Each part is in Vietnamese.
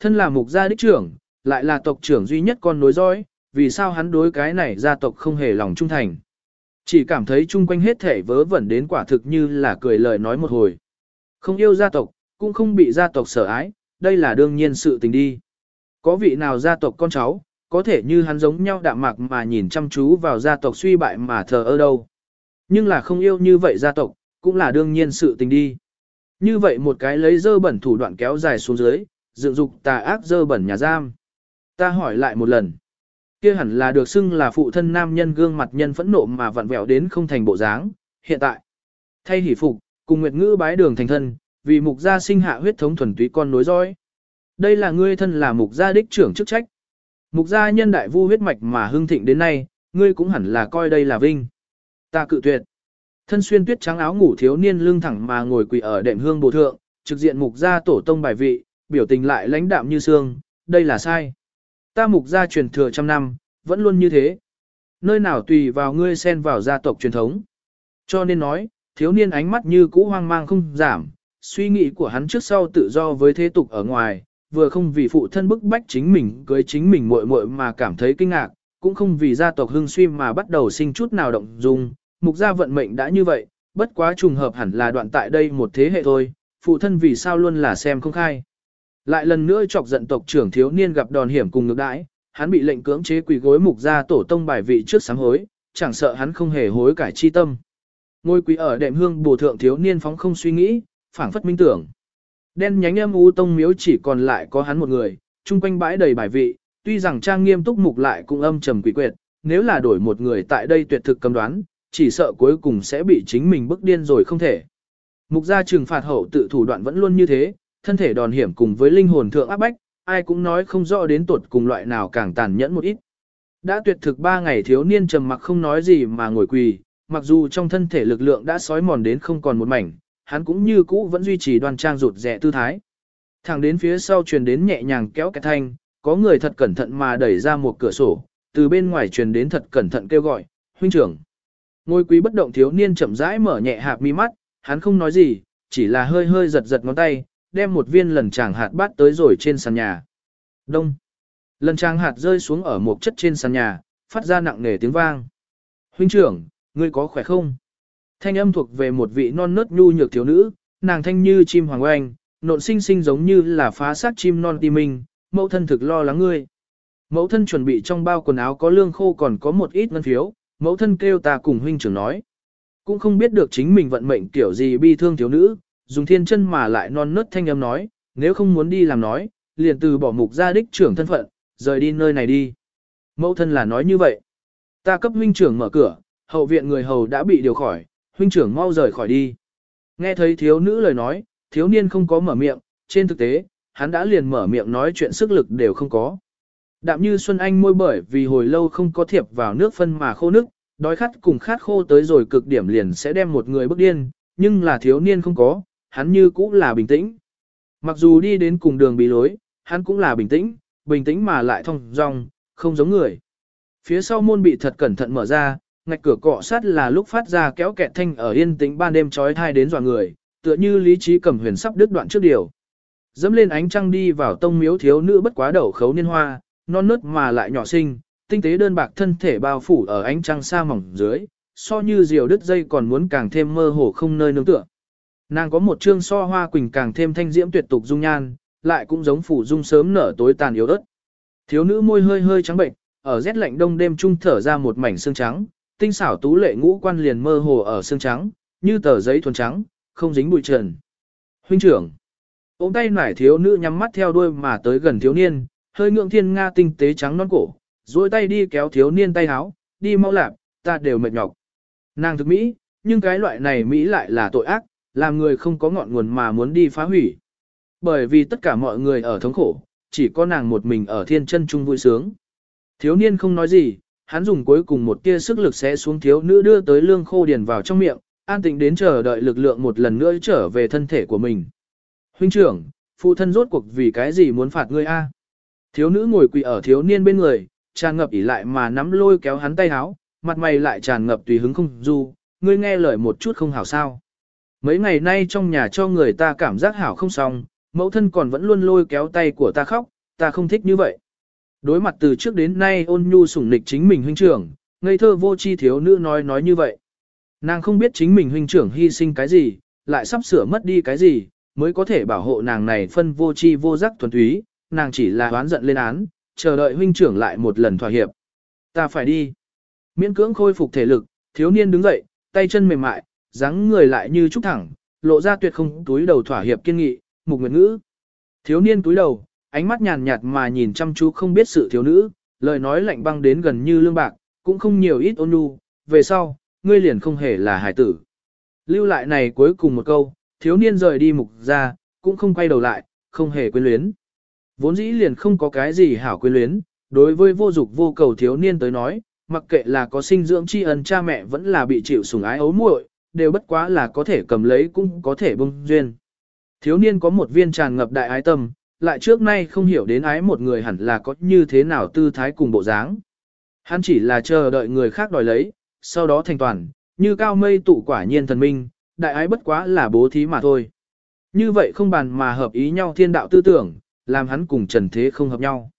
thân là mục gia đích trưởng, lại là tộc trưởng duy nhất con nối dõi, vì sao hắn đối cái này gia tộc không hề lòng trung thành. Chỉ cảm thấy chung quanh hết thể vớ vẩn đến quả thực như là cười lời nói một hồi. Không yêu gia tộc, cũng không bị gia tộc sở ái, đây là đương nhiên sự tình đi. Có vị nào gia tộc con cháu, có thể như hắn giống nhau đạm mạc mà nhìn chăm chú vào gia tộc suy bại mà thờ ơ đâu. Nhưng là không yêu như vậy gia tộc, cũng là đương nhiên sự tình đi. Như vậy một cái lấy dơ bẩn thủ đoạn kéo dài xuống dưới, dựng dục tà ác dơ bẩn nhà giam. Ta hỏi lại một lần. Kia hẳn là được xưng là phụ thân nam nhân gương mặt nhân phẫn nộ mà vặn vẹo đến không thành bộ dáng. Hiện tại, thay hỷ phục, cùng nguyệt ngữ bái đường thành thân, vì mục gia sinh hạ huyết thống thuần túy con nối dõi. Đây là ngươi thân là mục gia đích trưởng chức trách. Mục gia nhân đại vu huyết mạch mà hưng thịnh đến nay, ngươi cũng hẳn là coi đây là vinh. Ta cự tuyệt. Thân xuyên tuyết trắng áo ngủ thiếu niên lưng thẳng mà ngồi quỳ ở đệm hương bồ thượng, trực diện mục gia tổ tông bài vị, biểu tình lại lãnh đạm như xương, đây là sai. Ta mục gia truyền thừa trăm năm, vẫn luôn như thế. Nơi nào tùy vào ngươi xen vào gia tộc truyền thống. Cho nên nói, thiếu niên ánh mắt như cũ hoang mang không giảm, suy nghĩ của hắn trước sau tự do với thế tục ở ngoài, vừa không vì phụ thân bức bách chính mình cưới chính mình muội muội mà cảm thấy kinh ngạc, cũng không vì gia tộc hưng suy mà bắt đầu sinh chút nào động dung, mục gia vận mệnh đã như vậy, bất quá trùng hợp hẳn là đoạn tại đây một thế hệ thôi, phụ thân vì sao luôn là xem không khai. Lại lần nữa chọc giận tộc trưởng thiếu niên gặp đòn hiểm cùng ngược đãi, hắn bị lệnh cưỡng chế quỳ gối mục gia tổ tông bài vị trước sáng hối, chẳng sợ hắn không hề hối cải chi tâm. Ngôi quỳ ở đệm hương bổ thượng thiếu niên phóng không suy nghĩ, phảng phất minh tưởng. Đen nhánh âm u tông miếu chỉ còn lại có hắn một người, chung quanh bãi đầy bài vị, tuy rằng trang nghiêm túc mục lại cũng âm trầm quỷ quyệt, nếu là đổi một người tại đây tuyệt thực cầm đoán, chỉ sợ cuối cùng sẽ bị chính mình bức điên rồi không thể. Mục gia trừng phạt hậu tự thủ đoạn vẫn luôn như thế, thân thể đòn hiểm cùng với linh hồn thượng áp bách, ai cũng nói không rõ đến tuột cùng loại nào càng tàn nhẫn một ít. Đã tuyệt thực ba ngày thiếu niên trầm mặc không nói gì mà ngồi quỳ, mặc dù trong thân thể lực lượng đã sói mòn đến không còn một mảnh, hắn cũng như cũ vẫn duy trì đoan trang rụt rẻ tư thái. Thẳng đến phía sau truyền đến nhẹ nhàng kéo cái thanh, có người thật cẩn thận mà đẩy ra một cửa sổ, từ bên ngoài truyền đến thật cẩn thận kêu gọi, huynh trưởng. Ngôi quý bất động thiếu niên chậm rãi mở nhẹ hạp mi mắt, hắn không nói gì, chỉ là hơi hơi giật giật ngón tay, đem một viên lần tràng hạt bát tới rồi trên sàn nhà. Đông. Lần tràng hạt rơi xuống ở một chất trên sàn nhà, phát ra nặng nề tiếng vang. Huynh trưởng, ngươi có khỏe không? Thanh âm thuộc về một vị non nớt nhu nhược thiếu nữ, nàng thanh như chim hoàng oanh, nộn sinh sinh giống như là phá xác chim non ti minh, mẫu thân thực lo lắng ngươi. Mẫu thân chuẩn bị trong bao quần áo có lương khô còn có một ít ngân phiếu, mẫu thân kêu ta cùng huynh trưởng nói. Cũng không biết được chính mình vận mệnh kiểu gì bi thương thiếu nữ, dùng thiên chân mà lại non nớt thanh âm nói, nếu không muốn đi làm nói, liền từ bỏ mục gia đích trưởng thân phận, rời đi nơi này đi. Mẫu thân là nói như vậy. Ta cấp huynh trưởng mở cửa, hậu viện người hầu đã bị điều khỏi, huynh trưởng mau rời khỏi đi. Nghe thấy thiếu nữ lời nói, thiếu niên không có mở miệng, trên thực tế, hắn đã liền mở miệng nói chuyện sức lực đều không có. Đạm như Xuân Anh môi bởi vì hồi lâu không có thiệp vào nước phân mà khô nước, đói khát cùng khát khô tới rồi cực điểm liền sẽ đem một người bức điên, nhưng là thiếu niên không có, hắn như cũng là bình tĩnh. Mặc dù đi đến cùng đường bị lối, hắn cũng là bình tĩnh, bình tĩnh mà lại thông dong, không giống người. Phía sau môn bị thật cẩn thận mở ra, ngạch cửa cọ sát là lúc phát ra kéo kẹt thanh ở yên tĩnh ban đêm trói thai đến dọa người, tựa như lý trí cầm huyền sắp đứt đoạn trước điều. Dẫm lên ánh trăng đi vào tông miếu thiếu nữ bất quá đầu khấu niên hoa, non nớt mà lại nhỏ xinh, tinh tế đơn bạc thân thể bao phủ ở ánh trăng xa mỏng dưới, so như diều đứt dây còn muốn càng thêm mơ hồ không nơi nương tựa. Nàng có một trương so hoa quỳnh càng thêm thanh diễm tuyệt tục dung nhan, lại cũng giống phủ dung sớm nở tối tàn yếu ớt. Thiếu nữ môi hơi hơi trắng bệnh, ở rét lạnh đông đêm trung thở ra một mảnh xương trắng, tinh xảo tú lệ ngũ quan liền mơ hồ ở xương trắng, như tờ giấy thuần trắng, không dính bụi trần. Huynh trưởng, ôm tay nải thiếu nữ nhắm mắt theo đuôi mà tới gần thiếu niên, hơi ngượng thiên nga tinh tế trắng non cổ, duỗi tay đi kéo thiếu niên tay háo, đi mau lạp, ta đều mệt nhọc. Nàng thực Mỹ, nhưng cái loại này Mỹ lại là tội ác, làm người không có ngọn nguồn mà muốn đi phá hủy. Bởi vì tất cả mọi người ở thống khổ, chỉ có nàng một mình ở thiên chân trung vui sướng. Thiếu niên không nói gì, hắn dùng cuối cùng một tia sức lực sẽ xuống thiếu nữ đưa tới lương khô điền vào trong miệng, an tĩnh đến chờ đợi lực lượng một lần nữa trở về thân thể của mình. Huynh trưởng, phụ thân rốt cuộc vì cái gì muốn phạt ngươi a? Thiếu nữ ngồi quỳ ở thiếu niên bên người, tràn ngập ỉ lại mà nắm lôi kéo hắn tay háo, mặt mày lại tràn ngập tùy hứng không du, ngươi nghe lời một chút không hảo sao. Mấy ngày nay trong nhà cho người ta cảm giác hảo không xong, mẫu thân còn vẫn luôn lôi kéo tay của ta khóc, ta không thích như vậy. Đối mặt từ trước đến nay ôn nhu sủng nịch chính mình huynh trưởng, ngây thơ vô chi thiếu nữ nói nói như vậy. Nàng không biết chính mình huynh trưởng hy sinh cái gì, lại sắp sửa mất đi cái gì, mới có thể bảo hộ nàng này phân vô chi vô giác thuần túy, nàng chỉ là oán giận lên án, chờ đợi huynh trưởng lại một lần thỏa hiệp. Ta phải đi. Miễn cưỡng khôi phục thể lực, thiếu niên đứng dậy, tay chân mềm mại, dáng người lại như trúc thẳng, lộ ra tuyệt không túi đầu thỏa hiệp kiên nghị, mục nguyệt ngữ. Thiếu niên túi đầu, ánh mắt nhàn nhạt mà nhìn chăm chú không biết sự thiếu nữ, lời nói lạnh băng đến gần như lương bạc, cũng không nhiều ít ôn nhu, về sau, ngươi liền không hề là hải tử. Lưu lại này cuối cùng một câu, thiếu niên rời đi mục ra, cũng không quay đầu lại, không hề quyến luyến. Vốn dĩ liền không có cái gì hảo quyến luyến, đối với vô dục vô cầu thiếu niên tới nói, mặc kệ là có sinh dưỡng tri ân cha mẹ vẫn là bị chịu sủng ái ấu muội, đều bất quá là có thể cầm lấy cũng có thể bông duyên. Thiếu niên có một viên tràn ngập đại ái tâm, lại trước nay không hiểu đến ái một người hẳn là có như thế nào tư thái cùng bộ dáng. Hắn chỉ là chờ đợi người khác đòi lấy, sau đó thành toàn, như cao mây tụ quả nhiên thần minh, đại ái bất quá là bố thí mà thôi. Như vậy không bàn mà hợp ý nhau thiên đạo tư tưởng, làm hắn cùng trần thế không hợp nhau.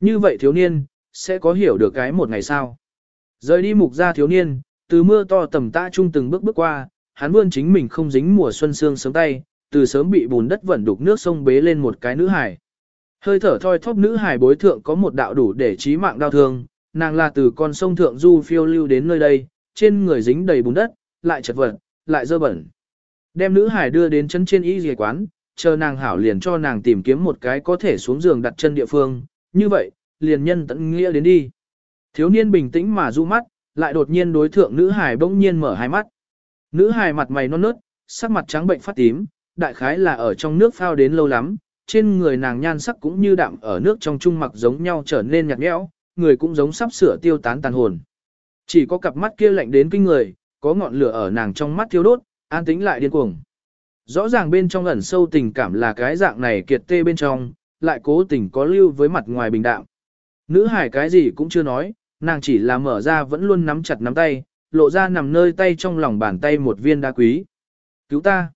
Như vậy thiếu niên, sẽ có hiểu được cái một ngày sau. Rời đi mục ra thiếu niên, từ mưa to tầm tã trung từng bước bước qua, hắn vươn chính mình không dính mùa xuân sương sớm tay, từ sớm bị bùn đất vẩn đục nước sông bế lên một cái nữ hải. Hơi thở thoi thóp nữ hải bối thượng có một đạo đủ để chí mạng đau thương, nàng là từ con sông thượng du phiêu lưu đến nơi đây, trên người dính đầy bùn đất, lại chật vật, lại dơ bẩn. Đem nữ hải đưa đến chân trên y dề quán, chờ nàng hảo liền cho nàng tìm kiếm một cái có thể xuống giường đặt chân địa phương, như vậy, liền nhân tận nghĩa đến đi. Thiếu niên bình tĩnh mà du mắt, lại đột nhiên đối thượng nữ hải bỗng nhiên mở hai mắt. Nữ hải mặt mày non nớt, sắc mặt trắng bệnh phát tím, đại khái là ở trong nước phao đến lâu lắm, trên người nàng nhan sắc cũng như đạm ở nước trong trung mặc giống nhau trở nên nhạt nhẽo, người cũng giống sắp sửa tiêu tán tàn hồn. Chỉ có cặp mắt kia lạnh đến kinh người, có ngọn lửa ở nàng trong mắt thiêu đốt, an tĩnh lại điên cuồng. Rõ ràng bên trong ẩn sâu tình cảm là cái dạng này kiệt tê bên trong, lại cố tình có lưu với mặt ngoài bình đạm. Nữ hải cái gì cũng chưa nói, nàng chỉ là mở ra vẫn luôn nắm chặt nắm tay, lộ ra nằm nơi tay trong lòng bàn tay một viên đá quý. Cứu ta!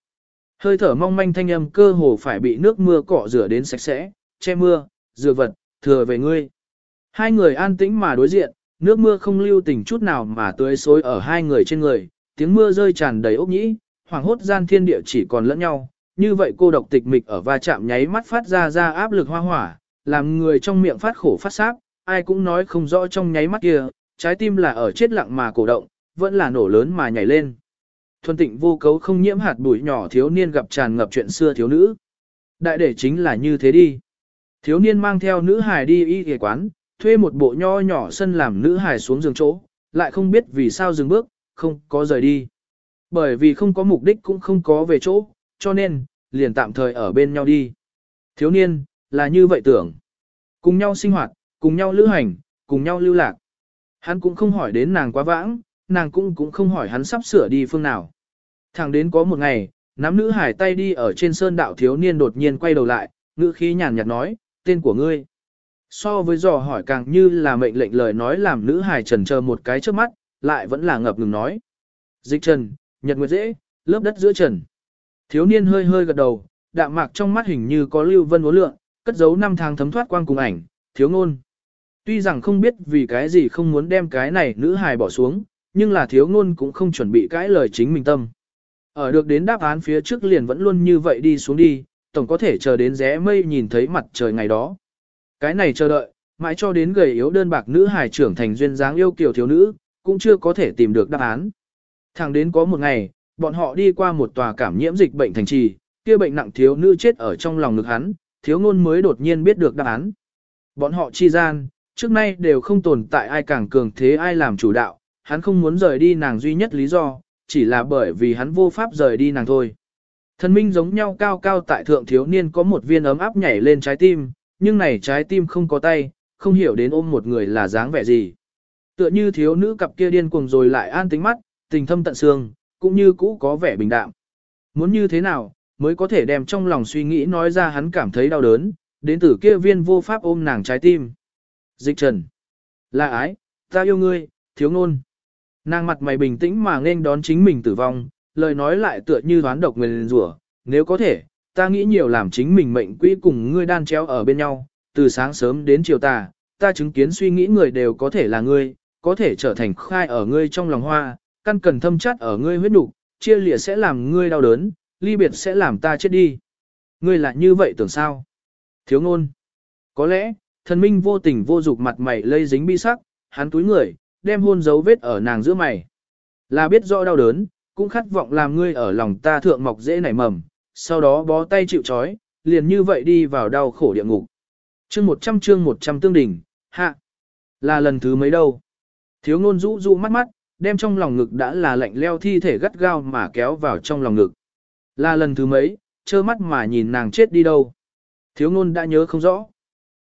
Hơi thở mong manh thanh âm cơ hồ phải bị nước mưa cọ rửa đến sạch sẽ, che mưa, dừa vật, thừa về ngươi. Hai người an tĩnh mà đối diện, nước mưa không lưu tình chút nào mà tưới xối ở hai người trên người, tiếng mưa rơi tràn đầy ốc nhĩ, hoàng hốt gian thiên địa chỉ còn lẫn nhau, như vậy cô độc tịch mịch ở va chạm nháy mắt phát ra ra áp lực hoa hỏa, làm người trong miệng phát khổ phát sáp, ai cũng nói không rõ trong nháy mắt kia, trái tim là ở chết lặng mà cổ động, vẫn là nổ lớn mà nhảy lên. Thuần tịnh vô cấu không nhiễm hạt bụi nhỏ thiếu niên gặp tràn ngập chuyện xưa thiếu nữ. Đại để chính là như thế đi. Thiếu niên mang theo nữ hài đi y ghề quán, thuê một bộ nho nhỏ sân làm nữ hài xuống giường chỗ, lại không biết vì sao dừng bước, không có rời đi. Bởi vì không có mục đích cũng không có về chỗ, cho nên, liền tạm thời ở bên nhau đi. Thiếu niên, là như vậy tưởng. Cùng nhau sinh hoạt, cùng nhau lữ hành, cùng nhau lưu lạc. Hắn cũng không hỏi đến nàng quá vãng, nàng cũng cũng không hỏi hắn sắp sửa đi phương nào. Thẳng đến có một ngày, nắm nữ hải tay đi ở trên sơn đạo thiếu niên đột nhiên quay đầu lại, ngữ khí nhàn nhạt nói, tên của ngươi. So với dò hỏi càng như là mệnh lệnh lời nói làm nữ hải trần chờ một cái trước mắt, lại vẫn là ngập ngừng nói. Dịch trần, nhật nguyệt dễ, lớp đất giữa trần. Thiếu niên hơi hơi gật đầu, đạm mạc trong mắt hình như có lưu vân uốn lượng, cất giấu năm tháng thấm thoát quang cùng ảnh, thiếu ngôn. Tuy rằng không biết vì cái gì không muốn đem cái này nữ hài bỏ xuống, nhưng là thiếu ngôn cũng không chuẩn bị cãi lời chính mình tâm. Ở được đến đáp án phía trước liền vẫn luôn như vậy đi xuống đi, tổng có thể chờ đến rẽ mây nhìn thấy mặt trời ngày đó. Cái này chờ đợi, mãi cho đến gầy yếu đơn bạc nữ hài trưởng thành duyên dáng yêu kiều thiếu nữ, cũng chưa có thể tìm được đáp án. Thẳng đến có một ngày, bọn họ đi qua một tòa cảm nhiễm dịch bệnh thành trì, kia bệnh nặng thiếu nữ chết ở trong lòng ngực hắn, thiếu ngôn mới đột nhiên biết được đáp án. Bọn họ chi gian, trước nay đều không tồn tại ai càng cường thế ai làm chủ đạo, hắn không muốn rời đi nàng duy nhất lý do, chỉ là bởi vì hắn vô pháp rời đi nàng thôi. Thần minh giống nhau cao cao tại thượng thiếu niên có một viên ấm áp nhảy lên trái tim, nhưng này trái tim không có tay, không hiểu đến ôm một người là dáng vẻ gì. Tựa như thiếu nữ cặp kia điên cuồng rồi lại an tính mắt, tình thâm tận xương, cũng như cũ có vẻ bình đạm. Muốn như thế nào, mới có thể đem trong lòng suy nghĩ nói ra hắn cảm thấy đau đớn, đến từ kia viên vô pháp ôm nàng trái tim. Dịch trần. Là ái, ta yêu ngươi, thiếu ngôn. Nàng mặt mày bình tĩnh mà nên đón chính mình tử vong, lời nói lại tựa như đoán độc nguyền rủa nếu có thể, ta nghĩ nhiều làm chính mình mệnh quỹ cùng ngươi đan treo ở bên nhau, từ sáng sớm đến chiều tà, ta chứng kiến suy nghĩ người đều có thể là ngươi, có thể trở thành khai ở ngươi trong lòng hoa, căn cần thâm chất ở ngươi huyết nục, chia lìa sẽ làm ngươi đau đớn, ly biệt sẽ làm ta chết đi. Ngươi là như vậy tưởng sao? Thiếu ngôn. Có lẽ, thần minh vô tình vô dục mặt mày lây dính bi sắc, hắn túi người, đem hôn dấu vết ở nàng giữa mày. Là biết rõ đau đớn, cũng khát vọng làm ngươi ở lòng ta thượng mọc dễ nảy mầm, sau đó bó tay chịu trói, liền như vậy đi vào đau khổ địa ngục. Chương 100 chương 100 tương đỉnh, hạ. Là lần thứ mấy đâu? Thiếu ngôn rũ rũ mắt mắt, đem trong lòng ngực đã là lạnh leo thi thể gắt gao mà kéo vào trong lòng ngực. Là lần thứ mấy, trơ mắt mà nhìn nàng chết đi đâu. Thiếu ngôn đã nhớ không rõ.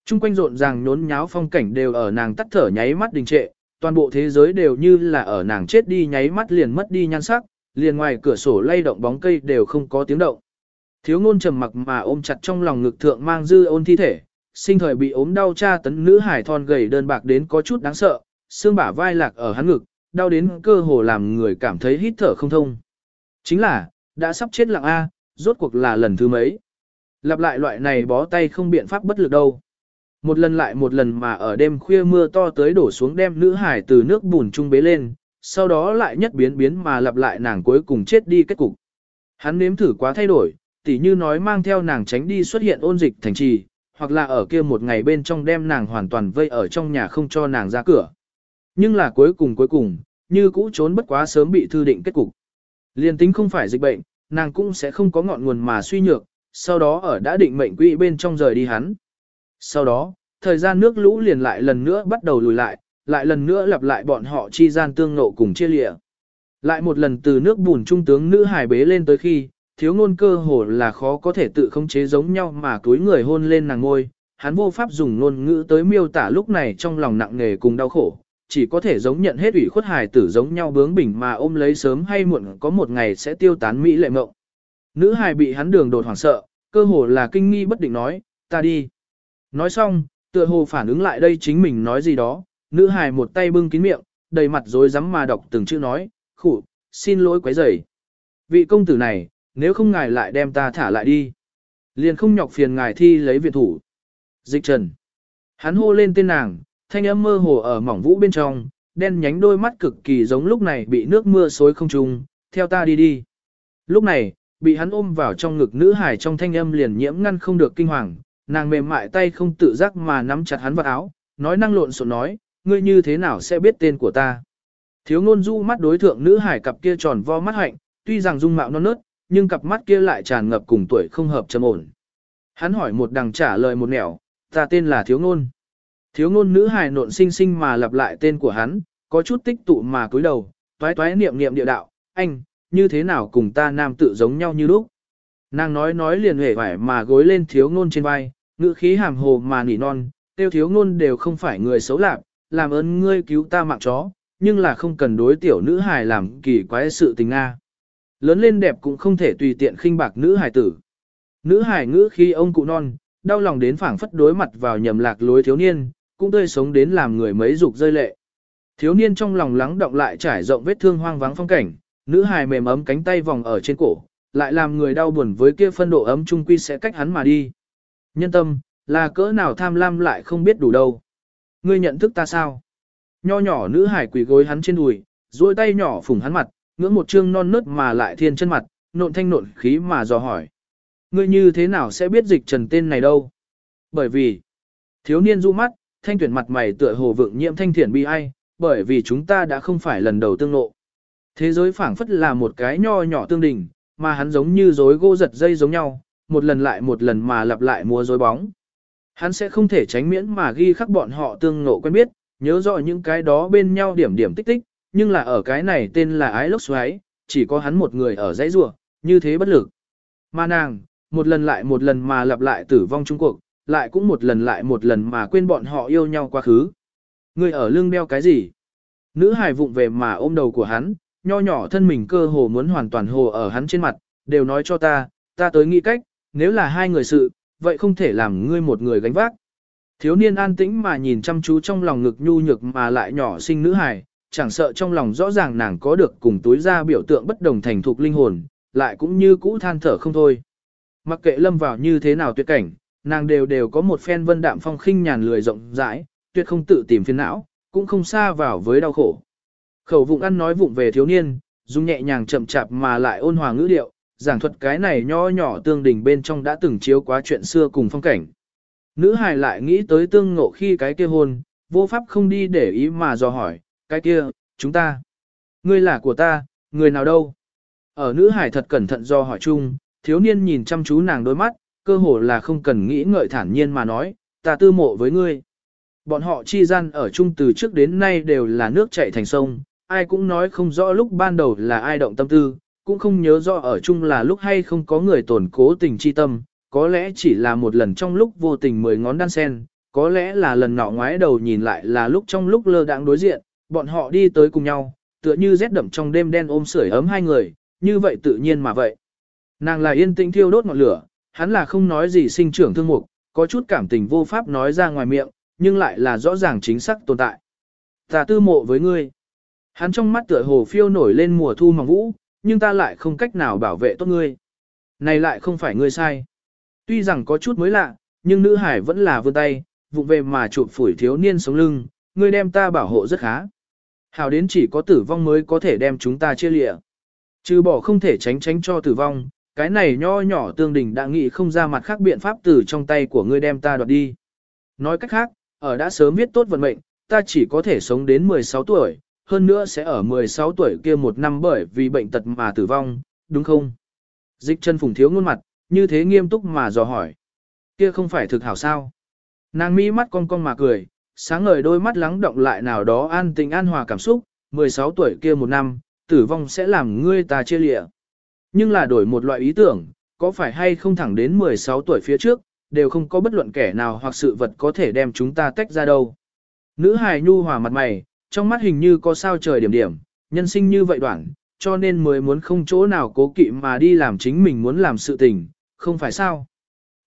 Trung quanh rộn ràng nhốn nháo phong cảnh đều ở nàng tắt thở nháy mắt đình trệ, toàn bộ thế giới đều như là ở nàng chết đi nháy mắt liền mất đi nhan sắc, liền ngoài cửa sổ lay động bóng cây đều không có tiếng động. Thiếu ngôn trầm mặc mà ôm chặt trong lòng ngực thượng mang dư ôn thi thể, sinh thời bị ốm đau tra tấn nữ hải thon gầy đơn bạc đến có chút đáng sợ, xương bả vai lạc ở hắn ngực, đau đến cơ hồ làm người cảm thấy hít thở không thông. Chính là, đã sắp chết lặng A, rốt cuộc là lần thứ mấy. Lặp lại loại này bó tay không biện pháp bất lực đâu. Một lần lại một lần mà ở đêm khuya mưa to tới đổ xuống đem nữ hải từ nước bùn trung bế lên, sau đó lại nhất biến biến mà lặp lại nàng cuối cùng chết đi kết cục. Hắn nếm thử quá thay đổi, tỉ như nói mang theo nàng tránh đi xuất hiện ôn dịch thành trì, hoặc là ở kia một ngày bên trong đem nàng hoàn toàn vây ở trong nhà không cho nàng ra cửa. Nhưng là cuối cùng cuối cùng, như cũ trốn bất quá sớm bị thư định kết cục. Liên tính không phải dịch bệnh, nàng cũng sẽ không có ngọn nguồn mà suy nhược, sau đó ở đã định mệnh quỹ bên trong rời đi hắn. Sau đó, thời gian nước lũ liền lại lần nữa bắt đầu lùi lại, lại lần nữa lặp lại bọn họ chi gian tương nộ cùng chia lịa. Lại một lần từ nước bùn trung tướng nữ hải bế lên tới khi, thiếu ngôn cơ hồ là khó có thể tự khống chế giống nhau mà túi người hôn lên nàng ngôi, hắn vô pháp dùng ngôn ngữ tới miêu tả lúc này trong lòng nặng nề cùng đau khổ, chỉ có thể giống nhận hết ủy khuất hài tử giống nhau bướng bỉnh mà ôm lấy sớm hay muộn có một ngày sẽ tiêu tán mỹ lệ mộng. Nữ hài bị hắn đường đột hoảng sợ, cơ hồ là kinh nghi bất định nói, ta đi. Nói xong, tựa hồ phản ứng lại đây chính mình nói gì đó, nữ hài một tay bưng kín miệng, đầy mặt rối rắm mà đọc từng chữ nói, khủ, xin lỗi quấy rầy. Vị công tử này, nếu không ngài lại đem ta thả lại đi. Liền không nhọc phiền ngài thi lấy viện thủ. Dịch trần. Hắn hô lên tên nàng, thanh âm mơ hồ ở mỏng vũ bên trong, đen nhánh đôi mắt cực kỳ giống lúc này bị nước mưa xối không trùng, theo ta đi đi. Lúc này, bị hắn ôm vào trong ngực nữ hải trong thanh âm liền nhiễm ngăn không được kinh hoàng, nàng mềm mại tay không tự giác mà nắm chặt hắn vào áo, nói năng lộn xộn nói, ngươi như thế nào sẽ biết tên của ta. Thiếu ngôn du mắt đối thượng nữ hải cặp kia tròn vo mắt hạnh, tuy rằng dung mạo non nớt, nhưng cặp mắt kia lại tràn ngập cùng tuổi không hợp trầm ổn. Hắn hỏi một đằng trả lời một nẻo, ta tên là thiếu ngôn. Thiếu ngôn nữ hài nộn sinh sinh mà lặp lại tên của hắn, có chút tích tụ mà cúi đầu, toái toái niệm niệm địa đạo, anh, như thế nào cùng ta nam tự giống nhau như lúc. Nàng nói nói liền hề vải mà gối lên thiếu ngôn trên vai, ngữ khí hàm hồ mà nỉ non, tiêu thiếu ngôn đều không phải người xấu lạc, làm ơn ngươi cứu ta mạng chó, nhưng là không cần đối tiểu nữ hài làm kỳ quái sự tình Nga. Lớn lên đẹp cũng không thể tùy tiện khinh bạc nữ hài tử. Nữ hài ngữ khi ông cụ non, đau lòng đến phảng phất đối mặt vào nhầm lạc lối thiếu niên, cũng tươi sống đến làm người mấy dục rơi lệ. Thiếu niên trong lòng lắng động lại trải rộng vết thương hoang vắng phong cảnh, nữ hài mềm ấm cánh tay vòng ở trên cổ, lại làm người đau buồn với kia phân độ ấm trung quy sẽ cách hắn mà đi. Nhân tâm, là cỡ nào tham lam lại không biết đủ đâu. Ngươi nhận thức ta sao? Nho nhỏ nữ hải quỳ gối hắn trên đùi, duỗi tay nhỏ phủng hắn mặt, ngưỡng một trương non nớt mà lại thiên chân mặt, nộn thanh nộn khí mà dò hỏi. Ngươi như thế nào sẽ biết dịch trần tên này đâu? Bởi vì, thiếu niên du mắt, thanh tuyển mặt mày tựa hồ vượng nhiễm thanh thiển bi ai, bởi vì chúng ta đã không phải lần đầu tương nộ. Thế giới phảng phất là một cái nho nhỏ tương đình, mà hắn giống như rối gỗ giật dây giống nhau, một lần lại một lần mà lặp lại múa dối bóng. Hắn sẽ không thể tránh miễn mà ghi khắc bọn họ tương nộ quen biết, nhớ rõ những cái đó bên nhau điểm điểm tích tích, nhưng là ở cái này tên là ái lốc xoáy, chỉ có hắn một người ở dãy rua, như thế bất lực. Mà nàng, một lần lại một lần mà lặp lại tử vong trung cuộc, lại cũng một lần lại một lần mà quên bọn họ yêu nhau quá khứ. Người ở lưng đeo cái gì? Nữ hài vụng về mà ôm đầu của hắn, nho nhỏ thân mình cơ hồ muốn hoàn toàn hồ ở hắn trên mặt, đều nói cho ta, ta tới nghĩ cách, nếu là hai người sự, vậy không thể làm ngươi một người gánh vác. Thiếu niên an tĩnh mà nhìn chăm chú trong lòng ngực nhu nhược mà lại nhỏ sinh nữ hài, chẳng sợ trong lòng rõ ràng nàng có được cùng túi ra biểu tượng bất đồng thành thục linh hồn, lại cũng như cũ than thở không thôi. mặc kệ lâm vào như thế nào tuyệt cảnh, nàng đều đều có một phen vân đạm phong khinh nhàn lười rộng rãi, tuyệt không tự tìm phiền não, cũng không xa vào với đau khổ. Khẩu vụng ăn nói vụng về thiếu niên, dùng nhẹ nhàng chậm chạp mà lại ôn hòa ngữ điệu, giảng thuật cái này nho nhỏ tương đình bên trong đã từng chiếu quá chuyện xưa cùng phong cảnh. Nữ hài lại nghĩ tới tương ngộ khi cái kia hôn, vô pháp không đi để ý mà dò hỏi, cái kia, chúng ta, ngươi là của ta, người nào đâu? Ở nữ hải thật cẩn thận do hỏi chung, thiếu niên nhìn chăm chú nàng đôi mắt, cơ hồ là không cần nghĩ ngợi thản nhiên mà nói, ta tư mộ với ngươi. Bọn họ chi gian ở chung từ trước đến nay đều là nước chảy thành sông, ai cũng nói không rõ lúc ban đầu là ai động tâm tư, cũng không nhớ rõ ở chung là lúc hay không có người tổn cố tình chi tâm, có lẽ chỉ là một lần trong lúc vô tình mười ngón đan sen, có lẽ là lần nọ ngoái đầu nhìn lại là lúc trong lúc lơ đãng đối diện, bọn họ đi tới cùng nhau, tựa như rét đậm trong đêm đen ôm sưởi ấm hai người, như vậy tự nhiên mà vậy. Nàng là yên tĩnh thiêu đốt ngọn lửa, hắn là không nói gì sinh trưởng thương mục, có chút cảm tình vô pháp nói ra ngoài miệng, nhưng lại là rõ ràng chính xác tồn tại. Ta tư mộ với ngươi. Hắn trong mắt tựa hồ phiêu nổi lên mùa thu mỏng vũ, nhưng ta lại không cách nào bảo vệ tốt ngươi. Này lại không phải ngươi sai. Tuy rằng có chút mới lạ, nhưng nữ hải vẫn là vươn tay, vụng về mà chụp phủi thiếu niên sống lưng, ngươi đem ta bảo hộ rất khá. Hảo đến chỉ có tử vong mới có thể đem chúng ta chia lịa. Trừ bỏ không thể tránh tránh cho tử vong, cái này nho nhỏ tương đình đã nghĩ không ra mặt khác biện pháp từ trong tay của ngươi đem ta đoạt đi. Nói cách khác, ở đã sớm viết tốt vận mệnh, ta chỉ có thể sống đến 16 tuổi, hơn nữa sẽ ở 16 tuổi kia một năm bởi vì bệnh tật mà tử vong, đúng không? Dịch chân phùng thiếu ngôn mặt, như thế nghiêm túc mà dò hỏi. Kia không phải thực hảo sao? Nàng mi mắt cong cong mà cười, sáng ngời đôi mắt lắng động lại nào đó an tình an hòa cảm xúc, 16 tuổi kia một năm, tử vong sẽ làm ngươi ta chia lịa. Nhưng là đổi một loại ý tưởng, có phải hay không thẳng đến 16 tuổi phía trước, đều không có bất luận kẻ nào hoặc sự vật có thể đem chúng ta tách ra đâu. Nữ hài nhu hòa mặt mày, trong mắt hình như có sao trời điểm điểm, nhân sinh như vậy đoạn, cho nên mới muốn không chỗ nào cố kỵ mà đi làm chính mình muốn làm sự tình, không phải sao.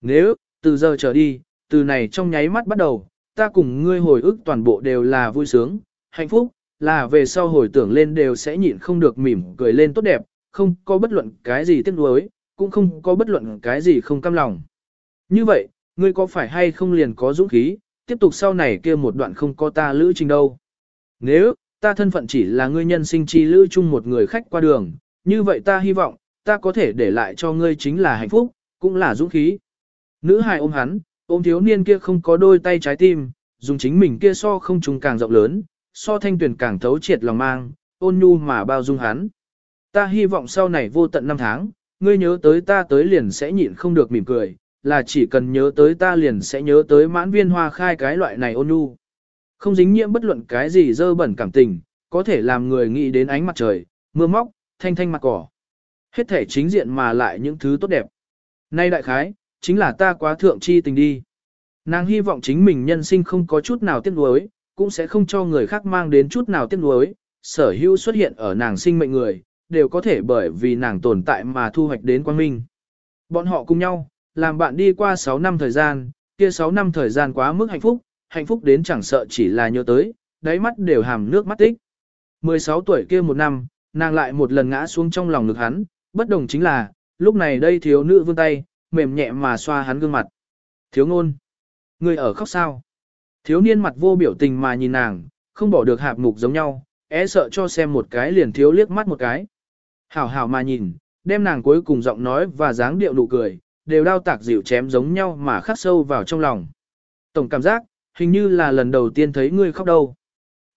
Nếu, từ giờ trở đi, từ này trong nháy mắt bắt đầu, ta cùng ngươi hồi ức toàn bộ đều là vui sướng, hạnh phúc, là về sau hồi tưởng lên đều sẽ nhịn không được mỉm cười lên tốt đẹp, không có bất luận cái gì tiếc nuối, cũng không có bất luận cái gì không cam lòng. Như vậy, ngươi có phải hay không liền có dũng khí, tiếp tục sau này kia một đoạn không có ta lữ trình đâu. Nếu, ta thân phận chỉ là ngươi nhân sinh chi lữ chung một người khách qua đường, như vậy ta hy vọng, ta có thể để lại cho ngươi chính là hạnh phúc, cũng là dũng khí. Nữ hài ôm hắn, ôm thiếu niên kia không có đôi tay trái tim, dùng chính mình kia so không trùng càng rộng lớn, so thanh tuyển càng thấu triệt lòng mang, ôn nhu mà bao dung hắn. Ta hy vọng sau này vô tận năm tháng, ngươi nhớ tới ta tới liền sẽ nhịn không được mỉm cười, là chỉ cần nhớ tới ta liền sẽ nhớ tới mãn viên hoa khai cái loại này ôn nhu. Không dính nhiễm bất luận cái gì dơ bẩn cảm tình, có thể làm người nghĩ đến ánh mặt trời, mưa móc, thanh thanh mặt cỏ. Hết thể chính diện mà lại những thứ tốt đẹp. Nay đại khái, chính là ta quá thượng chi tình đi. Nàng hy vọng chính mình nhân sinh không có chút nào tiếc nuối, cũng sẽ không cho người khác mang đến chút nào tiếc nuối, sở hữu xuất hiện ở nàng sinh mệnh người, đều có thể bởi vì nàng tồn tại mà thu hoạch đến quang minh. Bọn họ cùng nhau, làm bạn đi qua 6 năm thời gian, kia 6 năm thời gian quá mức hạnh phúc, hạnh phúc đến chẳng sợ chỉ là nhớ tới, đáy mắt đều hàm nước mắt tích. 16 tuổi kia một năm, nàng lại một lần ngã xuống trong lòng ngực hắn, bất đồng chính là, lúc này đây thiếu nữ vươn tay, mềm nhẹ mà xoa hắn gương mặt. Thiếu ngôn, người ở khóc sao? Thiếu niên mặt vô biểu tình mà nhìn nàng, không bỏ được hạp mục giống nhau, é sợ cho xem một cái liền thiếu liếc mắt một cái. Hảo hảo mà nhìn, đem nàng cuối cùng giọng nói và dáng điệu nụ cười, đều đao tạc dịu chém giống nhau mà khắc sâu vào trong lòng. Tổng cảm giác, hình như là lần đầu tiên thấy ngươi khóc đâu.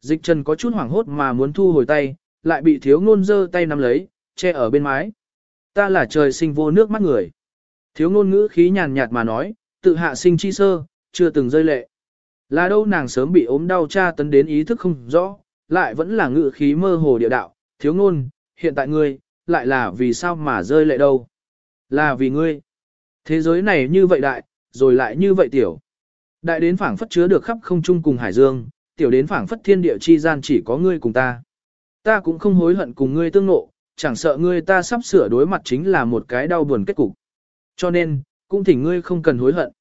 Dịch trần có chút hoảng hốt mà muốn thu hồi tay, lại bị thiếu ngôn giơ tay nắm lấy, che ở bên mái. Ta là trời sinh vô nước mắt người. Thiếu ngôn ngữ khí nhàn nhạt mà nói, tự hạ sinh chi sơ, chưa từng rơi lệ. Là đâu nàng sớm bị ốm đau cha tấn đến ý thức không rõ, lại vẫn là ngữ khí mơ hồ địa đạo, thiếu ngôn, hiện tại ngươi, lại là vì sao mà rơi lệ đâu? Là vì ngươi. Thế giới này như vậy đại, rồi lại như vậy tiểu. Đại đến phảng phất chứa được khắp không trung cùng hải dương, tiểu đến phảng phất thiên địa chi gian chỉ có ngươi cùng ta. Ta cũng không hối hận cùng ngươi tương ngộ, chẳng sợ ngươi ta sắp sửa đối mặt chính là một cái đau buồn kết cục. Cho nên, cũng thỉnh ngươi không cần hối hận.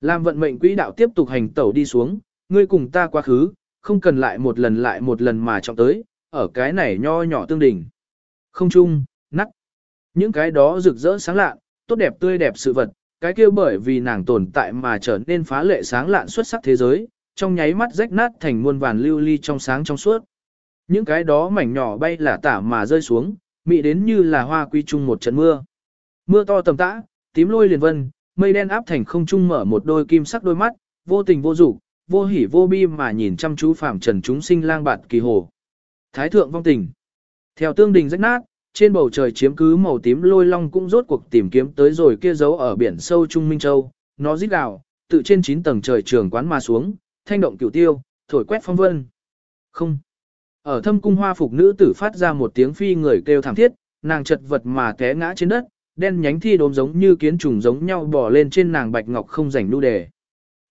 Làm vận mệnh quỹ đạo tiếp tục hành tẩu đi xuống, ngươi cùng ta quá khứ, không cần lại một lần lại một lần mà trọng tới, ở cái này nho nhỏ tương đỉnh. Không chung, nắc. Những cái đó rực rỡ sáng lạ, tốt đẹp tươi đẹp sự vật, cái kia bởi vì nàng tồn tại mà trở nên phá lệ sáng lạn xuất sắc thế giới, trong nháy mắt rách nát thành muôn vàn lưu ly trong sáng trong suốt. Những cái đó mảnh nhỏ bay là tả mà rơi xuống, mị đến như là hoa quy chung một trận mưa. Mưa to tầm tã, tím lôi liền vân, mây đen áp thành không trung mở một đôi kim sắc đôi mắt, vô tình vô dục, vô hỉ vô bi mà nhìn chăm chú phạm trần chúng sinh lang bạt kỳ hồ. Thái thượng vong tình. Theo tương đình rách nát, trên bầu trời chiếm cứ màu tím lôi long cũng rốt cuộc tìm kiếm tới rồi kia giấu ở biển sâu Trung Minh Châu, nó rít gào, tự trên 9 tầng trời trường quán mà xuống, thanh động cửu tiêu, thổi quét phong vân. Không. Ở thâm cung hoa phục nữ tử phát ra một tiếng phi người kêu thảm thiết, nàng chật vật mà té ngã trên đất, đen nhánh thi đốm giống như kiến trùng giống nhau bò lên trên nàng bạch ngọc không rảnh nu đề.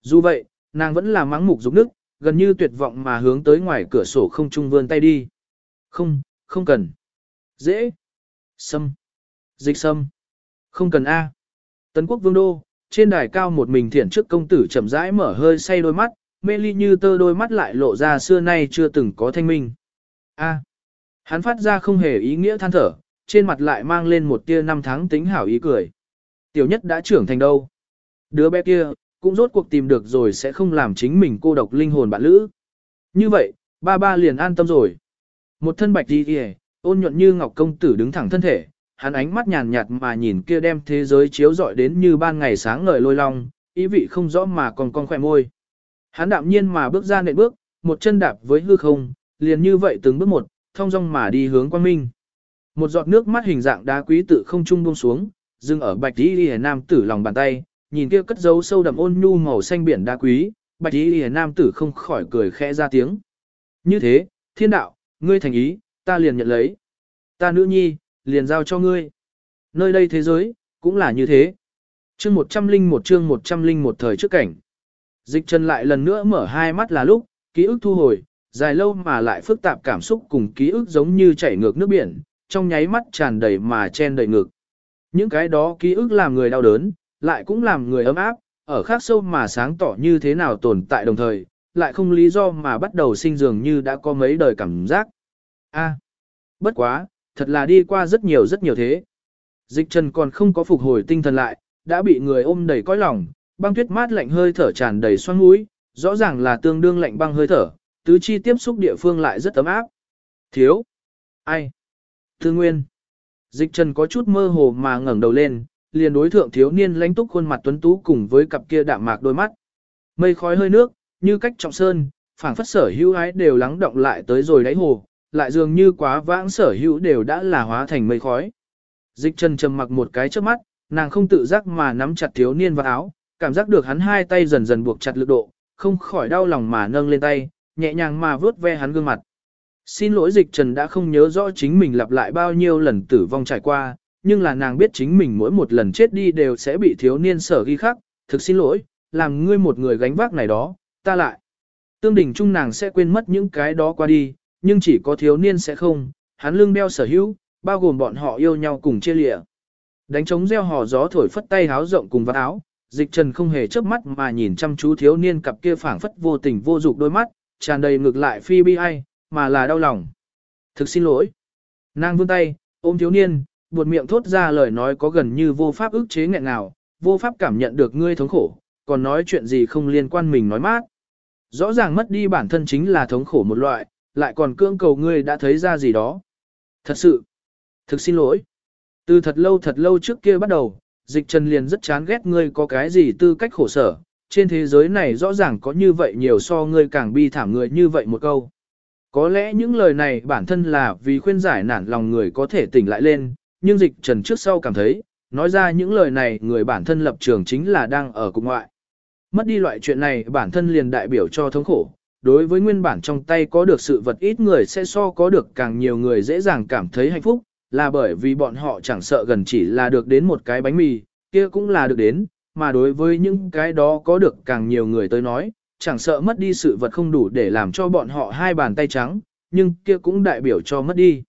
Dù vậy, nàng vẫn là mắng mục dục nước, gần như tuyệt vọng mà hướng tới ngoài cửa sổ không trung vươn tay đi. Không, không cần. Dễ. Sâm. Dịch sâm. Không cần A. Tấn quốc vương đô, trên đài cao một mình thiển trước công tử chậm rãi mở hơi say đôi mắt, mê ly như tơ đôi mắt lại lộ ra xưa nay chưa từng có thanh minh. A. Hắn phát ra không hề ý nghĩa than thở, trên mặt lại mang lên một tia năm tháng tính hảo ý cười. Tiểu nhất đã trưởng thành đâu. Đứa bé kia, cũng rốt cuộc tìm được rồi sẽ không làm chính mình cô độc linh hồn bạn lữ. Như vậy, ba ba liền an tâm rồi. Một thân bạch đi kìa, ôn nhuận như ngọc công tử đứng thẳng thân thể, hắn ánh mắt nhàn nhạt mà nhìn kia đem thế giới chiếu rọi đến như ban ngày sáng ngời lôi long, ý vị không rõ mà còn con khỏe môi. Hắn đạm nhiên mà bước ra nệm bước, một chân đạp với hư không, liền như vậy từng bước một, thông dong mà đi hướng quang minh. Một giọt nước mắt hình dạng đá quý tự không trung buông xuống, dừng ở bạch tỷ lìa nam tử lòng bàn tay, nhìn kia cất dấu sâu đậm ôn nhu màu xanh biển đá quý, bạch tỷ lìa nam tử không khỏi cười khẽ ra tiếng. Như thế, thiên đạo, ngươi thành ý, ta liền nhận lấy. Ta nữ nhi, liền giao cho ngươi. Nơi đây thế giới, cũng là như thế. Chương 101 chương 101 thời trước cảnh. Dịch chân lại lần nữa mở hai mắt là lúc, ký ức thu hồi, dài lâu mà lại phức tạp cảm xúc cùng ký ức giống như chảy ngược nước biển, trong nháy mắt tràn đầy mà chen đầy ngực. Những cái đó ký ức làm người đau đớn, lại cũng làm người ấm áp, ở khác sâu mà sáng tỏ như thế nào tồn tại đồng thời, lại không lý do mà bắt đầu sinh dường như đã có mấy đời cảm giác. A, bất quá, thật là đi qua rất nhiều rất nhiều thế. Dịch trần còn không có phục hồi tinh thần lại, đã bị người ôm đầy cõi lòng, băng tuyết mát lạnh hơi thở tràn đầy xoang mũi, rõ ràng là tương đương lạnh băng hơi thở, tứ chi tiếp xúc địa phương lại rất ấm áp. Thiếu. Ai? Tư Nguyên. Dịch Trần có chút mơ hồ mà ngẩng đầu lên, liền đối thượng thiếu niên lãnh túc khuôn mặt tuấn tú cùng với cặp kia đạm mạc đôi mắt. Mây khói hơi nước, như cách trọng sơn, phảng phất sở hữu ái đều lắng động lại tới rồi đáy hồ, lại dường như quá vãng sở hữu đều đã là hóa thành mây khói. Dịch Trần trầm mặc một cái trước mắt, nàng không tự giác mà nắm chặt thiếu niên vào áo, cảm giác được hắn hai tay dần dần buộc chặt lực độ, không khỏi đau lòng mà nâng lên tay, nhẹ nhàng mà vớt ve hắn gương mặt. Xin lỗi dịch trần đã không nhớ rõ chính mình lặp lại bao nhiêu lần tử vong trải qua, nhưng là nàng biết chính mình mỗi một lần chết đi đều sẽ bị thiếu niên sở ghi khắc, thực xin lỗi, làm ngươi một người gánh vác này đó, ta lại. Tương đình chung nàng sẽ quên mất những cái đó qua đi, nhưng chỉ có thiếu niên sẽ không, hắn lưng đeo sở hữu, bao gồm bọn họ yêu nhau cùng chia lịa. Đánh trống gieo hò gió thổi phất tay háo rộng cùng vạt áo, dịch trần không hề chớp mắt mà nhìn chăm chú thiếu niên cặp kia phảng phất vô tình vô dục đôi mắt, tràn đầy ngược lại phi bi ai, mà là đau lòng. Thực xin lỗi. Nàng vươn tay, ôm thiếu niên, buột miệng thốt ra lời nói có gần như vô pháp ức chế nghẹn nào, vô pháp cảm nhận được ngươi thống khổ, còn nói chuyện gì không liên quan mình nói mát. Rõ ràng mất đi bản thân chính là thống khổ một loại, lại còn cưỡng cầu ngươi đã thấy ra gì đó. Thật sự, thực xin lỗi. Từ thật lâu thật lâu trước kia bắt đầu, dịch trần liền rất chán ghét ngươi có cái gì tư cách khổ sở, trên thế giới này rõ ràng có như vậy nhiều so ngươi càng bi thảm người như vậy một câu. Có lẽ những lời này bản thân là vì khuyên giải nản lòng người có thể tỉnh lại lên, nhưng dịch trần trước sau cảm thấy, nói ra những lời này người bản thân lập trường chính là đang ở cùng ngoại. Mất đi loại chuyện này bản thân liền đại biểu cho thống khổ, đối với nguyên bản trong tay có được sự vật ít người sẽ so có được càng nhiều người dễ dàng cảm thấy hạnh phúc, là bởi vì bọn họ chẳng sợ gần chỉ là được đến một cái bánh mì, kia cũng là được đến, mà đối với những cái đó có được càng nhiều người tới nói, chẳng sợ mất đi sự vật không đủ để làm cho bọn họ hai bàn tay trắng, nhưng kia cũng đại biểu cho mất đi.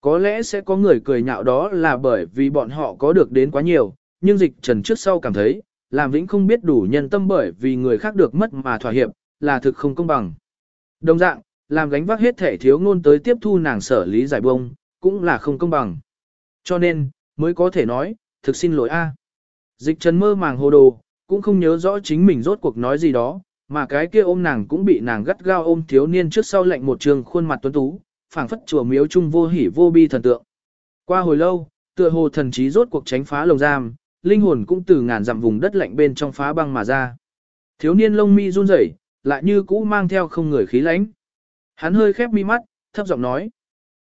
Có lẽ sẽ có người cười nhạo đó là bởi vì bọn họ có được đến quá nhiều, nhưng dịch trần trước sau cảm thấy, làm vĩnh không biết đủ nhân tâm bởi vì người khác được mất mà thỏa hiệp, là thực không công bằng. Đồng dạng, làm gánh vác hết thể thiếu ngôn tới tiếp thu nàng sở lý giải bông, cũng là không công bằng. Cho nên, mới có thể nói, thực xin lỗi a. Dịch trần mơ màng hồ đồ, cũng không nhớ rõ chính mình rốt cuộc nói gì đó, mà cái kia ôm nàng cũng bị nàng gắt gao ôm thiếu niên trước sau lạnh một trường khuôn mặt tuấn tú, phảng phất chùa miếu trung vô hỉ vô bi thần tượng. Qua hồi lâu, tựa hồ thần trí rốt cuộc tránh phá lồng giam, linh hồn cũng từ ngàn dặm vùng đất lạnh bên trong phá băng mà ra. Thiếu niên lông mi run rẩy, lại như cũ mang theo không người khí lãnh. Hắn hơi khép mi mắt, thấp giọng nói: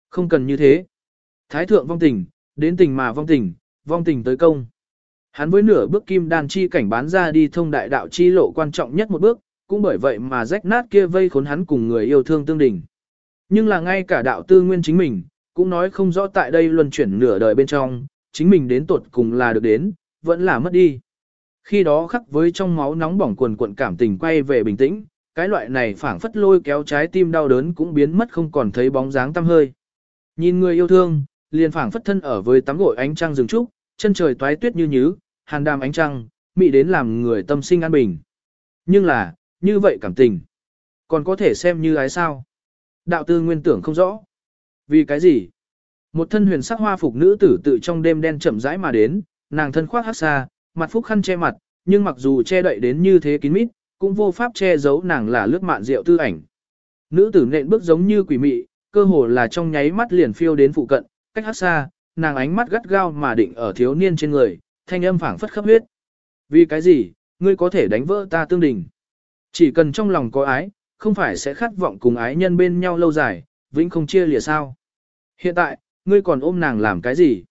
"Không cần như thế. Thái thượng vong tình, đến tình mà vong tình, vong tình tới công." Hắn với nửa bước kim đan chi cảnh bán ra đi thông đại đạo chi lộ quan trọng nhất một bước, cũng bởi vậy mà rách nát kia vây khốn hắn cùng người yêu thương tương đỉnh. Nhưng là ngay cả đạo tư nguyên chính mình, cũng nói không rõ tại đây luân chuyển nửa đời bên trong, chính mình đến tột cùng là được đến, vẫn là mất đi. Khi đó khắc với trong máu nóng bỏng cuồn cuộn cảm tình quay về bình tĩnh, cái loại này phảng phất lôi kéo trái tim đau đớn cũng biến mất không còn thấy bóng dáng tăm hơi. Nhìn người yêu thương, liền phảng phất thân ở với tắm gội ánh trăng rừng trúc, chân trời toái tuyết như nhứ, hàn đàm ánh trăng, mị đến làm người tâm sinh an bình. Nhưng là, như vậy cảm tình, còn có thể xem như ái sao. Đạo tư nguyên tưởng không rõ. Vì cái gì? Một thân huyền sắc hoa phục nữ tử tự trong đêm đen chậm rãi mà đến, nàng thân khoác hắc xa, mặt phúc khăn che mặt, nhưng mặc dù che đậy đến như thế kín mít, cũng vô pháp che giấu nàng là lướt mạn rượu tư ảnh. Nữ tử nện bước giống như quỷ mị, cơ hồ là trong nháy mắt liền phiêu đến phụ cận, cách hát xa, nàng ánh mắt gắt gao mà định ở thiếu niên trên người, thanh âm phảng phất khắp huyết. Vì cái gì, ngươi có thể đánh vỡ ta tương đình? Chỉ cần trong lòng có ái, không phải sẽ khát vọng cùng ái nhân bên nhau lâu dài, vĩnh không chia lìa sao. Hiện tại, ngươi còn ôm nàng làm cái gì?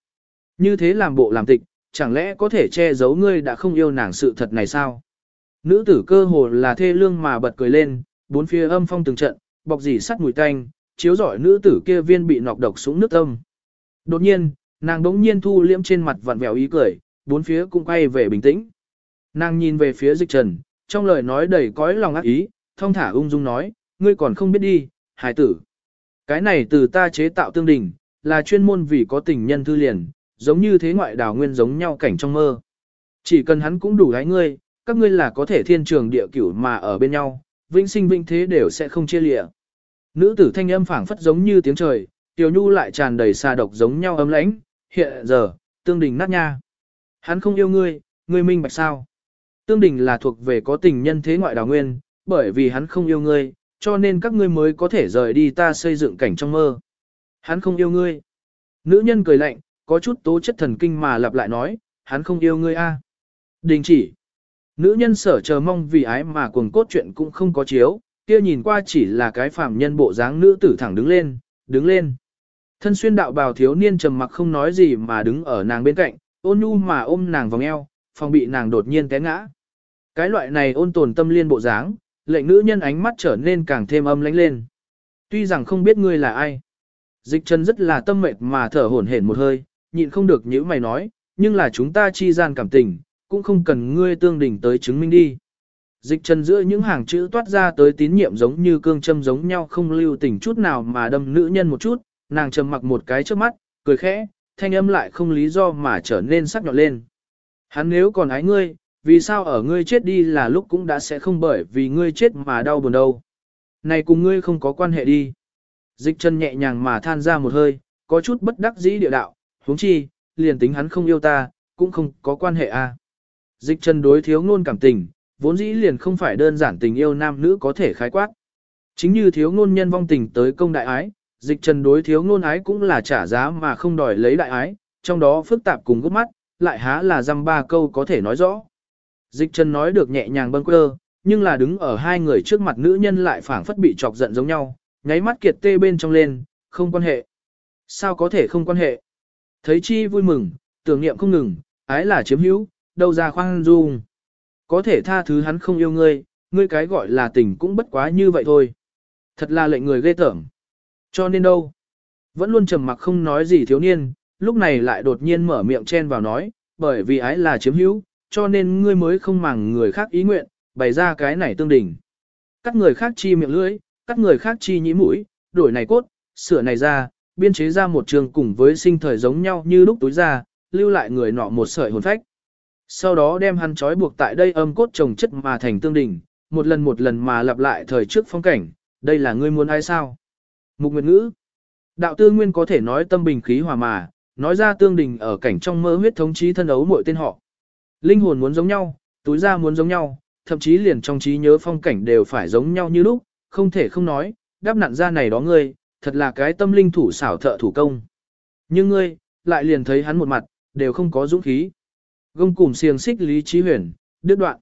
Như thế làm bộ làm tịch, chẳng lẽ có thể che giấu ngươi đã không yêu nàng sự thật này sao? Nữ tử cơ hồ là thê lương mà bật cười lên, bốn phía âm phong từng trận, bọc dì sắt mùi tanh, chiếu rọi nữ tử kia viên bị nọc độc súng nước âm. Đột nhiên, nàng đống nhiên thu liễm trên mặt vặn vẹo ý cười, bốn phía cũng quay về bình tĩnh. Nàng nhìn về phía dịch trần, trong lời nói đầy cõi lòng ác ý, thông thả ung dung nói, ngươi còn không biết đi, hải tử. Cái này từ ta chế tạo tương đình, là chuyên môn vì có tình nhân thư liền, giống như thế ngoại đảo nguyên giống nhau cảnh trong mơ. Chỉ cần hắn cũng đủ gái ngươi, các ngươi là có thể thiên trường địa cửu mà ở bên nhau, vĩnh sinh vĩnh thế đều sẽ không chia lìa. Nữ tử thanh âm phảng phất giống như tiếng trời, tiểu nhu lại tràn đầy xa độc giống nhau ấm lãnh, hiện giờ, tương đình nát nha. Hắn không yêu ngươi, ngươi minh bạch sao? Tương đình là thuộc về có tình nhân thế ngoại đào nguyên, bởi vì hắn không yêu ngươi, cho nên các ngươi mới có thể rời đi ta xây dựng cảnh trong mơ. Hắn không yêu ngươi. Nữ nhân cười lạnh, có chút tố chất thần kinh mà lặp lại nói, hắn không yêu ngươi a. Đình chỉ. Nữ nhân sở chờ mong vì ái mà cuồng cốt chuyện cũng không có chiếu, kia nhìn qua chỉ là cái phàm nhân bộ dáng nữ tử thẳng đứng lên, đứng lên. Thân xuyên đạo bào thiếu niên trầm mặc không nói gì mà đứng ở nàng bên cạnh, ôn nhu mà ôm nàng vòng eo, phòng bị nàng đột nhiên té ngã. Cái loại này ôn tồn tâm liên bộ dáng, lệnh nữ nhân ánh mắt trở nên càng thêm âm lãnh lên. Tuy rằng không biết ngươi là ai. Dịch chân rất là tâm mệt mà thở hổn hển một hơi, nhịn không được những mày nói, nhưng là chúng ta chi gian cảm tình, cũng không cần ngươi tương đỉnh tới chứng minh đi. Dịch chân giữa những hàng chữ toát ra tới tín nhiệm giống như cương châm giống nhau không lưu tình chút nào mà đâm nữ nhân một chút, nàng trầm mặc một cái trước mắt, cười khẽ, thanh âm lại không lý do mà trở nên sắc nhọn lên. Hắn nếu còn ái ngươi, vì sao ở ngươi chết đi là lúc cũng đã sẽ không bởi vì ngươi chết mà đau buồn đâu. Này cùng ngươi không có quan hệ đi. Dịch chân nhẹ nhàng mà than ra một hơi, có chút bất đắc dĩ địa đạo, huống chi, liền tính hắn không yêu ta, cũng không có quan hệ a. À. Dịch trần đối thiếu ngôn cảm tình, vốn dĩ liền không phải đơn giản tình yêu nam nữ có thể khái quát. Chính như thiếu ngôn nhân vong tình tới công đại ái, dịch trần đối thiếu ngôn ái cũng là trả giá mà không đòi lấy đại ái, trong đó phức tạp cùng gốc mắt, lại há là dăm ba câu có thể nói rõ. Dịch trần nói được nhẹ nhàng bâng quơ, nhưng là đứng ở hai người trước mặt nữ nhân lại phảng phất bị chọc giận giống nhau, nháy mắt kiệt tê bên trong lên, không quan hệ. Sao có thể không quan hệ? Thấy chi vui mừng, tưởng niệm không ngừng, ái là chiếm hữu, đâu ra khoan dung. Có thể tha thứ hắn không yêu ngươi, ngươi cái gọi là tình cũng bất quá như vậy thôi. Thật là lệnh người ghê tởm. Cho nên đâu? Vẫn luôn trầm mặc không nói gì thiếu niên, lúc này lại đột nhiên mở miệng chen vào nói, bởi vì ái là chiếm hữu, cho nên ngươi mới không màng người khác ý nguyện, bày ra cái này tương đỉnh. Cắt người khác chi miệng lưỡi, cắt người khác chi nhĩ mũi, đổi này cốt, sửa này ra, biên chế ra một trường cùng với sinh thời giống nhau như lúc túi ra, lưu lại người nọ một sợi hồn phách. Sau đó đem hắn trói buộc tại đây âm cốt trồng chất mà thành tương đỉnh, một lần một lần mà lặp lại thời trước phong cảnh, đây là ngươi muốn ai sao? Mục Nguyệt Ngữ Đạo tư nguyên có thể nói tâm bình khí hòa mà, nói ra tương đình ở cảnh trong mơ huyết thống trí thân ấu mọi tên họ. Linh hồn muốn giống nhau, túi ra muốn giống nhau, thậm chí liền trong trí nhớ phong cảnh đều phải giống nhau như lúc, không thể không nói, đáp nặn ra này đó ngươi, thật là cái tâm linh thủ xảo thợ thủ công. Nhưng ngươi, lại liền thấy hắn một mặt, đều không có dũng khí. Gông cùng xiềng xích lý trí huyền, đứt đoạn.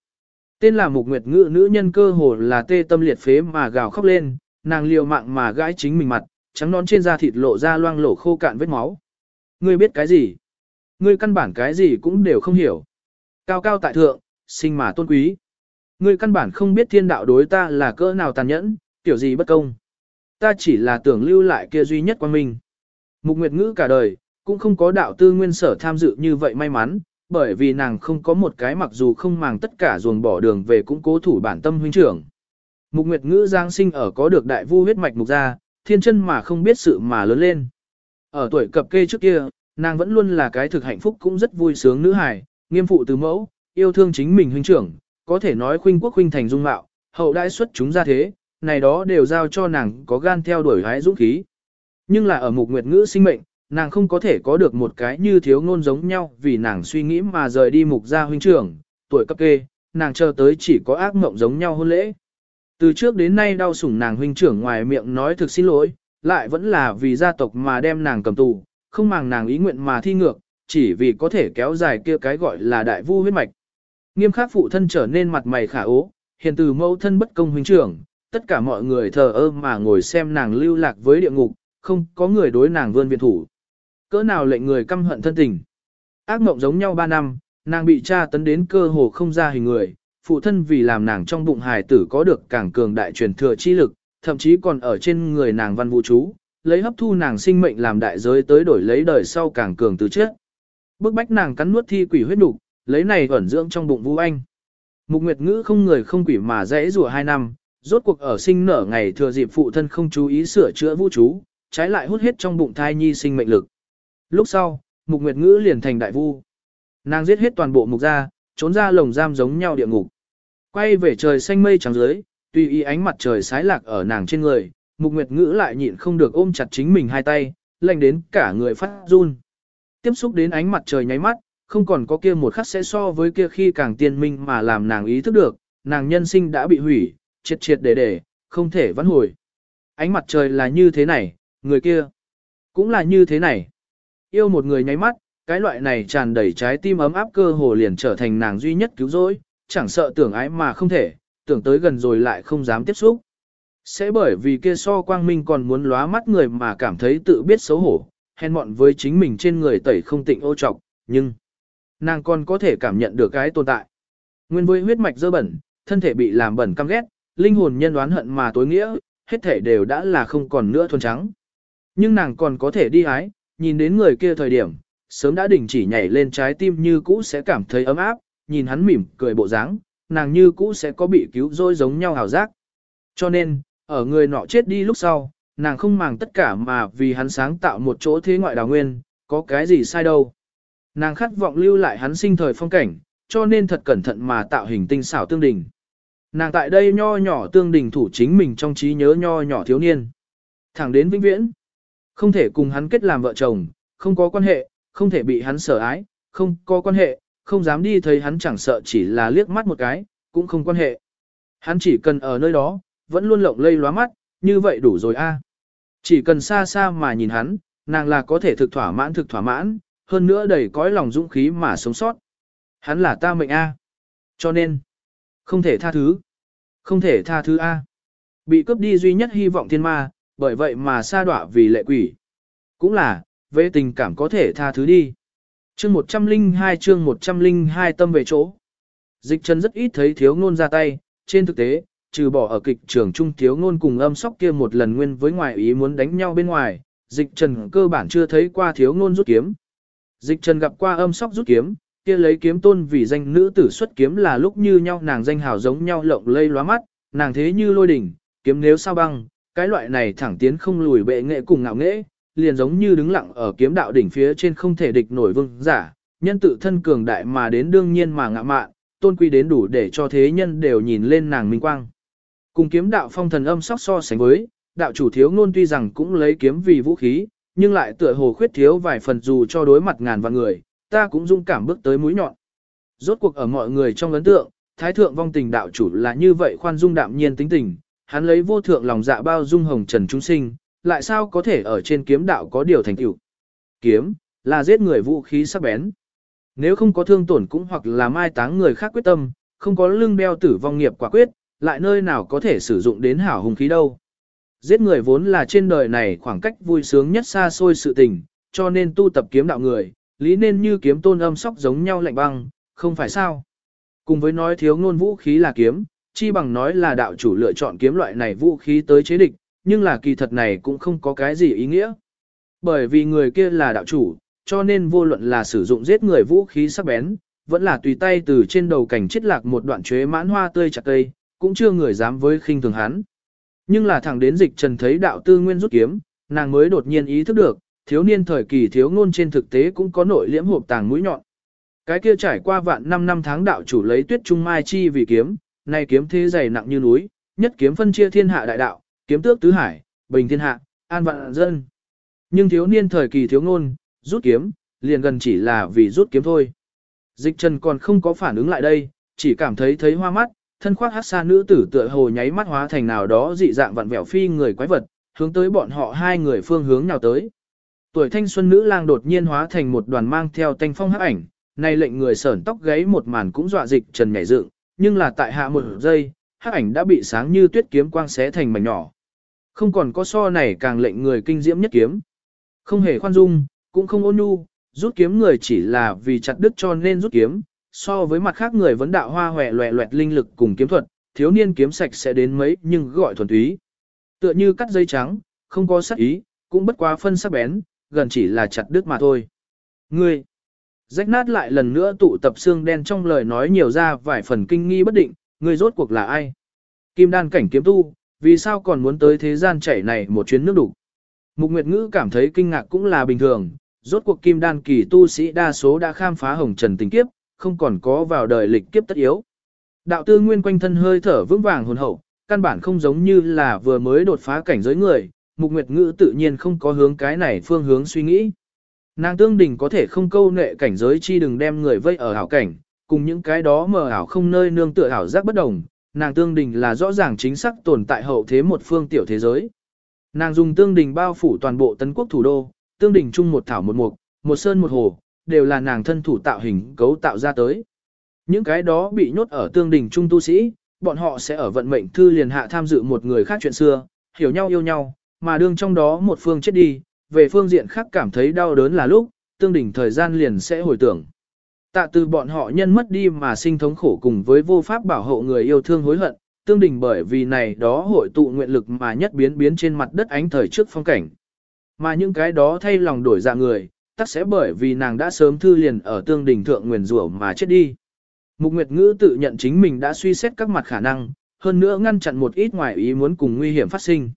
Tên là Mục Nguyệt Ngữ nữ nhân cơ hồ là tê tâm liệt phế mà gào khóc lên, nàng liều mạng mà gãi chính mình mặt, trắng nón trên da thịt lộ ra loang lổ khô cạn vết máu. Ngươi biết cái gì? Ngươi căn bản cái gì cũng đều không hiểu. Cao cao tại thượng, sinh mà tôn quý. Ngươi căn bản không biết thiên đạo đối ta là cỡ nào tàn nhẫn, kiểu gì bất công. Ta chỉ là tưởng lưu lại kia duy nhất quan minh. Mục Nguyệt Ngữ cả đời, cũng không có đạo tư nguyên sở tham dự như vậy may mắn, bởi vì nàng không có một cái mặc dù không màng tất cả ruồng bỏ đường về cũng cố thủ bản tâm huynh trưởng. Mục Nguyệt Ngữ giang sinh ở có được đại vu huyết mạch mục gia, thiên chân mà không biết sự mà lớn lên. Ở tuổi cập kê trước kia, nàng vẫn luôn là cái thực hạnh phúc cũng rất vui sướng nữ hài, nghiêm phụ từ mẫu, yêu thương chính mình huynh trưởng, có thể nói khuynh quốc khuynh thành dung mạo, hậu đại xuất chúng ra thế, này đó đều giao cho nàng có gan theo đuổi hái dũng khí. Nhưng là ở mục nguyệt ngữ sinh mệnh, nàng không có thể có được một cái như thiếu ngôn giống nhau vì nàng suy nghĩ mà rời đi mục gia huynh trưởng, tuổi cấp kê, nàng chờ tới chỉ có ác mộng giống nhau hôn lễ. Từ trước đến nay đau sủng nàng huynh trưởng ngoài miệng nói thực xin lỗi, lại vẫn là vì gia tộc mà đem nàng cầm tù, không màng nàng ý nguyện mà thi ngược, chỉ vì có thể kéo dài kia cái gọi là đại vu huyết mạch. Nghiêm khắc phụ thân trở nên mặt mày khả ố, hiền từ mẫu thân bất công huynh trưởng, tất cả mọi người thờ ơ mà ngồi xem nàng lưu lạc với địa ngục, không có người đối nàng vươn viện thủ. Cỡ nào lệnh người căm hận thân tình. Ác mộng giống nhau 3 năm, nàng bị cha tấn đến cơ hồ không ra hình người, phụ thân vì làm nàng trong bụng hài tử có được càng cường đại truyền thừa chi lực, thậm chí còn ở trên người nàng văn vũ chú, lấy hấp thu nàng sinh mệnh làm đại giới tới đổi lấy đời sau càng cường từ trước. Bức bách nàng cắn nuốt thi quỷ huyết đục, lấy này ẩn dưỡng trong bụng Vũ Anh. Mục Nguyệt Ngữ không người không quỷ mà dễ rùa hai năm, rốt cuộc ở sinh nở ngày thừa dịp phụ thân không chú ý sửa chữa vũ chú, trái lại hút hết trong bụng thai nhi sinh mệnh lực. Lúc sau, Mục Nguyệt Ngữ liền thành đại vu. Nàng giết hết toàn bộ mục gia, trốn ra lồng giam giống nhau địa ngục. Quay về trời xanh mây trắng dưới, tùy ý ánh mặt trời sái lạc ở nàng trên người, Mục Nguyệt Ngữ lại nhịn không được ôm chặt chính mình hai tay, lạnh đến cả người phát run. Tiếp xúc đến ánh mặt trời nháy mắt, không còn có kia một khắc sẽ so với kia khi càng tiên minh mà làm nàng ý thức được, nàng nhân sinh đã bị hủy, triệt triệt để để, không thể vãn hồi. Ánh mặt trời là như thế này, người kia cũng là như thế này. Yêu một người nháy mắt, cái loại này tràn đầy trái tim ấm áp cơ hồ liền trở thành nàng duy nhất cứu rỗi, chẳng sợ tưởng ái mà không thể, tưởng tới gần rồi lại không dám tiếp xúc. Sẽ bởi vì kia so quang minh còn muốn lóa mắt người mà cảm thấy tự biết xấu hổ, hèn mọn với chính mình trên người tẩy không tịnh ô trọc, nhưng nàng còn có thể cảm nhận được cái tồn tại. Nguyên với huyết mạch dơ bẩn, thân thể bị làm bẩn căm ghét, linh hồn nhân đoán hận mà tối nghĩa, hết thể đều đã là không còn nữa thuần trắng. Nhưng nàng còn có thể đi hái, nhìn đến người kia thời điểm, sớm đã đình chỉ nhảy lên trái tim như cũ sẽ cảm thấy ấm áp, nhìn hắn mỉm cười bộ dáng, nàng như cũ sẽ có bị cứu rỗi giống nhau hào giác. Cho nên, ở người nọ chết đi lúc sau, nàng không màng tất cả mà vì hắn sáng tạo một chỗ thế ngoại đào nguyên, có cái gì sai đâu. Nàng khát vọng lưu lại hắn sinh thời phong cảnh, cho nên thật cẩn thận mà tạo hình tinh xảo tương đình. Nàng tại đây nho nhỏ tương đình thủ chính mình trong trí nhớ nho nhỏ thiếu niên. Thẳng đến vĩnh viễn. Không thể cùng hắn kết làm vợ chồng, không có quan hệ, không thể bị hắn sở ái, không có quan hệ, không dám đi thấy hắn chẳng sợ chỉ là liếc mắt một cái, cũng không quan hệ. Hắn chỉ cần ở nơi đó, vẫn luôn lộng lây lóa mắt, như vậy đủ rồi a. Chỉ cần xa xa mà nhìn hắn, nàng là có thể thực thỏa mãn thực thỏa mãn, hơn nữa đầy cõi lòng dũng khí mà sống sót. Hắn là ta mệnh a. Cho nên, không thể tha thứ. Không thể tha thứ a. Bị cướp đi duy nhất hy vọng thiên ma, bởi vậy mà sa đọa vì lệ quỷ. Cũng là, về tình cảm có thể tha thứ đi. Chương 102 chương 102 tâm về chỗ. Dịch chân rất ít thấy thiếu ngôn ra tay, trên thực tế, trừ bỏ ở kịch trường trung thiếu ngôn cùng âm sóc kia một lần nguyên với ngoại ý muốn đánh nhau bên ngoài, dịch trần cơ bản chưa thấy qua thiếu ngôn rút kiếm. Dịch trần gặp qua âm sóc rút kiếm, kia lấy kiếm tôn vì danh nữ tử xuất kiếm là lúc như nhau nàng danh hào giống nhau lộng lây lóa mắt, nàng thế như lôi đỉnh, kiếm nếu sao băng, cái loại này thẳng tiến không lùi bệ nghệ cùng ngạo nghễ, liền giống như đứng lặng ở kiếm đạo đỉnh phía trên không thể địch nổi vương giả, nhân tự thân cường đại mà đến đương nhiên mà ngạ mạn, tôn quý đến đủ để cho thế nhân đều nhìn lên nàng minh quang. Cùng kiếm đạo phong thần âm sóc so sánh với, đạo chủ thiếu ngôn tuy rằng cũng lấy kiếm vì vũ khí, nhưng lại tựa hồ khuyết thiếu vài phần dù cho đối mặt ngàn vạn người, ta cũng dung cảm bước tới mũi nhọn. Rốt cuộc ở mọi người trong ấn tượng, thái thượng vong tình đạo chủ là như vậy khoan dung đạm nhiên tính tình, hắn lấy vô thượng lòng dạ bao dung hồng trần chúng sinh, lại sao có thể ở trên kiếm đạo có điều thành tựu. Kiếm, là giết người vũ khí sắc bén. Nếu không có thương tổn cũng hoặc là mai táng người khác quyết tâm, không có lưng đeo tử vong nghiệp quả quyết, lại nơi nào có thể sử dụng đến hảo hùng khí đâu. Giết người vốn là trên đời này khoảng cách vui sướng nhất xa xôi sự tình, cho nên tu tập kiếm đạo người, lý nên như kiếm tôn âm sóc giống nhau lạnh băng, không phải sao. Cùng với nói thiếu ngôn vũ khí là kiếm, chi bằng nói là đạo chủ lựa chọn kiếm loại này vũ khí tới chế địch, nhưng là kỳ thật này cũng không có cái gì ý nghĩa. Bởi vì người kia là đạo chủ, cho nên vô luận là sử dụng giết người vũ khí sắc bén, vẫn là tùy tay từ trên đầu cảnh chết lạc một đoạn chuế mãn hoa tươi chặt cây, cũng chưa người dám với khinh thường hắn. Nhưng là thẳng đến dịch trần thấy đạo tư nguyên rút kiếm, nàng mới đột nhiên ý thức được, thiếu niên thời kỳ thiếu ngôn trên thực tế cũng có nội liễm hộp tàng mũi nhọn. Cái kia trải qua vạn năm năm tháng đạo chủ lấy tuyết trung mai chi vì kiếm, này kiếm thế dày nặng như núi, nhất kiếm phân chia thiên hạ đại đạo, kiếm tước tứ hải, bình thiên hạ, an vạn dân. Nhưng thiếu niên thời kỳ thiếu ngôn, rút kiếm, liền gần chỉ là vì rút kiếm thôi. Dịch trần còn không có phản ứng lại đây, chỉ cảm thấy thấy hoa mắt, thân khoác hát xa nữ tử tựa hồ nháy mắt hóa thành nào đó dị dạng vặn vẹo phi người quái vật, hướng tới bọn họ hai người phương hướng nào tới. Tuổi thanh xuân nữ lang đột nhiên hóa thành một đoàn mang theo thanh phong hắc ảnh, này lệnh người sởn tóc gáy một màn cũng dọa dịch trần nhảy dựng, nhưng là tại hạ một giây, hắc ảnh đã bị sáng như tuyết kiếm quang xé thành mảnh nhỏ. Không còn có so này càng lệnh người kinh diễm nhất kiếm. Không hề khoan dung, cũng không ôn nhu, rút kiếm người chỉ là vì chặt đứt cho nên rút kiếm, so với mặt khác người vẫn đạo hoa hòe loẹ loẹt linh lực cùng kiếm thuật, thiếu niên kiếm sạch sẽ đến mấy nhưng gọi thuần túy. Tựa như cắt dây trắng, không có sắc ý, cũng bất quá phân sắc bén, gần chỉ là chặt đứt mà thôi. Ngươi, rách nát lại lần nữa tụ tập xương đen trong lời nói nhiều ra vài phần kinh nghi bất định, ngươi rốt cuộc là ai? Kim đan cảnh kiếm tu, vì sao còn muốn tới thế gian chảy này một chuyến nước đủ? Mục Nguyệt Ngữ cảm thấy kinh ngạc cũng là bình thường, rốt cuộc kim đan kỳ tu sĩ đa số đã khám phá hồng trần tình kiếp, không còn có vào đời lịch kiếp tất yếu. Đạo tư nguyên quanh thân hơi thở vững vàng hồn hậu, căn bản không giống như là vừa mới đột phá cảnh giới người, Mục Nguyệt Ngữ tự nhiên không có hướng cái này phương hướng suy nghĩ. Nàng tương đình có thể không câu nệ cảnh giới chi đừng đem người vây ở hảo cảnh, cùng những cái đó mờ ảo không nơi nương tựa ảo giác bất đồng, nàng tương đình là rõ ràng chính xác tồn tại hậu thế một phương tiểu thế giới. Nàng dùng tương đình bao phủ toàn bộ tấn quốc thủ đô, tương đình chung một thảo một mục, một sơn một hồ, đều là nàng thân thủ tạo hình cấu tạo ra tới. Những cái đó bị nhốt ở tương đình trung tu sĩ, bọn họ sẽ ở vận mệnh thư liền hạ tham dự một người khác chuyện xưa, hiểu nhau yêu nhau, mà đương trong đó một phương chết đi, về phương diện khác cảm thấy đau đớn là lúc, tương đỉnh thời gian liền sẽ hồi tưởng. Tạ từ bọn họ nhân mất đi mà sinh thống khổ cùng với vô pháp bảo hộ người yêu thương hối hận, tương đỉnh bởi vì này đó hội tụ nguyện lực mà nhất biến biến trên mặt đất ánh thời trước phong cảnh. Mà những cái đó thay lòng đổi dạ người, tất sẽ bởi vì nàng đã sớm thư liền ở tương đỉnh thượng nguyền rủa mà chết đi. Mục Nguyệt Ngữ tự nhận chính mình đã suy xét các mặt khả năng, hơn nữa ngăn chặn một ít ngoài ý muốn cùng nguy hiểm phát sinh.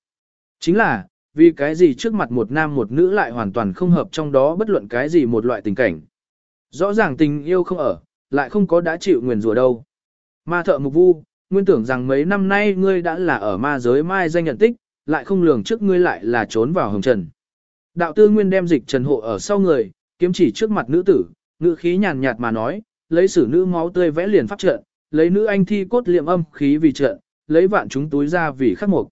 Chính là, vì cái gì trước mặt một nam một nữ lại hoàn toàn không hợp trong đó bất luận cái gì một loại tình cảnh. Rõ ràng tình yêu không ở, lại không có đã chịu nguyền rủa đâu. Ma thợ mục vu, nguyên tưởng rằng mấy năm nay ngươi đã là ở ma giới mai danh nhận tích, lại không lường trước ngươi lại là trốn vào hồng trần. Đạo tư nguyên đem dịch trần hộ ở sau người, kiếm chỉ trước mặt nữ tử, ngữ khí nhàn nhạt mà nói, lấy sử nữ máu tươi vẽ liền pháp trận, lấy nữ anh thi cốt liệm âm khí vì trận, lấy vạn chúng túi ra vì khắc mục.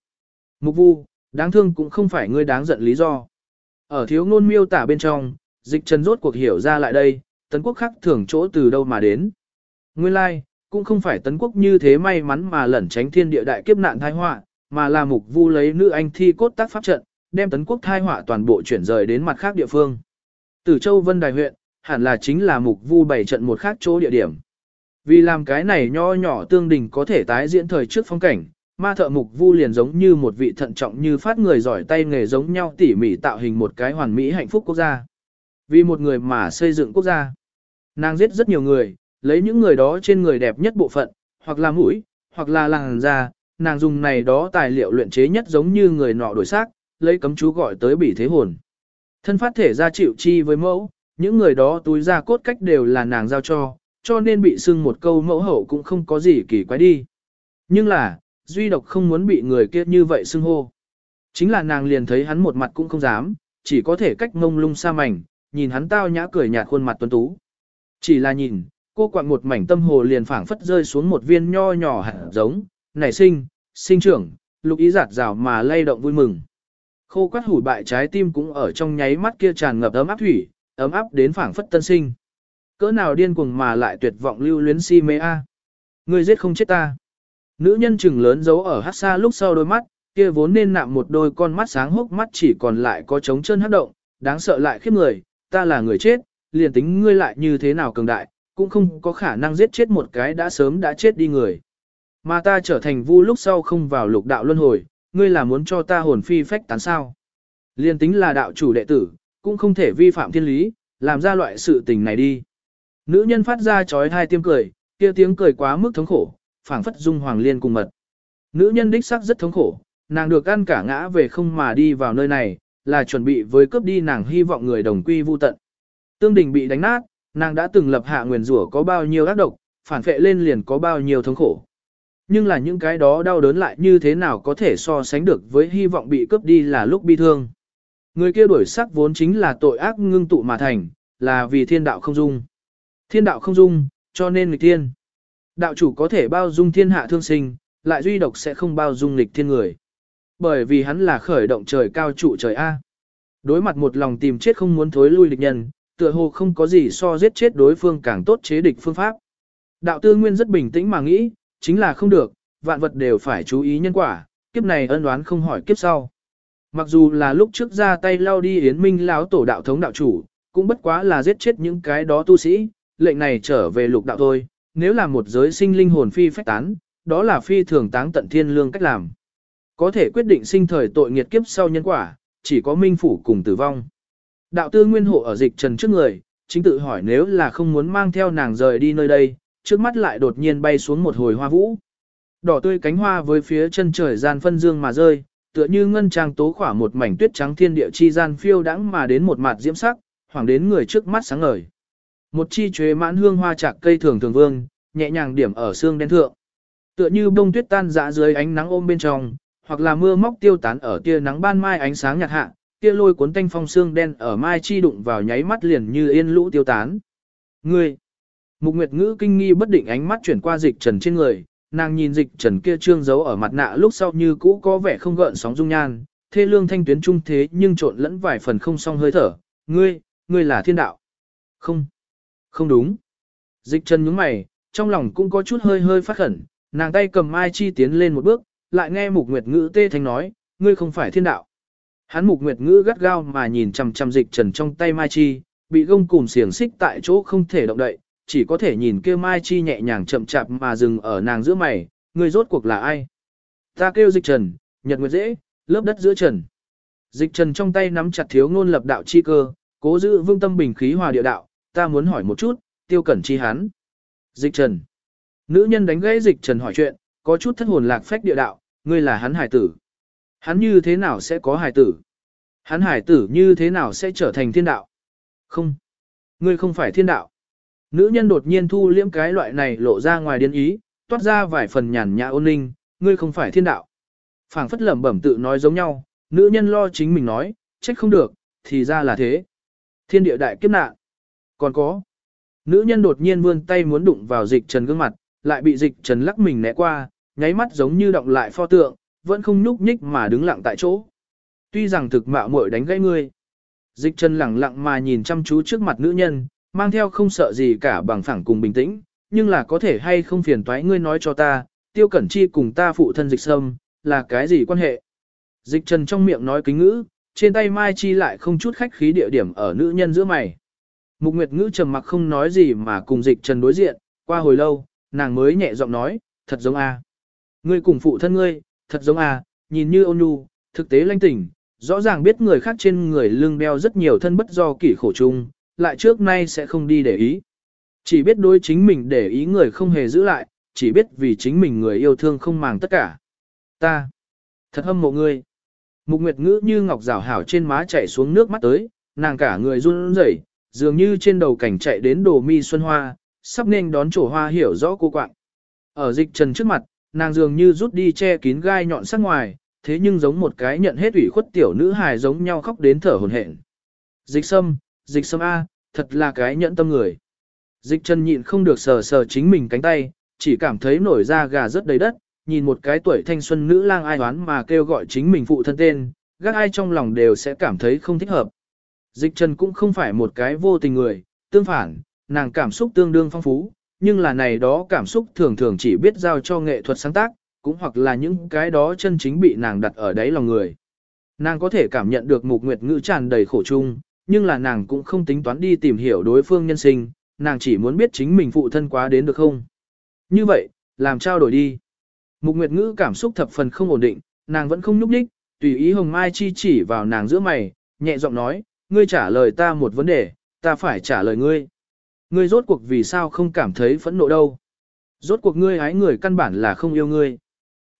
Mục vu, đáng thương cũng không phải ngươi đáng giận lý do. Ở thiếu ngôn miêu tả bên trong, dịch trần rốt cuộc hiểu ra lại đây, tấn quốc khắc thường chỗ từ đâu mà đến. Nguyên lai, like, cũng không phải tấn quốc như thế may mắn mà lẩn tránh thiên địa đại kiếp nạn tai họa, mà là mục vu lấy nữ anh thi cốt tác pháp trận, đem tấn quốc thai họa toàn bộ chuyển rời đến mặt khác địa phương. Từ Châu Vân Đài huyện, hẳn là chính là mục vu bảy trận một khác chỗ địa điểm. Vì làm cái này nho nhỏ tương đình có thể tái diễn thời trước phong cảnh, ma thợ mục vu liền giống như một vị thận trọng như phát người giỏi tay nghề giống nhau tỉ mỉ tạo hình một cái hoàn mỹ hạnh phúc quốc gia. Vì một người mà xây dựng quốc gia. Nàng giết rất nhiều người, lấy những người đó trên người đẹp nhất bộ phận, hoặc là mũi, hoặc là làn da, nàng dùng này đó tài liệu luyện chế nhất giống như người nọ đổi xác, lấy cấm chú gọi tới bỉ thế hồn. Thân phát thể ra chịu chi với mẫu, những người đó túi ra cốt cách đều là nàng giao cho, cho nên bị xưng một câu mẫu hậu cũng không có gì kỳ quái đi. Nhưng là, duy độc không muốn bị người kia như vậy xưng hô. Chính là nàng liền thấy hắn một mặt cũng không dám, chỉ có thể cách ngông lung xa mảnh, nhìn hắn tao nhã cười nhạt khuôn mặt tuấn tú. Chỉ là nhìn, Cô quặng một mảnh tâm hồ liền phảng phất rơi xuống một viên nho nhỏ hạt giống, nảy sinh, sinh trưởng, lục ý giạt rào mà lay động vui mừng. Khô quát hủ bại trái tim cũng ở trong nháy mắt kia tràn ngập ấm áp thủy, ấm áp đến phảng phất tân sinh. Cỡ nào điên cuồng mà lại tuyệt vọng lưu luyến si mê a. Ngươi giết không chết ta. Nữ nhân chừng lớn giấu ở hát xa lúc sau đôi mắt, kia vốn nên nạm một đôi con mắt sáng hốc mắt chỉ còn lại có trống chân hát động, đáng sợ lại khiếp người, ta là người chết, liền tính ngươi lại như thế nào cường đại, cũng không có khả năng giết chết một cái đã sớm đã chết đi người. Mà ta trở thành vu lúc sau không vào lục đạo luân hồi, ngươi là muốn cho ta hồn phi phách tán sao. Liên tính là đạo chủ đệ tử, cũng không thể vi phạm thiên lý, làm ra loại sự tình này đi. Nữ nhân phát ra chói thai tiêm cười, kia tiếng cười quá mức thống khổ, phảng phất dung hoàng liên cùng mật. Nữ nhân đích sắc rất thống khổ, nàng được ăn cả ngã về không mà đi vào nơi này, là chuẩn bị với cướp đi nàng hy vọng người đồng quy vu tận. Tương đình bị đánh nát, nàng đã từng lập hạ nguyền rủa có bao nhiêu ác độc, phản phệ lên liền có bao nhiêu thống khổ. Nhưng là những cái đó đau đớn lại như thế nào có thể so sánh được với hy vọng bị cướp đi là lúc bi thương. Người kia đuổi sắc vốn chính là tội ác ngưng tụ mà thành, là vì thiên đạo không dung. Thiên đạo không dung, cho nên người thiên. Đạo chủ có thể bao dung thiên hạ thương sinh, lại duy độc sẽ không bao dung nghịch thiên người. Bởi vì hắn là khởi động trời cao trụ trời A. Đối mặt một lòng tìm chết không muốn thối lui địch nhân, tựa hồ không có gì so giết chết đối phương càng tốt chế địch phương pháp. Đạo tư nguyên rất bình tĩnh mà nghĩ, chính là không được, vạn vật đều phải chú ý nhân quả, kiếp này ân đoán không hỏi kiếp sau. Mặc dù là lúc trước ra tay lao đi yến minh lão tổ đạo thống đạo chủ, cũng bất quá là giết chết những cái đó tu sĩ, lệnh này trở về lục đạo thôi, nếu là một giới sinh linh hồn phi phách tán, đó là phi thường táng tận thiên lương cách làm. Có thể quyết định sinh thời tội nghiệt kiếp sau nhân quả, chỉ có minh phủ cùng tử vong. Đạo tư nguyên hộ ở dịch trần trước người, chính tự hỏi nếu là không muốn mang theo nàng rời đi nơi đây, trước mắt lại đột nhiên bay xuống một hồi hoa vũ. Đỏ tươi cánh hoa với phía chân trời gian phân dương mà rơi, tựa như ngân trang tố khỏa một mảnh tuyết trắng thiên địa chi gian phiêu đãng mà đến một mặt diễm sắc, hoàng đến người trước mắt sáng ngời. Một chi chuế mãn hương hoa chạc cây thường thường vương, nhẹ nhàng điểm ở xương đen thượng. Tựa như bông tuyết tan dã dưới ánh nắng ôm bên trong, hoặc là mưa móc tiêu tán ở tia nắng ban mai ánh sáng nhạt hạ, tia lôi cuốn tanh phong xương đen ở mai chi đụng vào nháy mắt liền như yên lũ tiêu tán. Ngươi! Mục Nguyệt Ngữ kinh nghi bất định ánh mắt chuyển qua dịch trần trên người, nàng nhìn dịch trần kia trương giấu ở mặt nạ lúc sau như cũ có vẻ không gợn sóng dung nhan, thê lương thanh tuyến trung thế nhưng trộn lẫn vài phần không song hơi thở. Ngươi, ngươi là thiên đạo. Không, không đúng. Dịch trần nhướng mày, trong lòng cũng có chút hơi hơi phát khẩn, nàng tay cầm mai chi tiến lên một bước, lại nghe Mục Nguyệt Ngữ tê thanh nói, ngươi không phải thiên đạo. Hắn Mục Nguyệt Ngữ gắt gao mà nhìn chằm chằm dịch trần trong tay mai chi, bị gông cùm xiềng xích tại chỗ không thể động đậy, chỉ có thể nhìn kia mai chi nhẹ nhàng chậm chạp mà dừng ở nàng giữa mày, ngươi rốt cuộc là ai? Ta kêu dịch trần, nhật nguyệt dễ, lớp đất giữa trần. Dịch trần trong tay nắm chặt thiếu ngôn lập đạo chi cơ, cố giữ vương tâm bình khí hòa địa đạo, ta muốn hỏi một chút, tiêu cẩn chi hắn. Dịch trần. Nữ nhân đánh gãy dịch trần hỏi chuyện, có chút thất hồn lạc phách địa đạo, ngươi là hắn hải tử. Hắn như thế nào sẽ có hải tử? Hắn hải tử như thế nào sẽ trở thành thiên đạo? Không. Ngươi không phải thiên đạo. Nữ nhân đột nhiên thu liễm cái loại này lộ ra ngoài điên ý, toát ra vài phần nhàn nhã ôn ninh, ngươi không phải thiên đạo. phảng phất lẩm bẩm tự nói giống nhau, nữ nhân lo chính mình nói, trách không được, thì ra là thế. Thiên địa đại kiếp nạn. Còn có. Nữ nhân đột nhiên vươn tay muốn đụng vào dịch trần gương mặt, lại bị dịch trần lắc mình né qua, nháy mắt giống như động lại pho tượng, vẫn không nhúc nhích mà đứng lặng tại chỗ. Tuy rằng thực mạo muội đánh gãy ngươi. Dịch trần lặng lặng mà nhìn chăm chú trước mặt nữ nhân, mang theo không sợ gì cả bằng phẳng cùng bình tĩnh, nhưng là có thể hay không phiền toái ngươi nói cho ta, tiêu cẩn chi cùng ta phụ thân dịch sâm, là cái gì quan hệ? Dịch trần trong miệng nói kính ngữ, trên tay Mai Chi lại không chút khách khí địa điểm ở nữ nhân giữa mày. Mục Nguyệt Ngữ trầm mặc không nói gì mà cùng dịch trần đối diện, qua hồi lâu, nàng mới nhẹ giọng nói, thật giống a. Ngươi cùng phụ thân ngươi, thật giống a, nhìn như ôn nhu, thực tế lanh tỉnh, rõ ràng biết người khác trên người lưng đeo rất nhiều thân bất do kỷ khổ chung, lại trước nay sẽ không đi để ý. Chỉ biết đối chính mình để ý người không hề giữ lại, chỉ biết vì chính mình người yêu thương không màng tất cả. Ta, thật hâm mộ ngươi. Mục Nguyệt Ngữ như ngọc rảo hảo trên má chảy xuống nước mắt tới, nàng cả người run rẩy, dường như trên đầu cảnh chạy đến đồ mi xuân hoa, sắp nên đón chỗ hoa hiểu rõ cô quạng. Ở dịch trần trước mặt, nàng dường như rút đi che kín gai nhọn sắc ngoài, thế nhưng giống một cái nhận hết ủy khuất tiểu nữ hài giống nhau khóc đến thở hổn hển. Dịch sâm, dịch sâm A, thật là cái nhẫn tâm người. Dịch trần nhịn không được sờ sờ chính mình cánh tay, chỉ cảm thấy nổi da gà rất đầy đất, nhìn một cái tuổi thanh xuân nữ lang ai đoán mà kêu gọi chính mình phụ thân tên, gác ai trong lòng đều sẽ cảm thấy không thích hợp. Dịch Trần cũng không phải một cái vô tình người, tương phản, nàng cảm xúc tương đương phong phú, nhưng là này đó cảm xúc thường thường chỉ biết giao cho nghệ thuật sáng tác, cũng hoặc là những cái đó chân chính bị nàng đặt ở đáy lòng người. Nàng có thể cảm nhận được mục nguyệt ngữ tràn đầy khổ chung, nhưng là nàng cũng không tính toán đi tìm hiểu đối phương nhân sinh, nàng chỉ muốn biết chính mình phụ thân quá đến được không. Như vậy, làm trao đổi đi. Mục nguyệt ngữ cảm xúc thập phần không ổn định, nàng vẫn không nhúc nhích, tùy ý hồng mai chi chỉ vào nàng giữa mày, nhẹ giọng nói, ngươi trả lời ta một vấn đề, ta phải trả lời ngươi. Ngươi rốt cuộc vì sao không cảm thấy phẫn nộ đâu. Rốt cuộc ngươi hái người căn bản là không yêu ngươi.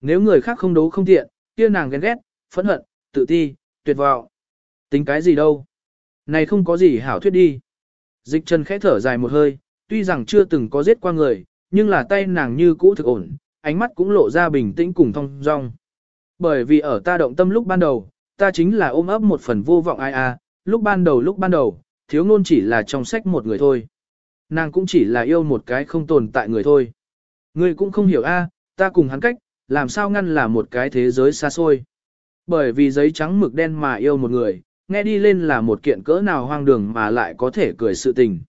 Nếu người khác không đấu không tiện, kia nàng ghen ghét, phẫn hận, tự ti, tuyệt vọng. Tính cái gì đâu. Này không có gì hảo thuyết đi. Dịch chân khẽ thở dài một hơi, tuy rằng chưa từng có giết qua người, nhưng là tay nàng như cũ thực ổn, ánh mắt cũng lộ ra bình tĩnh cùng thong dong. Bởi vì ở ta động tâm lúc ban đầu, ta chính là ôm ấp một phần vô vọng ai a, lúc ban đầu lúc ban đầu, thiếu ngôn chỉ là trong sách một người thôi. Nàng cũng chỉ là yêu một cái không tồn tại người thôi. Ngươi cũng không hiểu a, à, ta cùng hắn cách, làm sao ngăn là một cái thế giới xa xôi. Bởi vì giấy trắng mực đen mà yêu một người, nghe đi lên là một kiện cỡ nào hoang đường mà lại có thể cười sự tình.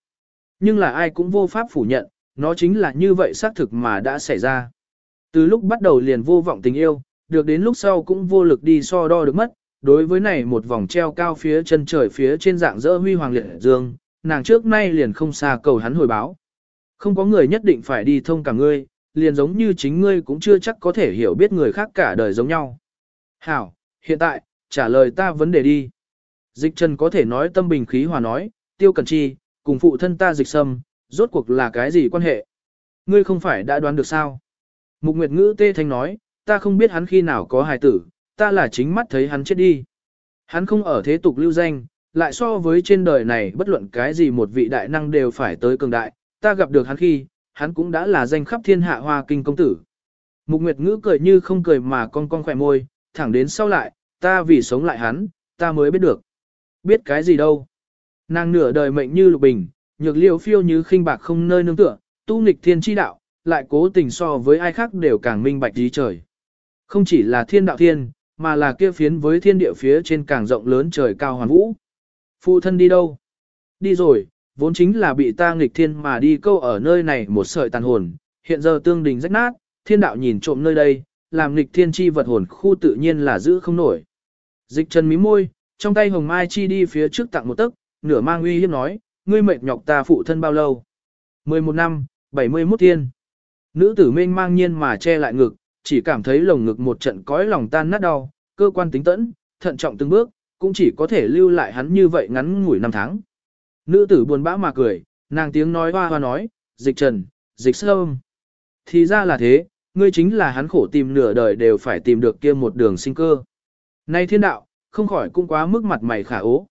Nhưng là ai cũng vô pháp phủ nhận, nó chính là như vậy xác thực mà đã xảy ra. Từ lúc bắt đầu liền vô vọng tình yêu, được đến lúc sau cũng vô lực đi so đo được mất, đối với này một vòng treo cao phía chân trời phía trên dạng dỡ huy hoàng liệt dương, nàng trước nay liền không xa cầu hắn hồi báo. Không có người nhất định phải đi thông cả ngươi, liền giống như chính ngươi cũng chưa chắc có thể hiểu biết người khác cả đời giống nhau. Hảo, hiện tại, trả lời ta vấn đề đi. Dịch trần có thể nói tâm bình khí hòa nói, tiêu cần chi, cùng phụ thân ta dịch sâm, rốt cuộc là cái gì quan hệ? Ngươi không phải đã đoán được sao? Mục Nguyệt Ngữ tê thanh nói, ta không biết hắn khi nào có hài tử, ta là chính mắt thấy hắn chết đi. Hắn không ở thế tục lưu danh, lại so với trên đời này bất luận cái gì một vị đại năng đều phải tới cường đại, ta gặp được hắn khi, hắn cũng đã là danh khắp thiên hạ hoa kinh công tử. Mục Nguyệt Ngữ cười như không cười mà con con khỏe môi, thẳng đến sau lại, ta vì sống lại hắn, ta mới biết được. Biết cái gì đâu. Nàng nửa đời mệnh như lục bình, nhược liêu phiêu như khinh bạc không nơi nương tựa, tu nghịch thiên chi đạo, lại cố tình so với ai khác đều càng minh bạch ý trời. Không chỉ là thiên đạo thiên, mà là kia phiến với thiên địa phía trên càng rộng lớn trời cao hoàn vũ. Phụ thân đi đâu? Đi rồi, vốn chính là bị ta nghịch thiên mà đi câu ở nơi này một sợi tàn hồn, hiện giờ tương đình rách nát, thiên đạo nhìn trộm nơi đây, làm nghịch thiên chi vật hồn khu tự nhiên là giữ không nổi. Dịch chân mí môi, trong tay hồng mai chi đi phía trước tặng một tấc, nửa mang uy hiếp nói, ngươi mệt nhọc ta phụ thân bao lâu? 11 năm, 71 thiên. Nữ tử mênh mang nhiên mà che lại ngực, chỉ cảm thấy lồng ngực một trận cõi lòng tan nát đau, cơ quan tính tẫn, thận trọng từng bước, cũng chỉ có thể lưu lại hắn như vậy ngắn ngủi năm tháng. Nữ tử buồn bã mà cười, nàng tiếng nói hoa hoa nói, dịch trần, dịch sâm. Thì ra là thế, ngươi chính là hắn khổ tìm nửa đời đều phải tìm được kia một đường sinh cơ. Nay thiên đạo, không khỏi cũng quá mức mặt mày khả ố.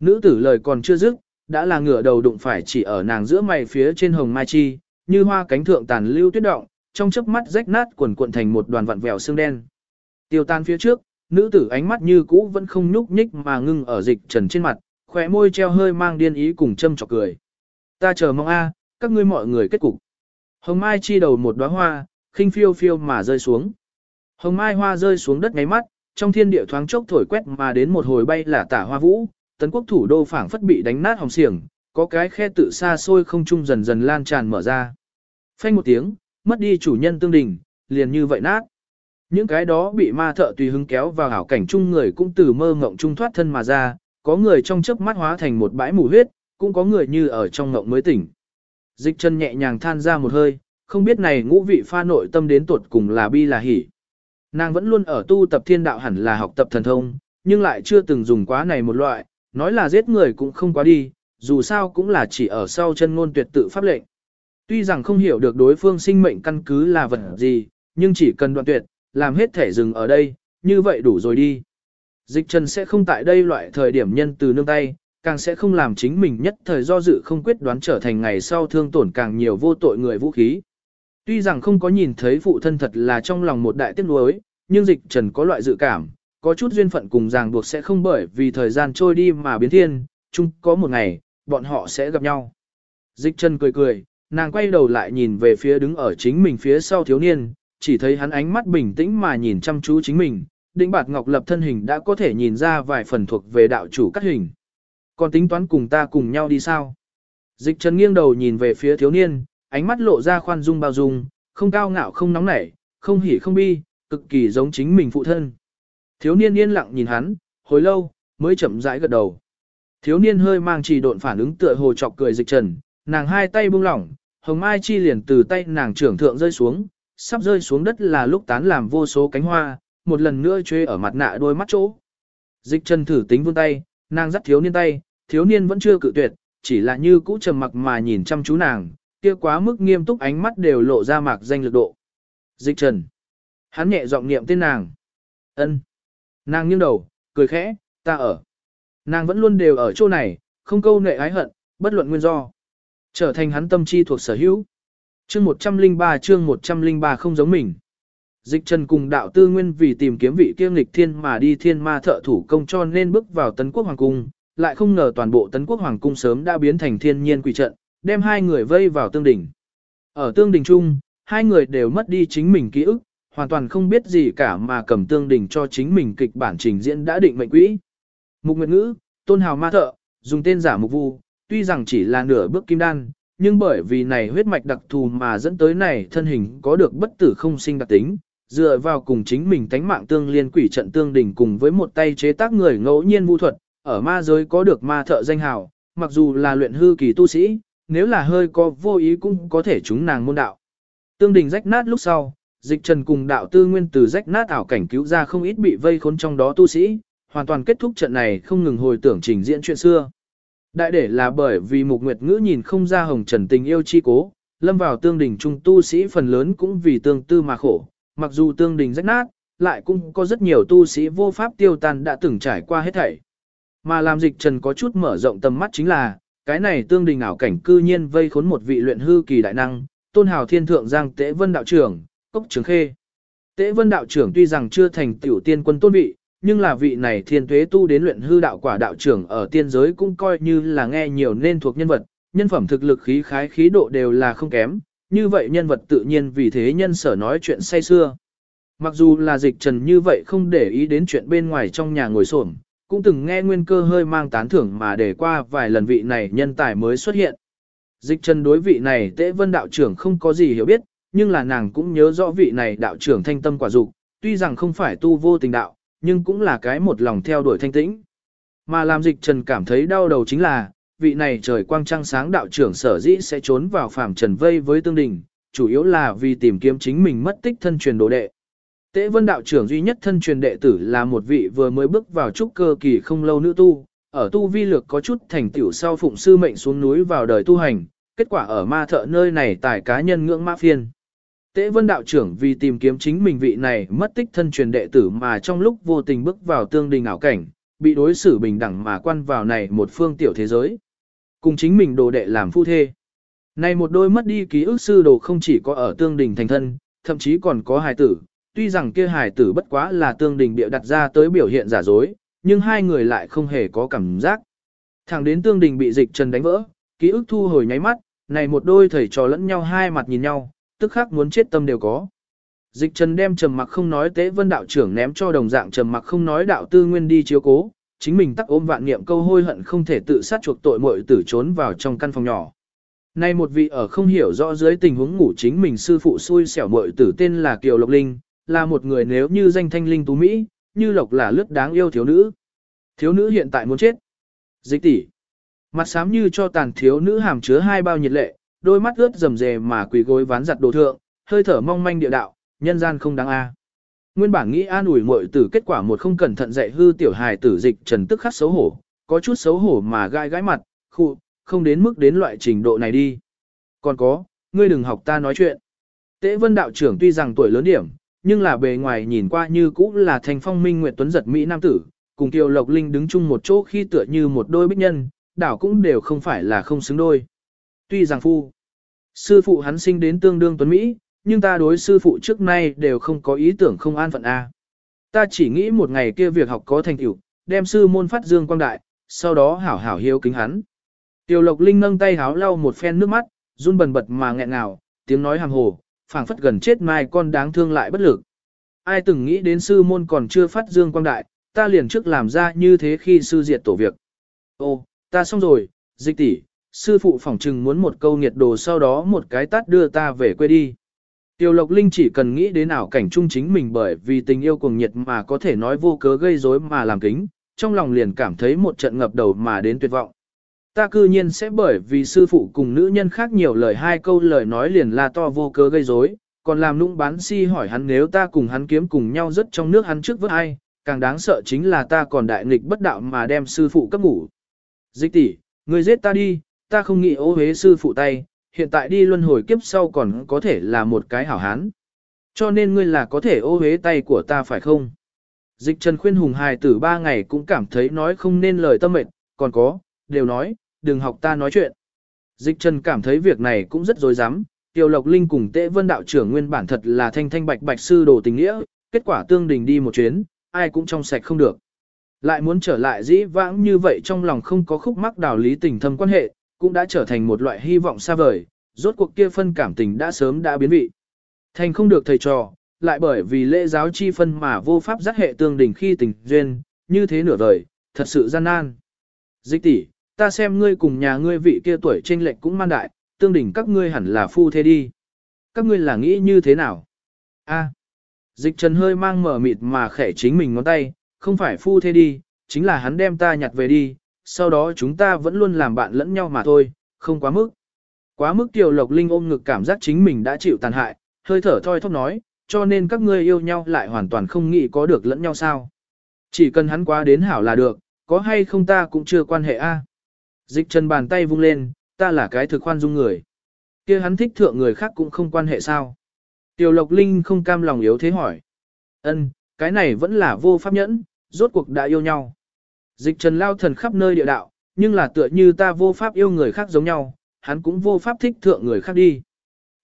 Nữ tử lời còn chưa dứt, đã là ngửa đầu đụng phải chỉ ở nàng giữa mày phía trên hồng mai chi, như hoa cánh thượng tàn lưu tuyết động, trong chớp mắt rách nát quần cuộn thành một đoàn vặn vẹo xương đen. Tiêu tan phía trước, nữ tử ánh mắt như cũ vẫn không nhúc nhích mà ngưng ở dịch trần trên mặt, khóe môi treo hơi mang điên ý cùng châm chọc cười. Ta chờ mong a, à, các ngươi mọi người kết cục. Hồng Mai chi đầu một đóa hoa, khinh phiêu phiêu mà rơi xuống. Hồng Mai hoa rơi xuống đất ngáy mắt, trong thiên địa thoáng chốc thổi quét mà đến một hồi bay là tả hoa vũ, tấn quốc thủ đô phảng phất bị đánh nát hồng xiềng, có cái khe tự xa xôi không trung dần dần lan tràn mở ra. Phanh một tiếng, mất đi chủ nhân tương đình, liền như vậy nát. Những cái đó bị ma thợ tùy hứng kéo vào hảo cảnh chung người cũng từ mơ ngộng trung thoát thân mà ra, có người trong chớp mắt hóa thành một bãi mù huyết, cũng có người như ở trong ngộng mới tỉnh. Dịch chân nhẹ nhàng than ra một hơi, không biết này ngũ vị pha nội tâm đến tuột cùng là bi là hỉ. Nàng vẫn luôn ở tu tập thiên đạo hẳn là học tập thần thông, nhưng lại chưa từng dùng quá này một loại, nói là giết người cũng không quá đi, dù sao cũng là chỉ ở sau chân ngôn tuyệt tự pháp lệnh. Tuy rằng không hiểu được đối phương sinh mệnh căn cứ là vật gì, nhưng chỉ cần đoạn tuyệt, làm hết thể dừng ở đây, như vậy đủ rồi đi. Dịch trần sẽ không tại đây loại thời điểm nhân từ nương tay, càng sẽ không làm chính mình nhất thời do dự không quyết đoán trở thành ngày sau thương tổn càng nhiều vô tội người vũ khí. Tuy rằng không có nhìn thấy phụ thân thật là trong lòng một đại tiếc nuối, nhưng dịch trần có loại dự cảm, có chút duyên phận cùng ràng buộc sẽ không bởi vì thời gian trôi đi mà biến thiên, chung có một ngày, bọn họ sẽ gặp nhau. Dịch Trần cười cười, nàng quay đầu lại nhìn về phía đứng ở chính mình phía sau thiếu niên, chỉ thấy hắn ánh mắt bình tĩnh mà nhìn chăm chú chính mình, định bạt ngọc lập thân hình đã có thể nhìn ra vài phần thuộc về đạo chủ cắt hình. Còn tính toán cùng ta cùng nhau đi sao? Dịch trần nghiêng đầu nhìn về phía thiếu niên, ánh mắt lộ ra khoan dung bao dung, không cao ngạo không nóng nảy, không hỉ không bi, cực kỳ giống chính mình phụ thân. Thiếu niên yên lặng nhìn hắn, hồi lâu, mới chậm rãi gật đầu. Thiếu niên hơi mang trì độn phản ứng tựa hồ chọc cười dịch trần, nàng hai tay buông lỏng, hồng mai chi liền từ tay nàng trưởng thượng rơi xuống, sắp rơi xuống đất là lúc tán làm vô số cánh hoa, một lần nữa chê ở mặt nạ đôi mắt chỗ. Dịch trần thử tính vươn tay, nàng dắt thiếu niên tay, thiếu niên vẫn chưa cự tuyệt, chỉ là như cũ trầm mặc mà nhìn chăm chú nàng, kia quá mức nghiêm túc ánh mắt đều lộ ra mạc danh lực độ. Dịch trần. Hắn nhẹ giọng niệm tên nàng. ân Nàng nghiêng đầu, cười khẽ, ta ở. Nàng vẫn luôn đều ở chỗ này, không câu nệ ái hận, bất luận nguyên do. Trở thành hắn tâm chi thuộc sở hữu. Chương 103 chương 103 không giống mình. Dịch trần cùng đạo tư nguyên vì tìm kiếm vị kiêm lịch thiên mà đi thiên ma thợ thủ công cho nên bước vào tấn quốc hoàng cung, lại không ngờ toàn bộ tấn quốc hoàng cung sớm đã biến thành thiên nhiên quỷ trận, đem hai người vây vào tương đỉnh. Ở tương đỉnh chung, hai người đều mất đi chính mình ký ức, hoàn toàn không biết gì cả mà cầm tương đỉnh cho chính mình kịch bản trình diễn đã định mệnh quỹ. Mục Nguyệt Ngữ, Tôn Hào Ma Thợ, dùng tên giả Mục Vu, tuy rằng chỉ là nửa bước kim đan, nhưng bởi vì này huyết mạch đặc thù mà dẫn tới này thân hình có được bất tử không sinh đặc tính, dựa vào cùng chính mình tánh mạng tương liên quỷ trận tương đỉnh cùng với một tay chế tác người ngẫu nhiên vu thuật, ở ma giới có được ma thợ danh hào, mặc dù là luyện hư kỳ tu sĩ, nếu là hơi có vô ý cũng có thể chúng nàng môn đạo. Tương đỉnh rách nát lúc sau, dịch trần cùng đạo tư nguyên từ rách nát ảo cảnh cứu ra không ít bị vây khốn trong đó tu sĩ, hoàn toàn kết thúc trận này không ngừng hồi tưởng trình diễn chuyện xưa. Đại để là bởi vì mục nguyệt ngữ nhìn không ra hồng trần tình yêu chi cố, lâm vào tương đình trung tu sĩ phần lớn cũng vì tương tư mà khổ, mặc dù tương đình rách nát, lại cũng có rất nhiều tu sĩ vô pháp tiêu tan đã từng trải qua hết thảy. Mà làm dịch trần có chút mở rộng tầm mắt chính là, cái này tương đình ảo cảnh cư nhiên vây khốn một vị luyện hư kỳ đại năng, tôn hào thiên thượng giang tế vân đạo trưởng, cốc trường khê. Tế vân đạo trưởng tuy rằng chưa thành tiểu tiên quân tôn vị, nhưng là vị này thiên tuế tu đến luyện hư đạo quả đạo trưởng ở tiên giới cũng coi như là nghe nhiều nên thuộc nhân vật, nhân phẩm thực lực khí khái khí độ đều là không kém, như vậy nhân vật tự nhiên vì thế nhân sở nói chuyện say xưa. Mặc dù là dịch trần như vậy không để ý đến chuyện bên ngoài trong nhà ngồi xổm cũng từng nghe nguyên cơ hơi mang tán thưởng mà để qua vài lần vị này nhân tài mới xuất hiện. Dịch trần đối vị này tế vân đạo trưởng không có gì hiểu biết, nhưng là nàng cũng nhớ rõ vị này đạo trưởng thanh tâm quả dục tuy rằng không phải tu vô tình đạo, nhưng cũng là cái một lòng theo đuổi thanh tĩnh. Mà làm dịch trần cảm thấy đau đầu chính là, vị này trời quang trăng sáng đạo trưởng sở dĩ sẽ trốn vào phàm trần vây với tương đình, chủ yếu là vì tìm kiếm chính mình mất tích thân truyền đồ đệ. Tế vân đạo trưởng duy nhất thân truyền đệ tử là một vị vừa mới bước vào trúc cơ kỳ không lâu nữ tu, ở tu vi lược có chút thành tiểu sau phụng sư mệnh xuống núi vào đời tu hành, kết quả ở ma thợ nơi này tài cá nhân ngưỡng ma phiên. Tế vân đạo trưởng vì tìm kiếm chính mình vị này mất tích thân truyền đệ tử mà trong lúc vô tình bước vào tương đình ảo cảnh, bị đối xử bình đẳng mà quan vào này một phương tiểu thế giới. Cùng chính mình đồ đệ làm phu thê. Này một đôi mất đi ký ức sư đồ không chỉ có ở tương đình thành thân, thậm chí còn có hài tử, tuy rằng kia hài tử bất quá là tương đình bịa đặt ra tới biểu hiện giả dối, nhưng hai người lại không hề có cảm giác. Thẳng đến tương đình bị dịch trần đánh vỡ, ký ức thu hồi nháy mắt, này một đôi thầy trò lẫn nhau hai mặt nhìn nhau, tức khắc muốn chết tâm đều có. Dịch trần đem trầm mặc không nói tế vân đạo trưởng ném cho đồng dạng trầm mặc không nói đạo tư nguyên đi chiếu cố, chính mình tắc ôm vạn niệm câu hôi hận không thể tự sát chuộc tội muội tử trốn vào trong căn phòng nhỏ. Nay một vị ở không hiểu rõ dưới tình huống ngủ chính mình sư phụ xui xẻo muội tử tên là Kiều Lộc Linh, là một người nếu như danh thanh linh tú Mỹ, như Lộc là lướt đáng yêu thiếu nữ. Thiếu nữ hiện tại muốn chết. Dịch tỷ. Mặt xám như cho tàn thiếu nữ hàm chứa hai bao nhiệt lệ, đôi mắt ướt rầm rề mà quỳ gối ván giặt đồ thượng, hơi thở mong manh địa đạo, nhân gian không đáng a. Nguyên bản nghĩ an ủi muội tử kết quả một không cẩn thận dạy hư tiểu hài tử dịch trần tức khắc xấu hổ, có chút xấu hổ mà gai gãi mặt, khụ, không đến mức đến loại trình độ này đi. Còn có, ngươi đừng học ta nói chuyện. Tế vân đạo trưởng tuy rằng tuổi lớn điểm, nhưng là bề ngoài nhìn qua như cũ là thành phong minh nguyệt tuấn giật Mỹ Nam tử, cùng Kiều Lộc Linh đứng chung một chỗ khi tựa như một đôi bích nhân, đảo cũng đều không phải là không xứng đôi. Tuy rằng phu, sư phụ hắn sinh đến tương đương tuấn Mỹ, nhưng ta đối sư phụ trước nay đều không có ý tưởng không an phận A. Ta chỉ nghĩ một ngày kia việc học có thành tựu, đem sư môn phát dương quang đại, sau đó hảo hảo hiếu kính hắn. Tiểu Lộc Linh nâng tay háo lau một phen nước mắt, run bần bật mà nghẹn ngào, tiếng nói hàm hồ, phảng phất gần chết mai con đáng thương lại bất lực. Ai từng nghĩ đến sư môn còn chưa phát dương quang đại, ta liền trước làm ra như thế khi sư diệt tổ việc. Ô, ta xong rồi, dịch tỷ, sư phụ phỏng trừng muốn một câu nghiệt đồ sau đó một cái tát đưa ta về quê đi. Tiêu Lộc Linh chỉ cần nghĩ đến ảo cảnh chung chính mình bởi vì tình yêu cuồng nhiệt mà có thể nói vô cớ gây rối mà làm kính, trong lòng liền cảm thấy một trận ngập đầu mà đến tuyệt vọng. Ta cư nhiên sẽ bởi vì sư phụ cùng nữ nhân khác nhiều lời hai câu lời nói liền là to vô cớ gây rối, còn làm nũng bán si hỏi hắn nếu ta cùng hắn kiếm cùng nhau rất trong nước hắn trước vớt ai, càng đáng sợ chính là ta còn đại nghịch bất đạo mà đem sư phụ cấp ngủ. Dịch tỷ, người giết ta đi, ta không nghĩ ô hế sư phụ tay, hiện tại đi luân hồi kiếp sau còn có thể là một cái hảo hán. Cho nên ngươi là có thể ô hế tay của ta phải không? Dịch Trần khuyên hùng hài tử ba ngày cũng cảm thấy nói không nên lời tâm mệnh, còn có, đều nói, đừng học ta nói chuyện. Dịch Trần cảm thấy việc này cũng rất dối dám, Tiêu Lộc Linh cùng Tế Vân đạo trưởng nguyên bản thật là thanh thanh bạch bạch sư đồ tình nghĩa, kết quả tương đình đi một chuyến, ai cũng trong sạch không được. Lại muốn trở lại dĩ vãng như vậy trong lòng không có khúc mắc đạo lý tình thâm quan hệ, cũng đã trở thành một loại hy vọng xa vời, rốt cuộc kia phân cảm tình đã sớm đã biến vị. Thành không được thầy trò, lại bởi vì lễ giáo chi phân mà vô pháp giác hệ tương đình khi tình duyên, như thế nửa vời, thật sự gian nan. Dịch tỷ, ta xem ngươi cùng nhà ngươi vị kia tuổi trên lệnh cũng man đại, tương đình các ngươi hẳn là phu thế đi. Các ngươi là nghĩ như thế nào? A. Dịch trần hơi mang mở mịt mà khẽ chính mình ngón tay, không phải phu thế đi, chính là hắn đem ta nhặt về đi, sau đó chúng ta vẫn luôn làm bạn lẫn nhau mà thôi, không quá mức. Quá mức Tiểu Lộc Linh ôm ngực cảm giác chính mình đã chịu tàn hại, hơi thở thoi thóp nói, cho nên các ngươi yêu nhau lại hoàn toàn không nghĩ có được lẫn nhau sao. Chỉ cần hắn quá đến hảo là được, có hay không ta cũng chưa quan hệ a. Dịch chân bàn tay vung lên, ta là cái thực khoan dung người. kia hắn thích thượng người khác cũng không quan hệ sao. Tiểu Lộc Linh không cam lòng yếu thế hỏi. ân cái này vẫn là vô pháp nhẫn, rốt cuộc đã yêu nhau. Dịch trần lao thần khắp nơi địa đạo, nhưng là tựa như ta vô pháp yêu người khác giống nhau, hắn cũng vô pháp thích thượng người khác đi.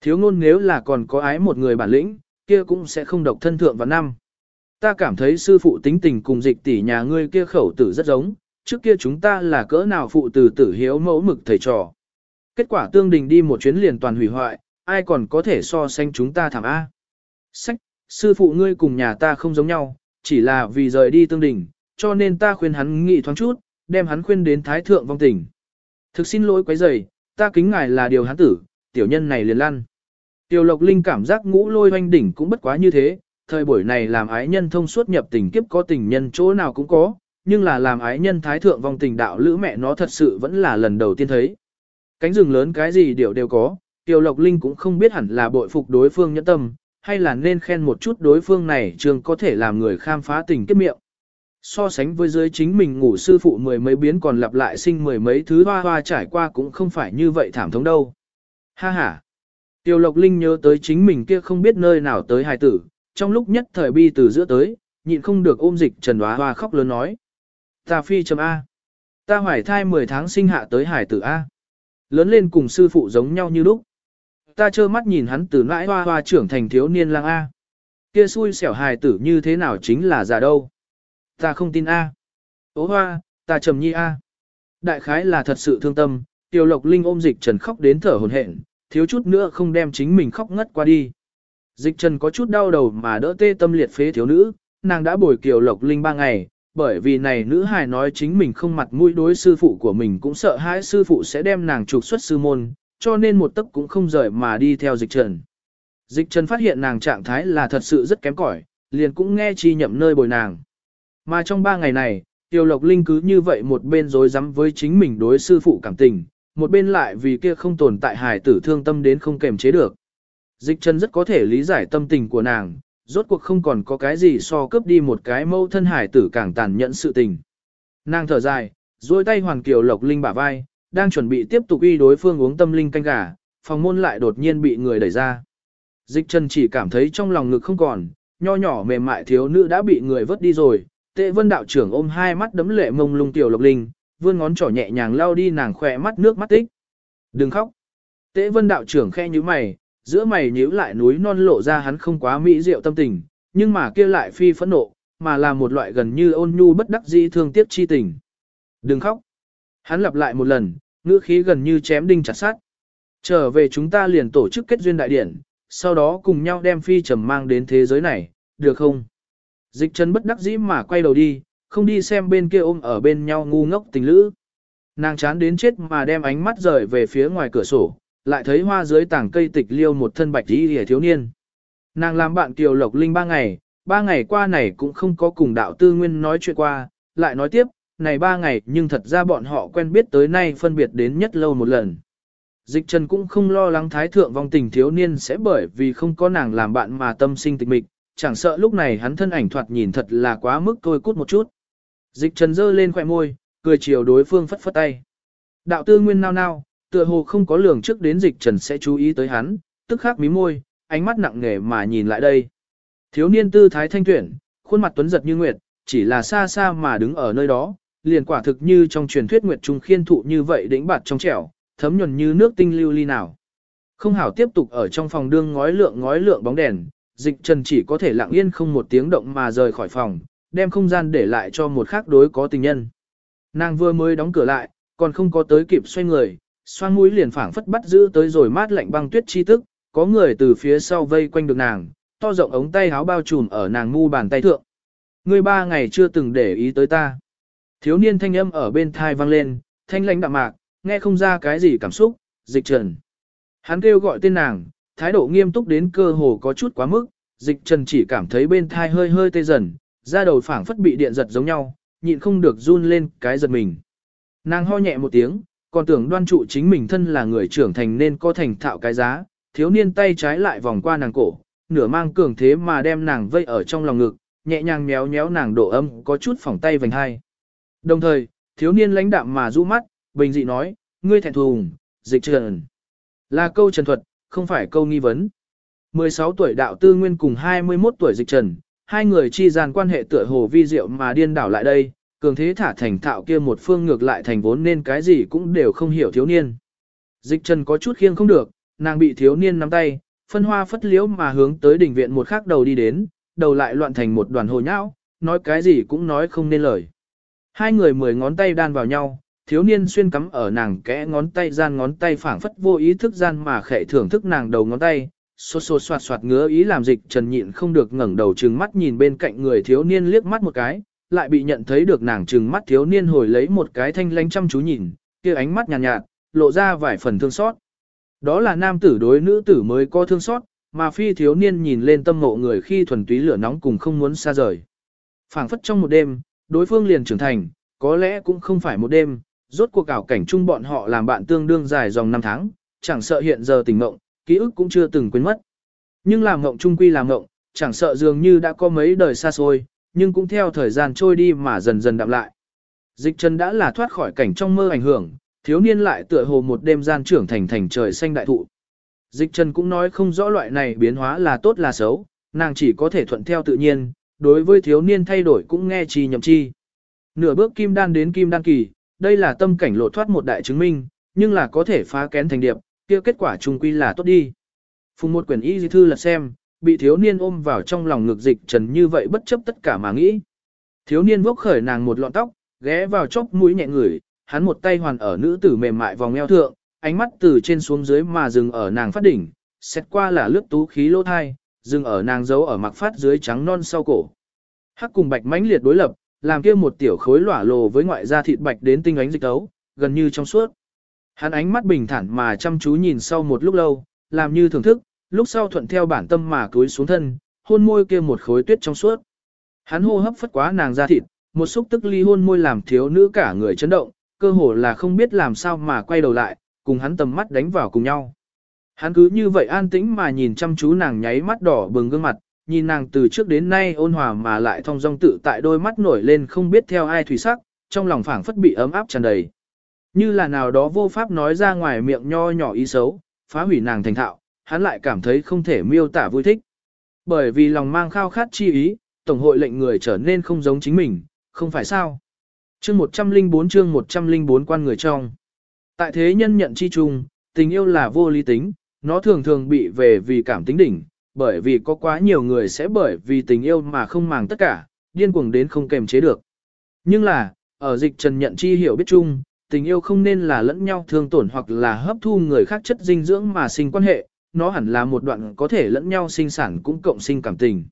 Thiếu ngôn nếu là còn có ái một người bản lĩnh, kia cũng sẽ không độc thân thượng vào năm. Ta cảm thấy sư phụ tính tình cùng dịch tỷ nhà ngươi kia khẩu tử rất giống, trước kia chúng ta là cỡ nào phụ tử tử hiếu mẫu mực thầy trò. Kết quả tương đình đi một chuyến liền toàn hủy hoại, ai còn có thể so sánh chúng ta thảm A. Sách, sư phụ ngươi cùng nhà ta không giống nhau, chỉ là vì rời đi tương đình, cho nên ta khuyên hắn nghĩ thoáng chút, đem hắn khuyên đến thái thượng vong tình. Thực xin lỗi quấy rầy, ta kính ngài là điều hắn tử, tiểu nhân này liền lăn. Tiểu Lộc Linh cảm giác ngũ lôi hoanh đỉnh cũng bất quá như thế, thời buổi này làm ái nhân thông suốt nhập tình kiếp có tình nhân chỗ nào cũng có, nhưng là làm ái nhân thái thượng vong tình đạo lữ mẹ nó thật sự vẫn là lần đầu tiên thấy. Cánh rừng lớn cái gì đều đều có, Tiểu Lộc Linh cũng không biết hẳn là bội phục đối phương nhẫn tâm, hay là nên khen một chút đối phương này trường có thể làm người khám phá tình kiếp miệng. So sánh với dưới chính mình ngủ sư phụ mười mấy biến còn lặp lại sinh mười mấy thứ hoa hoa trải qua cũng không phải như vậy thảm thống đâu. Ha ha. Tiêu Lộc Linh nhớ tới chính mình kia không biết nơi nào tới hài tử, trong lúc nhất thời bi từ giữa tới, nhịn không được ôm dịch trần đoá hoa khóc lớn nói. Ta phi chấm A. Ta hoài thai 10 tháng sinh hạ tới hải tử A. Lớn lên cùng sư phụ giống nhau như lúc. Ta trơ mắt nhìn hắn từ nãi hoa hoa trưởng thành thiếu niên lang A. Kia xui xẻo hài tử như thế nào chính là già đâu. Ta không tin A. Ố hoa, ta trầm nhi A. Đại khái là thật sự thương tâm, Tiêu Lộc Linh ôm dịch trần khóc đến thở hổn hển, thiếu chút nữa không đem chính mình khóc ngất qua đi. Dịch trần có chút đau đầu mà đỡ tê tâm liệt phế thiếu nữ, nàng đã bồi Kiều Lộc Linh ba ngày, bởi vì này nữ hài nói chính mình không mặt mũi đối sư phụ của mình cũng sợ hãi sư phụ sẽ đem nàng trục xuất sư môn, cho nên một tấc cũng không rời mà đi theo dịch trần. Dịch trần phát hiện nàng trạng thái là thật sự rất kém cỏi, liền cũng nghe chi nhậm nơi bồi nàng. Mà trong ba ngày này, Tiêu Lộc Linh cứ như vậy một bên dối rắm với chính mình đối sư phụ cảm tình, một bên lại vì kia không tồn tại hài tử thương tâm đến không kềm chế được. Dịch chân rất có thể lý giải tâm tình của nàng, rốt cuộc không còn có cái gì so cướp đi một cái mâu thân hài tử càng tàn nhẫn sự tình. Nàng thở dài, duỗi tay Hoàng Kiều Lộc Linh bả vai, đang chuẩn bị tiếp tục uy đối phương uống tâm linh canh gà, phòng môn lại đột nhiên bị người đẩy ra. Dịch chân chỉ cảm thấy trong lòng ngực không còn, nho nhỏ mềm mại thiếu nữ đã bị người vớt đi rồi, tệ vân đạo trưởng ôm hai mắt đấm lệ mông lung tiểu lộc linh, vươn ngón trỏ nhẹ nhàng lao đi nàng khỏe mắt nước mắt tích. Đừng khóc. Tệ vân đạo trưởng khe như mày, giữa mày nhíu lại núi non lộ ra hắn không quá mỹ diệu tâm tình, nhưng mà kia lại phi phẫn nộ, mà là một loại gần như ôn nhu bất đắc dĩ thương tiếc chi tình. Đừng khóc. Hắn lặp lại một lần, Ngữ khí gần như chém đinh chặt sắt. Trở về chúng ta liền tổ chức kết duyên đại điển, sau đó cùng nhau đem phi trầm mang đến thế giới này, được không? Dịch Trần bất đắc dĩ mà quay đầu đi, không đi xem bên kia ôm ở bên nhau ngu ngốc tình lữ. Nàng chán đến chết mà đem ánh mắt rời về phía ngoài cửa sổ, lại thấy hoa dưới tảng cây tịch liêu một thân bạch y hề thiếu niên. Nàng làm bạn Kiều Lộc Linh ba ngày, ba ngày qua này cũng không có cùng đạo tư nguyên nói chuyện qua, lại nói tiếp, này ba ngày nhưng thật ra bọn họ quen biết tới nay phân biệt đến nhất lâu một lần. Dịch Trần cũng không lo lắng thái thượng vong tình thiếu niên sẽ bởi vì không có nàng làm bạn mà tâm sinh tịch mịch, chẳng sợ lúc này hắn thân ảnh thoạt nhìn thật là quá mức thôi cút một chút. Dịch Trần giơ lên khỏe môi, cười chiều đối phương phất phất tay. Đạo tư nguyên nao nao, tựa hồ không có lường trước đến Dịch Trần sẽ chú ý tới hắn, tức khắc mí môi, ánh mắt nặng nề mà nhìn lại đây. Thiếu niên tư thái thanh tuyển, khuôn mặt tuấn giật như nguyệt, chỉ là xa xa mà đứng ở nơi đó, liền quả thực như trong truyền thuyết nguyệt trung khiên thụ như vậy đỉnh bạt trong trẻo, thấm nhuần như nước tinh lưu ly nào. Không hảo tiếp tục ở trong phòng đương ngói lượng ngói lượng bóng đèn, dịch trần chỉ có thể lặng yên không một tiếng động mà rời khỏi phòng, đem không gian để lại cho một khác đối có tình nhân. Nàng vừa mới đóng cửa lại, còn không có tới kịp xoay người, xoan mũi liền phảng phất bắt giữ tới rồi mát lạnh băng tuyết chi tức, có người từ phía sau vây quanh được nàng, to rộng ống tay háo bao trùm ở nàng ngu bàn tay thượng. Ngươi ba ngày chưa từng để ý tới ta. Thiếu niên thanh âm ở bên thai vang lên, thanh lãnh đạm mạc, nghe không ra cái gì cảm xúc, dịch trần. Hắn kêu gọi tên nàng, thái độ nghiêm túc đến cơ hồ có chút quá mức, dịch trần chỉ cảm thấy bên thai hơi hơi tê dần, da đầu phảng phất bị điện giật giống nhau, nhịn không được run lên cái giật mình. Nàng ho nhẹ một tiếng, còn tưởng đoan trụ chính mình thân là người trưởng thành nên có thành thạo cái giá, thiếu niên tay trái lại vòng qua nàng cổ, nửa mang cường thế mà đem nàng vây ở trong lòng ngực, nhẹ nhàng méo méo nàng độ âm có chút phỏng tay vành hai. Đồng thời, thiếu niên lãnh đạm mà rũ mắt, bình dị nói, ngươi thẹn thùng, dịch trần. Là câu trần thuật, không phải câu nghi vấn. 16 tuổi đạo tư nguyên cùng 21 tuổi dịch trần, hai người chi gian quan hệ tựa hồ vi diệu mà điên đảo lại đây, cường thế thả thành thạo kia một phương ngược lại thành vốn nên cái gì cũng đều không hiểu thiếu niên. Dịch trần có chút khiêng không được, nàng bị thiếu niên nắm tay, phân hoa phất liễu mà hướng tới đỉnh viện một khắc đầu đi đến, đầu lại loạn thành một đoàn hồ nhão, nói cái gì cũng nói không nên lời. Hai người mười ngón tay đan vào nhau, thiếu niên xuyên cắm ở nàng kẽ ngón tay gian ngón tay phảng phất vô ý thức gian mà khệ thưởng thức nàng đầu ngón tay, xô xô soạt soạt ngứa ý làm dịch trần nhịn không được ngẩng đầu trừng mắt nhìn bên cạnh người thiếu niên liếc mắt một cái, lại bị nhận thấy được nàng trừng mắt thiếu niên hồi lấy một cái thanh lanh chăm chú nhìn, kia ánh mắt nhàn nhạt, nhạt, lộ ra vài phần thương xót. Đó là nam tử đối nữ tử mới có thương xót, mà phi thiếu niên nhìn lên tâm mộ người khi thuần túy lửa nóng cùng không muốn xa rời. phảng phất trong một đêm, đối phương liền trưởng thành, có lẽ cũng không phải một đêm, rốt cuộc ảo cảnh chung bọn họ làm bạn tương đương dài dòng năm tháng, chẳng sợ hiện giờ tỉnh mộng, ký ức cũng chưa từng quên mất. Nhưng làm mộng chung quy làm mộng, chẳng sợ dường như đã có mấy đời xa xôi, nhưng cũng theo thời gian trôi đi mà dần dần đậm lại. Dịch chân đã là thoát khỏi cảnh trong mơ ảnh hưởng, thiếu niên lại tựa hồ một đêm gian trưởng thành thành trời xanh đại thụ. Dịch Trần cũng nói không rõ loại này biến hóa là tốt là xấu, nàng chỉ có thể thuận theo tự nhiên, đối với thiếu niên thay đổi cũng nghe chi nhậm chi. Nửa bước kim đan đến kim đan kỳ, đây là tâm cảnh lộ thoát một đại chứng minh, nhưng là có thể phá kén thành điệp, kia kết quả chung quy là tốt đi. Phùng một quyển y di thư là xem, bị thiếu niên ôm vào trong lòng ngực dịch trần như vậy bất chấp tất cả mà nghĩ. Thiếu niên vốc khởi nàng một lọn tóc, ghé vào chốc mũi nhẹ ngửi, hắn một tay hoàn ở nữ tử mềm mại vòng eo thượng, ánh mắt từ trên xuống dưới mà dừng ở nàng phát đỉnh, xét qua là lướt tú khí lỗ thai, dừng ở nàng giấu ở mặc phát dưới trắng non sau cổ. Hắc cùng bạch mãnh liệt đối lập, làm kia một tiểu khối lỏa lồ với ngoại da thịt bạch đến tinh ánh dịch tấu, gần như trong suốt. Hắn ánh mắt bình thản mà chăm chú nhìn sau một lúc lâu, làm như thưởng thức, lúc sau thuận theo bản tâm mà cúi xuống thân, hôn môi kia một khối tuyết trong suốt. Hắn hô hấp phất quá nàng da thịt, một xúc tức ly hôn môi làm thiếu nữ cả người chấn động, cơ hồ là không biết làm sao mà quay đầu lại, cùng hắn tầm mắt đánh vào cùng nhau. Hắn cứ như vậy an tĩnh mà nhìn chăm chú nàng nháy mắt đỏ bừng gương mặt, nhìn nàng từ trước đến nay ôn hòa mà lại thong dong tự tại đôi mắt nổi lên không biết theo ai thủy sắc, trong lòng phảng phất bị ấm áp tràn đầy. Như là nào đó vô pháp nói ra ngoài miệng nho nhỏ ý xấu, phá hủy nàng thành thạo, hắn lại cảm thấy không thể miêu tả vui thích. Bởi vì lòng mang khao khát chi ý, Tổng hội lệnh người trở nên không giống chính mình, không phải sao. Chương 104 chương 104 quan người trong. Tại thế nhân nhận chi chung, tình yêu là vô lý tính, nó thường thường bị về vì cảm tính đỉnh, bởi vì có quá nhiều người sẽ bởi vì tình yêu mà không màng tất cả, điên cuồng đến không kềm chế được. Nhưng là, ở dịch trần nhận chi hiểu biết chung, tình yêu không nên là lẫn nhau thương tổn hoặc là hấp thu người khác chất dinh dưỡng mà sinh quan hệ, nó hẳn là một đoạn có thể lẫn nhau sinh sản cũng cộng sinh cảm tình.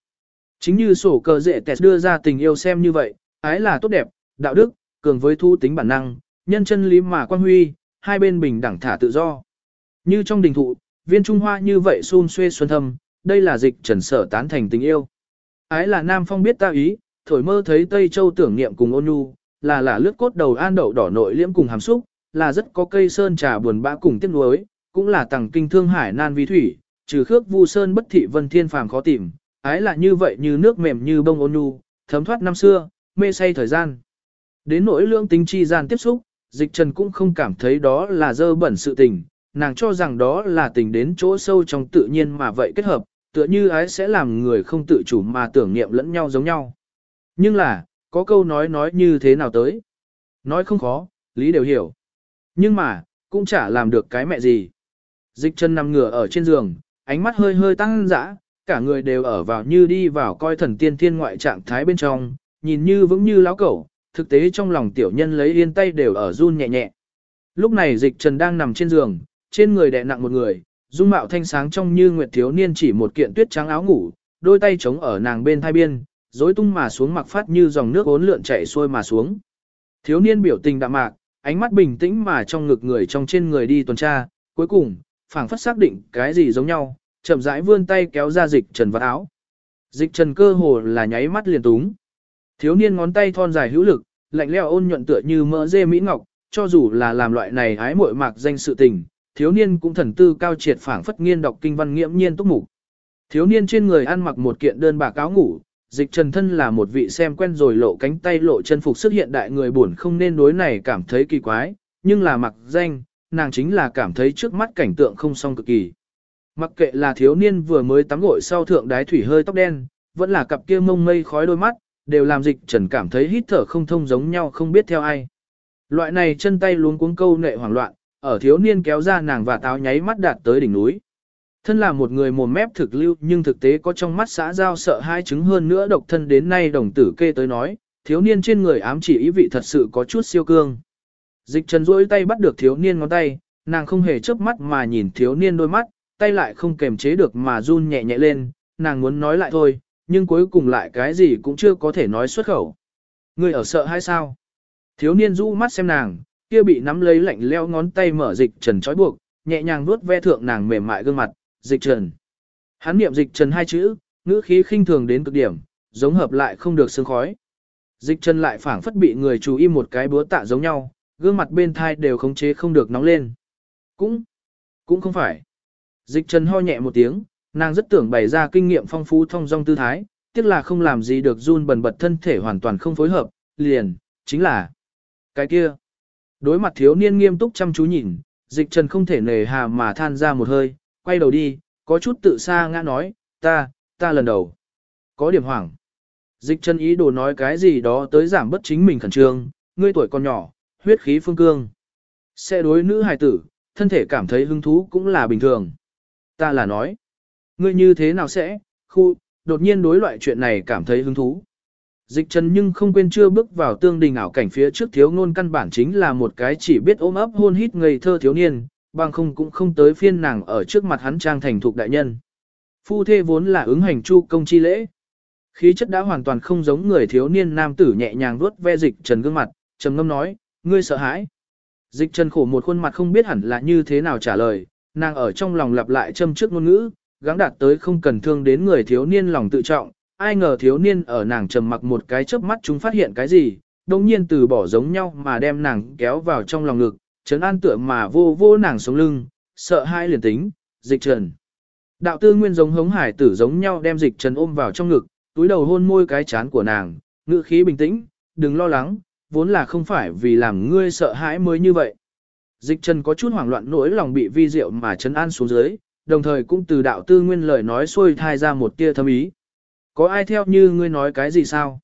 Chính như sổ cờ dệ tẹt đưa ra tình yêu xem như vậy, ái là tốt đẹp, đạo đức, cường với thu tính bản năng, nhân chân lý mà quan huy, hai bên bình đẳng thả tự do. Như trong đình thụ, viên Trung Hoa như vậy xun xuê xuân thâm, đây là dịch trần sở tán thành tình yêu. Ái là Nam Phong biết ta ý, thổi mơ thấy Tây Châu tưởng niệm cùng ôn nhu, là là lướt cốt đầu an đậu đỏ nội liễm cùng hàm xúc, là rất có cây sơn trà buồn bã cùng tiếc nuối, cũng là tầng kinh thương hải nan vi thủy, trừ khước vu sơn bất thị vân thiên phàm khó tìm, ái là như vậy như nước mềm như bông ôn nhu, thấm thoát năm xưa, mê say thời gian. Đến nỗi lương tính chi gian tiếp xúc, dịch trần cũng không cảm thấy đó là dơ bẩn sự tình, nàng cho rằng đó là tình đến chỗ sâu trong tự nhiên mà vậy kết hợp, tựa như ái sẽ làm người không tự chủ mà tưởng niệm lẫn nhau giống nhau. Nhưng là, có câu nói nói như thế nào tới? Nói không khó, lý đều hiểu. Nhưng mà, cũng chả làm được cái mẹ gì. Dịch chân nằm ngửa ở trên giường, ánh mắt hơi hơi tăng dã, cả người đều ở vào như đi vào coi thần tiên thiên ngoại trạng thái bên trong, nhìn như vững như láo cẩu, thực tế trong lòng tiểu nhân lấy yên tay đều ở run nhẹ nhẹ. Lúc này dịch trần đang nằm trên giường, trên người đè nặng một người, dung mạo thanh sáng trong như nguyệt thiếu niên chỉ một kiện tuyết trắng áo ngủ, đôi tay chống ở nàng bên thai biên, rối tung mà xuống mặc phát như dòng nước ốn lượn chảy xuôi mà xuống. Thiếu niên biểu tình đạm mạc, ánh mắt bình tĩnh mà trong ngực người trong trên người đi tuần tra, cuối cùng, phảng phất xác định cái gì giống nhau, chậm rãi vươn tay kéo ra dịch trần vật áo. Dịch trần cơ hồ là nháy mắt liền túng. Thiếu niên ngón tay thon dài hữu lực, lạnh lẽo ôn nhuận tựa như mỡ dê mỹ ngọc, cho dù là làm loại này ái muội mạc danh sự tình, thiếu niên cũng thần tư cao triệt phảng phất nghiên đọc kinh văn nghiễm nhiên túc mục. Thiếu niên trên người ăn mặc một kiện đơn bạc áo ngủ, dịch trần thân là một vị xem quen rồi lộ cánh tay lộ chân phục xuất hiện đại người buồn không nên đối này cảm thấy kỳ quái, nhưng là mặc danh, nàng chính là cảm thấy trước mắt cảnh tượng không song cực kỳ. Mặc kệ là thiếu niên vừa mới tắm gội sau thượng đái thủy hơi tóc đen, vẫn là cặp kia mông mây khói đôi mắt, đều làm dịch trần cảm thấy hít thở không thông giống nhau không biết theo ai. Loại này chân tay luống cuống câu nệ hoảng loạn, ở thiếu niên kéo ra nàng và táo nháy mắt đạt tới đỉnh núi. Thân là một người mồm mép thực lưu nhưng thực tế có trong mắt xã giao sợ hai chứng hơn nữa độc thân đến nay đồng tử kê tới nói, thiếu niên trên người ám chỉ ý vị thật sự có chút siêu cương. Dịch trần rỗi tay bắt được thiếu niên ngón tay, nàng không hề chớp mắt mà nhìn thiếu niên đôi mắt, tay lại không kềm chế được mà run nhẹ nhẹ lên, nàng muốn nói lại thôi, nhưng cuối cùng lại cái gì cũng chưa có thể nói xuất khẩu. Người ở sợ hay sao? Thiếu niên rũ mắt xem nàng, kia bị nắm lấy lạnh leo ngón tay mở dịch trần trói buộc, nhẹ nhàng vuốt ve thượng nàng mềm mại gương mặt, dịch trần. Hắn niệm dịch trần hai chữ, ngữ khí khinh thường đến cực điểm, giống hợp lại không được sương khói. Dịch trần lại phảng phất bị người chú im một cái búa tạ giống nhau, gương mặt bên thai đều khống chế không được nóng lên. Cũng, cũng không phải. Dịch trần ho nhẹ một tiếng, nàng rất tưởng bày ra kinh nghiệm phong phú thông dong tư thái, tiếc là không làm gì được run bần bật thân thể hoàn toàn không phối hợp, liền, chính là cái kia. Đối mặt thiếu niên nghiêm túc chăm chú nhìn, dịch trần không thể nề hà mà than ra một hơi, quay đầu đi, có chút tự xa ngã nói, ta, ta lần đầu. Có điểm hoảng. Dịch trần ý đồ nói cái gì đó tới giảm bất chính mình khẩn trương, ngươi tuổi còn nhỏ, huyết khí phương cương. Sẽ đối nữ hài tử, thân thể cảm thấy hứng thú cũng là bình thường. Ta là nói, ngươi như thế nào sẽ, khu, đột nhiên đối loại chuyện này cảm thấy hứng thú. Dịch trần nhưng không quên chưa bước vào tương đình ảo cảnh phía trước thiếu ngôn căn bản chính là một cái chỉ biết ôm ấp hôn hít ngây thơ thiếu niên, bằng không cũng không tới phiên nàng ở trước mặt hắn trang thành thục đại nhân. Phu thê vốn là ứng hành chu công chi lễ. Khí chất đã hoàn toàn không giống người thiếu niên nam tử nhẹ nhàng vuốt ve dịch trần gương mặt, trầm ngâm nói, ngươi sợ hãi. Dịch trần khổ một khuôn mặt không biết hẳn là như thế nào trả lời, nàng ở trong lòng lặp lại châm trước ngôn ngữ, gắng đạt tới không cần thương đến người thiếu niên lòng tự trọng, ai ngờ thiếu niên ở nàng trầm mặc một cái chớp mắt chúng phát hiện cái gì, đồng nhiên từ bỏ giống nhau mà đem nàng kéo vào trong lòng ngực, Trấn an tựa mà vô vô nàng sống lưng, sợ hai liền tính, dịch trần. Đạo tư nguyên giống hống hải tử giống nhau đem dịch trần ôm vào trong ngực, túi đầu hôn môi cái chán của nàng, ngữ khí bình tĩnh, đừng lo lắng, vốn là không phải vì làm ngươi sợ hãi mới như vậy. Dịch trần có chút hoảng loạn nỗi lòng bị vi diệu mà Trấn an xuống dưới, đồng thời cũng từ đạo tư nguyên lời nói xuôi thai ra một tia thâm ý. Có ai theo như ngươi nói cái gì sao?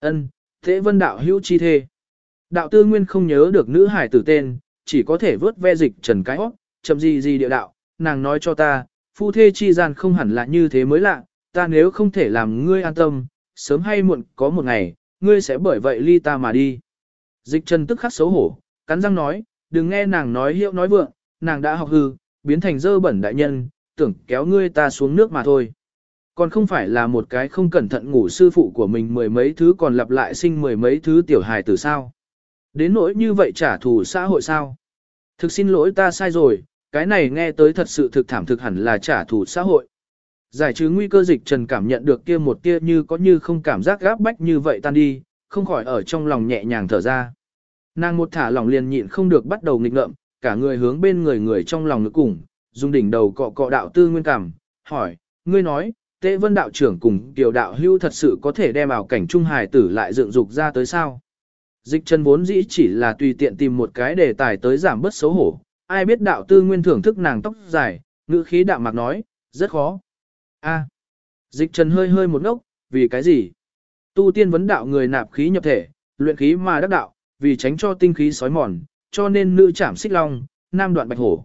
Ân, thế vân đạo hữu chi thê. Đạo tư nguyên không nhớ được nữ hải tử tên, chỉ có thể vớt ve dịch trần cái hót, chậm gì gì địa đạo, nàng nói cho ta, phu thê chi gian không hẳn là như thế mới lạ, ta nếu không thể làm ngươi an tâm, sớm hay muộn có một ngày, ngươi sẽ bởi vậy ly ta mà đi. Dịch trần tức khắc xấu hổ, cắn răng nói, đừng nghe nàng nói hiệu nói vượng, nàng đã học hư, biến thành dơ bẩn đại nhân, tưởng kéo ngươi ta xuống nước mà thôi. Còn không phải là một cái không cẩn thận ngủ sư phụ của mình mười mấy thứ còn lặp lại sinh mười mấy thứ tiểu hài từ sao. Đến nỗi như vậy trả thù xã hội sao? Thực xin lỗi ta sai rồi, cái này nghe tới thật sự thực thảm thực hẳn là trả thù xã hội. Giải trừ nguy cơ dịch trần cảm nhận được kia một tia như có như không cảm giác gáp bách như vậy tan đi, không khỏi ở trong lòng nhẹ nhàng thở ra. Nàng một thả lòng liền nhịn không được bắt đầu nghịch ngợm, cả người hướng bên người người trong lòng ngực cùng, dùng đỉnh đầu cọ cọ đạo tư nguyên cảm, hỏi, ngươi nói, Tế Vân đạo trưởng cùng Kiều đạo hưu thật sự có thể đem ảo cảnh trung hài tử lại dựng dục ra tới sao? Dịch chân vốn dĩ chỉ là tùy tiện tìm một cái đề tài tới giảm bớt xấu hổ, ai biết đạo tư nguyên thưởng thức nàng tóc dài, ngữ khí đạm mạc nói, rất khó. A. Dịch trần hơi hơi một ngốc, vì cái gì? Tu tiên vấn đạo người nạp khí nhập thể, luyện khí mà đắc đạo, vì tránh cho tinh khí sói mòn, cho nên nữ chảm xích long, nam đoạn bạch hổ.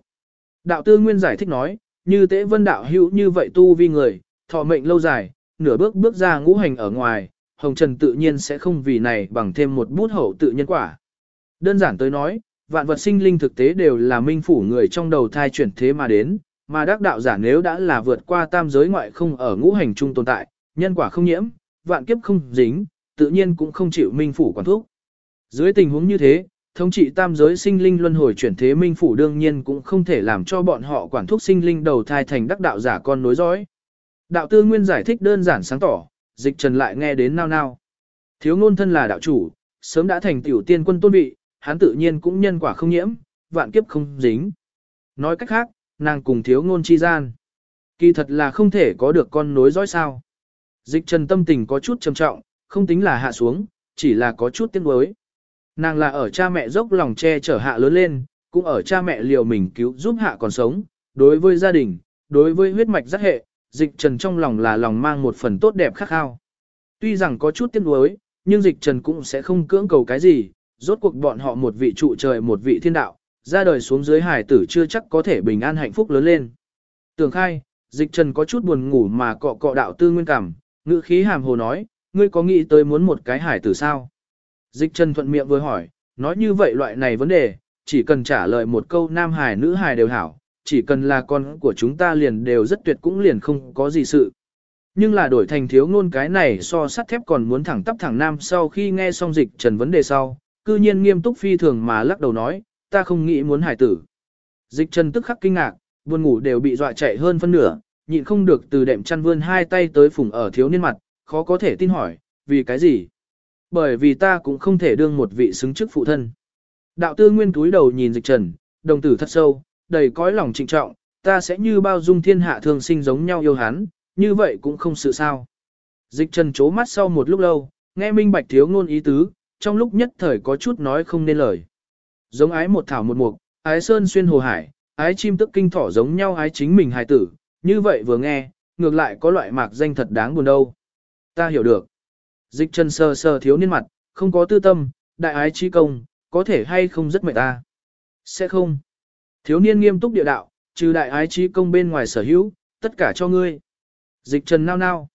Đạo tư nguyên giải thích nói, như tế vân đạo hữu như vậy tu vi người, thọ mệnh lâu dài, nửa bước bước ra ngũ hành ở ngoài, hồng trần tự nhiên sẽ không vì này bằng thêm một bút hậu tự nhân quả. Đơn giản tới nói, vạn vật sinh linh thực tế đều là minh phủ người trong đầu thai chuyển thế mà đến, mà đắc đạo giả nếu đã là vượt qua tam giới ngoại không ở ngũ hành trung tồn tại, nhân quả không nhiễm, vạn kiếp không dính, tự nhiên cũng không chịu minh phủ quản thúc. Dưới tình huống như thế, thống trị tam giới sinh linh luân hồi chuyển thế minh phủ đương nhiên cũng không thể làm cho bọn họ quản thúc sinh linh đầu thai thành đắc đạo giả con nối dõi. Đạo tư nguyên giải thích đơn giản sáng tỏ, dịch trần lại nghe đến nao nao. Thiếu ngôn thân là đạo chủ, sớm đã thành tiểu tiên quân tôn vị, hắn tự nhiên cũng nhân quả không nhiễm, vạn kiếp không dính. Nói cách khác, nàng cùng thiếu ngôn chi gian. Kỳ thật là không thể có được con nối dõi sao. Dịch trần tâm tình có chút trầm trọng, không tính là hạ xuống, chỉ là có chút tiếc nuối. Nàng là ở cha mẹ dốc lòng che chở hạ lớn lên, cũng ở cha mẹ liều mình cứu giúp hạ còn sống. Đối với gia đình, đối với huyết mạch rất hệ, dịch trần trong lòng là lòng mang một phần tốt đẹp khắc khao. Tuy rằng có chút tiếc nuối, nhưng dịch trần cũng sẽ không cưỡng cầu cái gì, rốt cuộc bọn họ một vị trụ trời một vị thiên đạo, ra đời xuống dưới hải tử chưa chắc có thể bình an hạnh phúc lớn lên. Tưởng khai, dịch trần có chút buồn ngủ mà cọ cọ đạo tư nguyên cảm, ngữ khí hàm hồ nói, ngươi có nghĩ tới muốn một cái hải tử sao? Dịch trần thuận miệng vừa hỏi, nói như vậy loại này vấn đề, chỉ cần trả lời một câu nam hải nữ hải đều hảo, chỉ cần là con của chúng ta liền đều rất tuyệt cũng liền không có gì sự. Nhưng là đổi thành thiếu ngôn cái này so sắt thép còn muốn thẳng tắp thẳng nam sau khi nghe xong dịch trần vấn đề sau, cư nhiên nghiêm túc phi thường mà lắc đầu nói, ta không nghĩ muốn hải tử. Dịch trần tức khắc kinh ngạc, buồn ngủ đều bị dọa chạy hơn phân nửa, nhịn không được từ đệm chăn vươn hai tay tới phùng ở thiếu niên mặt, khó có thể tin hỏi, vì cái gì? Bởi vì ta cũng không thể đương một vị xứng chức phụ thân. Đạo tư nguyên túi đầu nhìn dịch trần, đồng tử thật sâu, đầy cõi lòng trịnh trọng, ta sẽ như bao dung thiên hạ thường sinh giống nhau yêu hắn, như vậy cũng không sự sao. Dịch trần chố mắt sau một lúc lâu, nghe minh bạch thiếu ngôn ý tứ, trong lúc nhất thời có chút nói không nên lời. Giống ái một thảo một mục, ái sơn xuyên hồ hải, ái chim tức kinh thỏ giống nhau ái chính mình hài tử, như vậy vừa nghe, ngược lại có loại mạc danh thật đáng buồn đâu. Ta hiểu được. Dịch trần sờ sờ thiếu niên mặt, không có tư tâm, đại ái chi công, có thể hay không rất mệt ta. Sẽ không. Thiếu niên nghiêm túc địa đạo, trừ đại ái trí công bên ngoài sở hữu, tất cả cho ngươi. Dịch trần nao nao.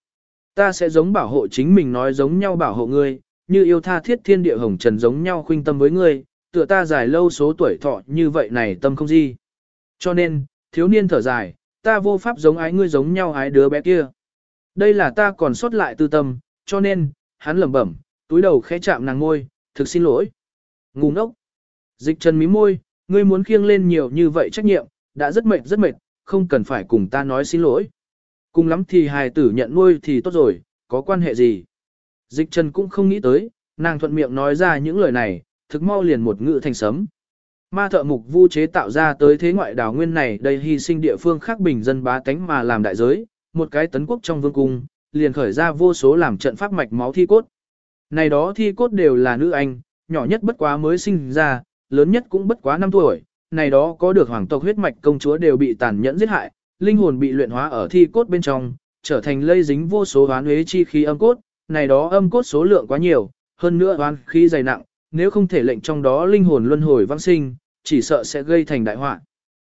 Ta sẽ giống bảo hộ chính mình nói giống nhau bảo hộ ngươi, như yêu tha thiết thiên địa hồng trần giống nhau khuynh tâm với ngươi, tựa ta dài lâu số tuổi thọ như vậy này tâm không gì. Cho nên, thiếu niên thở dài, ta vô pháp giống ái ngươi giống nhau ái đứa bé kia. Đây là ta còn sót lại tư tâm, cho nên, hắn lẩm bẩm, túi đầu khẽ chạm nàng môi, thực xin lỗi. Ngu ngốc. Dịch trần mí môi, ngươi muốn khiêng lên nhiều như vậy trách nhiệm, đã rất mệt rất mệt, không cần phải cùng ta nói xin lỗi. Cùng lắm thì hài tử nhận nuôi thì tốt rồi, có quan hệ gì. Dịch trần cũng không nghĩ tới, nàng thuận miệng nói ra những lời này, thực mau liền một ngữ thành sấm. Ma thợ mục vu chế tạo ra tới thế ngoại đảo nguyên này đây hy sinh địa phương khác bình dân bá tánh mà làm đại giới, một cái tấn quốc trong vương cung, liền khởi ra vô số làm trận pháp mạch máu thi cốt. Này đó thi cốt đều là nữ anh, nhỏ nhất bất quá mới sinh ra, lớn nhất cũng bất quá 5 tuổi, này đó có được hoàng tộc huyết mạch công chúa đều bị tàn nhẫn giết hại, linh hồn bị luyện hóa ở thi cốt bên trong, trở thành lây dính vô số oán huế chi khí âm cốt, này đó âm cốt số lượng quá nhiều, hơn nữa oán khí dày nặng, nếu không thể lệnh trong đó linh hồn luân hồi vãng sinh, chỉ sợ sẽ gây thành đại họa.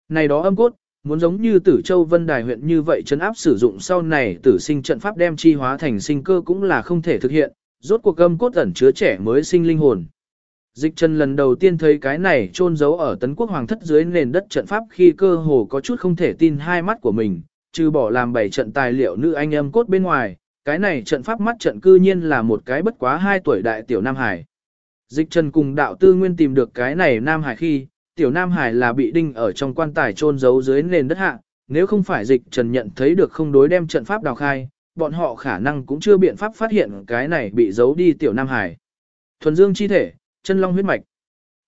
Này đó âm cốt, muốn giống như Tử Châu Vân Đài huyện như vậy chấn áp sử dụng sau này tử sinh trận pháp đem chi hóa thành sinh cơ cũng là không thể thực hiện, rốt cuộc âm cốt ẩn chứa trẻ mới sinh linh hồn. Dịch Trần lần đầu tiên thấy cái này chôn giấu ở tấn quốc hoàng thất dưới nền đất trận pháp khi cơ hồ có chút không thể tin hai mắt của mình, trừ bỏ làm bảy trận tài liệu nữ anh em cốt bên ngoài, cái này trận pháp mắt trận cư nhiên là một cái bất quá 2 tuổi đại tiểu Nam Hải. Dịch Trần cùng đạo tư nguyên tìm được cái này Nam Hải khi, tiểu Nam Hải là bị đinh ở trong quan tài chôn giấu dưới nền đất hạ, nếu không phải dịch Trần nhận thấy được không đối đem trận pháp đào khai, bọn họ khả năng cũng chưa biện pháp phát hiện cái này bị giấu đi tiểu Nam Hải. Thuần dương chi thể, chân long huyết mạch.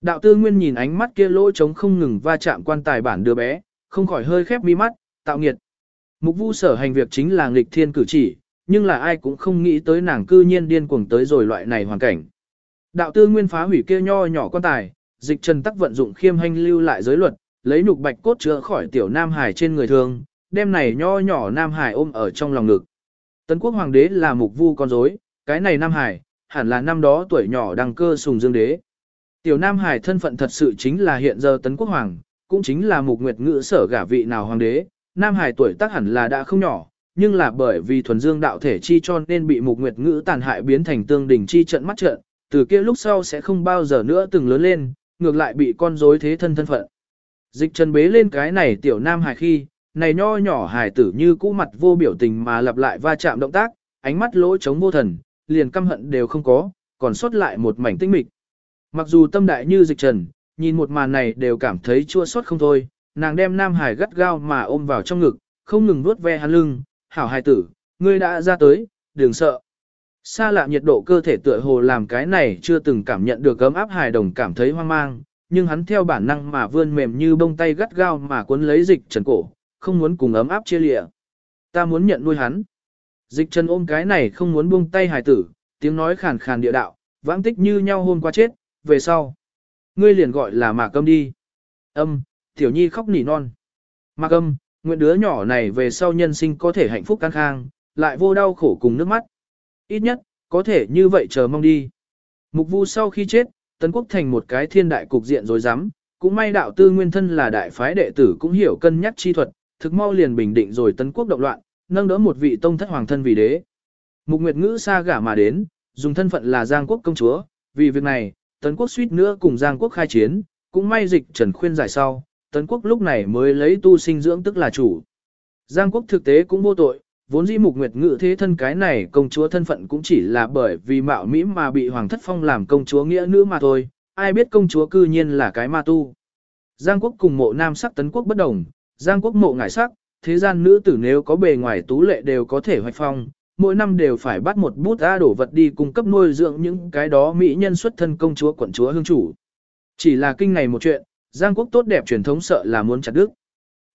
Đạo tư nguyên nhìn ánh mắt kia lỗ trống không ngừng va chạm quan tài bản đứa bé, không khỏi hơi khép mi mắt, tạo nghiệt. Mục vu sở hành việc chính là nghịch thiên cử chỉ, nhưng là ai cũng không nghĩ tới nàng cư nhiên điên cuồng tới rồi loại này hoàn cảnh. Đạo tư nguyên phá hủy kia nho nhỏ quan tài, dịch trần tắc vận dụng khiêm hành lưu lại giới luật, lấy nhục bạch cốt chữa khỏi tiểu Nam Hải trên người thương đem này nho nhỏ Nam Hải ôm ở trong lòng ngực. Tấn quốc hoàng đế là mục vu con rối, cái này Nam Hải, hẳn là năm đó tuổi nhỏ đăng cơ sùng dương đế. Tiểu Nam Hải thân phận thật sự chính là hiện giờ tấn quốc hoàng, cũng chính là mục nguyệt ngữ sở gả vị nào hoàng đế. Nam Hải tuổi tác hẳn là đã không nhỏ, nhưng là bởi vì thuần dương đạo thể chi cho nên bị mục nguyệt ngữ tàn hại biến thành tương đỉnh chi trận mắt trận, từ kia lúc sau sẽ không bao giờ nữa từng lớn lên, ngược lại bị con rối thế thân thân phận. Dịch chân bế lên cái này tiểu Nam Hải khi, này nho nhỏ hải tử như cũ mặt vô biểu tình mà lặp lại va chạm động tác, ánh mắt lỗ trống vô thần, liền căm hận đều không có, còn sót lại một mảnh tinh mịch. Mặc dù tâm đại như dịch trần, nhìn một màn này đều cảm thấy chua xót không thôi, nàng đem Nam Hải gắt gao mà ôm vào trong ngực, không ngừng vuốt ve hắn lưng, hảo hài tử, ngươi đã ra tới, đừng sợ. Xa lạ nhiệt độ cơ thể tựa hồ làm cái này chưa từng cảm nhận được ấm áp hài đồng cảm thấy hoang mang, nhưng hắn theo bản năng mà vươn mềm như bông tay gắt gao mà cuốn lấy dịch trần cổ, không muốn cùng ấm áp chia lịa. Ta muốn nhận nuôi hắn. Dịch trần ôm cái này không muốn buông tay hài tử, tiếng nói khàn khàn địa đạo, vãng tích như nhau hôn qua chết, về sau. Ngươi liền gọi là mạc âm đi. Âm, tiểu nhi khóc nỉ non. Mạc âm, nguyện đứa nhỏ này về sau nhân sinh có thể hạnh phúc căng khang, lại vô đau khổ cùng nước mắt. Ít nhất, có thể như vậy chờ mong đi. Mục vu sau khi chết, Tấn Quốc thành một cái thiên đại cục diện rồi dám, cũng may đạo tư nguyên thân là đại phái đệ tử cũng hiểu cân nhắc chi thuật, thực mau liền bình định rồi Tấn Quốc động loạn, nâng đỡ một vị tông thất hoàng thân vì đế. Mục Nguyệt Ngữ xa gả mà đến, dùng thân phận là Giang Quốc công chúa, vì việc này, Tấn Quốc suýt nữa cùng Giang Quốc khai chiến, cũng may dịch Trần khuyên giải sau, Tấn Quốc lúc này mới lấy tu sinh dưỡng tức là chủ. Giang Quốc thực tế cũng vô tội, vốn dĩ Mục Nguyệt Ngữ thế thân cái này công chúa thân phận cũng chỉ là bởi vì mạo mỹ mà bị Hoàng thất phong làm công chúa nghĩa nữ mà thôi, ai biết công chúa cư nhiên là cái ma tu. Giang Quốc cùng mộ nam sắc Tấn Quốc bất đồng, Giang Quốc mộ ngải sắc, thế gian nữ tử nếu có bề ngoài tú lệ đều có thể hoạch phong, mỗi năm đều phải bắt một bút ra đổ vật đi cung cấp nuôi dưỡng những cái đó mỹ nhân xuất thân công chúa quận chúa hương chủ. Chỉ là kinh này một chuyện, Giang quốc tốt đẹp truyền thống sợ là muốn chặt đứt.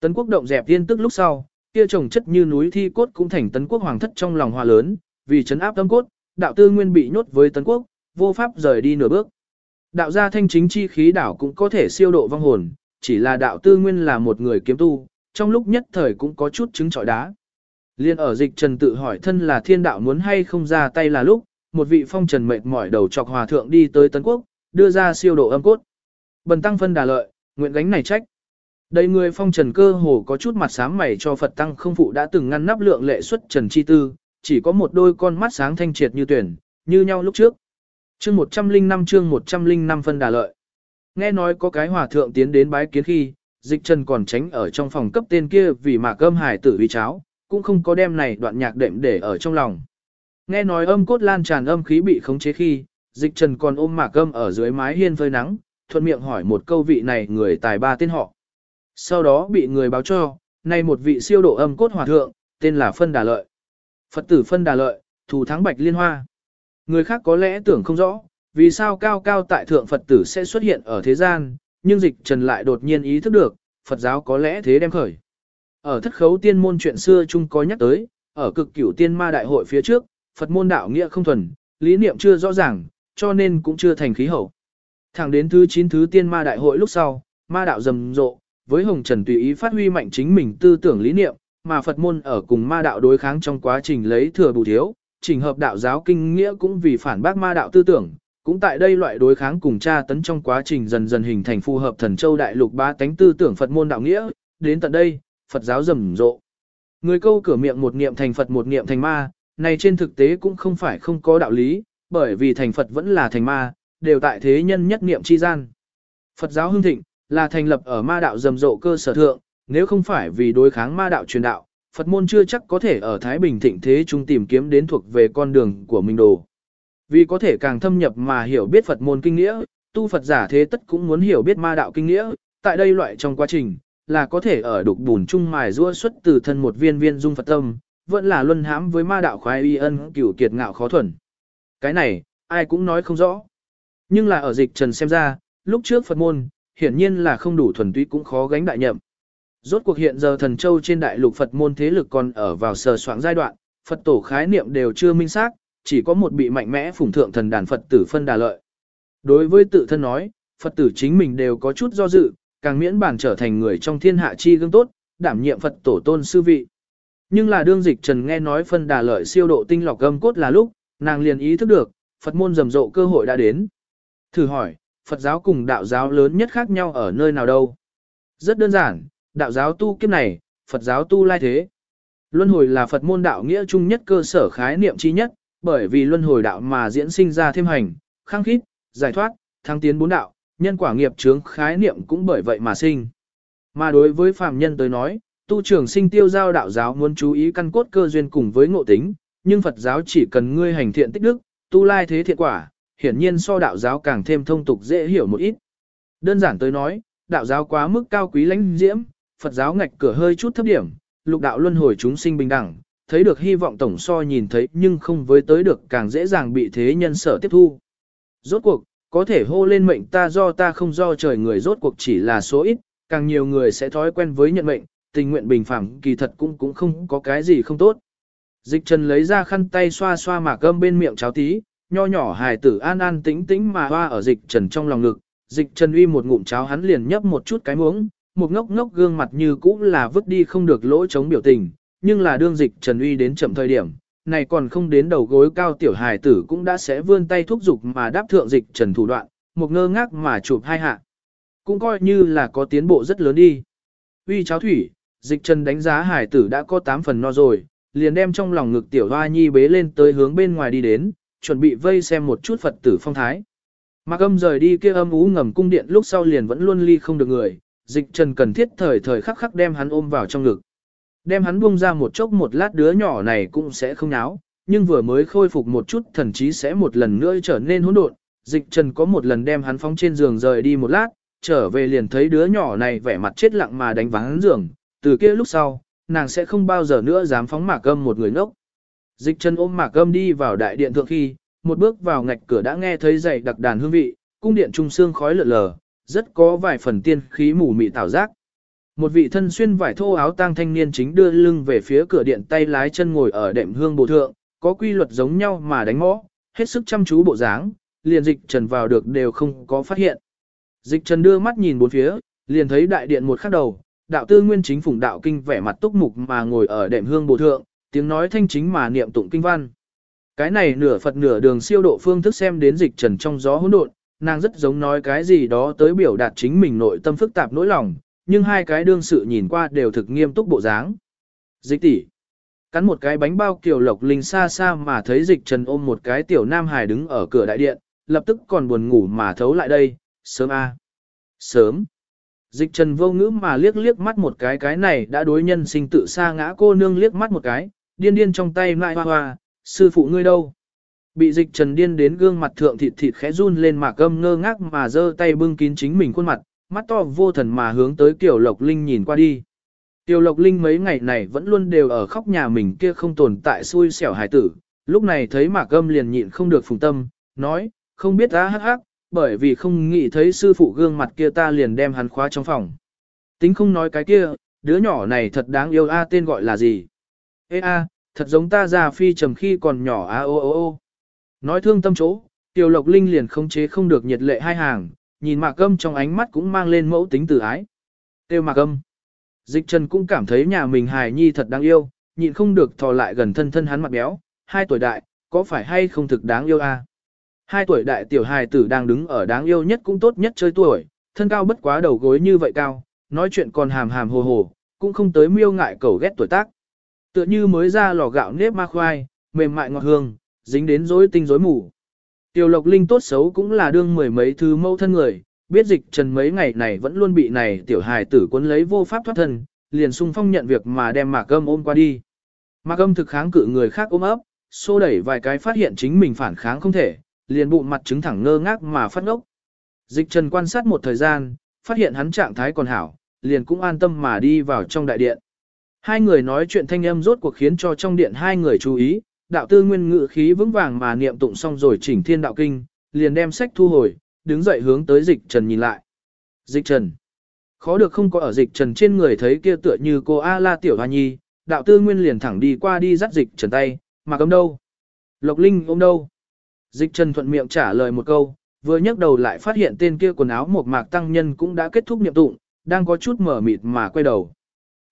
Tấn quốc động dẹp tiên tức lúc sau, kia trồng chất như núi thi cốt cũng thành tấn quốc hoàng thất trong lòng hòa lớn, vì chấn áp tâm cốt, đạo tư nguyên bị nhốt với tấn quốc, vô pháp rời đi nửa bước. Đạo gia thanh chính chi khí đảo cũng có thể siêu độ vong hồn, chỉ là đạo tư nguyên là một người kiếm tu, trong lúc nhất thời cũng có chút chứng trọi đá. Liên ở dịch trần tự hỏi thân là thiên đạo muốn hay không ra tay là lúc, một vị phong trần mệt mỏi đầu chọc hòa thượng đi tới Tấn Quốc, đưa ra siêu độ âm cốt. Bần tăng phân đà lợi, nguyện gánh này trách. Đây người phong trần cơ hồ có chút mặt sáng mày cho Phật tăng không phụ đã từng ngăn nắp lượng lệ xuất trần chi tư, chỉ có một đôi con mắt sáng thanh triệt như tuyển, như nhau lúc trước. Chương 105 chương 105 phân đà lợi. Nghe nói có cái hòa thượng tiến đến bái kiến khi, dịch trần còn tránh ở trong phòng cấp tên kia vì mà cơm hải tử uy cháo, cũng không có đem này đoạn nhạc đệm để ở trong lòng. Nghe nói âm cốt lan tràn âm khí bị khống chế khi, dịch trần còn ôm mạc âm ở dưới mái hiên phơi nắng, thuận miệng hỏi một câu vị này người tài ba tên họ. Sau đó bị người báo cho, nay một vị siêu độ âm cốt hòa thượng, tên là Phân Đà Lợi. Phật tử Phân Đà Lợi, thủ thắng bạch liên hoa. Người khác có lẽ tưởng không rõ, vì sao cao cao tại thượng Phật tử sẽ xuất hiện ở thế gian, nhưng dịch trần lại đột nhiên ý thức được, Phật giáo có lẽ thế đem khởi. Ở thất khấu tiên môn chuyện xưa chung có nhắc tới, ở cực cửu tiên ma đại hội phía trước, Phật môn đạo nghĩa không thuần, lý niệm chưa rõ ràng, cho nên cũng chưa thành khí hậu. Thẳng đến thứ 9 thứ tiên ma đại hội lúc sau, ma đạo rầm rộ, với hồng trần tùy ý phát huy mạnh chính mình tư tưởng lý niệm, mà Phật môn ở cùng ma đạo đối kháng trong quá trình lấy thừa bù thiếu, trình hợp đạo giáo kinh nghĩa cũng vì phản bác ma đạo tư tưởng, cũng tại đây loại đối kháng cùng tra tấn trong quá trình dần dần hình thành phù hợp thần châu đại lục ba tánh tư tưởng Phật môn đạo nghĩa, đến tận đây, Phật giáo rầm rộ. Người câu cửa miệng một niệm thành Phật một niệm thành ma, này trên thực tế cũng không phải không có đạo lý, bởi vì thành Phật vẫn là thành ma, đều tại thế nhân nhất niệm chi gian. Phật giáo hưng thịnh, là thành lập ở ma đạo rầm rộ cơ sở thượng, nếu không phải vì đối kháng ma đạo truyền đạo, Phật môn chưa chắc có thể ở Thái Bình thịnh thế chúng tìm kiếm đến thuộc về con đường của mình đồ. Vì có thể càng thâm nhập mà hiểu biết Phật môn kinh nghĩa, tu Phật giả thế tất cũng muốn hiểu biết ma đạo kinh nghĩa, tại đây loại trong quá trình, là có thể ở đục bùn chung mài rua xuất từ thân một viên viên dung Phật tâm, vẫn là luân hãm với ma đạo khoái y ân cửu kiệt ngạo khó thuần. Cái này, ai cũng nói không rõ. Nhưng là ở dịch trần xem ra, lúc trước Phật môn, hiển nhiên là không đủ thuần túy cũng khó gánh đại nhậm. Rốt cuộc hiện giờ thần châu trên đại lục Phật môn thế lực còn ở vào sờ soạn giai đoạn, Phật tổ khái niệm đều chưa minh xác, chỉ có một bị mạnh mẽ phủng thượng thần đàn Phật tử phân đà lợi. Đối với tự thân nói, Phật tử chính mình đều có chút do dự, càng miễn bản trở thành người trong thiên hạ chi gương tốt, đảm nhiệm Phật tổ tôn sư vị. Nhưng là đương dịch trần nghe nói phân đà lợi siêu độ tinh lọc gâm cốt là lúc, nàng liền ý thức được, Phật môn rầm rộ cơ hội đã đến. Thử hỏi, Phật giáo cùng đạo giáo lớn nhất khác nhau ở nơi nào đâu? Rất đơn giản, đạo giáo tu kiếp này, Phật giáo tu lai thế. Luân hồi là Phật môn đạo nghĩa chung nhất cơ sở khái niệm chi nhất, bởi vì luân hồi đạo mà diễn sinh ra thêm hành, khăng khít, giải thoát, thăng tiến bốn đạo, nhân quả nghiệp chướng khái niệm cũng bởi vậy mà sinh. Mà đối với phàm nhân tới nói, tu trưởng sinh tiêu giao đạo giáo muốn chú ý căn cốt cơ duyên cùng với ngộ tính, nhưng Phật giáo chỉ cần ngươi hành thiện tích đức, tu lai thế thiện quả, hiển nhiên so đạo giáo càng thêm thông tục dễ hiểu một ít. Đơn giản tới nói, đạo giáo quá mức cao quý lãnh diễm, Phật giáo ngạch cửa hơi chút thấp điểm, lục đạo luân hồi chúng sinh bình đẳng, thấy được hy vọng tổng so nhìn thấy nhưng không với tới được càng dễ dàng bị thế nhân sở tiếp thu. Rốt cuộc, có thể hô lên mệnh ta do ta không do trời người rốt cuộc chỉ là số ít, càng nhiều người sẽ thói quen với nhận mệnh, tình nguyện bình phẳng kỳ thật cũng cũng không có cái gì không tốt. Dịch trần lấy ra khăn tay xoa xoa mà gâm bên miệng cháo tí, nho nhỏ hài tử an an tĩnh tĩnh mà hoa ở dịch trần trong lòng ngực, dịch trần uy một ngụm cháo hắn liền nhấp một chút cái muỗng, một ngốc ngốc gương mặt như cũ là vứt đi không được lỗ chống biểu tình, nhưng là đương dịch trần uy đến chậm thời điểm, này còn không đến đầu gối cao tiểu hài tử cũng đã sẽ vươn tay thúc giục mà đáp thượng dịch trần thủ đoạn, một ngơ ngác mà chụp hai hạ. Cũng coi như là có tiến bộ rất lớn đi. Uy cháo thủy, dịch trần đánh giá hài tử đã có 8 phần no rồi, liền đem trong lòng ngực tiểu hoa nhi bế lên tới hướng bên ngoài đi đến, chuẩn bị vây xem một chút Phật tử phong thái. Mạc âm rời đi kia âm ú ngầm cung điện lúc sau liền vẫn luôn ly không được người, dịch trần cần thiết thời thời khắc khắc đem hắn ôm vào trong ngực. Đem hắn buông ra một chốc một lát đứa nhỏ này cũng sẽ không náo, nhưng vừa mới khôi phục một chút thần chí sẽ một lần nữa trở nên hỗn độn. Dịch trần có một lần đem hắn phóng trên giường rời đi một lát, trở về liền thấy đứa nhỏ này vẻ mặt chết lặng mà đánh vắng giường, từ kia lúc sau, nàng sẽ không bao giờ nữa dám phóng mạc âm một người ngốc. Dịch trần ôm mạc âm đi vào đại điện thượng khi, một bước vào ngạch cửa đã nghe thấy dậy đặc đàn hương vị, cung điện trung xương khói lượn lờ, rất có vài phần tiên khí mù mị tảo giác. Một vị thân xuyên vải thô áo tang thanh niên chính đưa lưng về phía cửa điện tay lái chân ngồi ở đệm hương bổ thượng, có quy luật giống nhau mà đánh mõ, hết sức chăm chú bộ dáng, liền dịch trần vào được đều không có phát hiện. Dịch trần đưa mắt nhìn bốn phía, liền thấy đại điện một khắc đầu, đạo tư nguyên chính phủng đạo kinh vẻ mặt túc mục mà ngồi ở đệm hương bổ thượng, tiếng nói thanh chính mà niệm tụng kinh văn. Cái này nửa Phật nửa đường siêu độ phương thức xem đến dịch trần trong gió hỗn độn, nàng rất giống nói cái gì đó tới biểu đạt chính mình nội tâm phức tạp nỗi lòng, nhưng hai cái đương sự nhìn qua đều thực nghiêm túc bộ dáng. Dịch tỷ Cắn một cái bánh bao kiều lộc linh xa xa mà thấy dịch trần ôm một cái tiểu nam hài đứng ở cửa đại điện, lập tức còn buồn ngủ mà thấu lại đây, sớm a Sớm. Dịch trần vô ngữ mà liếc liếc mắt một cái cái này đã đối nhân sinh tự xa ngã cô nương liếc mắt một cái, điên điên trong tay lại hoa hoa, sư phụ ngươi đâu? Bị dịch trần điên đến gương mặt thượng thịt thịt khẽ run lên mà câm ngơ ngác mà giơ tay bưng kín chính mình khuôn mặt, mắt to vô thần mà hướng tới Kiều Lộc Linh nhìn qua đi. Kiều Lộc Linh mấy ngày này vẫn luôn đều ở khóc nhà mình kia không tồn tại xui xẻo hải tử, lúc này thấy mạc âm liền nhịn không được phùng tâm, nói, không biết ta hắc hắc, bởi vì không nghĩ thấy sư phụ gương mặt kia ta liền đem hắn khóa trong phòng. Tính không nói cái kia, đứa nhỏ này thật đáng yêu a tên gọi là gì? Ê a, thật giống ta già phi trầm khi còn nhỏ a ô ô ô. Nói thương tâm chỗ, Tiểu Lộc Linh liền không chế không được nhiệt lệ hai hàng, nhìn Mạc Âm trong ánh mắt cũng mang lên mẫu tính từ ái. Tiêu Mạc Âm. Dịch Trần cũng cảm thấy nhà mình hài nhi thật đáng yêu, nhịn không được thò lại gần thân thân hắn mặt béo, hai tuổi đại, có phải hay không thực đáng yêu a? Hai tuổi đại tiểu hài tử đang đứng ở đáng yêu nhất cũng tốt nhất chơi tuổi, thân cao bất quá đầu gối như vậy cao, nói chuyện còn hàm hàm hồ hồ, cũng không tới miêu ngại cầu ghét tuổi tác. Tựa như mới ra lò gạo nếp ma khoai, mềm mại ngọt hương, dính đến rối tinh rối mù. Tiểu Lộc Linh tốt xấu cũng là đương mười mấy thứ mâu thân người, biết dịch trần mấy ngày này vẫn luôn bị này tiểu hài tử cuốn lấy vô pháp thoát thân, liền sung phong nhận việc mà đem mạc âm ôm qua đi. Mạc âm thực kháng cự người khác ôm ấp, xô đẩy vài cái phát hiện chính mình phản kháng không thể, liền bụng mặt chứng thẳng ngơ ngác mà phát ngốc. Dịch trần quan sát một thời gian, phát hiện hắn trạng thái còn hảo, liền cũng an tâm mà đi vào trong đại điện. Hai người nói chuyện thanh âm rốt cuộc khiến cho trong điện hai người chú ý, đạo tư nguyên ngự khí vững vàng mà niệm tụng xong rồi chỉnh thiên đạo kinh, liền đem sách thu hồi, đứng dậy hướng tới dịch trần nhìn lại. Dịch trần. Khó được không có ở dịch trần trên người thấy kia tựa như cô A-la tiểu hoa nhi, đạo tư nguyên liền thẳng đi qua đi dắt dịch trần tay, mà cấm đâu. Lộc Linh ôm đâu. Dịch trần thuận miệng trả lời một câu, vừa nhấc đầu lại phát hiện tên kia quần áo một mạc tăng nhân cũng đã kết thúc niệm tụng, đang có chút mở mịt mà quay đầu.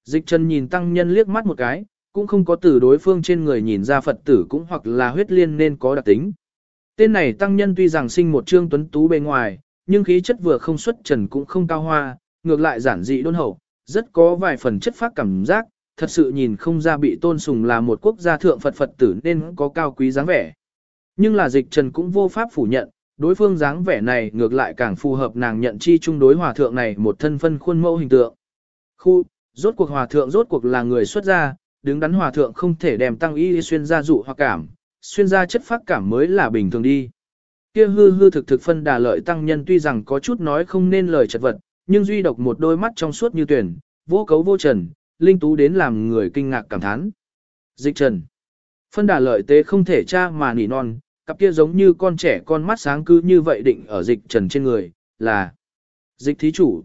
Dịch trần nhìn tăng nhân liếc mắt một cái, cũng không có từ đối phương trên người nhìn ra Phật tử cũng hoặc là huyết liên nên có đặc tính. Tên này tăng nhân tuy rằng sinh một trương tuấn tú bên ngoài, nhưng khí chất vừa không xuất trần cũng không cao hoa, ngược lại giản dị đôn hậu, rất có vài phần chất phát cảm giác, thật sự nhìn không ra bị tôn sùng là một quốc gia thượng Phật Phật tử nên có cao quý dáng vẻ. Nhưng là dịch trần cũng vô pháp phủ nhận, đối phương dáng vẻ này ngược lại càng phù hợp nàng nhận chi chung đối hòa thượng này một thân phân khuôn mẫu hình tượng. Khu, rốt cuộc hòa thượng rốt cuộc là người xuất gia, đứng đắn hòa thượng không thể đem tăng y xuyên ra dụ hoặc cảm, xuyên ra chất phát cảm mới là bình thường đi. Kia hư hư thực thực phân đà lợi tăng nhân tuy rằng có chút nói không nên lời chật vật, nhưng duy độc một đôi mắt trong suốt như tuyển, vô cấu vô trần, linh tú đến làm người kinh ngạc cảm thán. Dịch trần. Phân đà lợi tế không thể cha mà nỉ non, cặp kia giống như con trẻ con mắt sáng cứ như vậy định ở dịch trần trên người, là dịch thí chủ.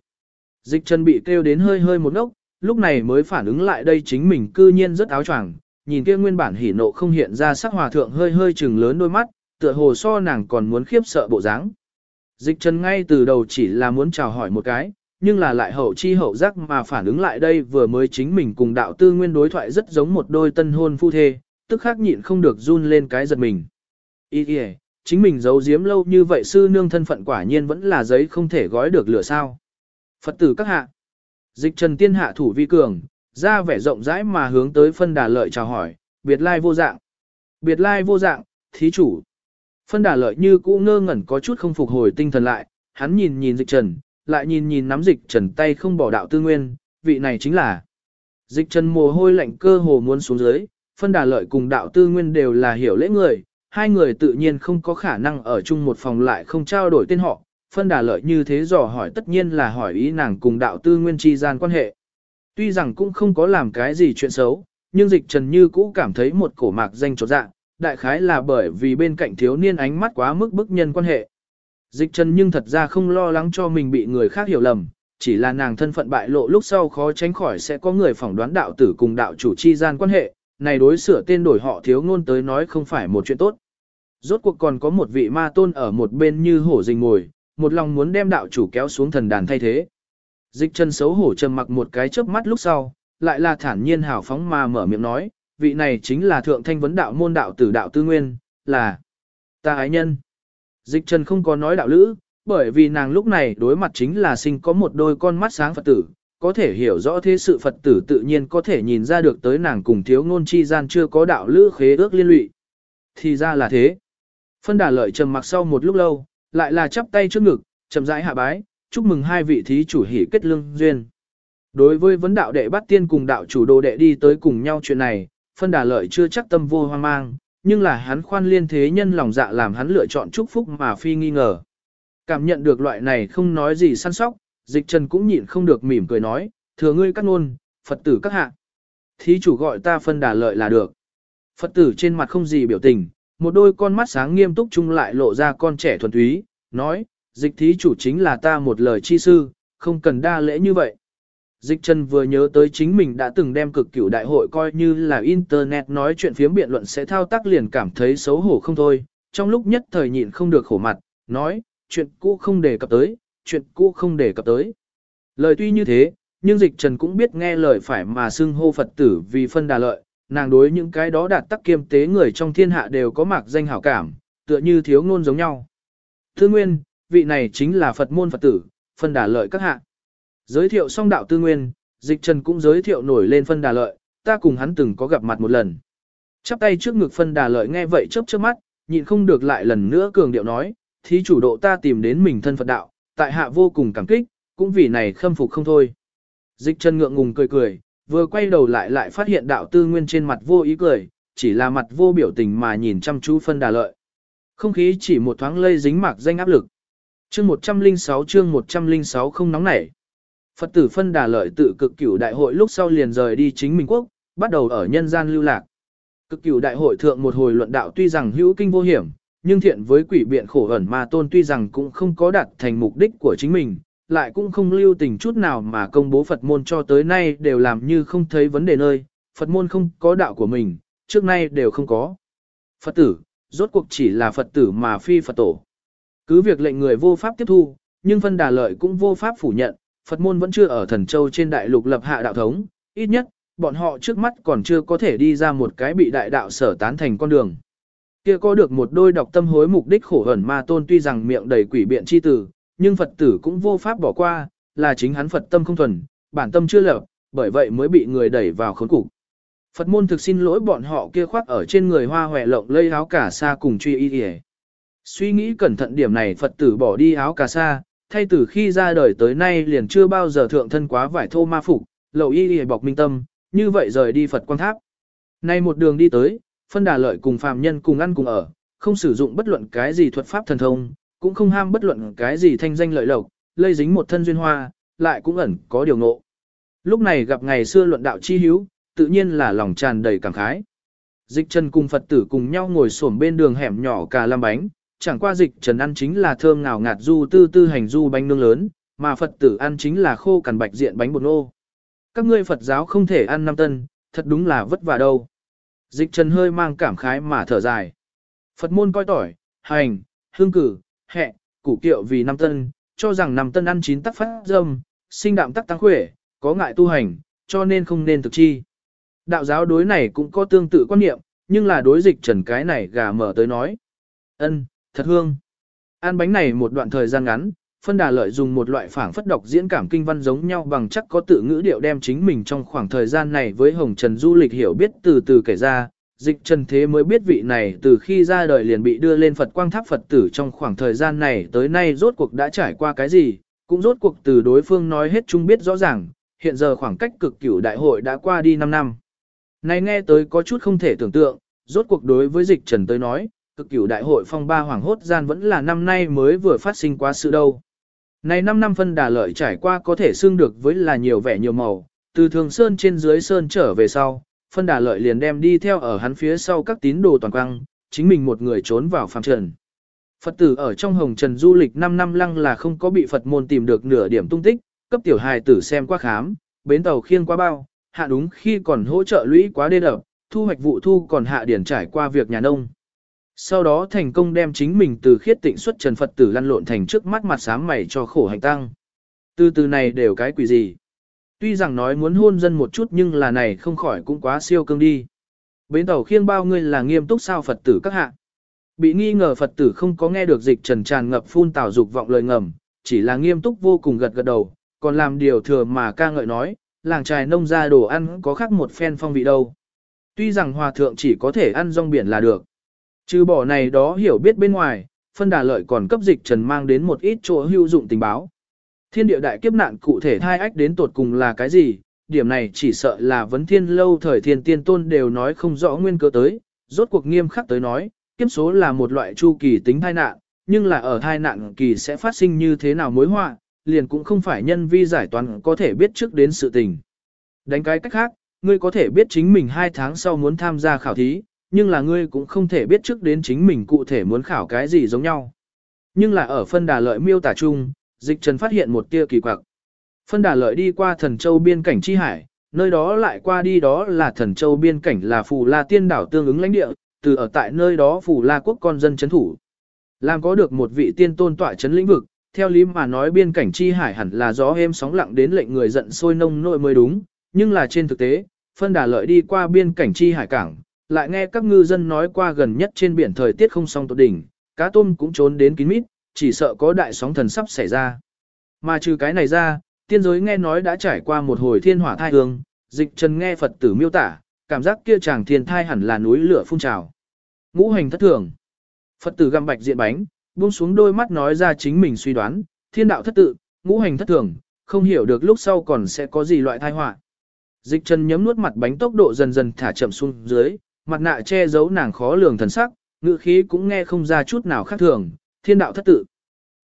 Dịch trần bị kêu đến hơi hơi một ngốc, lúc này mới phản ứng lại đây chính mình cư nhiên rất áo choàng, nhìn kia nguyên bản hỉ nộ không hiện ra sắc hòa thượng hơi hơi chừng lớn đôi mắt, tựa hồ so nàng còn muốn khiếp sợ bộ dáng. Dịch trần ngay từ đầu chỉ là muốn chào hỏi một cái, nhưng là lại hậu chi hậu giác mà phản ứng lại đây vừa mới chính mình cùng đạo tư nguyên đối thoại rất giống một đôi tân hôn phu thê, tức khắc nhịn không được run lên cái giật mình. Ý kìa, chính mình giấu giếm lâu như vậy sư nương thân phận quả nhiên vẫn là giấy không thể gói được lửa sao. Phật tử các hạ. Dịch trần tiên hạ thủ vi cường, ra vẻ rộng rãi mà hướng tới phân đà lợi chào hỏi, biệt lai vô dạng. Biệt lai vô dạng, thí chủ. Phân đà lợi như cũ ngơ ngẩn có chút không phục hồi tinh thần lại, hắn nhìn nhìn dịch trần, lại nhìn nhìn nắm dịch trần tay không bỏ đạo tư nguyên, vị này chính là. Dịch trần mồ hôi lạnh cơ hồ muốn xuống dưới, phân đà lợi cùng đạo tư nguyên đều là hiểu lễ người, hai người tự nhiên không có khả năng ở chung một phòng lại không trao đổi tên họ, phân đà lợi như thế dò hỏi tất nhiên là hỏi ý nàng cùng đạo tư nguyên chi gian quan hệ. Tuy rằng cũng không có làm cái gì chuyện xấu, nhưng dịch trần như cũ cảm thấy một cổ mạc danh trột dạ, đại khái là bởi vì bên cạnh thiếu niên ánh mắt quá mức bức nhân quan hệ. Dịch trần nhưng thật ra không lo lắng cho mình bị người khác hiểu lầm, chỉ là nàng thân phận bại lộ lúc sau khó tránh khỏi sẽ có người phỏng đoán đạo tử cùng đạo chủ chi gian quan hệ, này đối sửa tên đổi họ thiếu ngôn tới nói không phải một chuyện tốt. Rốt cuộc còn có một vị ma tôn ở một bên như hổ rình ngồi, một lòng muốn đem đạo chủ kéo xuống thần đàn thay thế. Dịch chân xấu hổ trầm mặc một cái chớp mắt lúc sau, lại là thản nhiên hào phóng mà mở miệng nói, vị này chính là thượng thanh vấn đạo môn đạo tử đạo tư nguyên, là ta ái nhân. Dịch trần không có nói đạo lữ, bởi vì nàng lúc này đối mặt chính là sinh có một đôi con mắt sáng Phật tử, có thể hiểu rõ thế sự Phật tử tự nhiên có thể nhìn ra được tới nàng cùng thiếu ngôn chi gian chưa có đạo lữ khế ước liên lụy. Thì ra là thế. Phân đà lợi trầm mặc sau một lúc lâu, lại là chắp tay trước ngực, chậm rãi hạ bái, chúc mừng hai vị thí chủ hỷ kết lương duyên. Đối với vấn đạo đệ bắt tiên cùng đạo chủ đồ đệ đi tới cùng nhau chuyện này, phân đà lợi chưa chắc tâm vô hoang mang, nhưng là hắn khoan liên thế nhân lòng dạ làm hắn lựa chọn chúc phúc mà phi nghi ngờ. Cảm nhận được loại này không nói gì săn sóc, dịch trần cũng nhịn không được mỉm cười nói, thừa ngươi các ngôn, Phật tử các hạ. Thí chủ gọi ta phân đà lợi là được. Phật tử trên mặt không gì biểu tình, một đôi con mắt sáng nghiêm túc chung lại lộ ra con trẻ thuần túy, nói, dịch thí chủ chính là ta một lời chi sư, không cần đa lễ như vậy. Dịch Trần vừa nhớ tới chính mình đã từng đem cực cửu đại hội coi như là internet nói chuyện phiếm biện luận sẽ thao tác liền cảm thấy xấu hổ không thôi, trong lúc nhất thời nhịn không được khổ mặt, nói, chuyện cũ không đề cập tới, chuyện cũ không đề cập tới. Lời tuy như thế, nhưng dịch trần cũng biết nghe lời phải mà xưng hô Phật tử vì phân đà lợi, nàng đối những cái đó đạt tắc kiêm tế người trong thiên hạ đều có mạc danh hảo cảm, tựa như thiếu ngôn giống nhau. Thư nguyên, vị này chính là Phật môn Phật tử, phân đà lợi các hạ. Giới thiệu xong đạo tư nguyên, dịch trần cũng giới thiệu nổi lên phân đà lợi, ta cùng hắn từng có gặp mặt một lần. Chắp tay trước ngực phân đà lợi nghe vậy chớp chớp mắt, nhịn không được lại lần nữa cường điệu nói, thí chủ độ ta tìm đến mình thân Phật đạo, tại hạ vô cùng cảm kích, cũng vì này khâm phục không thôi. Dịch Trần ngượng ngùng cười cười, vừa quay đầu lại lại phát hiện đạo tư nguyên trên mặt vô ý cười, chỉ là mặt vô biểu tình mà nhìn chăm chú phân đà lợi. Không khí chỉ một thoáng lây dính mạc danh áp lực. Chương 106 chương 106 không nóng nảy. Phật tử phân đà lợi tự cực cửu đại hội lúc sau liền rời đi chính mình quốc, bắt đầu ở nhân gian lưu lạc. Cực cửu đại hội thượng một hồi luận đạo tuy rằng hữu kinh vô hiểm, nhưng thiện với quỷ biện khổ ẩn ma tôn tuy rằng cũng không có đạt thành mục đích của chính mình, lại cũng không lưu tình chút nào mà công bố Phật môn cho tới nay đều làm như không thấy vấn đề nơi, Phật môn không có đạo của mình, trước nay đều không có. Phật tử, rốt cuộc chỉ là Phật tử mà phi Phật tổ. Cứ việc lệnh người vô pháp tiếp thu, nhưng phân đà lợi cũng vô pháp phủ nhận, Phật môn vẫn chưa ở thần châu trên đại lục lập hạ đạo thống, ít nhất, bọn họ trước mắt còn chưa có thể đi ra một cái bị đại đạo sở tán thành con đường. Kia có được một đôi độc tâm hối mục đích khổ ẩn ma tôn tuy rằng miệng đầy quỷ biện chi tử, nhưng Phật tử cũng vô pháp bỏ qua, là chính hắn Phật tâm không thuần, bản tâm chưa lập, bởi vậy mới bị người đẩy vào khốn cục. Phật môn thực xin lỗi bọn họ kia khoác ở trên người hoa hòe lộng lây áo cả sa cùng truy y y. Suy nghĩ cẩn thận điểm này Phật tử bỏ đi áo cà sa, thay từ khi ra đời tới nay liền chưa bao giờ thượng thân quá vải thô ma phục, lậu y y bọc minh tâm, như vậy rời đi Phật quan tháp. Nay một đường đi tới, phân đà lợi cùng phàm nhân cùng ăn cùng ở, không sử dụng bất luận cái gì thuật pháp thần thông, cũng không ham bất luận cái gì thanh danh lợi lộc, lây dính một thân duyên hoa, lại cũng ẩn có điều ngộ. Lúc này gặp ngày xưa luận đạo chi hiếu, tự nhiên là lòng tràn đầy cảm khái. Dịch Trần cùng Phật tử cùng nhau ngồi xổm bên đường hẻm nhỏ cà lam bánh, chẳng qua dịch Trần ăn chính là thơm ngào ngạt du tư tư hành du bánh nương lớn, mà Phật tử ăn chính là khô cằn bạch diện bánh bột nô. Các ngươi Phật giáo không thể ăn năm tân, thật đúng là vất vả đâu. Dịch Trần hơi mang cảm khái mà thở dài. Phật môn coi tỏi, hành, hương cử, hẹ, củ kiệu vì năm tân, cho rằng năm tân ăn chín tắc phát dâm, sinh đạm tắc tăng khỏe, có ngại tu hành, cho nên không nên thực chi. Đạo giáo đối này cũng có tương tự quan niệm, nhưng là đối dịch trần cái này gà mở tới nói. ân thật hương. Ăn bánh này một đoạn thời gian ngắn, phân đà lợi dùng một loại phảng phất đọc diễn cảm kinh văn giống nhau bằng chắc có tự ngữ điệu đem chính mình trong khoảng thời gian này với Hồng Trần du lịch hiểu biết từ từ kể ra, dịch trần thế mới biết vị này từ khi ra đời liền bị đưa lên Phật quang tháp Phật tử trong khoảng thời gian này tới nay rốt cuộc đã trải qua cái gì, cũng rốt cuộc từ đối phương nói hết chung biết rõ ràng, hiện giờ khoảng cách cực cửu đại hội đã qua đi 5 năm. Này nghe tới có chút không thể tưởng tượng, rốt cuộc đối với dịch trần tới nói, cực cửu đại hội phong ba hoàng hốt gian vẫn là năm nay mới vừa phát sinh quá sự đâu. Này 5 năm phân đà lợi trải qua có thể xưng được với là nhiều vẻ nhiều màu, từ thường sơn trên dưới sơn trở về sau, phân đà lợi liền đem đi theo ở hắn phía sau các tín đồ toàn quang, chính mình một người trốn vào phàm trần. Phật tử ở trong hồng trần du lịch 5 năm lăng là không có bị Phật môn tìm được nửa điểm tung tích, cấp tiểu hài tử xem qua khám, bến tàu khiêng qua bao, hạ đúng khi còn hỗ trợ lũy quá đê đập, thu hoạch vụ thu còn hạ điển trải qua việc nhà nông. Sau đó thành công đem chính mình từ khiết tịnh xuất trần Phật tử lăn lộn thành trước mắt mặt sám mày cho khổ hành tăng. Từ từ này đều cái quỷ gì. Tuy rằng nói muốn hôn dân một chút nhưng là này không khỏi cũng quá siêu cương đi. Bến tàu khiêng bao ngươi là nghiêm túc sao Phật tử các hạ. Bị nghi ngờ Phật tử không có nghe được dịch trần tràn ngập phun tào dục vọng lời ngầm, chỉ là nghiêm túc vô cùng gật gật đầu, còn làm điều thừa mà ca ngợi nói, làng trài nông ra đồ ăn có khác một phen phong vị đâu. Tuy rằng hòa thượng chỉ có thể ăn rong biển là được. Trừ bỏ này đó hiểu biết bên ngoài, phân đà lợi còn cấp dịch trần mang đến một ít chỗ hữu dụng tình báo. Thiên địa đại kiếp nạn cụ thể thai ách đến tột cùng là cái gì, điểm này chỉ sợ là vấn thiên lâu thời thiên tiên tôn đều nói không rõ nguyên cơ tới, rốt cuộc nghiêm khắc tới nói, kiếp số là một loại chu kỳ tính thai nạn, nhưng là ở thai nạn kỳ sẽ phát sinh như thế nào mối họa, liền cũng không phải nhân vi giải toán có thể biết trước đến sự tình. Đánh cái cách khác, ngươi có thể biết chính mình hai tháng sau muốn tham gia khảo thí, nhưng là ngươi cũng không thể biết trước đến chính mình cụ thể muốn khảo cái gì giống nhau. Nhưng là ở phân đà lợi miêu tả chung, dịch trần phát hiện một tia kỳ quặc. Phân đà lợi đi qua thần châu biên cảnh chi hải, nơi đó lại qua đi đó là thần châu biên cảnh là phù la tiên đảo tương ứng lãnh địa, từ ở tại nơi đó phù la quốc con dân chấn thủ. Làm có được một vị tiên tôn tọa chấn lĩnh vực, theo lý mà nói biên cảnh chi hải hẳn là gió êm sóng lặng đến lệnh người giận sôi nông nội mới đúng, nhưng là trên thực tế, phân đà lợi đi qua biên cảnh chi hải cảng, lại nghe các ngư dân nói qua gần nhất trên biển thời tiết không song tột đỉnh, cá tôm cũng trốn đến kín mít, chỉ sợ có đại sóng thần sắp xảy ra. Mà trừ cái này ra, tiên giới nghe nói đã trải qua một hồi thiên hỏa thai hương, dịch trần nghe Phật tử miêu tả, cảm giác kia chàng thiên thai hẳn là núi lửa phun trào. Ngũ hành thất thường. Phật tử găm bạch diện bánh, buông xuống đôi mắt nói ra chính mình suy đoán, thiên đạo thất tự, ngũ hành thất thường, không hiểu được lúc sau còn sẽ có gì loại thai họa. Dịch chân nhấm nuốt mặt bánh tốc độ dần dần thả chậm xuống dưới, mặt nạ che giấu nàng khó lường thần sắc, ngữ khí cũng nghe không ra chút nào khác thường, thiên đạo thất tự.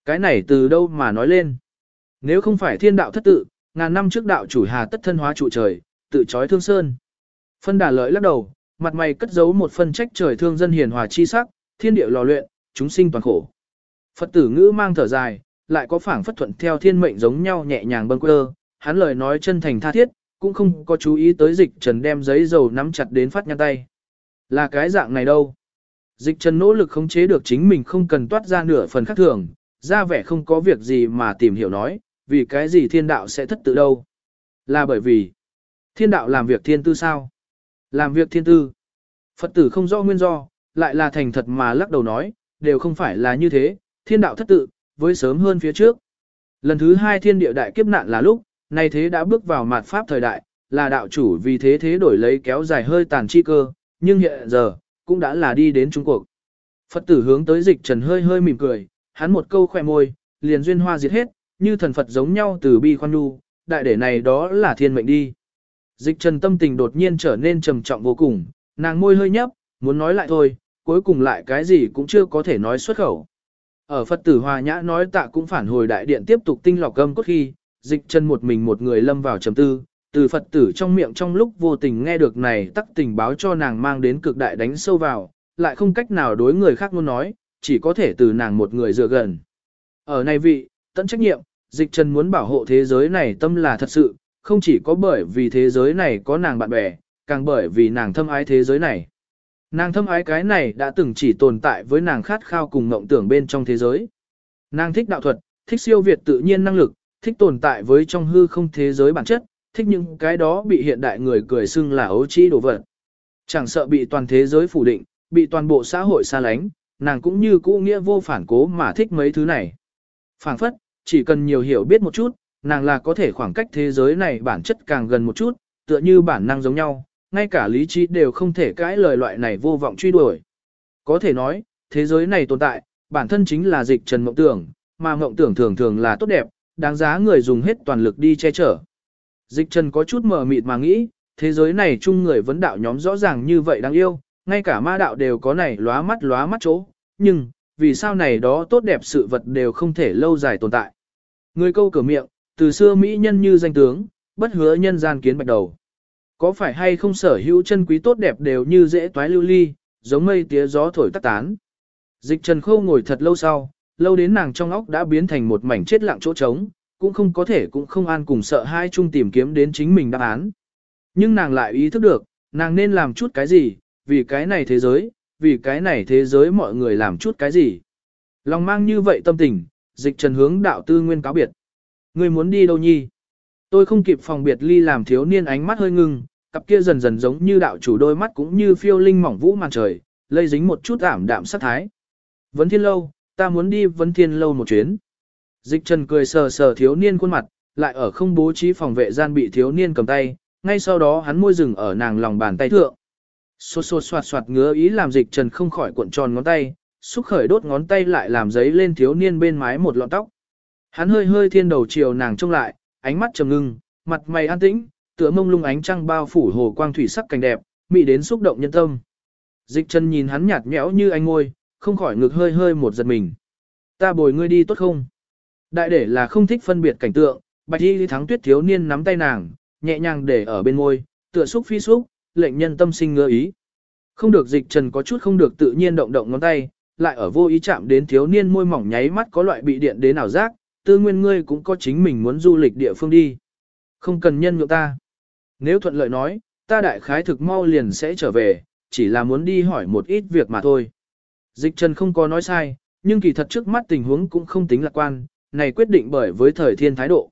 Cái này từ đâu mà nói lên? Nếu không phải thiên đạo thất tự, ngàn năm trước đạo chủ hà tất thân hóa trụ trời, tự chói thương sơn. Phân đà lợi lắc đầu, mặt mày cất giấu một phân trách trời thương dân hiền hòa chi sắc, thiên địa lò luyện, chúng sinh toàn khổ. Phật tử ngữ mang thở dài, lại có phảng phất thuận theo thiên mệnh giống nhau nhẹ nhàng bâng quơ, hắn lời nói chân thành tha thiết, cũng không có chú ý tới dịch trần đem giấy dầu nắm chặt đến phát nhăn tay. Là cái dạng này đâu. Dịch trần nỗ lực khống chế được chính mình không cần toát ra nửa phần khác thường, ra vẻ không có việc gì mà tìm hiểu nói, vì cái gì thiên đạo sẽ thất tự đâu. Là bởi vì, thiên đạo làm việc thiên tư sao? Làm việc thiên tư. Phật tử không rõ nguyên do, lại là thành thật mà lắc đầu nói, đều không phải là như thế, thiên đạo thất tự, với sớm hơn phía trước. Lần thứ hai thiên địa đại kiếp nạn là lúc, nay thế đã bước vào mạt pháp thời đại, là đạo chủ vì thế thế đổi lấy kéo dài hơi tàn chi cơ, nhưng hiện giờ, cũng đã là đi đến Trung Quốc. Phật tử hướng tới dịch trần hơi hơi mỉm cười, hắn một câu khỏe môi, liền duyên hoa diệt hết, như thần Phật giống nhau từ bi khoan nu, đại để này đó là thiên mệnh đi. Dịch trần tâm tình đột nhiên trở nên trầm trọng vô cùng, nàng môi hơi nhấp, muốn nói lại thôi, cuối cùng lại cái gì cũng chưa có thể nói xuất khẩu. Ở Phật tử Hòa Nhã nói tạ cũng phản hồi đại điện tiếp tục tinh lọc gâm cốt khi, dịch trần một mình một người lâm vào trầm tư, từ Phật tử trong miệng trong lúc vô tình nghe được này tắc tình báo cho nàng mang đến cực đại đánh sâu vào, lại không cách nào đối người khác muốn nói, chỉ có thể từ nàng một người dựa gần. Ở này vị, tận trách nhiệm, dịch chân muốn bảo hộ thế giới này tâm là thật sự, không chỉ có bởi vì thế giới này có nàng bạn bè, càng bởi vì nàng thâm ái thế giới này. Nàng thâm ái cái này đã từng chỉ tồn tại với nàng khát khao cùng mộng tưởng bên trong thế giới. Nàng thích đạo thuật, thích siêu việt tự nhiên năng lực, thích tồn tại với trong hư không thế giới bản chất, thích những cái đó bị hiện đại người cười xưng là ấu trĩ đồ vật. Chẳng sợ bị toàn thế giới phủ định, bị toàn bộ xã hội xa lánh, nàng cũng như cũ nghĩa vô phản cố mà thích mấy thứ này. Phản phất, chỉ cần nhiều hiểu biết một chút, nàng là có thể khoảng cách thế giới này bản chất càng gần một chút, tựa như bản năng giống nhau, ngay cả lý trí đều không thể cãi lời loại này vô vọng truy đuổi. Có thể nói, thế giới này tồn tại, bản thân chính là dịch trần mộng tưởng, mà mộng tưởng thường thường là tốt đẹp, đáng giá người dùng hết toàn lực đi che chở. Dịch trần có chút mờ mịt mà nghĩ, thế giới này chung người vấn đạo nhóm rõ ràng như vậy đáng yêu, ngay cả ma đạo đều có này lóa mắt lóa mắt chỗ, nhưng, vì sao này đó tốt đẹp sự vật đều không thể lâu dài tồn tại. Người câu cửa miệng, từ xưa Mỹ nhân như danh tướng, bất hứa nhân gian kiến bạch đầu. Có phải hay không sở hữu chân quý tốt đẹp đều như dễ toái lưu ly, giống mây tía gió thổi tắt tán. Dịch trần khâu ngồi thật lâu sau, lâu đến nàng trong óc đã biến thành một mảnh chết lặng chỗ trống, cũng không có thể cũng không an cùng sợ hai chung tìm kiếm đến chính mình đáp án. Nhưng nàng lại ý thức được, nàng nên làm chút cái gì, vì cái này thế giới, vì cái này thế giới mọi người làm chút cái gì. Lòng mang như vậy tâm tình, dịch trần hướng đạo tư nguyên cáo biệt. Người muốn đi đâu nhi? Tôi không kịp phòng biệt ly làm thiếu niên ánh mắt hơi ngưng, cặp kia dần dần giống như đạo chủ đôi mắt cũng như phiêu linh mỏng vũ màn trời, lây dính một chút ảm đạm sát thái. Vấn thiên lâu, ta muốn đi vấn thiên lâu một chuyến. Dịch trần cười sờ sờ thiếu niên khuôn mặt, lại ở không bố trí phòng vệ gian bị thiếu niên cầm tay, ngay sau đó hắn môi rừng ở nàng lòng bàn tay thượng. Xô xô xoạt xoạt ngứa ý làm dịch trần không khỏi cuộn tròn ngón tay, xúc khởi đốt ngón tay lại làm giấy lên thiếu niên bên mái một lọn tóc. Hắn hơi hơi thiên đầu chiều nàng trông lại, ánh mắt trầm ngưng, mặt mày an tĩnh, tựa mông lung ánh trăng bao phủ hồ quang thủy sắc cảnh đẹp, mị đến xúc động nhân tâm. Dịch Trần nhìn hắn nhạt nhẽo như anh ngôi, không khỏi ngực hơi hơi một giật mình. Ta bồi ngươi đi tốt không? Đại để là không thích phân biệt cảnh tượng, bạch y thắng tuyết thiếu niên nắm tay nàng, nhẹ nhàng để ở bên môi, tựa xúc phi xúc, lệnh nhân tâm sinh ngơ ý. Không được dịch trần có chút không được tự nhiên động động ngón tay, lại ở vô ý chạm đến thiếu niên môi mỏng nháy mắt có loại bị điện đến ảo giác, tư nguyên ngươi cũng có chính mình muốn du lịch địa phương đi. Không cần nhân nhượng ta. Nếu thuận lợi nói, ta đại khái thực mau liền sẽ trở về, chỉ là muốn đi hỏi một ít việc mà thôi. Dịch Trần không có nói sai, nhưng kỳ thật trước mắt tình huống cũng không tính lạc quan, này quyết định bởi với thời thiên thái độ.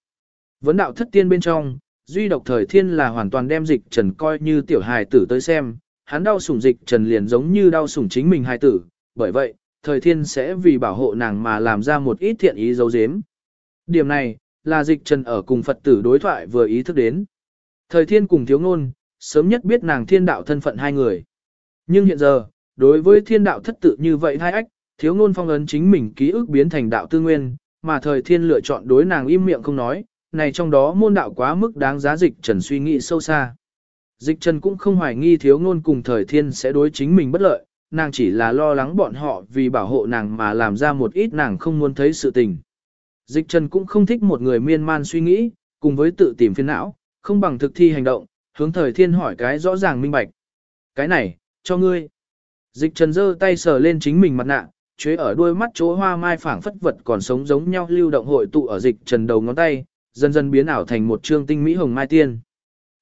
Vấn đạo thất tiên bên trong, duy độc thời thiên là hoàn toàn đem dịch Trần coi như tiểu hài tử tới xem, hắn đau sủng dịch Trần liền giống như đau sủng chính mình hài tử, bởi vậy, thời thiên sẽ vì bảo hộ nàng mà làm ra một ít thiện ý dấu dếm. Điểm này, là dịch Trần ở cùng Phật tử đối thoại vừa ý thức đến. Thời thiên cùng thiếu ngôn, sớm nhất biết nàng thiên đạo thân phận hai người. Nhưng hiện giờ, đối với thiên đạo thất tự như vậy hai ách, thiếu ngôn phong ấn chính mình ký ức biến thành đạo tư nguyên, mà thời thiên lựa chọn đối nàng im miệng không nói, này trong đó môn đạo quá mức đáng giá dịch trần suy nghĩ sâu xa. Dịch trần cũng không hoài nghi thiếu ngôn cùng thời thiên sẽ đối chính mình bất lợi, nàng chỉ là lo lắng bọn họ vì bảo hộ nàng mà làm ra một ít nàng không muốn thấy sự tình. Dịch trần cũng không thích một người miên man suy nghĩ, cùng với tự tìm phiền não, không bằng thực thi hành động, hướng thời thiên hỏi cái rõ ràng minh bạch. Cái này, cho ngươi. Dịch trần giơ tay sờ lên chính mình mặt nạ, chế ở đuôi mắt chỗ hoa mai phảng phất vật còn sống giống nhau lưu động hội tụ ở dịch trần đầu ngón tay, dần dần biến ảo thành một trương tinh mỹ hồng mai tiên.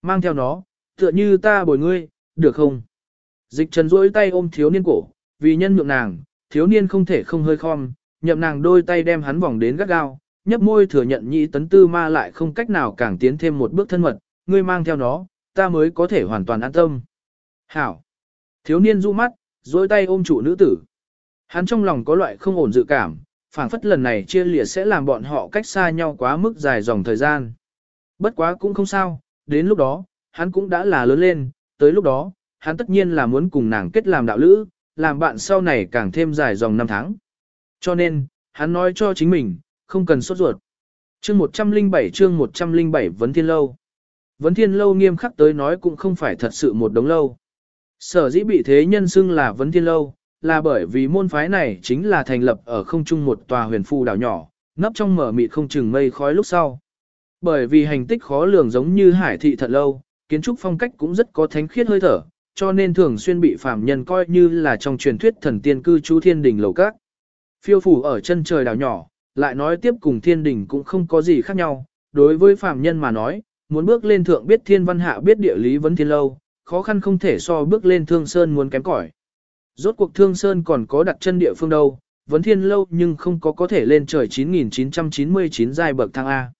Mang theo nó, tựa như ta bồi ngươi, được không? Dịch trần duỗi tay ôm thiếu niên cổ, vì nhân nhượng nàng, thiếu niên không thể không hơi khom, nhậm nàng đôi tay đem hắn vòng đến gắt gao, nhấp môi thừa nhận nhị tấn tư ma lại không cách nào càng tiến thêm một bước thân mật, ngươi mang theo nó, ta mới có thể hoàn toàn an tâm. Hảo! Thiếu niên du mắt, duỗi tay ôm chủ nữ tử. Hắn trong lòng có loại không ổn dự cảm, phảng phất lần này chia lìa sẽ làm bọn họ cách xa nhau quá mức dài dòng thời gian. Bất quá cũng không sao, đến lúc đó, hắn cũng đã là lớn lên, tới lúc đó, hắn tất nhiên là muốn cùng nàng kết làm đạo lữ, làm bạn sau này càng thêm dài dòng năm tháng. Cho nên, hắn nói cho chính mình, không cần sốt ruột. Chương 107 chương 107 Vấn Thiên Lâu Vấn Thiên Lâu nghiêm khắc tới nói cũng không phải thật sự một đống lâu. Sở dĩ bị thế nhân xưng là Vấn Thiên Lâu, là bởi vì môn phái này chính là thành lập ở không trung một tòa huyền phù đảo nhỏ, nấp trong mở mịt không chừng mây khói lúc sau. Bởi vì hành tích khó lường giống như hải thị thật lâu, kiến trúc phong cách cũng rất có thánh khiết hơi thở, cho nên thường xuyên bị phàm nhân coi như là trong truyền thuyết thần tiên cư trú thiên đình lầu các. Phiêu phủ ở chân trời đảo nhỏ, lại nói tiếp cùng thiên đình cũng không có gì khác nhau, đối với phàm nhân mà nói, muốn bước lên thượng biết thiên văn hạ biết địa lý vấn thiên lâu, khó khăn không thể so bước lên thương sơn muốn kém cỏi. Rốt cuộc thương sơn còn có đặt chân địa phương đâu, vấn thiên lâu nhưng không có có thể lên trời 9999 giai bậc thang A.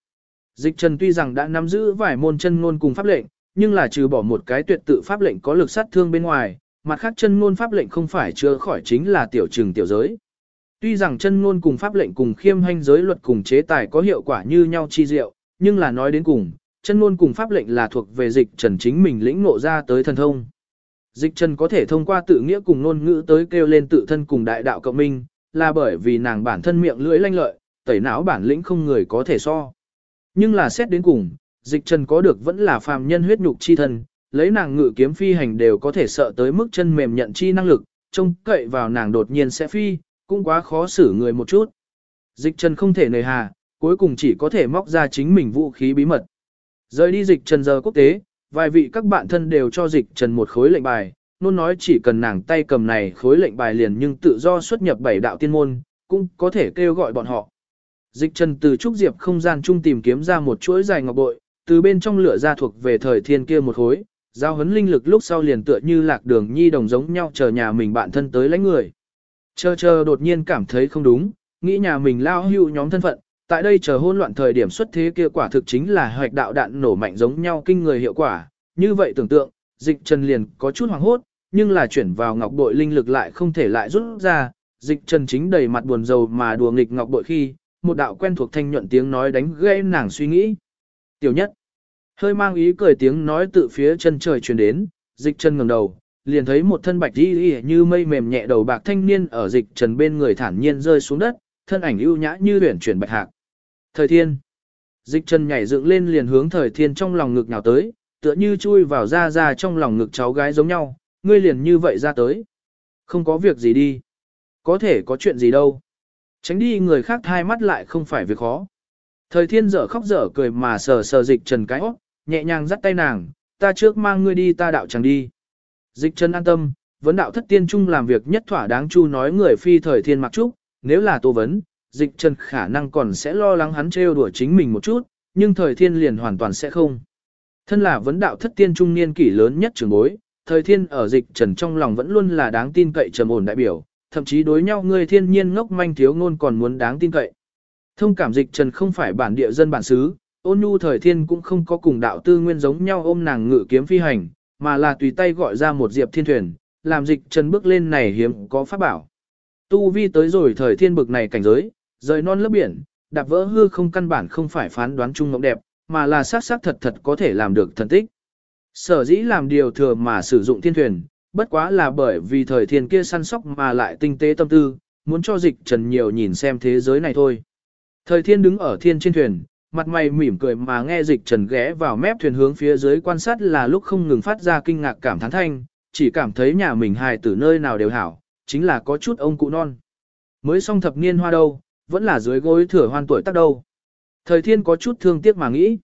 Dịch trần tuy rằng đã nắm giữ vài môn chân ngôn cùng pháp lệnh, nhưng là trừ bỏ một cái tuyệt tự pháp lệnh có lực sát thương bên ngoài, mặt khác chân ngôn pháp lệnh không phải chữa khỏi chính là tiểu trừng tiểu giới. Tuy rằng chân ngôn cùng pháp lệnh cùng khiêm hành giới luật cùng chế tài có hiệu quả như nhau chi diệu, nhưng là nói đến cùng, chân ngôn cùng pháp lệnh là thuộc về dịch trần chính mình lĩnh ngộ ra tới thần thông. Dịch trần có thể thông qua tự nghĩa cùng ngôn ngữ tới kêu lên tự thân cùng đại đạo cộng minh, là bởi vì nàng bản thân miệng lưỡi lanh lợi, tẩy não bản lĩnh không người có thể so. Nhưng là xét đến cùng, dịch trần có được vẫn là phàm nhân huyết nhục chi thân, lấy nàng ngự kiếm phi hành đều có thể sợ tới mức chân mềm nhận chi năng lực, trông cậy vào nàng đột nhiên sẽ phi, cũng quá khó xử người một chút. Dịch trần không thể nề hà, cuối cùng chỉ có thể móc ra chính mình vũ khí bí mật. Rời đi dịch trần giờ quốc tế, vài vị các bạn thân đều cho dịch trần một khối lệnh bài, luôn nói chỉ cần nàng tay cầm này khối lệnh bài liền nhưng tự do xuất nhập bảy đạo tiên môn, cũng có thể kêu gọi bọn họ. Dịch trần từ trúc diệp không gian chung tìm kiếm ra một chuỗi dài ngọc bội, từ bên trong lửa ra thuộc về thời thiên kia một khối, giao hấn linh lực lúc sau liền tựa như lạc đường nhi đồng giống nhau chờ nhà mình bạn thân tới lấy người. Chờ chờ đột nhiên cảm thấy không đúng, nghĩ nhà mình lao hưu nhóm thân phận, tại đây chờ hôn loạn thời điểm xuất thế kia quả thực chính là hoạch đạo đạn nổ mạnh giống nhau kinh người hiệu quả, như vậy tưởng tượng, dịch trần liền có chút hoảng hốt, nhưng là chuyển vào ngọc bội linh lực lại không thể lại rút ra, dịch trần chính đầy mặt buồn rầu mà đùa nghịch ngọc bội khi, một đạo quen thuộc thanh nhuận tiếng nói đánh gây nàng suy nghĩ. Tiểu nhất, hơi mang ý cười tiếng nói từ phía chân trời truyền đến, dịch trần ngẩng đầu, liền thấy một thân bạch đi như mây mềm nhẹ đầu bạc thanh niên ở dịch trần bên người thản nhiên rơi xuống đất, thân ảnh ưu nhã như huyền chuyển bạch hạc. Thời thiên, dịch trần nhảy dựng lên liền hướng thời thiên trong lòng ngực nhào tới, tựa như chui vào ra ra trong lòng ngực cháu gái giống nhau, ngươi liền như vậy ra tới. Không có việc gì đi. Có thể có chuyện gì đâu. Tránh đi người khác hai mắt lại không phải việc khó. Thời thiên dở khóc dở cười mà sờ sờ dịch trần cái óc, nhẹ nhàng dắt tay nàng, ta trước mang ngươi đi ta đạo chẳng đi. Dịch trần an tâm, vấn đạo thất tiên trung làm việc nhất thỏa đáng chu nói người phi thời thiên mặc trúc, nếu là tô vấn, dịch trần khả năng còn sẽ lo lắng hắn trêu đùa chính mình một chút, nhưng thời thiên liền hoàn toàn sẽ không. Thân là vấn đạo thất tiên trung niên kỷ lớn nhất trường bối, thời thiên ở dịch trần trong lòng vẫn luôn là đáng tin cậy trầm ổn đại biểu, thậm chí đối nhau người thiên nhiên ngốc manh thiếu ngôn còn muốn đáng tin cậy. Thông cảm dịch trần không phải bản địa dân bản xứ, ôn nhu thời thiên cũng không có cùng đạo tư nguyên giống nhau ôm nàng ngự kiếm phi hành, mà là tùy tay gọi ra một diệp thiên thuyền, làm dịch trần bước lên này hiếm có pháp bảo. Tu vi tới rồi thời thiên bực này cảnh giới, rời non lớp biển, đạp vỡ hư không căn bản không phải phán đoán chung ngọc đẹp, mà là xác xác thật thật có thể làm được thần tích. Sở dĩ làm điều thừa mà sử dụng thiên thuyền, bất quá là bởi vì thời thiên kia săn sóc mà lại tinh tế tâm tư, muốn cho dịch trần nhiều nhìn xem thế giới này thôi. Thời thiên đứng ở thiên trên thuyền, mặt mày mỉm cười mà nghe dịch trần ghé vào mép thuyền hướng phía dưới quan sát là lúc không ngừng phát ra kinh ngạc cảm thán thanh, chỉ cảm thấy nhà mình hài tử nơi nào đều hảo, chính là có chút ông cụ non. Mới xong thập niên hoa đâu, vẫn là dưới gối thừa hoan tuổi tác đâu. Thời thiên có chút thương tiếc mà nghĩ.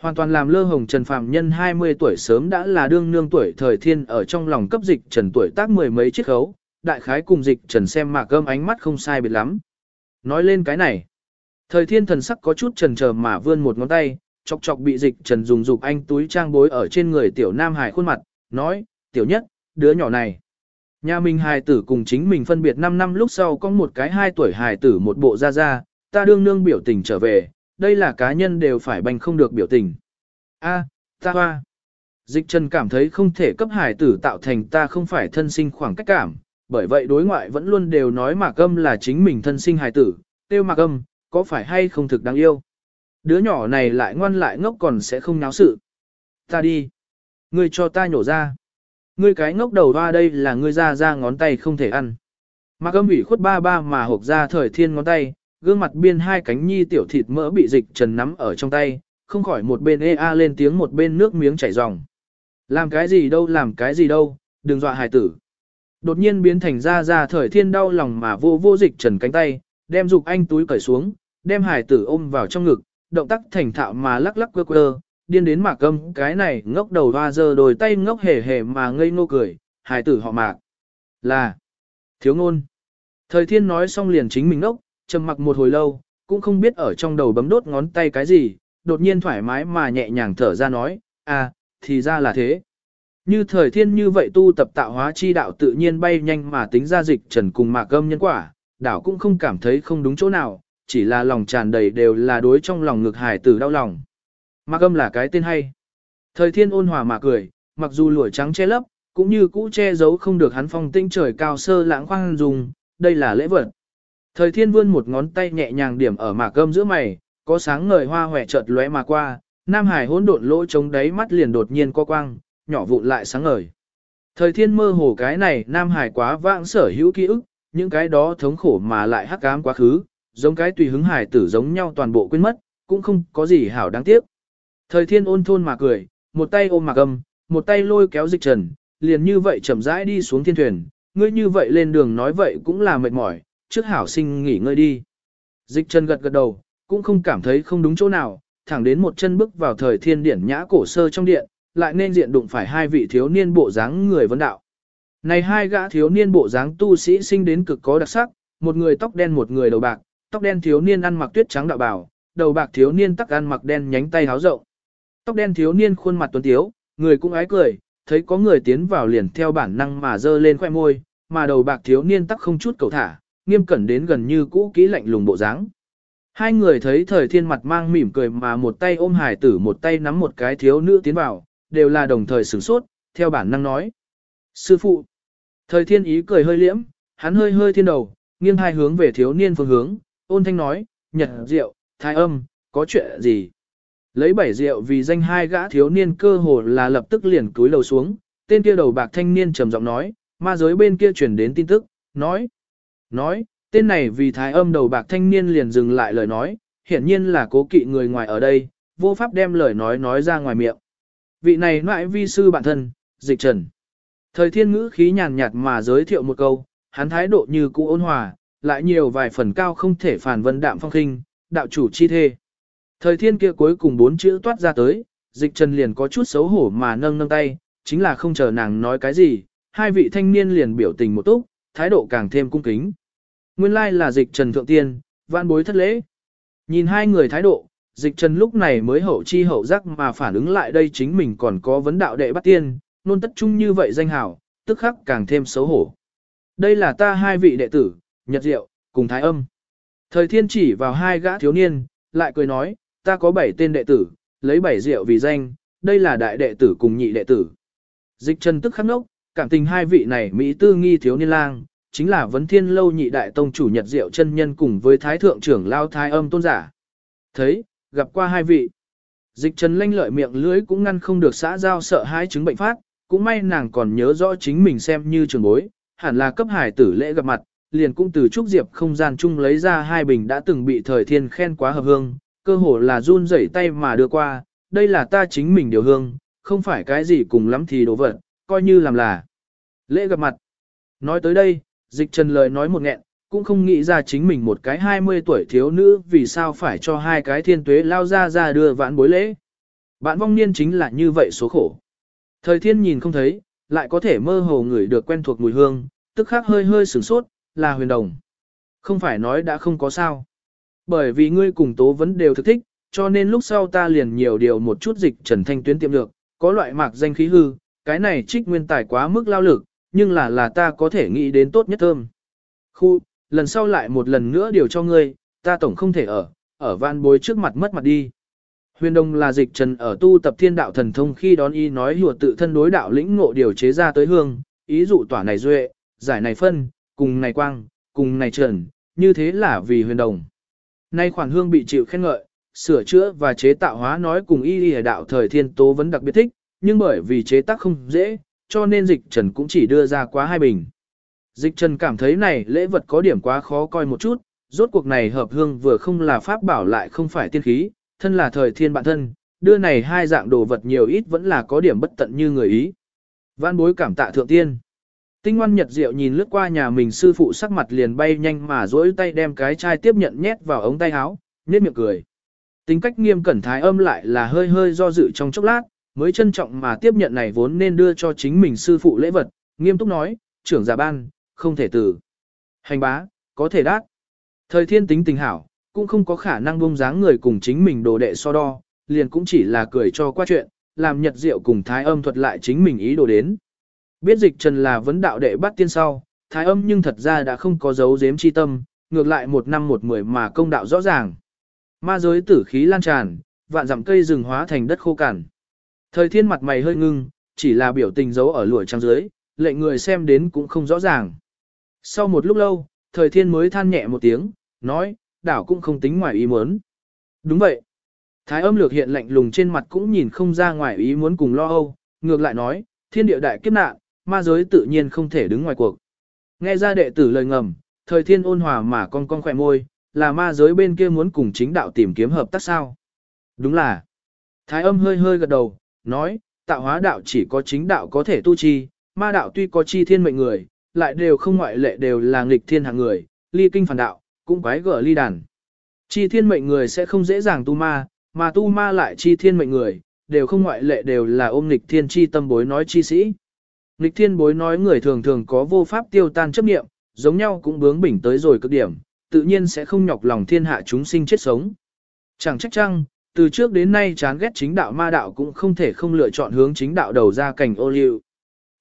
Hoàn toàn làm lơ hồng Trần Phạm Nhân 20 tuổi sớm đã là đương nương tuổi thời thiên ở trong lòng cấp dịch trần tuổi tác mười mấy chiếc khấu, đại khái cùng dịch trần xem mà gâm ánh mắt không sai biệt lắm. Nói lên cái này, thời thiên thần sắc có chút trần chờ mà vươn một ngón tay, chọc chọc bị dịch trần dùng dục anh túi trang bối ở trên người tiểu nam hải khuôn mặt, nói, tiểu nhất, đứa nhỏ này. Nhà mình hài tử cùng chính mình phân biệt 5 năm lúc sau có một cái 2 tuổi hài tử một bộ ra ra, ta đương nương biểu tình trở về, đây là cá nhân đều phải bành không được biểu tình. A, ta hoa. Dịch trần cảm thấy không thể cấp hài tử tạo thành ta không phải thân sinh khoảng cách cảm, bởi vậy đối ngoại vẫn luôn đều nói mạc âm là chính mình thân sinh hài tử, tiêu mạc âm, có phải hay không thực đáng yêu. Đứa nhỏ này lại ngoan lại ngốc còn sẽ không náo sự. Ta đi. Ngươi cho ta nhổ ra. Ngươi cái ngốc đầu hoa đây là ngươi ra ra ngón tay không thể ăn. Mạc âm ủy khuất ba ba mà hộp ra thời thiên ngón tay, gương mặt biên hai cánh nhi tiểu thịt mỡ bị dịch trần nắm ở trong tay, không khỏi một bên ê a lên tiếng một bên nước miếng chảy ròng. Làm cái gì đâu làm cái gì đâu, đừng dọa hài tử. Đột nhiên biến thành ra ra thời thiên đau lòng mà vô vô dịch trần cánh tay, đem dục anh túi cởi xuống, đem hài tử ôm vào trong ngực, động tác thành thạo mà lắc lắc quơ quơ, điên đến mạc âm cái này ngốc đầu hoa giờ đồi tay ngốc hề hề mà ngây ngô cười, hài tử họ mạc. Là, thiếu ngôn. Thời thiên nói xong liền chính mình ngốc, trầm mặc một hồi lâu, cũng không biết ở trong đầu bấm đốt ngón tay cái gì, đột nhiên thoải mái mà nhẹ nhàng thở ra nói, à, thì ra là thế. Như thời thiên như vậy tu tập tạo hóa chi đạo tự nhiên bay nhanh mà tính ra dịch trần cùng mạc âm nhân quả, đảo cũng không cảm thấy không đúng chỗ nào, chỉ là lòng tràn đầy đều là đối trong lòng ngực hải tử đau lòng. Mạc âm là cái tên hay. Thời thiên ôn hòa mà cười, mặc dù lụa trắng che lấp, cũng như cũ che giấu không được hắn phong tinh trời cao sơ lãng khoang dùng, đây là lễ vật. Thời thiên vươn một ngón tay nhẹ nhàng điểm ở mạc âm giữa mày, có sáng ngời hoa hòe chợt lóe mà qua, Nam Hải hỗn độn lỗ trống đáy mắt liền đột nhiên co quang, nhỏ vụn lại sáng ngời. Thời thiên mơ hồ cái này Nam Hải quá vãng sở hữu ký ức, những cái đó thống khổ mà lại hắc ám quá khứ, giống cái tùy hứng hải tử giống nhau toàn bộ quên mất, cũng không có gì hảo đáng tiếc. Thời thiên ôn thôn mà cười, một tay ôm mạc âm, một tay lôi kéo dịch trần, liền như vậy chậm rãi đi xuống thiên thuyền, ngươi như vậy lên đường nói vậy cũng là mệt mỏi, trước hảo sinh nghỉ ngơi đi. Dịch trần gật gật đầu, cũng không cảm thấy không đúng chỗ nào, thẳng đến một chân bước vào thời thiên điển nhã cổ sơ trong điện, lại nên diện đụng phải hai vị thiếu niên bộ dáng người vấn đạo. Này hai gã thiếu niên bộ dáng tu sĩ sinh đến cực có đặc sắc, một người tóc đen một người đầu bạc, tóc đen thiếu niên ăn mặc tuyết trắng đạo bào, đầu bạc thiếu niên tắc ăn mặc đen nhánh tay háo rộng. Tóc đen thiếu niên khuôn mặt tuấn tiếu, người cũng ái cười, thấy có người tiến vào liền theo bản năng mà dơ lên khoe môi, mà đầu bạc thiếu niên tắc không chút cầu thả, nghiêm cẩn đến gần như cũ kỹ lạnh lùng bộ dáng. Hai người thấy thời thiên mặt mang mỉm cười mà một tay ôm hải tử một tay nắm một cái thiếu nữ tiến vào, đều là đồng thời sửng sốt, theo bản năng nói. Sư phụ! Thời thiên ý cười hơi liễm, hắn hơi hơi thiên đầu, nghiêng hai hướng về thiếu niên phương hướng, ôn thanh nói, nhật Diệu thái âm, có chuyện gì? Lấy bảy rượu vì danh hai gã thiếu niên cơ hồ là lập tức liền túi lầu xuống, tên kia đầu bạc thanh niên trầm giọng nói, ma giới bên kia truyền đến tin tức, nói, nói, tên này vì thái âm đầu bạc thanh niên liền dừng lại lời nói, hiển nhiên là cố kỵ người ngoài ở đây, vô pháp đem lời nói nói ra ngoài miệng. Vị này ngoại vi sư bản thân, dịch trần. Thời thiên ngữ khí nhàn nhạt mà giới thiệu một câu, hắn thái độ như cũ ôn hòa, lại nhiều vài phần cao không thể phản vân đạm phong khinh, đạo chủ chi thê. Thời thiên kia cuối cùng bốn chữ toát ra tới, dịch trần liền có chút xấu hổ mà nâng nâng tay, chính là không chờ nàng nói cái gì, hai vị thanh niên liền biểu tình một túc, thái độ càng thêm cung kính. Nguyên lai là dịch trần thượng tiên, vạn bối thất lễ. Nhìn hai người thái độ, dịch trần lúc này mới hậu chi hậu giác mà phản ứng lại đây chính mình còn có vấn đạo đệ bắt tiên, nôn tất chung như vậy danh hảo, tức khắc càng thêm xấu hổ. Đây là ta hai vị đệ tử, Nhật Diệu, cùng Thái Âm. Thời thiên chỉ vào hai gã thiếu niên, lại cười nói, ta có bảy tên đệ tử, lấy bảy rượu vì danh, đây là đại đệ tử cùng nhị đệ tử. Dịch trần tức khắc nốc, cảm tình hai vị này Mỹ tư nghi thiếu niên lang, chính là vấn thiên lâu nhị đại tông chủ nhật diệu chân nhân cùng với thái thượng trưởng lao thái âm tôn giả. Thấy, gặp qua hai vị. Dịch trần lanh lợi miệng lưới cũng ngăn không được xã giao sợ hai chứng bệnh phát, cũng may nàng còn nhớ rõ chính mình xem như trường bối, hẳn là cấp hải tử lễ gặp mặt, liền cũng từ trúc diệp không gian chung lấy ra hai bình đã từng bị thời thiên khen quá hợp hương, cơ hồ là run rẩy tay mà đưa qua, đây là ta chính mình điều hương, không phải cái gì cùng lắm thì đồ vật, coi như làm là. Lễ gặp mặt. Nói tới đây, dịch trần lời nói một nghẹn, cũng không nghĩ ra chính mình một cái 20 tuổi thiếu nữ vì sao phải cho hai cái thiên tuế lao ra ra đưa vãn bối lễ. Bạn vong niên chính là như vậy số khổ. Thời thiên nhìn không thấy, lại có thể mơ hồ người được quen thuộc mùi hương, tức khắc hơi hơi sửng sốt, là huyền đồng. Không phải nói đã không có sao. Bởi vì ngươi cùng tố vẫn đều thực thích, cho nên lúc sau ta liền nhiều điều một chút dịch trần thanh tuyến tiệm được, có loại mạc danh khí hư, cái này trích nguyên tài quá mức lao lực, nhưng là là ta có thể nghĩ đến tốt nhất thơm. Khu, lần sau lại một lần nữa điều cho ngươi, ta tổng không thể ở, ở van bối trước mặt mất mặt đi. Huyền Đông là dịch trần ở tu tập thiên đạo thần thông khi đón y nói hùa tự thân đối đạo lĩnh ngộ điều chế ra tới hương, ý dụ tỏa này duệ, giải này phân, cùng này quang, cùng này trần, như thế là vì huyền đồng. Nay khoản hương bị chịu khen ngợi, sửa chữa và chế tạo hóa nói cùng y y đạo thời thiên tố vẫn đặc biệt thích, nhưng bởi vì chế tác không dễ, cho nên dịch trần cũng chỉ đưa ra quá hai bình. Dịch trần cảm thấy này lễ vật có điểm quá khó coi một chút, rốt cuộc này hợp hương vừa không là pháp bảo lại không phải tiên khí, thân là thời thiên bản thân, đưa này hai dạng đồ vật nhiều ít vẫn là có điểm bất tận như người ý. Văn bối cảm tạ thượng tiên. Tinh ngoan nhật diệu nhìn lướt qua nhà mình sư phụ sắc mặt liền bay nhanh mà duỗi tay đem cái chai tiếp nhận nhét vào ống tay áo, nhếch miệng cười. Tính cách nghiêm cẩn thái âm lại là hơi hơi do dự trong chốc lát, mới trân trọng mà tiếp nhận này vốn nên đưa cho chính mình sư phụ lễ vật, nghiêm túc nói, trưởng giả ban, không thể từ. Hành bá, có thể đát. Thời thiên tính tình hảo, cũng không có khả năng bông dáng người cùng chính mình đồ đệ so đo, liền cũng chỉ là cười cho qua chuyện, làm nhật diệu cùng thái âm thuật lại chính mình ý đồ đến. Biết dịch trần là vấn đạo đệ bắt tiên sau, thái âm nhưng thật ra đã không có dấu giếm chi tâm, ngược lại một năm một mười mà công đạo rõ ràng. Ma giới tử khí lan tràn, vạn dặm cây rừng hóa thành đất khô cằn. Thời thiên mặt mày hơi ngưng, chỉ là biểu tình giấu ở lụa trang dưới, lệnh người xem đến cũng không rõ ràng. Sau một lúc lâu, thời thiên mới than nhẹ một tiếng, nói, đảo cũng không tính ngoài ý muốn. Đúng vậy. Thái âm lược hiện lạnh lùng trên mặt cũng nhìn không ra ngoài ý muốn cùng lo âu, ngược lại nói, thiên địa đại kiếp nạn, ma giới tự nhiên không thể đứng ngoài cuộc. Nghe ra đệ tử lời ngầm, thời thiên ôn hòa mà con con khỏe môi, là ma giới bên kia muốn cùng chính đạo tìm kiếm hợp tác sao. Đúng là. Thái âm hơi hơi gật đầu, nói, tạo hóa đạo chỉ có chính đạo có thể tu chi, ma đạo tuy có chi thiên mệnh người, lại đều không ngoại lệ đều là nghịch thiên hạng người, ly kinh phản đạo, cũng quái gở ly đàn. Chi thiên mệnh người sẽ không dễ dàng tu ma, mà tu ma lại chi thiên mệnh người, đều không ngoại lệ đều là ôm nghịch thiên chi tâm bối nói chi sĩ. Nịch thiên bối nói người thường thường có vô pháp tiêu tan chấp niệm, giống nhau cũng bướng bỉnh tới rồi cực điểm, tự nhiên sẽ không nhọc lòng thiên hạ chúng sinh chết sống. Chẳng trách chăng, từ trước đến nay chán ghét chính đạo ma đạo cũng không thể không lựa chọn hướng chính đạo đầu ra cảnh ô liu.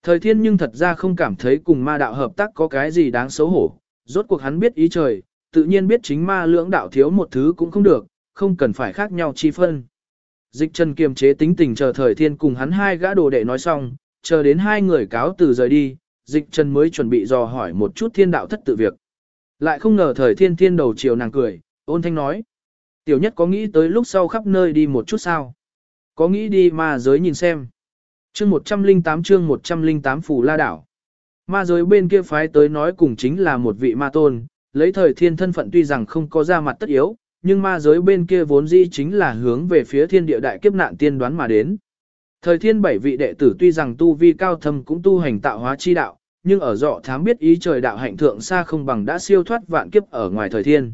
Thời thiên nhưng thật ra không cảm thấy cùng ma đạo hợp tác có cái gì đáng xấu hổ, rốt cuộc hắn biết ý trời, tự nhiên biết chính ma lưỡng đạo thiếu một thứ cũng không được, không cần phải khác nhau chi phân. Dịch Trần kiềm chế tính tình chờ thời thiên cùng hắn hai gã đồ đệ nói xong, chờ đến hai người cáo từ rời đi, dịch Trần mới chuẩn bị dò hỏi một chút thiên đạo thất tự việc. Lại không ngờ thời thiên thiên đầu chiều nàng cười, ôn thanh nói. Tiểu nhất có nghĩ tới lúc sau khắp nơi đi một chút sao? Có nghĩ đi ma giới nhìn xem. Chương 108 chương 108 phủ la đảo. Ma giới bên kia phái tới nói cùng chính là một vị ma tôn, lấy thời thiên thân phận tuy rằng không có ra mặt tất yếu, nhưng ma giới bên kia vốn dĩ chính là hướng về phía thiên địa đại kiếp nạn tiên đoán mà đến. Thời thiên bảy vị đệ tử tuy rằng tu vi cao thâm cũng tu hành tạo hóa chi đạo, nhưng ở dọ thám biết ý trời đạo hạnh thượng xa không bằng đã siêu thoát vạn kiếp ở ngoài thời thiên.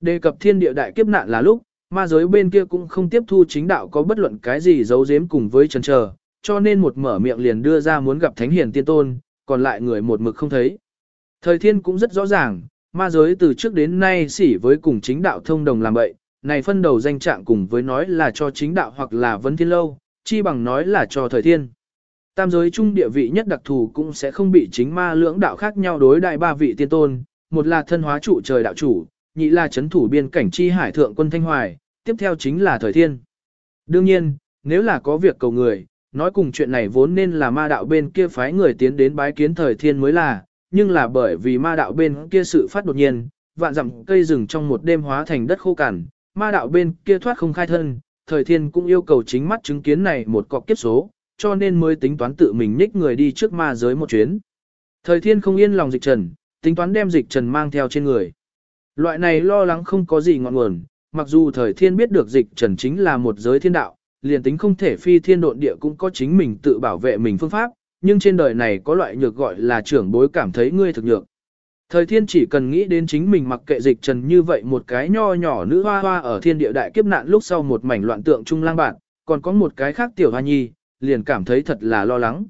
Đề cập thiên địa đại kiếp nạn là lúc, ma giới bên kia cũng không tiếp thu chính đạo có bất luận cái gì giấu giếm cùng với chần chờ, cho nên một mở miệng liền đưa ra muốn gặp thánh hiền tiên tôn, còn lại người một mực không thấy. Thời thiên cũng rất rõ ràng, ma giới từ trước đến nay xỉ với cùng chính đạo thông đồng làm bậy, này phân đầu danh trạng cùng với nói là cho chính đạo hoặc là vấn thiên lâu, chi bằng nói là cho thời thiên. Tam giới chung địa vị nhất đặc thù cũng sẽ không bị chính ma lưỡng đạo khác nhau đối đại ba vị tiên tôn, một là thân hóa trụ trời đạo chủ, nhị là chấn thủ biên cảnh chi hải thượng quân Thanh Hoài, tiếp theo chính là thời thiên. Đương nhiên, nếu là có việc cầu người, nói cùng chuyện này vốn nên là ma đạo bên kia phái người tiến đến bái kiến thời thiên mới là, nhưng là bởi vì ma đạo bên kia sự phát đột nhiên, vạn dặm cây rừng trong một đêm hóa thành đất khô cằn, ma đạo bên kia thoát không khai thân, thời thiên cũng yêu cầu chính mắt chứng kiến này một cọc kiếp số, cho nên mới tính toán tự mình nhích người đi trước ma giới một chuyến. Thời thiên không yên lòng dịch trần, tính toán đem dịch trần mang theo trên người. Loại này lo lắng không có gì ngọn nguồn, mặc dù thời thiên biết được dịch trần chính là một giới thiên đạo, liền tính không thể phi thiên độn địa cũng có chính mình tự bảo vệ mình phương pháp, nhưng trên đời này có loại nhược gọi là trưởng bối cảm thấy ngươi thực nhược. Thời thiên chỉ cần nghĩ đến chính mình mặc kệ dịch trần như vậy một cái nho nhỏ nữ hoa hoa ở thiên địa đại kiếp nạn lúc sau một mảnh loạn tượng trung lang bạn, còn có một cái khác tiểu hoa nhi, liền cảm thấy thật là lo lắng.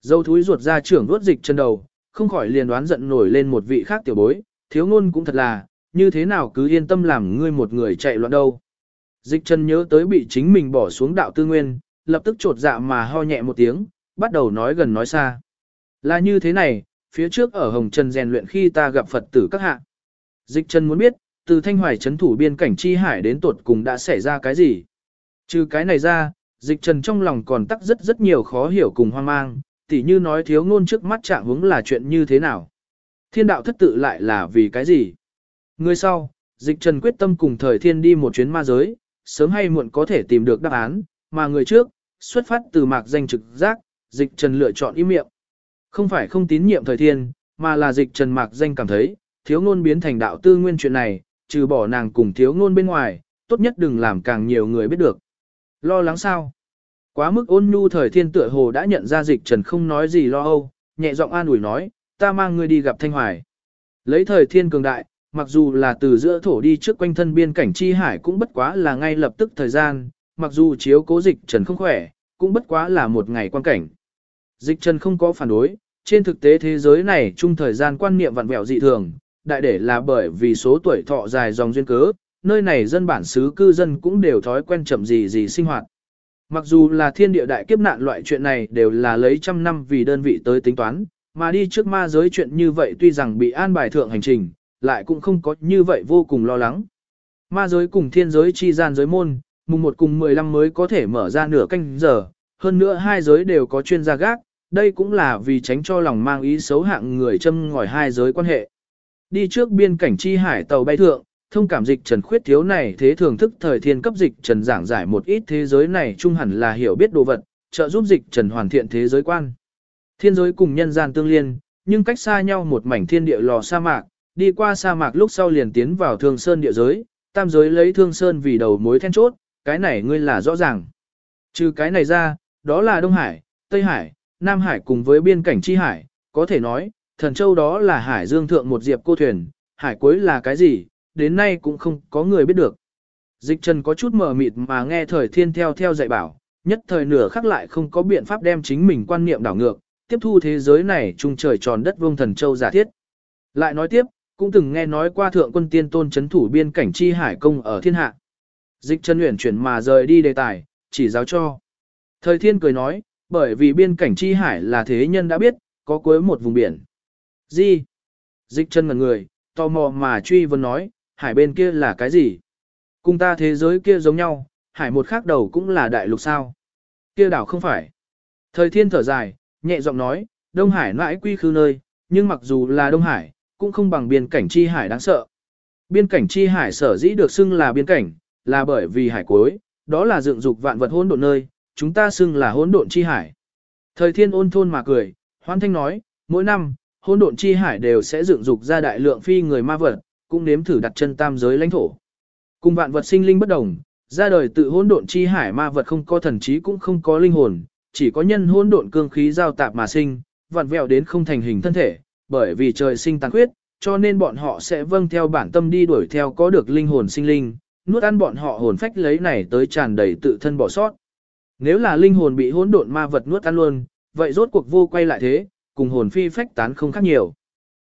Dâu thúi ruột ra trưởng đuốt dịch chân đầu, không khỏi liền đoán giận nổi lên một vị khác tiểu bối, thiếu ngôn cũng thật là, như thế nào cứ yên tâm làm ngươi một người chạy loạn đâu. Dịch chân nhớ tới bị chính mình bỏ xuống đạo tư nguyên, lập tức trột dạ mà ho nhẹ một tiếng, bắt đầu nói gần nói xa. Là như thế này, phía trước ở Hồng Trần rèn luyện khi ta gặp Phật tử các hạ. Dịch trần muốn biết, từ thanh hoài chấn thủ biên cảnh chi hải đến tột cùng đã xảy ra cái gì. Trừ cái này ra, dịch trần trong lòng còn tắc rất rất nhiều khó hiểu cùng hoang mang, tỉ như nói thiếu ngôn trước mắt trạng hướng là chuyện như thế nào. Thiên đạo thất tự lại là vì cái gì? Người sau, dịch trần quyết tâm cùng thời thiên đi một chuyến ma giới, sớm hay muộn có thể tìm được đáp án, mà người trước, xuất phát từ mạc danh trực giác, dịch trần lựa chọn im miệng. Không phải không tín nhiệm thời thiên, mà là dịch trần mạc danh cảm thấy, thiếu ngôn biến thành đạo tư nguyên chuyện này, trừ bỏ nàng cùng thiếu ngôn bên ngoài, tốt nhất đừng làm càng nhiều người biết được. Lo lắng sao? Quá mức ôn nhu thời thiên tựa hồ đã nhận ra dịch trần không nói gì lo âu, nhẹ giọng an ủi nói, ta mang ngươi đi gặp thanh hoài. Lấy thời thiên cường đại, mặc dù là từ giữa thổ đi trước quanh thân biên cảnh chi hải cũng bất quá là ngay lập tức thời gian, mặc dù chiếu cố dịch trần không khỏe, cũng bất quá là một ngày quan cảnh. Dịch trần không có phản đối, trên thực tế thế giới này chung thời gian quan niệm vặn vẹo dị thường, đại để là bởi vì số tuổi thọ dài dòng duyên cớ, nơi này dân bản xứ cư dân cũng đều thói quen chậm gì gì sinh hoạt. Mặc dù là thiên địa đại kiếp nạn loại chuyện này đều là lấy trăm năm vì đơn vị tới tính toán, mà đi trước ma giới chuyện như vậy tuy rằng bị an bài thượng hành trình, lại cũng không có như vậy vô cùng lo lắng. Ma giới cùng thiên giới chi gian giới môn, mùng 1 cùng 15 mới có thể mở ra nửa canh giờ, hơn nữa hai giới đều có chuyên gia gác, đây cũng là vì tránh cho lòng mang ý xấu hạng người châm ngòi hai giới quan hệ. Đi trước biên cảnh chi hải tàu bay thượng, thông cảm dịch trần khuyết thiếu này thế thường thức thời thiên cấp dịch trần giảng giải một ít thế giới này trung hẳn là hiểu biết đồ vật, trợ giúp dịch trần hoàn thiện thế giới quan. Thiên giới cùng nhân gian tương liên, nhưng cách xa nhau một mảnh thiên địa lò sa mạc, đi qua sa mạc lúc sau liền tiến vào thương sơn địa giới, tam giới lấy thương sơn vì đầu mối then chốt, cái này ngươi là rõ ràng. Trừ cái này ra, đó là Đông Hải, Tây Hải, Nam Hải cùng với biên cảnh chi hải, có thể nói, thần châu đó là hải dương thượng một diệp cô thuyền, hải cuối là cái gì, đến nay cũng không có người biết được. Dịch trần có chút mờ mịt mà nghe thời thiên theo theo dạy bảo, nhất thời nửa khắc lại không có biện pháp đem chính mình quan niệm đảo ngược, tiếp thu thế giới này trung trời tròn đất vương thần châu giả thiết. Lại nói tiếp, cũng từng nghe nói qua thượng quân tiên tôn chấn thủ biên cảnh chi hải công ở thiên hạ. Dịch chân uyển chuyển mà rời đi đề tài, chỉ giáo cho. Thời thiên cười nói, bởi vì biên cảnh chi hải là thế nhân đã biết, có cuối một vùng biển. Gì? Dịch chân ngần người, tò mò mà truy vấn nói, hải bên kia là cái gì? Cùng ta thế giới kia giống nhau, hải một khác đầu cũng là đại lục sao? Kia đảo không phải. Thời thiên thở dài, nhẹ giọng nói, Đông Hải mãi quy khư nơi, nhưng mặc dù là Đông Hải, cũng không bằng biên cảnh chi hải đáng sợ. Biên cảnh chi hải sở dĩ được xưng là biên cảnh, là bởi vì hải cuối, đó là dựng dục vạn vật hỗn độn nơi, chúng ta xưng là hỗn độn chi hải. Thời thiên ôn thôn mà cười, hoan thanh nói, mỗi năm, hỗn độn chi hải đều sẽ dựng dục ra đại lượng phi người ma vật, cũng nếm thử đặt chân tam giới lãnh thổ. Cùng vạn vật sinh linh bất đồng, ra đời tự hỗn độn chi hải ma vật không có thần trí cũng không có linh hồn, chỉ có nhân hỗn độn cương khí giao tạp mà sinh, vặn vẹo đến không thành hình thân thể, bởi vì trời sinh tàn khuyết, cho nên bọn họ sẽ vâng theo bản tâm đi đuổi theo có được linh hồn sinh linh, nuốt ăn bọn họ hồn phách lấy này tới tràn đầy tự thân bỏ sót. Nếu là linh hồn bị hỗn độn ma vật nuốt ăn luôn, vậy rốt cuộc vô quay lại thế, cùng hồn phi phách tán không khác nhiều.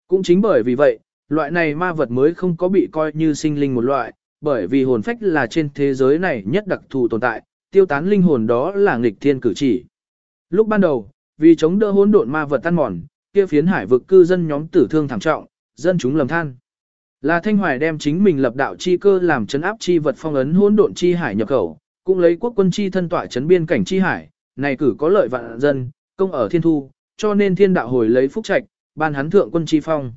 Cũng chính bởi vì vậy, loại này ma vật mới không có bị coi như sinh linh một loại, bởi vì hồn phách là trên thế giới này nhất đặc thù tồn tại, tiêu tán linh hồn đó là nghịch thiên cử chỉ. Lúc ban đầu, vì chống đỡ hỗn độn ma vật tan mòn, kia phiến hải vực cư dân nhóm tử thương thảm trọng, dân chúng lầm than. Là Thanh Hoài đem chính mình lập đạo chi cơ làm chấn áp chi vật phong ấn hỗn độn chi hải nhập khẩu, cũng lấy quốc quân chi thân tọa chấn biên cảnh chi hải, này cử có lợi vạn dân, công ở thiên thu, cho nên thiên đạo hồi lấy phúc trạch, ban hắn thượng quân chi phong.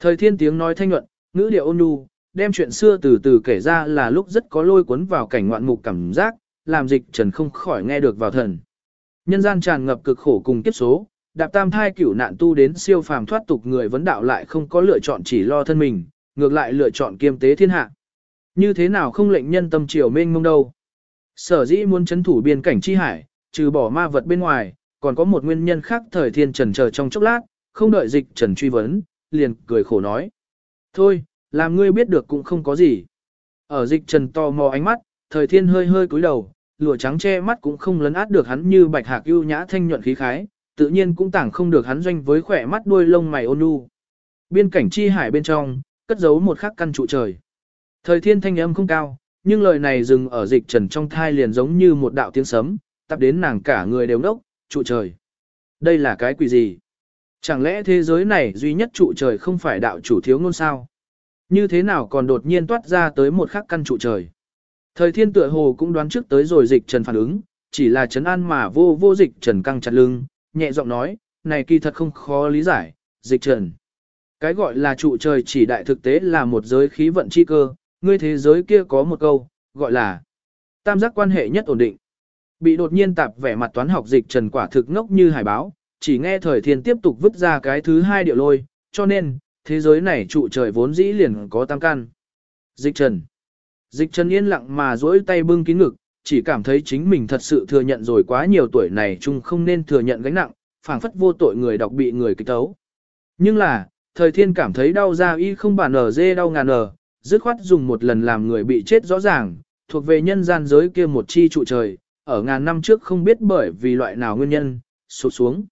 Thời thiên tiếng nói thanh nhuận, ngữ điệu ôn nhu, đem chuyện xưa từ từ kể ra là lúc rất có lôi cuốn vào cảnh ngoạn mục cảm giác, làm dịch trần không khỏi nghe được vào thần. Nhân gian tràn ngập cực khổ cùng kiếp số, đạp tam thai cửu nạn tu đến siêu phàm thoát tục người vấn đạo lại không có lựa chọn chỉ lo thân mình, ngược lại lựa chọn kiêm tế thiên hạ. Như thế nào không lệnh nhân tâm triều mênh mông đâu. Sở dĩ muốn chấn thủ biên cảnh chi hải, trừ bỏ ma vật bên ngoài, còn có một nguyên nhân khác thời thiên trần chờ trong chốc lát, không đợi dịch trần truy vấn, liền cười khổ nói. Thôi, làm ngươi biết được cũng không có gì. Ở dịch trần to mò ánh mắt, thời thiên hơi hơi cúi đầu, lụa trắng che mắt cũng không lấn át được hắn như bạch hạc ưu nhã thanh nhuận khí khái, tự nhiên cũng tảng không được hắn doanh với khỏe mắt đuôi lông mày ôn nhu. Biên cảnh chi hải bên trong, cất giấu một khắc căn trụ trời. Thời thiên thanh âm không cao, nhưng lời này dừng ở dịch trần trong thai liền giống như một đạo tiếng sấm, tập đến nàng cả người đều nốc, trụ trời. Đây là cái quỷ gì? Chẳng lẽ thế giới này duy nhất trụ trời không phải đạo chủ thiếu ngôn sao? Như thế nào còn đột nhiên toát ra tới một khắc căn trụ trời? Thời thiên tựa hồ cũng đoán trước tới rồi dịch trần phản ứng, chỉ là trấn an mà vô vô dịch trần căng chặt lưng, nhẹ giọng nói, này kỳ thật không khó lý giải, dịch trần. Cái gọi là trụ trời chỉ đại thực tế là một giới khí vận chi cơ, ngươi thế giới kia có một câu, gọi là tam giác quan hệ nhất ổn định. Bị đột nhiên tạp vẻ mặt toán học dịch trần quả thực ngốc như hải báo, chỉ nghe thời thiên tiếp tục vứt ra cái thứ hai điệu lôi, cho nên, thế giới này trụ trời vốn dĩ liền có tam căn. Dịch trần. Dịch trần yên lặng mà duỗi tay bưng kín ngực, chỉ cảm thấy chính mình thật sự thừa nhận rồi quá nhiều tuổi này chung không nên thừa nhận gánh nặng, phảng phất vô tội người đọc bị người kích tấu. Nhưng là, thời thiên cảm thấy đau da y không bản ở dê đau ngàn ở, dứt khoát dùng một lần làm người bị chết rõ ràng, thuộc về nhân gian giới kia một chi trụ trời, ở ngàn năm trước không biết bởi vì loại nào nguyên nhân, sụp xuống.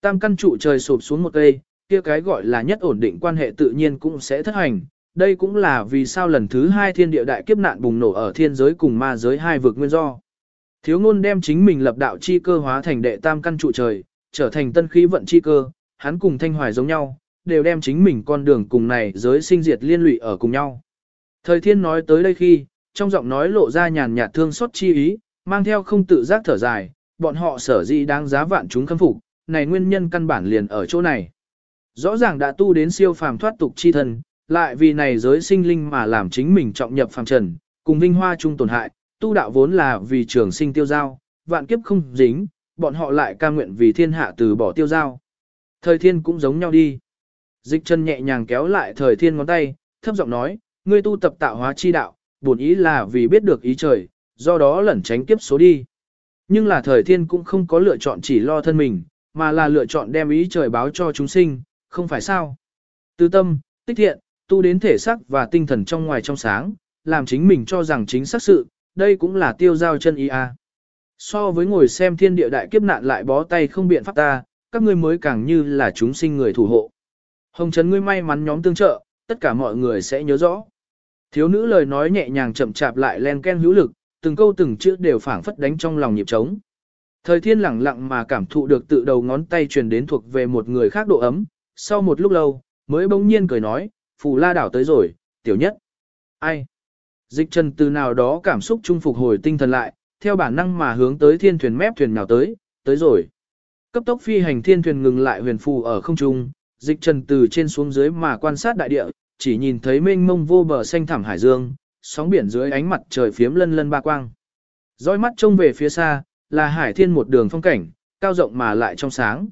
Tam căn trụ trời sụp xuống một cây, kia cái gọi là nhất ổn định quan hệ tự nhiên cũng sẽ thất hành. Đây cũng là vì sao lần thứ hai thiên địa đại kiếp nạn bùng nổ ở thiên giới cùng ma giới hai vực nguyên do. Thiếu ngôn đem chính mình lập đạo chi cơ hóa thành đệ tam căn trụ trời, trở thành tân khí vận chi cơ, hắn cùng thanh hoài giống nhau, đều đem chính mình con đường cùng này giới sinh diệt liên lụy ở cùng nhau. Thời thiên nói tới đây khi, trong giọng nói lộ ra nhàn nhạt thương xót chi ý, mang theo không tự giác thở dài, bọn họ sở dĩ đáng giá vạn chúng khâm phục, này nguyên nhân căn bản liền ở chỗ này. Rõ ràng đã tu đến siêu phàm thoát tục chi thân, lại vì này giới sinh linh mà làm chính mình trọng nhập phàm trần, cùng vinh hoa chung tổn hại, tu đạo vốn là vì trường sinh tiêu giao, vạn kiếp không dính, bọn họ lại ca nguyện vì thiên hạ từ bỏ tiêu giao. Thời thiên cũng giống nhau đi. Dịch chân nhẹ nhàng kéo lại thời thiên ngón tay, thấp giọng nói, ngươi tu tập tạo hóa chi đạo, bổn ý là vì biết được ý trời, do đó lẩn tránh kiếp số đi. Nhưng là thời thiên cũng không có lựa chọn chỉ lo thân mình, mà là lựa chọn đem ý trời báo cho chúng sinh, không phải sao. Tư tâm, tích thiện, tu đến thể sắc và tinh thần trong ngoài trong sáng, làm chính mình cho rằng chính xác sự, đây cũng là tiêu giao chân ý a. So với ngồi xem thiên địa đại kiếp nạn lại bó tay không biện pháp ta, các ngươi mới càng như là chúng sinh người thủ hộ. Hồng Trấn ngươi may mắn nhóm tương trợ, tất cả mọi người sẽ nhớ rõ. Thiếu nữ lời nói nhẹ nhàng chậm chạp lại len ken hữu lực, từng câu từng chữ đều phảng phất đánh trong lòng nhịp trống. Thời thiên lẳng lặng mà cảm thụ được tự đầu ngón tay truyền đến thuộc về một người khác độ ấm, sau một lúc lâu, mới bỗng nhiên cười nói, phù la đảo tới rồi, tiểu nhất. Ai? Dịch trần từ nào đó cảm xúc trung phục hồi tinh thần lại, theo bản năng mà hướng tới thiên thuyền mép thuyền nào tới, tới rồi. Cấp tốc phi hành thiên thuyền ngừng lại huyền phù ở không trung, dịch trần từ trên xuống dưới mà quan sát đại địa, chỉ nhìn thấy mênh mông vô bờ xanh thẳm hải dương, sóng biển dưới ánh mặt trời phiếm lân lân ba quang. Dõi mắt trông về phía xa, là hải thiên một đường phong cảnh, cao rộng mà lại trong sáng.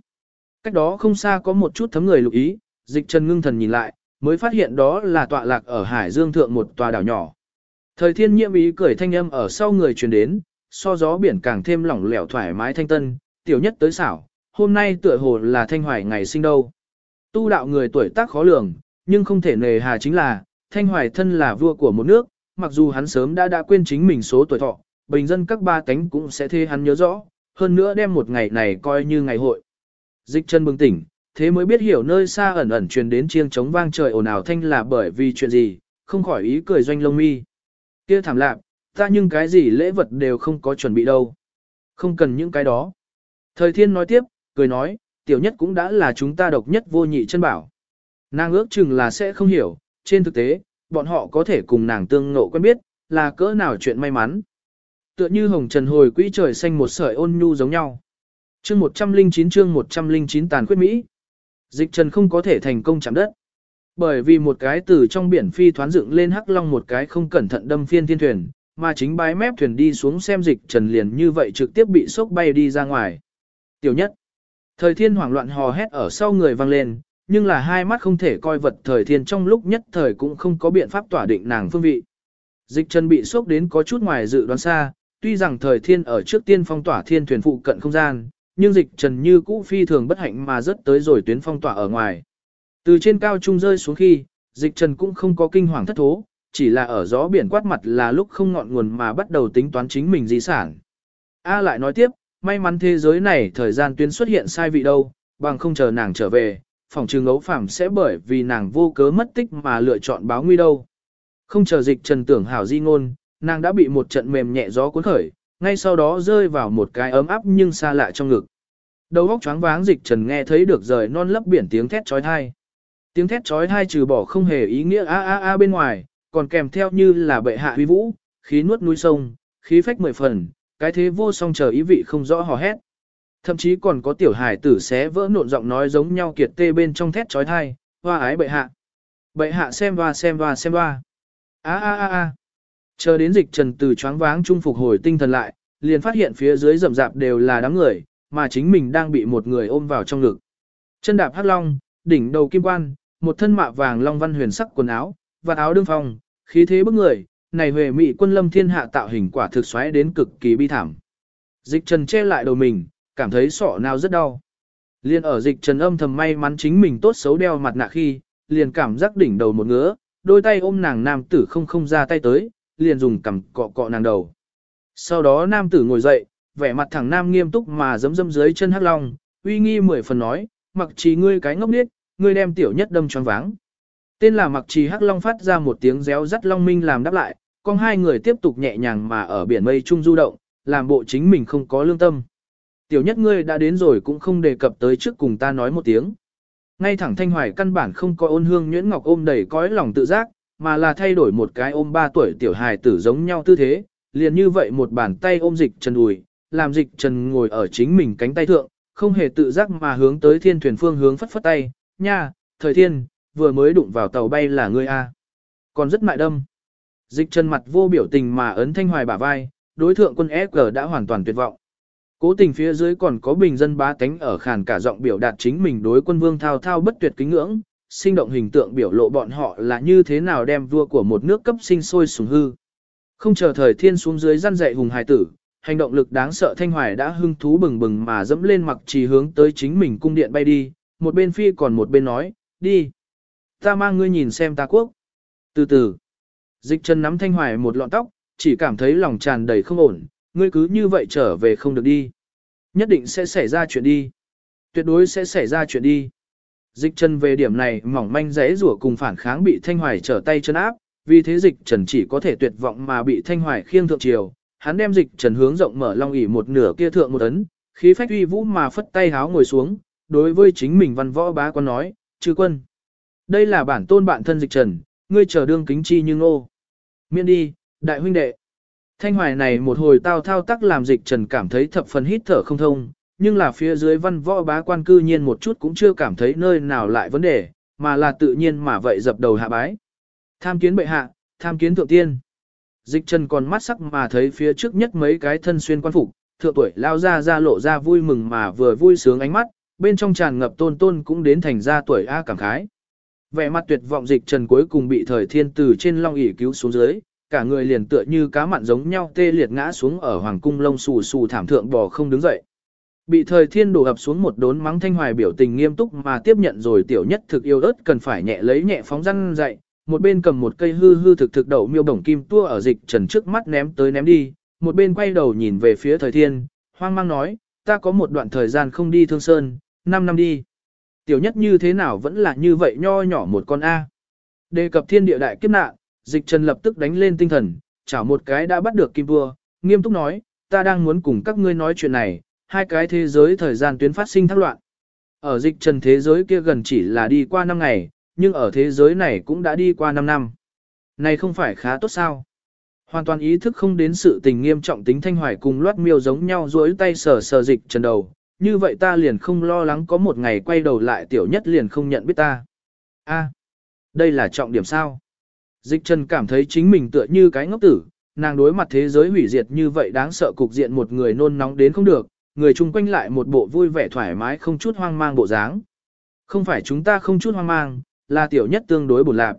Cách đó không xa có một chút thấm người lục ý, dịch trần ngưng thần nhìn lại, mới phát hiện đó là tọa lạc ở hải dương thượng một tòa đảo nhỏ. Thời thiên nhiễm ý cười thanh âm ở sau người truyền đến, so gió biển càng thêm lỏng lẻo thoải mái thanh tân, tiểu nhất tới xảo, hôm nay tựa hồ là thanh hoài ngày sinh đâu. Tu đạo người tuổi tác khó lường, nhưng không thể nề hà chính là, thanh hoài thân là vua của một nước, mặc dù hắn sớm đã đã quên chính mình số tuổi thọ, bình dân các ba cánh cũng sẽ thê hắn nhớ rõ, hơn nữa đem một ngày này coi như ngày hội. Dịch chân bừng tỉnh, thế mới biết hiểu nơi xa ẩn ẩn truyền đến chiêng trống vang trời ồn ào thanh là bởi vì chuyện gì, không khỏi ý cười doanh lông mi. Kia thảm lạc, ta nhưng cái gì lễ vật đều không có chuẩn bị đâu. Không cần những cái đó. Thời thiên nói tiếp, cười nói, tiểu nhất cũng đã là chúng ta độc nhất vô nhị chân bảo. Nàng ước chừng là sẽ không hiểu, trên thực tế, bọn họ có thể cùng nàng tương ngộ quen biết, là cỡ nào chuyện may mắn. Tựa như hồng trần hồi quỹ trời xanh một sợi ôn nhu giống nhau. Chương 109 chương 109 tàn khuyết Mỹ. Dịch trần không có thể thành công chạm đất. Bởi vì một cái từ trong biển phi thoán dựng lên hắc long một cái không cẩn thận đâm phiên thiên thuyền, mà chính bái mép thuyền đi xuống xem dịch trần liền như vậy trực tiếp bị sốc bay đi ra ngoài. Tiểu nhất. Thời thiên hoảng loạn hò hét ở sau người vang lên, nhưng là hai mắt không thể coi vật thời thiên trong lúc nhất thời cũng không có biện pháp tỏa định nàng phương vị. Dịch trần bị sốc đến có chút ngoài dự đoán xa, tuy rằng thời thiên ở trước tiên phong tỏa thiên thuyền phụ cận không gian, nhưng dịch trần như cũ phi thường bất hạnh mà rất tới rồi tuyến phong tỏa ở ngoài. Từ trên cao trung rơi xuống khi, dịch trần cũng không có kinh hoàng thất thố, chỉ là ở gió biển quát mặt là lúc không ngọn nguồn mà bắt đầu tính toán chính mình di sản. A lại nói tiếp, may mắn thế giới này thời gian tuyến xuất hiện sai vị đâu, bằng không chờ nàng trở về, phòng trừ ngấu phạm sẽ bởi vì nàng vô cớ mất tích mà lựa chọn báo nguy đâu. Không chờ dịch trần tưởng hảo di ngôn, nàng đã bị một trận mềm nhẹ gió cuốn khởi, ngay sau đó rơi vào một cái ấm áp nhưng xa lạ trong ngực. Đầu óc choáng váng dịch trần nghe thấy được rời non lấp biển tiếng thét trói thai. Tiếng thét trói thai trừ bỏ không hề ý nghĩa a a a bên ngoài, còn kèm theo như là bệ hạ huy vũ, khí nuốt núi sông, khí phách mười phần, cái thế vô song chờ ý vị không rõ hò hét. Thậm chí còn có tiểu hài tử xé vỡ nộn giọng nói giống nhau kiệt tê bên trong thét trói thai, hoa ái bệ hạ. Bệ hạ xem và xem và xem và. a a a a. Chờ đến dịch trần từ choáng váng trung phục hồi tinh thần lại, liền phát hiện phía dưới rậm rạp đều là đám người, mà chính mình đang bị một người ôm vào trong ngực. Chân đạp hắc long, đỉnh đầu kim quan, một thân mạ vàng long văn huyền sắc quần áo, và áo đương phong, khí thế bức người, này huệ mị quân lâm thiên hạ tạo hình quả thực xoáy đến cực kỳ bi thảm. Dịch trần che lại đầu mình, cảm thấy sọ nào rất đau. Liên ở dịch trần âm thầm may mắn chính mình tốt xấu đeo mặt nạ khi, liền cảm giác đỉnh đầu một ngứa, đôi tay ôm nàng nam tử không không ra tay tới, liền dùng cầm cọ cọ nàng đầu. Sau đó nam tử ngồi dậy, vẻ mặt thẳng nam nghiêm túc mà giấm giấm dưới chân hắc long, uy nghi mười phần nói, mặc trí ngươi cái ngốc điếc, ngươi đem tiểu nhất đâm choáng váng. Tên là mặc trí hắc long phát ra một tiếng réo rắt long minh làm đáp lại, con hai người tiếp tục nhẹ nhàng mà ở biển mây trung du động, làm bộ chính mình không có lương tâm. Tiểu nhất ngươi đã đến rồi cũng không đề cập tới trước cùng ta nói một tiếng. Ngay thẳng thanh hoài căn bản không có ôn hương nhuyễn ngọc ôm đầy cõi lòng tự giác, mà là thay đổi một cái ôm ba tuổi tiểu hài tử giống nhau tư thế, liền như vậy một bàn tay ôm dịch trần đùi, làm dịch trần ngồi ở chính mình cánh tay thượng, không hề tự giác mà hướng tới thiên thuyền phương hướng phất phất tay, nha, thời thiên, vừa mới đụng vào tàu bay là ngươi a, còn rất mại đâm. Dịch trần mặt vô biểu tình mà ấn thanh hoài bả vai, đối thượng quân SG đã hoàn toàn tuyệt vọng. Cố tình phía dưới còn có bình dân bá tánh ở khàn cả giọng biểu đạt chính mình đối quân vương thao thao bất tuyệt kính ngưỡng, sinh động hình tượng biểu lộ bọn họ là như thế nào đem vua của một nước cấp sinh sôi sùng hư. Không chờ thời thiên xuống dưới răn dạy hùng hài tử, hành động lực đáng sợ thanh hoài đã hưng thú bừng bừng mà dẫm lên mặc trì hướng tới chính mình cung điện bay đi, một bên phi còn một bên nói, đi. Ta mang ngươi nhìn xem ta quốc. Từ từ, dịch chân nắm thanh hoài một lọn tóc, chỉ cảm thấy lòng tràn đầy không ổn, ngươi cứ như vậy trở về không được đi. Nhất định sẽ xảy ra chuyện đi. Tuyệt đối sẽ xảy ra chuyện đi. Dịch trần về điểm này mỏng manh rẽ rủa cùng phản kháng bị thanh hoài trở tay chân áp, vì thế dịch trần chỉ có thể tuyệt vọng mà bị thanh hoài khiêng thượng triều. Hắn đem dịch trần hướng rộng mở long ỉ một nửa kia thượng một ấn, khí phách uy vũ mà phất tay háo ngồi xuống, đối với chính mình văn võ bá quan nói, chư quân. Đây là bản tôn bạn thân dịch trần, ngươi chờ đương kính chi như ngô. Miễn đi, đại huynh đệ. Thanh hoài này một hồi tao thao tác làm dịch trần cảm thấy thập phần hít thở không thông, nhưng là phía dưới văn võ bá quan cư nhiên một chút cũng chưa cảm thấy nơi nào lại vấn đề, mà là tự nhiên mà vậy dập đầu hạ bái. Tham kiến bệ hạ, tham kiến thượng tiên. Dịch trần còn mắt sắc mà thấy phía trước nhất mấy cái thân xuyên quan phục, thượng tuổi lao ra ra lộ ra vui mừng mà vừa vui sướng ánh mắt, bên trong tràn ngập tôn tôn cũng đến thành ra tuổi A cảm khái. Vẻ mặt tuyệt vọng dịch trần cuối cùng bị thời thiên từ trên long ỷ cứu xuống dưới, cả người liền tựa như cá mặn giống nhau tê liệt ngã xuống ở hoàng cung lông xù xù thảm thượng bò không đứng dậy. Bị thời thiên đổ ập xuống một đốn mắng thanh hoài biểu tình nghiêm túc mà tiếp nhận rồi tiểu nhất thực yêu ớt cần phải nhẹ lấy nhẹ phóng răng dậy, một bên cầm một cây hư hư thực thực đậu miêu bổng kim tua ở dịch trần trước mắt ném tới ném đi, một bên quay đầu nhìn về phía thời thiên, hoang mang nói, ta có một đoạn thời gian không đi thương sơn, 5 năm đi. Tiểu nhất như thế nào vẫn là như vậy nho nhỏ một con A. Đề cập thiên địa đại kiếp nạn, dịch trần lập tức đánh lên tinh thần, chảo một cái đã bắt được kim vua, nghiêm túc nói, ta đang muốn cùng các ngươi nói chuyện này, hai cái thế giới thời gian tuyến phát sinh thác loạn. Ở dịch trần thế giới kia gần chỉ là đi qua 5 ngày, nhưng ở thế giới này cũng đã đi qua 5 năm. Này không phải khá tốt sao? Hoàn toàn ý thức không đến sự tình nghiêm trọng tính thanh hoài cùng loát miêu giống nhau duỗi tay sờ sờ dịch trần đầu, như vậy ta liền không lo lắng có một ngày quay đầu lại tiểu nhất liền không nhận biết ta. A, đây là trọng điểm sao? Dịch Trần cảm thấy chính mình tựa như cái ngốc tử, nàng đối mặt thế giới hủy diệt như vậy đáng sợ cục diện một người nôn nóng đến không được, người chung quanh lại một bộ vui vẻ thoải mái không chút hoang mang bộ dáng. Không phải chúng ta không chút hoang mang, là tiểu nhất tương đối buồn lạc.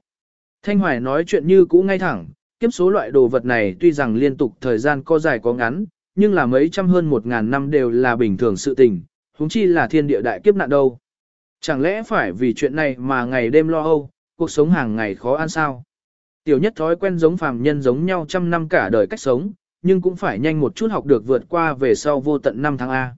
Thanh Hoài nói chuyện như cũ ngay thẳng, kiếp số loại đồ vật này tuy rằng liên tục thời gian có dài có ngắn, nhưng là mấy trăm hơn một ngàn năm đều là bình thường sự tình, huống chi là thiên địa đại kiếp nạn đâu. Chẳng lẽ phải vì chuyện này mà ngày đêm lo âu, cuộc sống hàng ngày khó ăn sao? Tiểu nhất thói quen giống phàm nhân giống nhau trăm năm cả đời cách sống, nhưng cũng phải nhanh một chút học được vượt qua về sau vô tận năm tháng A.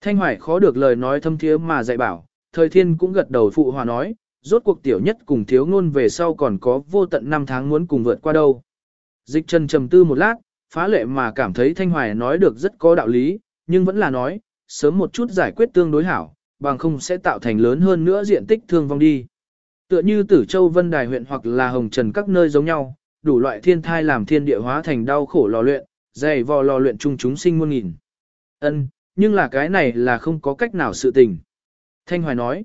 Thanh Hoài khó được lời nói thâm thiế mà dạy bảo, thời thiên cũng gật đầu phụ hòa nói, rốt cuộc tiểu nhất cùng thiếu ngôn về sau còn có vô tận năm tháng muốn cùng vượt qua đâu. Dịch chân trầm tư một lát, phá lệ mà cảm thấy Thanh Hoài nói được rất có đạo lý, nhưng vẫn là nói, sớm một chút giải quyết tương đối hảo, bằng không sẽ tạo thành lớn hơn nữa diện tích thương vong đi. Tựa như Tử Châu Vân Đài huyện hoặc là Hồng Trần các nơi giống nhau, đủ loại thiên thai làm thiên địa hóa thành đau khổ lò luyện, dày vò lò luyện chung chúng sinh muôn nghìn. Ân, nhưng là cái này là không có cách nào sự tình. Thanh Hoài nói,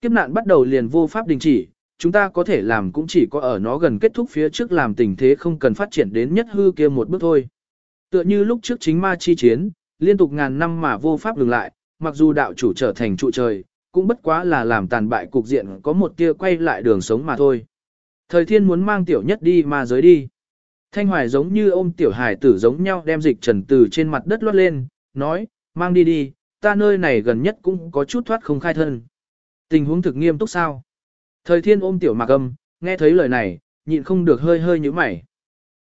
kiếp nạn bắt đầu liền vô pháp đình chỉ, chúng ta có thể làm cũng chỉ có ở nó gần kết thúc phía trước làm tình thế không cần phát triển đến nhất hư kia một bước thôi. Tựa như lúc trước chính ma chi chiến, liên tục ngàn năm mà vô pháp dừng lại, mặc dù đạo chủ trở thành trụ trời, cũng bất quá là làm tàn bại cục diện có một tia quay lại đường sống mà thôi. Thời thiên muốn mang tiểu nhất đi mà giới đi. Thanh hoài giống như ôm tiểu hải tử giống nhau đem dịch trần từ trên mặt đất lót lên, nói, mang đi đi, ta nơi này gần nhất cũng có chút thoát không khai thân. Tình huống thực nghiêm túc sao? Thời thiên ôm tiểu mạc âm, nghe thấy lời này, nhịn không được hơi hơi như mày.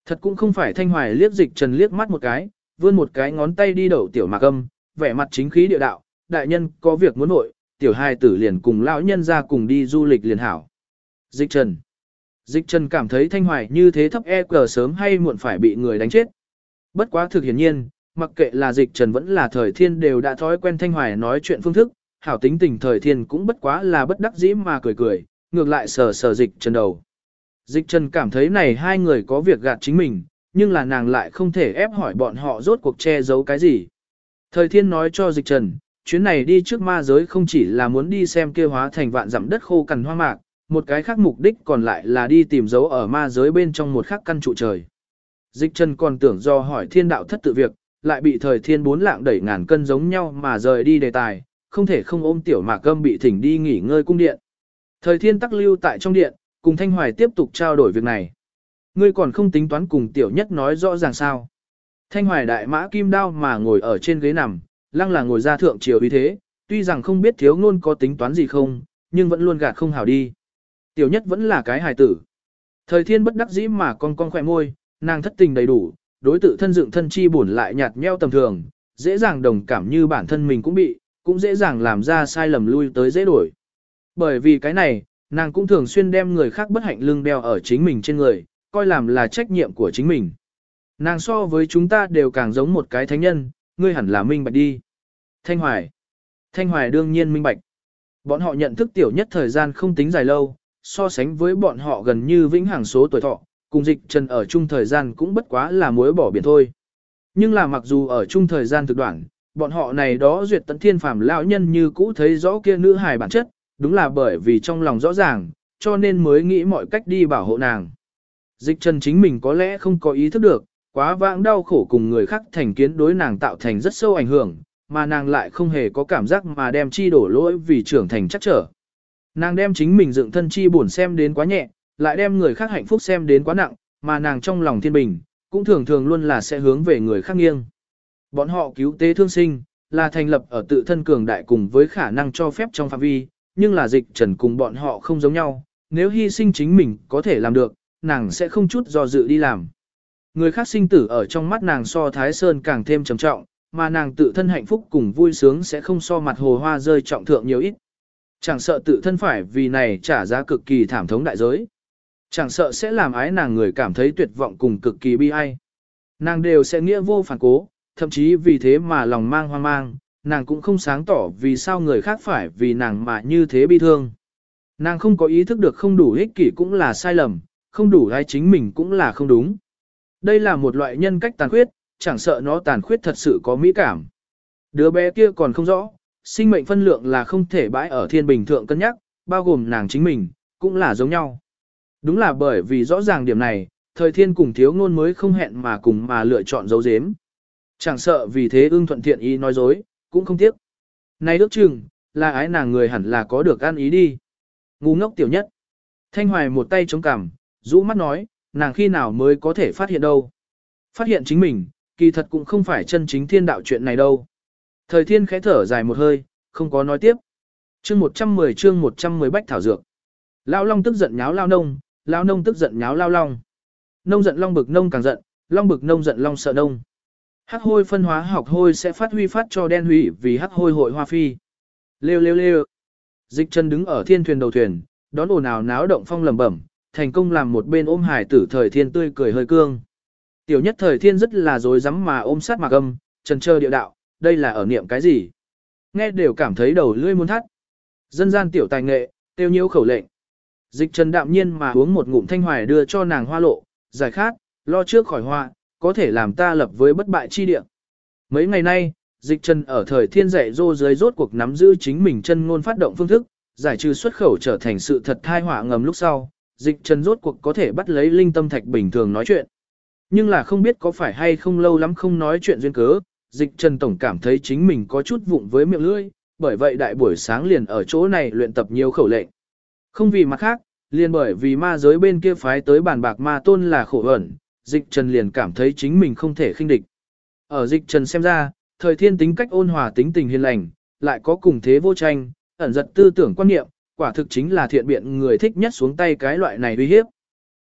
Thật cũng không phải thanh hoài liếc dịch trần liếc mắt một cái, vươn một cái ngón tay đi đậu tiểu mạc âm, vẻ mặt chính khí địa đạo, đại nhân có việc muốn nội, tiểu hai tử liền cùng lão nhân ra cùng đi du lịch liền hảo. Dịch trần. Dịch trần cảm thấy thanh hoài như thế thấp e cờ sớm hay muộn phải bị người đánh chết. Bất quá thực hiển nhiên, mặc kệ là dịch trần vẫn là thời thiên đều đã thói quen thanh hoài nói chuyện phương thức, hảo tính tình thời thiên cũng bất quá là bất đắc dĩ mà cười cười, ngược lại sờ sờ dịch trần đầu. Dịch trần cảm thấy này hai người có việc gạt chính mình, nhưng là nàng lại không thể ép hỏi bọn họ rốt cuộc che giấu cái gì. Thời thiên nói cho dịch trần, chuyến này đi trước ma giới không chỉ là muốn đi xem kia hóa thành vạn dặm đất khô cằn hoa mạc, một cái khác mục đích còn lại là đi tìm dấu ở ma giới bên trong một khắc căn trụ trời. Dịch trần còn tưởng do hỏi thiên đạo thất tự việc, lại bị thời thiên bốn lạng đẩy ngàn cân giống nhau mà rời đi đề tài, không thể không ôm tiểu mạc cơm bị thỉnh đi nghỉ ngơi cung điện. Thời thiên tắc lưu tại trong điện, cùng Thanh Hoài tiếp tục trao đổi việc này. Ngươi còn không tính toán cùng tiểu nhất nói rõ ràng sao. Thanh Hoài đại mã kim đao mà ngồi ở trên ghế nằm, lăng là ngồi ra thượng triều uy thế, tuy rằng không biết thiếu ngôn có tính toán gì không, nhưng vẫn luôn gạt không hảo đi. Tiểu nhất vẫn là cái hài tử. Thời thiên bất đắc dĩ mà con con khỏe môi, nàng thất tình đầy đủ, đối tự thân dựng thân chi buồn lại nhạt nheo tầm thường, dễ dàng đồng cảm như bản thân mình cũng bị, cũng dễ dàng làm ra sai lầm lui tới dễ đổi. Bởi vì cái này, nàng cũng thường xuyên đem người khác bất hạnh lưng đeo ở chính mình trên người, coi làm là trách nhiệm của chính mình. Nàng so với chúng ta đều càng giống một cái thánh nhân, ngươi hẳn là minh bạch đi. Thanh Hoài. Thanh Hoài đương nhiên minh bạch. Bọn họ nhận thức tiểu nhất thời gian không tính dài lâu, so sánh với bọn họ gần như vĩnh hằng số tuổi thọ, cùng dịch trần ở chung thời gian cũng bất quá là muối bỏ biển thôi. Nhưng là mặc dù ở chung thời gian thực đoạn, bọn họ này đó duyệt tận thiên phàm lão nhân như cũ thấy rõ kia nữ hài bản chất, đúng là bởi vì trong lòng rõ ràng, cho nên mới nghĩ mọi cách đi bảo hộ nàng. Dịch trần chính mình có lẽ không có ý thức được, quá vãng đau khổ cùng người khác thành kiến đối nàng tạo thành rất sâu ảnh hưởng, mà nàng lại không hề có cảm giác mà đem chi đổ lỗi vì trưởng thành chắc trở. Nàng đem chính mình dựng thân chi buồn xem đến quá nhẹ, lại đem người khác hạnh phúc xem đến quá nặng, mà nàng trong lòng thiên bình, cũng thường thường luôn là sẽ hướng về người khác nghiêng. Bọn họ cứu tế thương sinh, là thành lập ở tự thân cường đại cùng với khả năng cho phép trong phạm vi, nhưng là dịch trần cùng bọn họ không giống nhau, nếu hy sinh chính mình có thể làm được, nàng sẽ không chút do dự đi làm. Người khác sinh tử ở trong mắt nàng so Thái Sơn càng thêm trầm trọng, mà nàng tự thân hạnh phúc cùng vui sướng sẽ không so mặt hồ hoa rơi trọng thượng nhiều ít. Chẳng sợ tự thân phải vì này trả giá cực kỳ thảm thống đại giới. Chẳng sợ sẽ làm ái nàng người cảm thấy tuyệt vọng cùng cực kỳ bi ai. Nàng đều sẽ nghĩa vô phản cố, thậm chí vì thế mà lòng mang hoang mang, nàng cũng không sáng tỏ vì sao người khác phải vì nàng mà như thế bi thương. Nàng không có ý thức được không đủ ích kỷ cũng là sai lầm, không đủ ai chính mình cũng là không đúng. Đây là một loại nhân cách tàn khuyết, chẳng sợ nó tàn khuyết thật sự có mỹ cảm. Đứa bé kia còn không rõ, sinh mệnh phân lượng là không thể bãi ở thiên bình thượng cân nhắc, bao gồm nàng chính mình, cũng là giống nhau. Đúng là bởi vì rõ ràng điểm này, thời thiên cùng thiếu ngôn mới không hẹn mà cùng mà lựa chọn dấu dếm. Chẳng sợ vì thế ưng thuận thiện ý nói dối, cũng không tiếc. Này ước chừng, là ái nàng người hẳn là có được ăn ý đi. Ngu ngốc tiểu nhất. Thanh Hoài một tay chống cằm, rũ mắt nói, nàng khi nào mới có thể phát hiện đâu. Phát hiện chính mình, kỳ thật cũng không phải chân chính thiên đạo chuyện này đâu. Thời thiên khẽ thở dài một hơi, không có nói tiếp. Chương 110 chương 110 bách thảo dược. Lao Long tức giận nháo Lao Nông, Lao Nông tức giận nháo Lao Long. Nông giận Long bực Nông càng giận, Long bực Nông giận Long sợ Nông. Hắc hôi phân hóa học hôi sẽ phát huy phát cho đen hủy vì hắc hôi hội hoa phi. Lêu lêu lêu. Dịch chân đứng ở thiên thuyền đầu thuyền, đón ồn ào náo động phong lầm bẩm, thành công làm một bên ôm hải tử thời thiên tươi cười hơi cương. Tiểu nhất thời thiên rất là dối rắm mà ôm sát mạc âm, trần trơ địa đạo, đây là ở niệm cái gì? Nghe đều cảm thấy đầu lưỡi muốn thắt. Dân gian tiểu tài nghệ, tiêu nhiễu khẩu lệnh. Dịch trần đạm nhiên mà uống một ngụm thanh hoài đưa cho nàng hoa lộ, giải khát, lo trước khỏi hoa, có thể làm ta lập với bất bại chi địa. Mấy ngày nay, dịch trần ở thời thiên dạy dô dưới rốt cuộc nắm giữ chính mình chân ngôn phát động phương thức, giải trừ xuất khẩu trở thành sự thật thai họa ngầm lúc sau, dịch trần rốt cuộc có thể bắt lấy linh tâm thạch bình thường nói chuyện. Nhưng là không biết có phải hay không lâu lắm không nói chuyện duyên cớ, dịch trần tổng cảm thấy chính mình có chút vụng với miệng lưỡi, bởi vậy đại buổi sáng liền ở chỗ này luyện tập nhiều khẩu lệnh. Không vì mặt khác, liền bởi vì ma giới bên kia phái tới bàn bạc ma tôn là khổ ẩn, dịch trần liền cảm thấy chính mình không thể khinh địch. Ở dịch trần xem ra, thời thiên tính cách ôn hòa tính tình hiền lành, lại có cùng thế vô tranh, ẩn giật tư tưởng quan niệm, quả thực chính là thiện biện người thích nhất xuống tay cái loại này uy hiếp.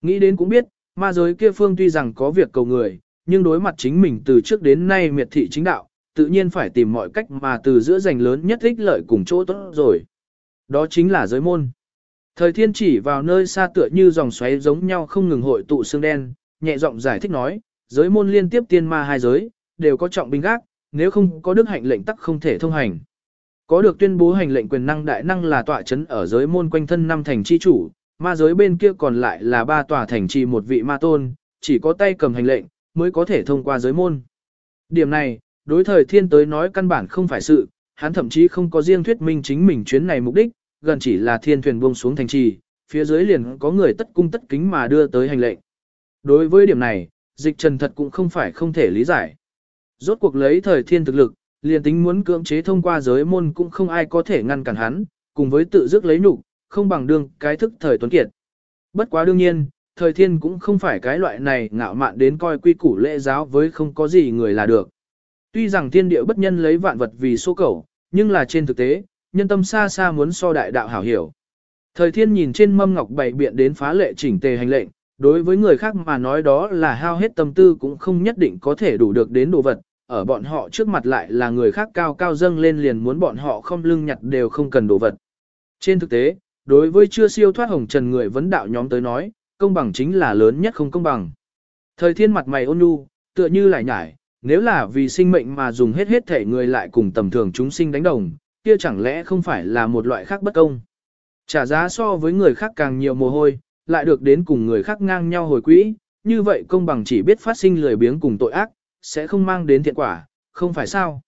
Nghĩ đến cũng biết, ma giới kia phương tuy rằng có việc cầu người, nhưng đối mặt chính mình từ trước đến nay miệt thị chính đạo, tự nhiên phải tìm mọi cách mà từ giữa giành lớn nhất ích lợi cùng chỗ tốt rồi. Đó chính là giới môn. Thời thiên chỉ vào nơi xa tựa như dòng xoáy giống nhau không ngừng hội tụ xương đen, nhẹ giọng giải thích nói, giới môn liên tiếp tiên ma hai giới, đều có trọng binh gác, nếu không có đức hạnh lệnh tắc không thể thông hành. Có được tuyên bố hành lệnh quyền năng đại năng là tọa chấn ở giới môn quanh thân năm thành chi chủ, ma giới bên kia còn lại là ba tòa thành trì một vị ma tôn, chỉ có tay cầm hành lệnh, mới có thể thông qua giới môn. Điểm này, đối thời thiên tới nói căn bản không phải sự, hắn thậm chí không có riêng thuyết minh chính mình chuyến này mục đích, gần chỉ là thiên thuyền buông xuống thành trì, phía dưới liền có người tất cung tất kính mà đưa tới hành lệnh. Đối với điểm này, dịch trần thật cũng không phải không thể lý giải. Rốt cuộc lấy thời thiên thực lực, liền tính muốn cưỡng chế thông qua giới môn cũng không ai có thể ngăn cản hắn, cùng với tự dứt lấy nhục, không bằng đương cái thức thời tuấn kiệt. Bất quá đương nhiên, thời thiên cũng không phải cái loại này ngạo mạn đến coi quy củ lễ giáo với không có gì người là được. Tuy rằng thiên địa bất nhân lấy vạn vật vì số cầu, nhưng là trên thực tế, nhân tâm xa xa muốn so đại đạo hảo hiểu. Thời thiên nhìn trên mâm ngọc bảy biện đến phá lệ chỉnh tề hành lệnh, đối với người khác mà nói đó là hao hết tâm tư cũng không nhất định có thể đủ được đến đồ vật, ở bọn họ trước mặt lại là người khác cao cao dâng lên liền muốn bọn họ không lưng nhặt đều không cần đồ vật. Trên thực tế, đối với chưa siêu thoát hồng trần người vấn đạo nhóm tới nói, công bằng chính là lớn nhất không công bằng. Thời thiên mặt mày ôn nhu, tựa như lại nhải, nếu là vì sinh mệnh mà dùng hết hết thể người lại cùng tầm thường chúng sinh đánh đồng, kia chẳng lẽ không phải là một loại khác bất công. Trả giá so với người khác càng nhiều mồ hôi, lại được đến cùng người khác ngang nhau hồi quỹ, như vậy công bằng chỉ biết phát sinh lười biếng cùng tội ác, sẽ không mang đến thiện quả, không phải sao.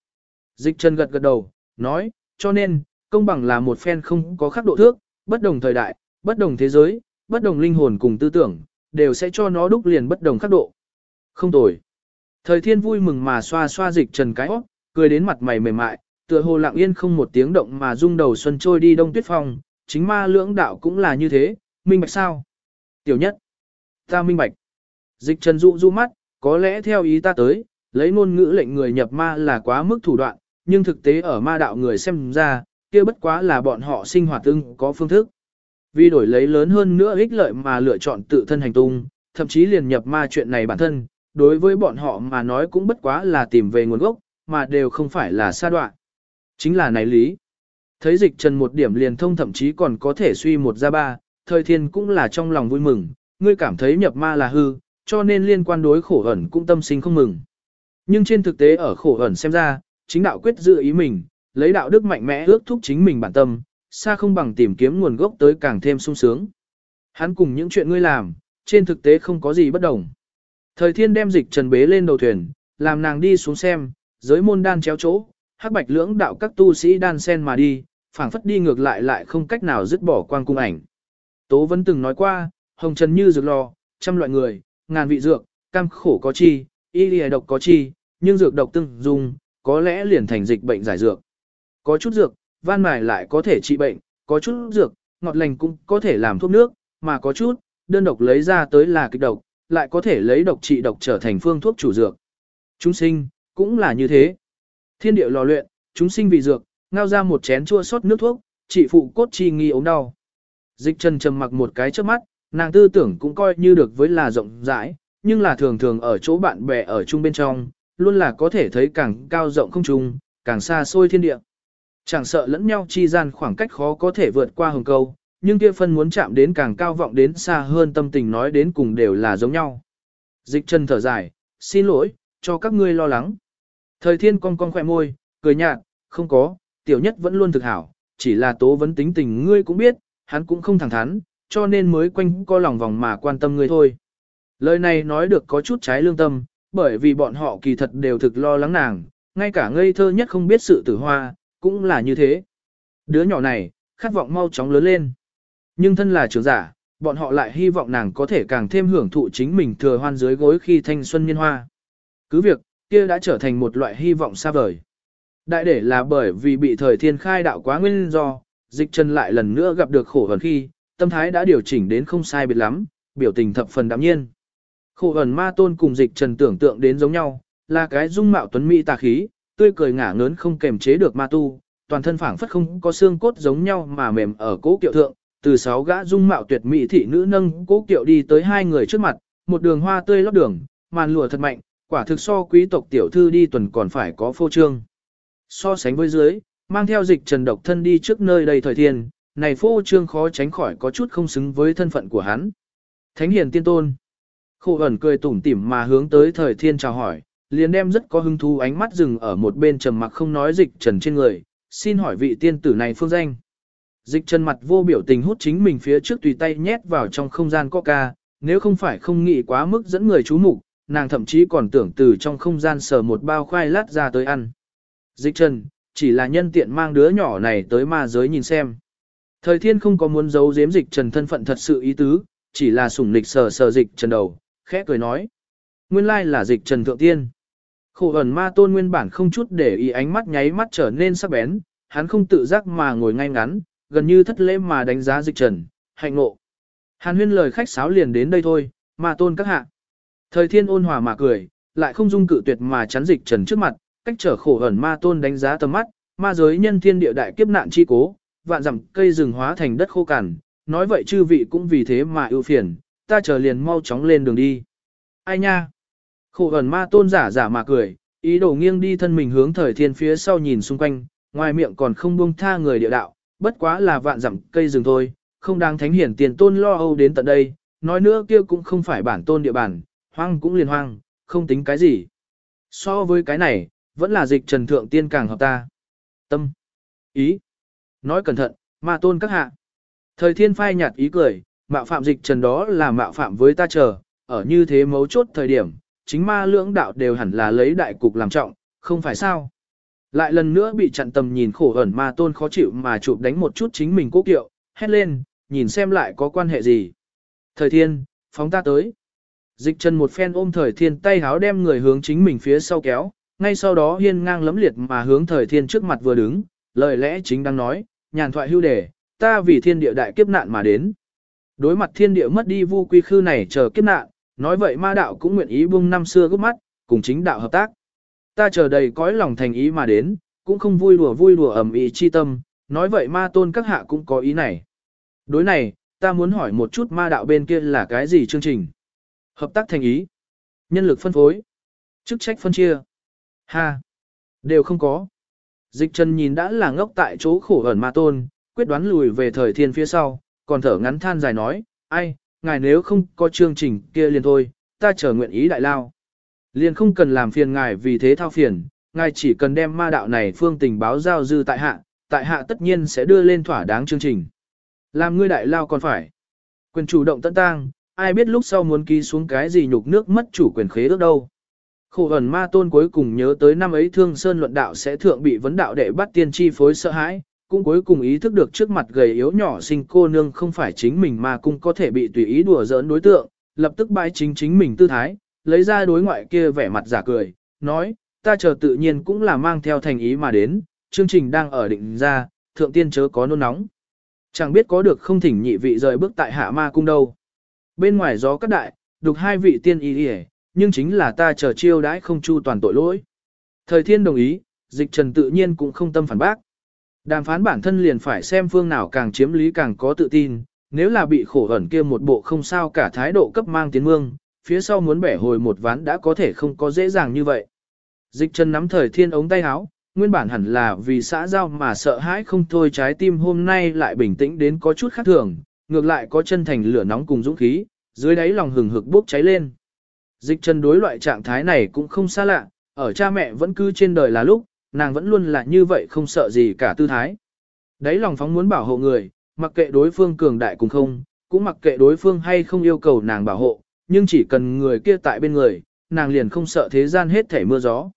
Dịch Trần gật gật đầu, nói, cho nên, công bằng là một phen không có khắc độ thước, bất đồng thời đại, bất đồng thế giới, bất đồng linh hồn cùng tư tưởng, đều sẽ cho nó đúc liền bất đồng khắc độ. Không tồi. Thời thiên vui mừng mà xoa xoa dịch trần cái óc, cười đến mặt mày mềm mại, tựa hồ lặng yên không một tiếng động mà rung đầu xuân trôi đi đông tuyết phong, chính ma lưỡng đạo cũng là như thế, minh bạch sao? Tiểu nhất, ta minh bạch. Dịch trần dụ du mắt, có lẽ theo ý ta tới, lấy ngôn ngữ lệnh người nhập ma là quá mức thủ đoạn, nhưng thực tế ở ma đạo người xem ra, kia bất quá là bọn họ sinh hoạt tương có phương thức. Vì đổi lấy lớn hơn nữa ích lợi mà lựa chọn tự thân hành tung, thậm chí liền nhập ma chuyện này bản thân, đối với bọn họ mà nói cũng bất quá là tìm về nguồn gốc, mà đều không phải là sa đoạn. Chính là này lý. Thấy dịch trần một điểm liền thông thậm chí còn có thể suy một ra ba, thời thiên cũng là trong lòng vui mừng, ngươi cảm thấy nhập ma là hư, cho nên liên quan đối khổ ẩn cũng tâm sinh không mừng. Nhưng trên thực tế ở khổ ẩn xem ra, chính đạo quyết giữ ý mình, lấy đạo đức mạnh mẽ ước thúc chính mình bản tâm, xa không bằng tìm kiếm nguồn gốc tới càng thêm sung sướng. Hắn cùng những chuyện ngươi làm, trên thực tế không có gì bất đồng. Thời thiên đem dịch trần bế lên đầu thuyền, làm nàng đi xuống xem, giới môn đan chéo chỗ, hắc bạch lưỡng đạo các tu sĩ đan sen mà đi, phảng phất đi ngược lại lại không cách nào dứt bỏ quang cung ảnh. Tố vẫn từng nói qua, hồng trần như dược lò, trăm loại người, ngàn vị dược, cam khổ có chi, y lìa độc có chi, nhưng dược độc từng dùng, có lẽ liền thành dịch bệnh giải dược. Có chút dược, van mài lại có thể trị bệnh, có chút dược, ngọt lành cũng có thể làm thuốc nước, mà có chút, đơn độc lấy ra tới là kịch độc, lại có thể lấy độc trị độc trở thành phương thuốc chủ dược. Chúng sinh, cũng là như thế. Thiên địa lò luyện, chúng sinh vì dược, ngao ra một chén chua sót nước thuốc, trị phụ cốt chi nghi ốm đau. Dịch chân trầm mặc một cái trước mắt, nàng tư tưởng cũng coi như được với là rộng rãi, nhưng là thường thường ở chỗ bạn bè ở chung bên trong, luôn là có thể thấy càng cao rộng không trung, càng xa xôi thiên địa. Chẳng sợ lẫn nhau chi gian khoảng cách khó có thể vượt qua hồng câu, nhưng kia phân muốn chạm đến càng cao vọng đến xa hơn tâm tình nói đến cùng đều là giống nhau. Dịch chân thở dài, xin lỗi, cho các ngươi lo lắng. Thời thiên cong cong khỏe môi, cười nhạt, không có, tiểu nhất vẫn luôn thực hảo, chỉ là tố vấn tính tình ngươi cũng biết, hắn cũng không thẳng thắn, cho nên mới quanh co lòng vòng mà quan tâm ngươi thôi. Lời này nói được có chút trái lương tâm, bởi vì bọn họ kỳ thật đều thực lo lắng nàng, ngay cả ngây thơ nhất không biết sự tử hoa, cũng là như thế. Đứa nhỏ này, khát vọng mau chóng lớn lên. Nhưng thân là trưởng giả, bọn họ lại hy vọng nàng có thể càng thêm hưởng thụ chính mình thừa hoan dưới gối khi thanh xuân niên hoa. Cứ việc, kia đã trở thành một loại hy vọng xa vời. Đại để là bởi vì bị thời thiên khai đạo quá nguyên do, dịch chân lại lần nữa gặp được khổ hần khi, tâm thái đã điều chỉnh đến không sai biệt lắm, biểu tình thập phần đạm nhiên. Khổ ẩn ma tôn cùng dịch trần tưởng tượng đến giống nhau, là cái dung mạo tuấn mỹ tà khí, tươi cười ngả ngớn không kềm chế được ma tu, toàn thân phảng phất không có xương cốt giống nhau mà mềm ở cố kiệu thượng, từ sáu gã dung mạo tuyệt mỹ thị nữ nâng cố kiệu đi tới hai người trước mặt, một đường hoa tươi lót đường, màn lụa thật mạnh, quả thực so quý tộc tiểu thư đi tuần còn phải có phô trương. So sánh với dưới, mang theo dịch trần độc thân đi trước nơi đầy thời thiên, này phô trương khó tránh khỏi có chút không xứng với thân phận của hắn. Thánh hiền tiên tôn. Khổ ẩn cười tủm tỉm mà hướng tới thời thiên chào hỏi, liền đem rất có hứng thú ánh mắt dừng ở một bên trầm mặc không nói dịch trần trên người, xin hỏi vị tiên tử này phương danh. Dịch trần mặt vô biểu tình hút chính mình phía trước tùy tay nhét vào trong không gian coca, nếu không phải không nghĩ quá mức dẫn người chú mục, nàng thậm chí còn tưởng từ trong không gian sờ một bao khoai lát ra tới ăn. Dịch trần, chỉ là nhân tiện mang đứa nhỏ này tới ma giới nhìn xem. Thời thiên không có muốn giấu giếm dịch trần thân phận thật sự ý tứ, chỉ là sủng nịch sờ sờ dịch trần đầu, khẽ cười nói. Nguyên lai là dịch trần thượng tiên. Khổ ẩn ma tôn nguyên bản không chút để ý ánh mắt nháy mắt trở nên sắc bén, hắn không tự giác mà ngồi ngay ngắn, gần như thất lễ mà đánh giá dịch trần, hạnh ngộ. Hàn huyên lời khách sáo liền đến đây thôi, ma tôn các hạ. Thời thiên ôn hòa mà cười, lại không dung cự tuyệt mà chắn dịch trần trước mặt, cách trở khổ ẩn ma tôn đánh giá tầm mắt, ma giới nhân thiên địa đại kiếp nạn chi cố, vạn dặm cây rừng hóa thành đất khô cằn, nói vậy chư vị cũng vì thế mà ưu phiền, ta chờ liền mau chóng lên đường đi. Ai nha? Khổ ẩn ma tôn giả giả mà cười, ý đồ nghiêng đi thân mình hướng thời thiên phía sau nhìn xung quanh, ngoài miệng còn không buông tha người địa đạo, bất quá là vạn dặm cây rừng thôi, không đáng thánh hiển tiền tôn lo âu đến tận đây, nói nữa kia cũng không phải bản tôn địa bàn, hoang cũng liền hoang, không tính cái gì. So với cái này, vẫn là dịch trần thượng tiên càng hợp ta. Tâm. Ý. Nói cẩn thận, ma tôn các hạ. Thời thiên phai nhạt ý cười, mạo phạm dịch trần đó là mạo phạm với ta chờ, ở như thế mấu chốt thời điểm, chính ma lưỡng đạo đều hẳn là lấy đại cục làm trọng, không phải sao. Lại lần nữa bị chặn tầm nhìn khổ ẩn ma tôn khó chịu mà chụp đánh một chút chính mình cố kiệu, hét lên, nhìn xem lại có quan hệ gì. Thời thiên, phóng ta tới. Dịch trần một phen ôm thời thiên tay háo đem người hướng chính mình phía sau kéo, ngay sau đó hiên ngang lấm liệt mà hướng thời thiên trước mặt vừa đứng, lời lẽ chính đang nói, nhàn thoại hưu đề, ta vì thiên địa đại kiếp nạn mà đến. Đối mặt thiên địa mất đi vu quy khư này chờ kiếp nạn, nói vậy ma đạo cũng nguyện ý buông năm xưa gốc mắt, cùng chính đạo hợp tác. Ta chờ đầy cõi lòng thành ý mà đến, cũng không vui đùa vui đùa ẩm ý chi tâm, nói vậy ma tôn các hạ cũng có ý này. Đối này, ta muốn hỏi một chút ma đạo bên kia là cái gì chương trình? Hợp tác thành ý, nhân lực phân phối, chức trách phân chia. Ha, đều không có. Dịch chân nhìn đã là ngốc tại chỗ khổ ẩn ma tôn, quyết đoán lùi về thời thiên phía sau, còn thở ngắn than dài nói, ai, ngài nếu không có chương trình kia liền thôi, ta chờ nguyện ý đại lao. Liền không cần làm phiền ngài vì thế thao phiền, ngài chỉ cần đem ma đạo này phương tình báo giao dư tại hạ, tại hạ tất nhiên sẽ đưa lên thỏa đáng chương trình. Làm ngươi đại lao còn phải. Quyền chủ động tận tang, ai biết lúc sau muốn ký xuống cái gì nhục nước mất chủ quyền khế ước đâu. Khổ ẩn ma tôn cuối cùng nhớ tới năm ấy thương sơn luận đạo sẽ thượng bị vấn đạo đệ bắt tiên chi phối sợ hãi, cũng cuối cùng ý thức được trước mặt gầy yếu nhỏ sinh cô nương không phải chính mình mà cũng có thể bị tùy ý đùa giỡn đối tượng, lập tức bãi chính chính mình tư thái, lấy ra đối ngoại kia vẻ mặt giả cười, nói, ta chờ tự nhiên cũng là mang theo thành ý mà đến, chương trình đang ở định ra, thượng tiên chớ có nôn nóng. Chẳng biết có được không thỉnh nhị vị rời bước tại hạ ma cung đâu. Bên ngoài gió cắt đại, đục hai vị tiên ý đi nhưng chính là ta chờ chiêu đãi không chu toàn tội lỗi. Thời thiên đồng ý, dịch trần tự nhiên cũng không tâm phản bác. Đàm phán bản thân liền phải xem phương nào càng chiếm lý càng có tự tin, nếu là bị khổ ẩn kia một bộ không sao cả thái độ cấp mang tiến mương, phía sau muốn bẻ hồi một ván đã có thể không có dễ dàng như vậy. Dịch chân nắm thời thiên ống tay áo, nguyên bản hẳn là vì xã giao mà sợ hãi không thôi trái tim hôm nay lại bình tĩnh đến có chút khác thường, ngược lại có chân thành lửa nóng cùng dũng khí, dưới đáy lòng hừng hực bốc cháy lên. Dịch chân đối loại trạng thái này cũng không xa lạ, ở cha mẹ vẫn cứ trên đời là lúc, nàng vẫn luôn là như vậy không sợ gì cả tư thái. Đấy lòng phóng muốn bảo hộ người, mặc kệ đối phương cường đại cùng không, cũng mặc kệ đối phương hay không yêu cầu nàng bảo hộ, nhưng chỉ cần người kia tại bên người, nàng liền không sợ thế gian hết thể mưa gió.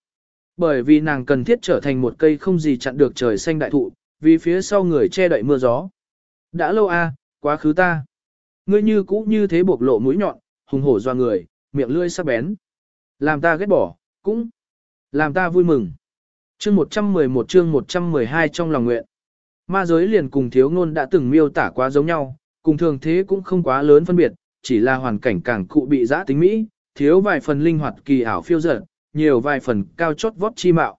Bởi vì nàng cần thiết trở thành một cây không gì chặn được trời xanh đại thụ, vì phía sau người che đậy mưa gió. Đã lâu a, quá khứ ta. Ngươi như cũ như thế bộc lộ mũi nhọn, hùng hổ doa người, miệng lưỡi sắc bén. Làm ta ghét bỏ, cũng làm ta vui mừng. Chương 111 chương 112 trong lòng nguyện. Ma giới liền cùng thiếu ngôn đã từng miêu tả quá giống nhau, cùng thường thế cũng không quá lớn phân biệt, chỉ là hoàn cảnh càng cụ bị giã tính mỹ, thiếu vài phần linh hoạt kỳ ảo phiêu dở, nhiều vài phần cao chót vót chi mạo.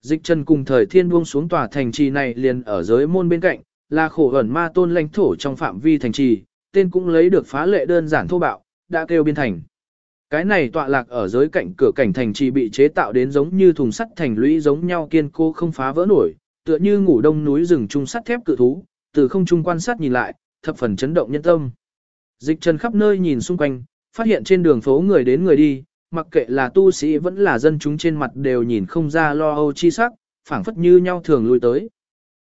Dịch chân cùng thời thiên buông xuống tòa thành trì này liền ở giới môn bên cạnh, là khổ ẩn ma tôn lãnh thổ trong phạm vi thành trì, tên cũng lấy được phá lệ đơn giản thô bạo, đã kêu biên thành. Cái này tọa lạc ở giới cạnh cửa cảnh thành trì bị chế tạo đến giống như thùng sắt thành lũy giống nhau kiên cố không phá vỡ nổi, tựa như ngủ đông núi rừng trung sắt thép cự thú, từ không trung quan sát nhìn lại, thập phần chấn động nhân tâm. Dịch trần khắp nơi nhìn xung quanh, phát hiện trên đường phố người đến người đi, mặc kệ là tu sĩ vẫn là dân chúng trên mặt đều nhìn không ra lo âu chi sắc, phảng phất như nhau thường lui tới.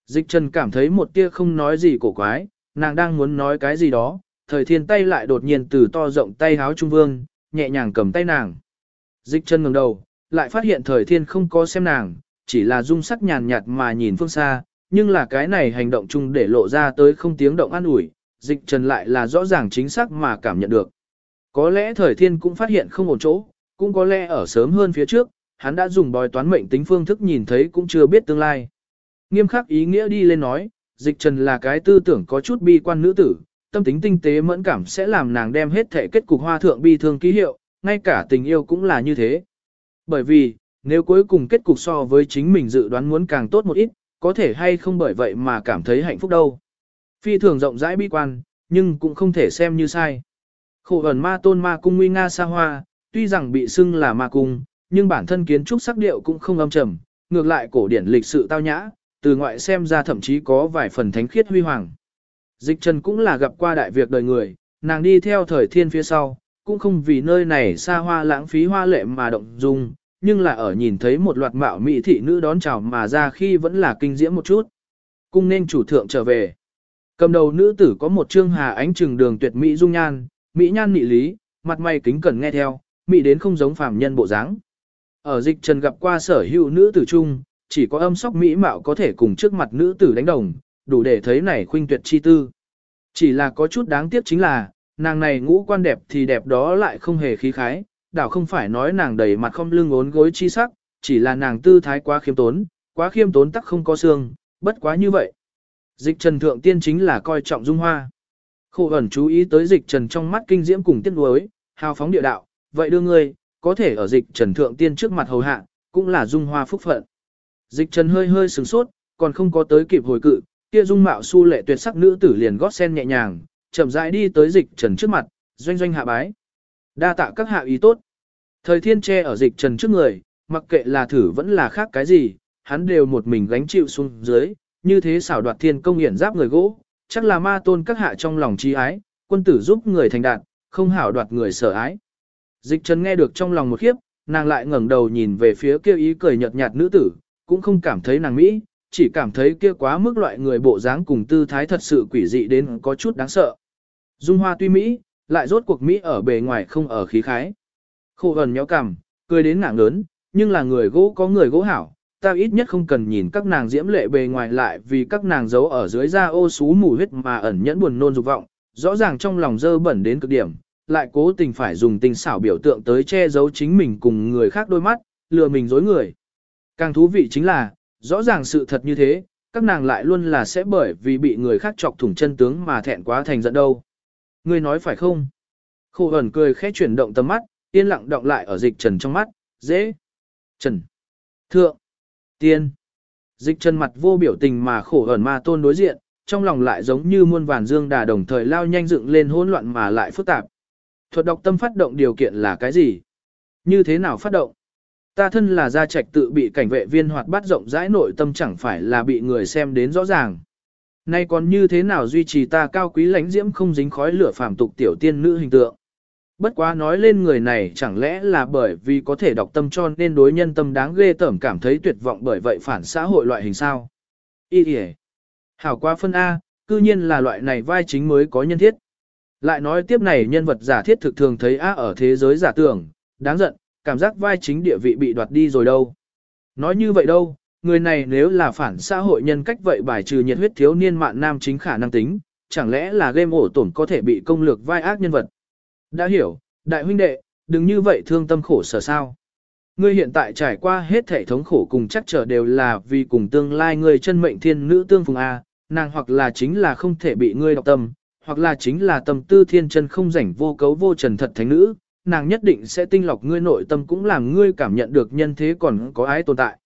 Dịch trần cảm thấy một tia không nói gì cổ quái, nàng đang muốn nói cái gì đó, thời thiên tay lại đột nhiên từ to rộng tay háo trung vương, nhẹ nhàng cầm tay nàng. Dịch chân ngẩng đầu, lại phát hiện thời thiên không có xem nàng, chỉ là dung sắc nhàn nhạt mà nhìn phương xa, nhưng là cái này hành động chung để lộ ra tới không tiếng động an ủi, dịch trần lại là rõ ràng chính xác mà cảm nhận được. Có lẽ thời thiên cũng phát hiện không ổn chỗ, cũng có lẽ ở sớm hơn phía trước, hắn đã dùng bói toán mệnh tính phương thức nhìn thấy cũng chưa biết tương lai. Nghiêm khắc ý nghĩa đi lên nói, dịch trần là cái tư tưởng có chút bi quan nữ tử, tâm tính tinh tế mẫn cảm sẽ làm nàng đem hết thể kết cục hoa thượng bi thương ký hiệu, ngay cả tình yêu cũng là như thế. Bởi vì, nếu cuối cùng kết cục so với chính mình dự đoán muốn càng tốt một ít, có thể hay không bởi vậy mà cảm thấy hạnh phúc đâu. Phi thường rộng rãi bi quan, nhưng cũng không thể xem như sai. Khổ ẩn ma tôn ma cung nguy nga xa hoa, tuy rằng bị xưng là ma cung, nhưng bản thân kiến trúc sắc điệu cũng không âm trầm, ngược lại cổ điển lịch sự tao nhã, từ ngoại xem ra thậm chí có vài phần thánh khiết huy hoàng. Dịch trần cũng là gặp qua đại việc đời người, nàng đi theo thời thiên phía sau, cũng không vì nơi này xa hoa lãng phí hoa lệ mà động dung, nhưng là ở nhìn thấy một loạt mạo mỹ thị nữ đón chào mà ra khi vẫn là kinh diễm một chút. Cung nên chủ thượng trở về. Cầm đầu nữ tử có một trương hà ánh trừng đường tuyệt mỹ dung nhan, mỹ nhan nị lý, mặt mày kính cẩn nghe theo, mỹ đến không giống phàm nhân bộ dáng. Ở dịch trần gặp qua sở hữu nữ tử chung, chỉ có âm sóc mỹ mạo có thể cùng trước mặt nữ tử đánh đồng, đủ để thấy này khuynh tuyệt chi tư. Chỉ là có chút đáng tiếc chính là, nàng này ngũ quan đẹp thì đẹp đó lại không hề khí khái, đảo không phải nói nàng đầy mặt không lưng ốn gối chi sắc, chỉ là nàng tư thái quá khiêm tốn, quá khiêm tốn tắc không có xương, bất quá như vậy. Dịch trần thượng tiên chính là coi trọng dung hoa. Khổ ẩn chú ý tới dịch trần trong mắt kinh diễm cùng tiết nuối, hào phóng địa đạo, vậy đưa ngươi, có thể ở dịch trần thượng tiên trước mặt hầu hạ, cũng là dung hoa phúc phận. Dịch trần hơi hơi sửng sốt, còn không có tới kịp hồi cự, kia dung mạo su lệ tuyệt sắc nữ tử liền gót sen nhẹ nhàng, chậm rãi đi tới dịch trần trước mặt, doanh doanh hạ bái. Đa tạ các hạ ý tốt. Thời thiên che ở dịch trần trước người, mặc kệ là thử vẫn là khác cái gì, hắn đều một mình gánh chịu xuống dưới, như thế xảo đoạt thiên công hiển giáp người gỗ, chắc là ma tôn các hạ trong lòng chi ái, quân tử giúp người thành đạt, không hảo đoạt người sở ái. Dịch trần nghe được trong lòng một khiếp, nàng lại ngẩng đầu nhìn về phía kia ý cười nhợt nhạt nữ tử, cũng không cảm thấy nàng mỹ, chỉ cảm thấy kia quá mức loại người bộ dáng cùng tư thái thật sự quỷ dị đến có chút đáng sợ. Dung hoa tuy Mỹ, lại rốt cuộc Mỹ ở bề ngoài không ở khí khái. Khổ gần nhéo cằm, cười đến ngạng lớn, nhưng là người gỗ có người gỗ hảo, ta ít nhất không cần nhìn các nàng diễm lệ bề ngoài lại vì các nàng giấu ở dưới da ô sú mù huyết mà ẩn nhẫn buồn nôn dục vọng, rõ ràng trong lòng dơ bẩn đến cực điểm, lại cố tình phải dùng tình xảo biểu tượng tới che giấu chính mình cùng người khác đôi mắt, lừa mình dối người. Càng thú vị chính là, rõ ràng sự thật như thế, các nàng lại luôn là sẽ bởi vì bị người khác chọc thủng chân tướng mà thẹn quá thành giận đâu. Ngươi nói phải không? Khổ ẩn cười khẽ chuyển động tầm mắt, yên lặng động lại ở dịch trần trong mắt, dễ. Trần. Thượng. Tiên. Dịch trần mặt vô biểu tình mà khổ ẩn ma tôn đối diện, trong lòng lại giống như muôn vàn dương đà đồng thời lao nhanh dựng lên hỗn loạn mà lại phức tạp. Thuật độc tâm phát động điều kiện là cái gì? Như thế nào phát động? Ta thân là gia trạch tự bị cảnh vệ viên hoạt bát rộng rãi nội tâm chẳng phải là bị người xem đến rõ ràng. Nay còn như thế nào duy trì ta cao quý lãnh diễm không dính khói lửa phàm tục tiểu tiên nữ hình tượng? Bất quá nói lên người này chẳng lẽ là bởi vì có thể đọc tâm cho nên đối nhân tâm đáng ghê tởm cảm thấy tuyệt vọng bởi vậy phản xã hội loại hình sao. Ý kìa. Hảo qua phân A, cư nhiên là loại này vai chính mới có nhân thiết. Lại nói tiếp này nhân vật giả thiết thực thường thấy A ở thế giới giả tưởng, đáng giận, cảm giác vai chính địa vị bị đoạt đi rồi đâu. Nói như vậy đâu, người này nếu là phản xã hội nhân cách vậy bài trừ nhiệt huyết thiếu niên mạn nam chính khả năng tính, chẳng lẽ là game ổ tổn có thể bị công lược vai ác nhân vật. Đã hiểu, đại huynh đệ, đừng như vậy thương tâm khổ sở sao. Ngươi hiện tại trải qua hết thể thống khổ cùng chắc trở đều là vì cùng tương lai ngươi chân mệnh thiên nữ tương phùng A, nàng hoặc là chính là không thể bị ngươi đọc tâm, hoặc là chính là tâm tư thiên chân không rảnh vô cấu vô trần thật thánh nữ, nàng nhất định sẽ tinh lọc ngươi nội tâm cũng làm ngươi cảm nhận được nhân thế còn có ái tồn tại.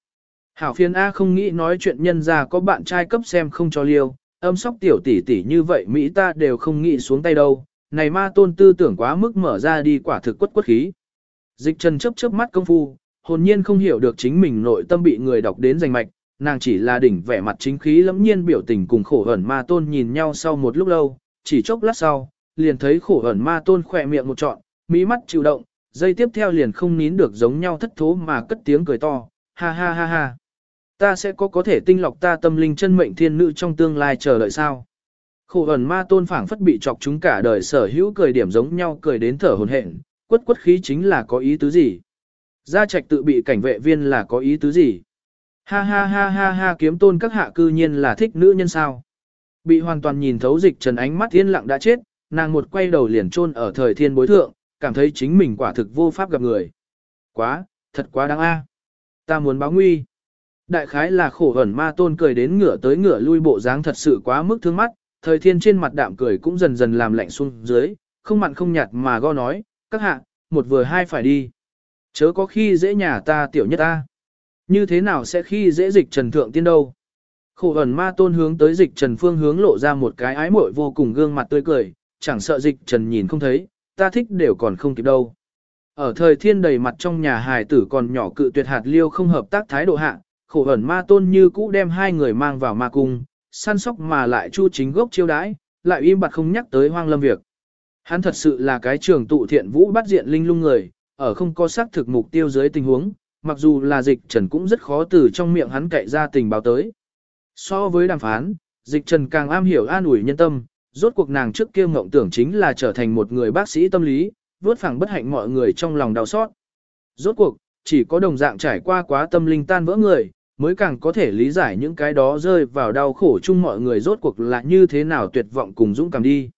Hảo phiên A không nghĩ nói chuyện nhân ra có bạn trai cấp xem không cho liêu, âm sóc tiểu tỷ tỷ như vậy Mỹ ta đều không nghĩ xuống tay đâu, này ma tôn tư tưởng quá mức mở ra đi quả thực quất quất khí. Dịch trần chớp chớp mắt công phu, hồn nhiên không hiểu được chính mình nội tâm bị người đọc đến giành mạch, nàng chỉ là đỉnh vẻ mặt chính khí lẫm nhiên biểu tình cùng khổ ẩn ma tôn nhìn nhau sau một lúc lâu, chỉ chốc lát sau, liền thấy khổ ẩn ma tôn khỏe miệng một trọn, mỹ mắt chịu động, dây tiếp theo liền không nín được giống nhau thất thố mà cất tiếng cười to, ha ha ha ha. Ta sẽ có có thể tinh lọc ta tâm linh chân mệnh thiên nữ trong tương lai chờ đợi sao. Khổ ẩn ma tôn phảng phất bị chọc chúng cả đời sở hữu cười điểm giống nhau cười đến thở hồn hển, quất quất khí chính là có ý tứ gì. Gia trạch tự bị cảnh vệ viên là có ý tứ gì. Ha ha ha ha ha kiếm tôn các hạ cư nhiên là thích nữ nhân sao. Bị hoàn toàn nhìn thấu dịch trần ánh mắt thiên lặng đã chết, nàng một quay đầu liền chôn ở thời thiên bối thượng, cảm thấy chính mình quả thực vô pháp gặp người. Quá, thật quá đáng a. Ta muốn báo nguy. Đại khái là khổ ẩn ma tôn cười đến ngửa tới ngửa lui bộ dáng thật sự quá mức thương mắt, thời thiên trên mặt đạm cười cũng dần dần làm lạnh xuống dưới, không mặn không nhạt mà go nói, các hạ, một vừa hai phải đi. Chớ có khi dễ nhà ta tiểu nhất ta. Như thế nào sẽ khi dễ dịch trần thượng tiên đâu? Khổ ẩn ma tôn hướng tới dịch trần phương hướng lộ ra một cái ái mội vô cùng gương mặt tươi cười, chẳng sợ dịch trần nhìn không thấy, ta thích đều còn không kịp đâu. Ở thời thiên đầy mặt trong nhà hài tử còn nhỏ cự tuyệt hạt liêu không hợp tác thái độ hạ, khổ ẩn ma tôn như cũ đem hai người mang vào ma cung, săn sóc mà lại chu chính gốc chiêu đãi, lại im bặt không nhắc tới hoang lâm việc. Hắn thật sự là cái trường tụ thiện vũ bắt diện linh lung người, ở không có xác thực mục tiêu dưới tình huống, mặc dù là dịch trần cũng rất khó từ trong miệng hắn cậy ra tình báo tới. So với đàm phán, dịch trần càng am hiểu an ủi nhân tâm, rốt cuộc nàng trước kia mộng tưởng chính là trở thành một người bác sĩ tâm lý, vớt phẳng bất hạnh mọi người trong lòng đau xót. Rốt cuộc, chỉ có đồng dạng trải qua quá tâm linh tan vỡ người, mới càng có thể lý giải những cái đó rơi vào đau khổ chung mọi người rốt cuộc là như thế nào tuyệt vọng cùng dũng cảm đi.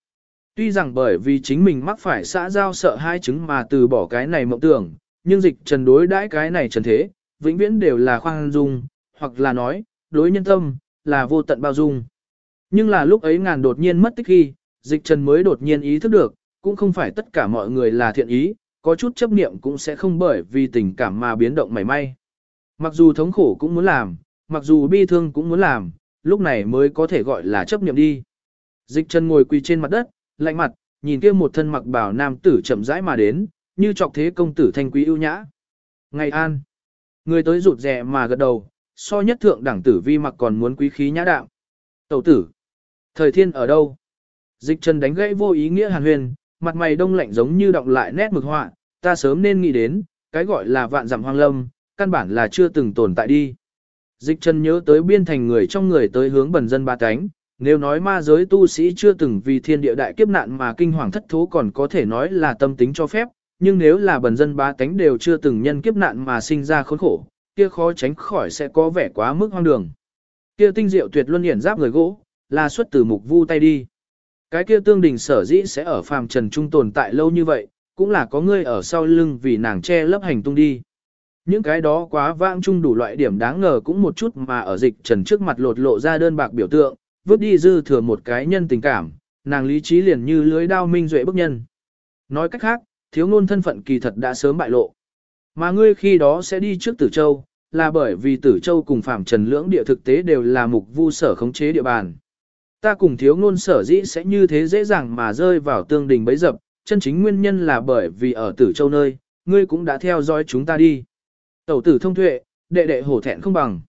Tuy rằng bởi vì chính mình mắc phải xã giao sợ hai chứng mà từ bỏ cái này mộng tưởng, nhưng dịch trần đối đãi cái này trần thế, vĩnh viễn đều là khoan dung, hoặc là nói, đối nhân tâm, là vô tận bao dung. Nhưng là lúc ấy ngàn đột nhiên mất tích khi, dịch trần mới đột nhiên ý thức được, cũng không phải tất cả mọi người là thiện ý, có chút chấp niệm cũng sẽ không bởi vì tình cảm mà biến động mảy may. Mặc dù thống khổ cũng muốn làm, mặc dù bi thương cũng muốn làm, lúc này mới có thể gọi là chấp niệm đi. Dịch trần ngồi quỳ trên mặt đất, lạnh mặt, nhìn kia một thân mặc bảo nam tử chậm rãi mà đến, như trọc thế công tử thanh quý ưu nhã. Ngày an, người tới rụt rè mà gật đầu, so nhất thượng đẳng tử vi mặc còn muốn quý khí nhã đạo. Tẩu tử, thời thiên ở đâu? Dịch trần đánh gãy vô ý nghĩa hàn huyền, mặt mày đông lạnh giống như đọng lại nét mực họa, ta sớm nên nghĩ đến, cái gọi là vạn dặm hoang lâm, căn bản là chưa từng tồn tại đi. Dịch trần nhớ tới biên thành người trong người tới hướng bần dân ba cánh, nếu nói ma giới tu sĩ chưa từng vì thiên địa đại kiếp nạn mà kinh hoàng thất thố còn có thể nói là tâm tính cho phép, nhưng nếu là bần dân ba cánh đều chưa từng nhân kiếp nạn mà sinh ra khốn khổ, kia khó tránh khỏi sẽ có vẻ quá mức hoang đường. Kia tinh diệu tuyệt luân hiển giáp người gỗ, là xuất từ mục vu tay đi. Cái kia tương đình sở dĩ sẽ ở phàm trần trung tồn tại lâu như vậy, cũng là có ngươi ở sau lưng vì nàng che lấp hành tung đi. Những cái đó quá vãng chung đủ loại điểm đáng ngờ cũng một chút mà ở dịch trần trước mặt lột lộ ra đơn bạc biểu tượng, vứt đi dư thừa một cái nhân tình cảm, nàng lý trí liền như lưới đao minh duệ bức nhân. Nói cách khác, thiếu ngôn thân phận kỳ thật đã sớm bại lộ. Mà ngươi khi đó sẽ đi trước Tử Châu, là bởi vì Tử Châu cùng Phạm Trần Lưỡng địa thực tế đều là mục vu sở khống chế địa bàn. Ta cùng thiếu ngôn sở dĩ sẽ như thế dễ dàng mà rơi vào tương đình bấy dập, chân chính nguyên nhân là bởi vì ở Tử Châu nơi, ngươi cũng đã theo dõi chúng ta đi. Tẩu tử thông thuệ, đệ đệ hổ thẹn không bằng.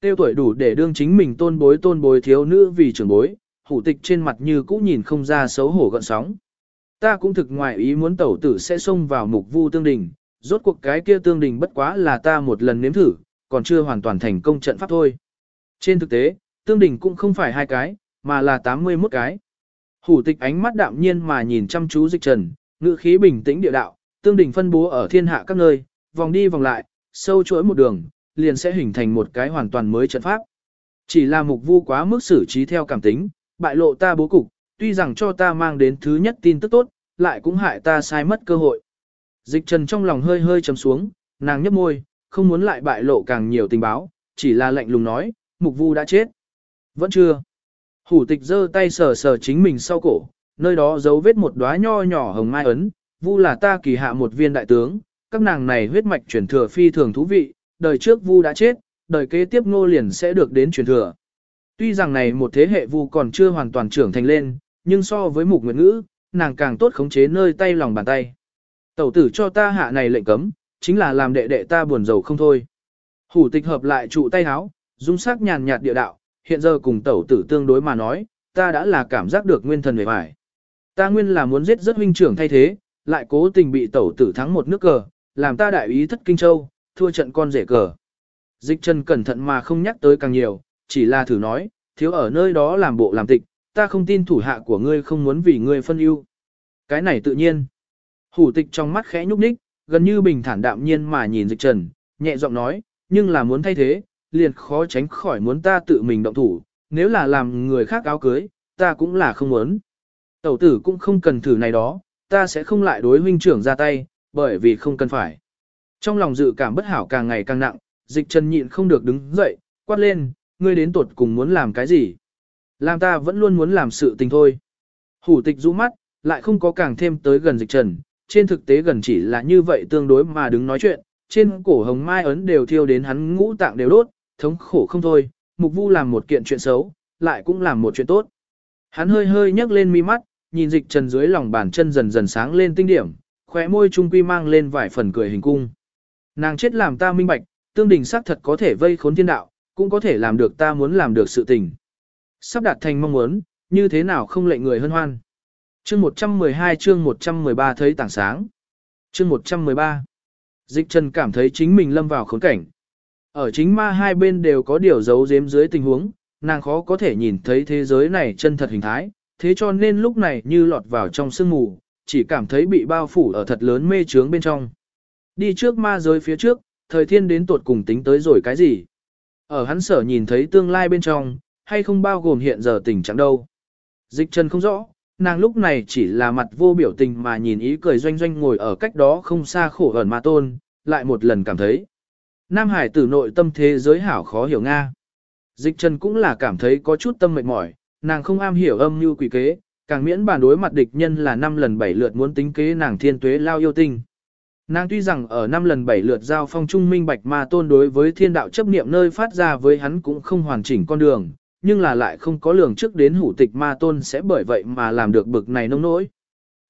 Tiêu tuổi đủ để đương chính mình tôn bối tôn bối thiếu nữ vì trưởng bối, hủ tịch trên mặt như cũ nhìn không ra xấu hổ gợn sóng. Ta cũng thực ngoại ý muốn tẩu tử sẽ xông vào mục vu tương đình, rốt cuộc cái kia tương đình bất quá là ta một lần nếm thử, còn chưa hoàn toàn thành công trận pháp thôi. Trên thực tế, tương đình cũng không phải hai cái, mà là 81 cái. Hủ tịch ánh mắt đạm nhiên mà nhìn chăm chú dịch trần, ngữ khí bình tĩnh địa đạo, tương đỉnh phân bố ở thiên hạ các nơi, vòng đi vòng lại, sâu chuỗi một đường, liền sẽ hình thành một cái hoàn toàn mới trận pháp. Chỉ là mục vu quá mức xử trí theo cảm tính, bại lộ ta bố cục, tuy rằng cho ta mang đến thứ nhất tin tức tốt, lại cũng hại ta sai mất cơ hội. Dịch trần trong lòng hơi hơi chấm xuống, nàng nhấp môi, không muốn lại bại lộ càng nhiều tình báo, chỉ là lạnh lùng nói, mục vu đã chết. Vẫn chưa. Hủ tịch giơ tay sờ sờ chính mình sau cổ, nơi đó dấu vết một đóa nho nhỏ hồng mai ấn, vu là ta kỳ hạ một viên đại tướng, các nàng này huyết mạch truyền thừa phi thường thú vị, đời trước vu đã chết, đời kế tiếp ngô liền sẽ được đến truyền thừa. Tuy rằng này một thế hệ vu còn chưa hoàn toàn trưởng thành lên, nhưng so với mục nguyện ngữ, nàng càng tốt khống chế nơi tay lòng bàn tay. Tẩu tử cho ta hạ này lệnh cấm, chính là làm đệ đệ ta buồn rầu không thôi. Hủ tịch hợp lại trụ tay háo, dung sắc nhàn nhạt địa đạo, hiện giờ cùng tẩu tử tương đối mà nói, ta đã là cảm giác được nguyên thần về vải. Ta nguyên là muốn giết rất huynh trưởng thay thế, lại cố tình bị tẩu tử thắng một nước cờ, làm ta đại ý thất kinh châu, thua trận con rể cờ. Dịch chân cẩn thận mà không nhắc tới càng nhiều, chỉ là thử nói, thiếu ở nơi đó làm bộ làm tịch, ta không tin thủ hạ của ngươi không muốn vì ngươi phân ưu. Cái này tự nhiên. Hủ tịch trong mắt khẽ nhúc nhích, gần như bình thản đạm nhiên mà nhìn dịch trần, nhẹ giọng nói, nhưng là muốn thay thế, liền khó tránh khỏi muốn ta tự mình động thủ, nếu là làm người khác áo cưới, ta cũng là không muốn. Tẩu tử cũng không cần thử này đó, ta sẽ không lại đối huynh trưởng ra tay, bởi vì không cần phải. Trong lòng dự cảm bất hảo càng ngày càng nặng, dịch trần nhịn không được đứng dậy, quát lên, ngươi đến tuột cùng muốn làm cái gì? Làm ta vẫn luôn muốn làm sự tình thôi. Hủ tịch rũ mắt, lại không có càng thêm tới gần dịch trần, trên thực tế gần chỉ là như vậy tương đối mà đứng nói chuyện, trên cổ hồng mai ấn đều thiêu đến hắn ngũ tạng đều đốt, thống khổ không thôi, mục vu làm một kiện chuyện xấu, lại cũng làm một chuyện tốt. Hắn hơi hơi nhấc lên mi mắt, nhìn dịch trần dưới lòng bàn chân dần dần sáng lên tinh điểm, khóe môi trung quy mang lên vài phần cười hình cung. Nàng chết làm ta minh bạch, tương đình xác thật có thể vây khốn thiên đạo, cũng có thể làm được ta muốn làm được sự tình. Sắp đạt thành mong muốn, như thế nào không lệnh người hân hoan. Chương 112 chương 113 thấy tảng sáng. Chương 113. Dịch Trần cảm thấy chính mình lâm vào khốn cảnh. Ở chính ma hai bên đều có điều giấu giếm dưới tình huống, nàng khó có thể nhìn thấy thế giới này chân thật hình thái, thế cho nên lúc này như lọt vào trong sương mù, chỉ cảm thấy bị bao phủ ở thật lớn mê trướng bên trong. Đi trước ma giới phía trước, thời thiên đến tuột cùng tính tới rồi cái gì? Ở hắn sở nhìn thấy tương lai bên trong, hay không bao gồm hiện giờ tình trạng đâu? Dịch chân không rõ, nàng lúc này chỉ là mặt vô biểu tình mà nhìn ý cười doanh doanh ngồi ở cách đó không xa khổ ẩn ma tôn, lại một lần cảm thấy. Nam Hải tử nội tâm thế giới hảo khó hiểu Nga. Dịch Trần cũng là cảm thấy có chút tâm mệt mỏi, nàng không am hiểu âm như quỷ kế, càng miễn bàn đối mặt địch nhân là năm lần bảy lượt muốn tính kế nàng thiên tuế lao yêu tinh. Nàng tuy rằng ở năm lần bảy lượt giao phong trung minh bạch ma tôn đối với thiên đạo chấp niệm nơi phát ra với hắn cũng không hoàn chỉnh con đường, nhưng là lại không có lường trước đến hủ tịch ma tôn sẽ bởi vậy mà làm được bực này nông nỗi.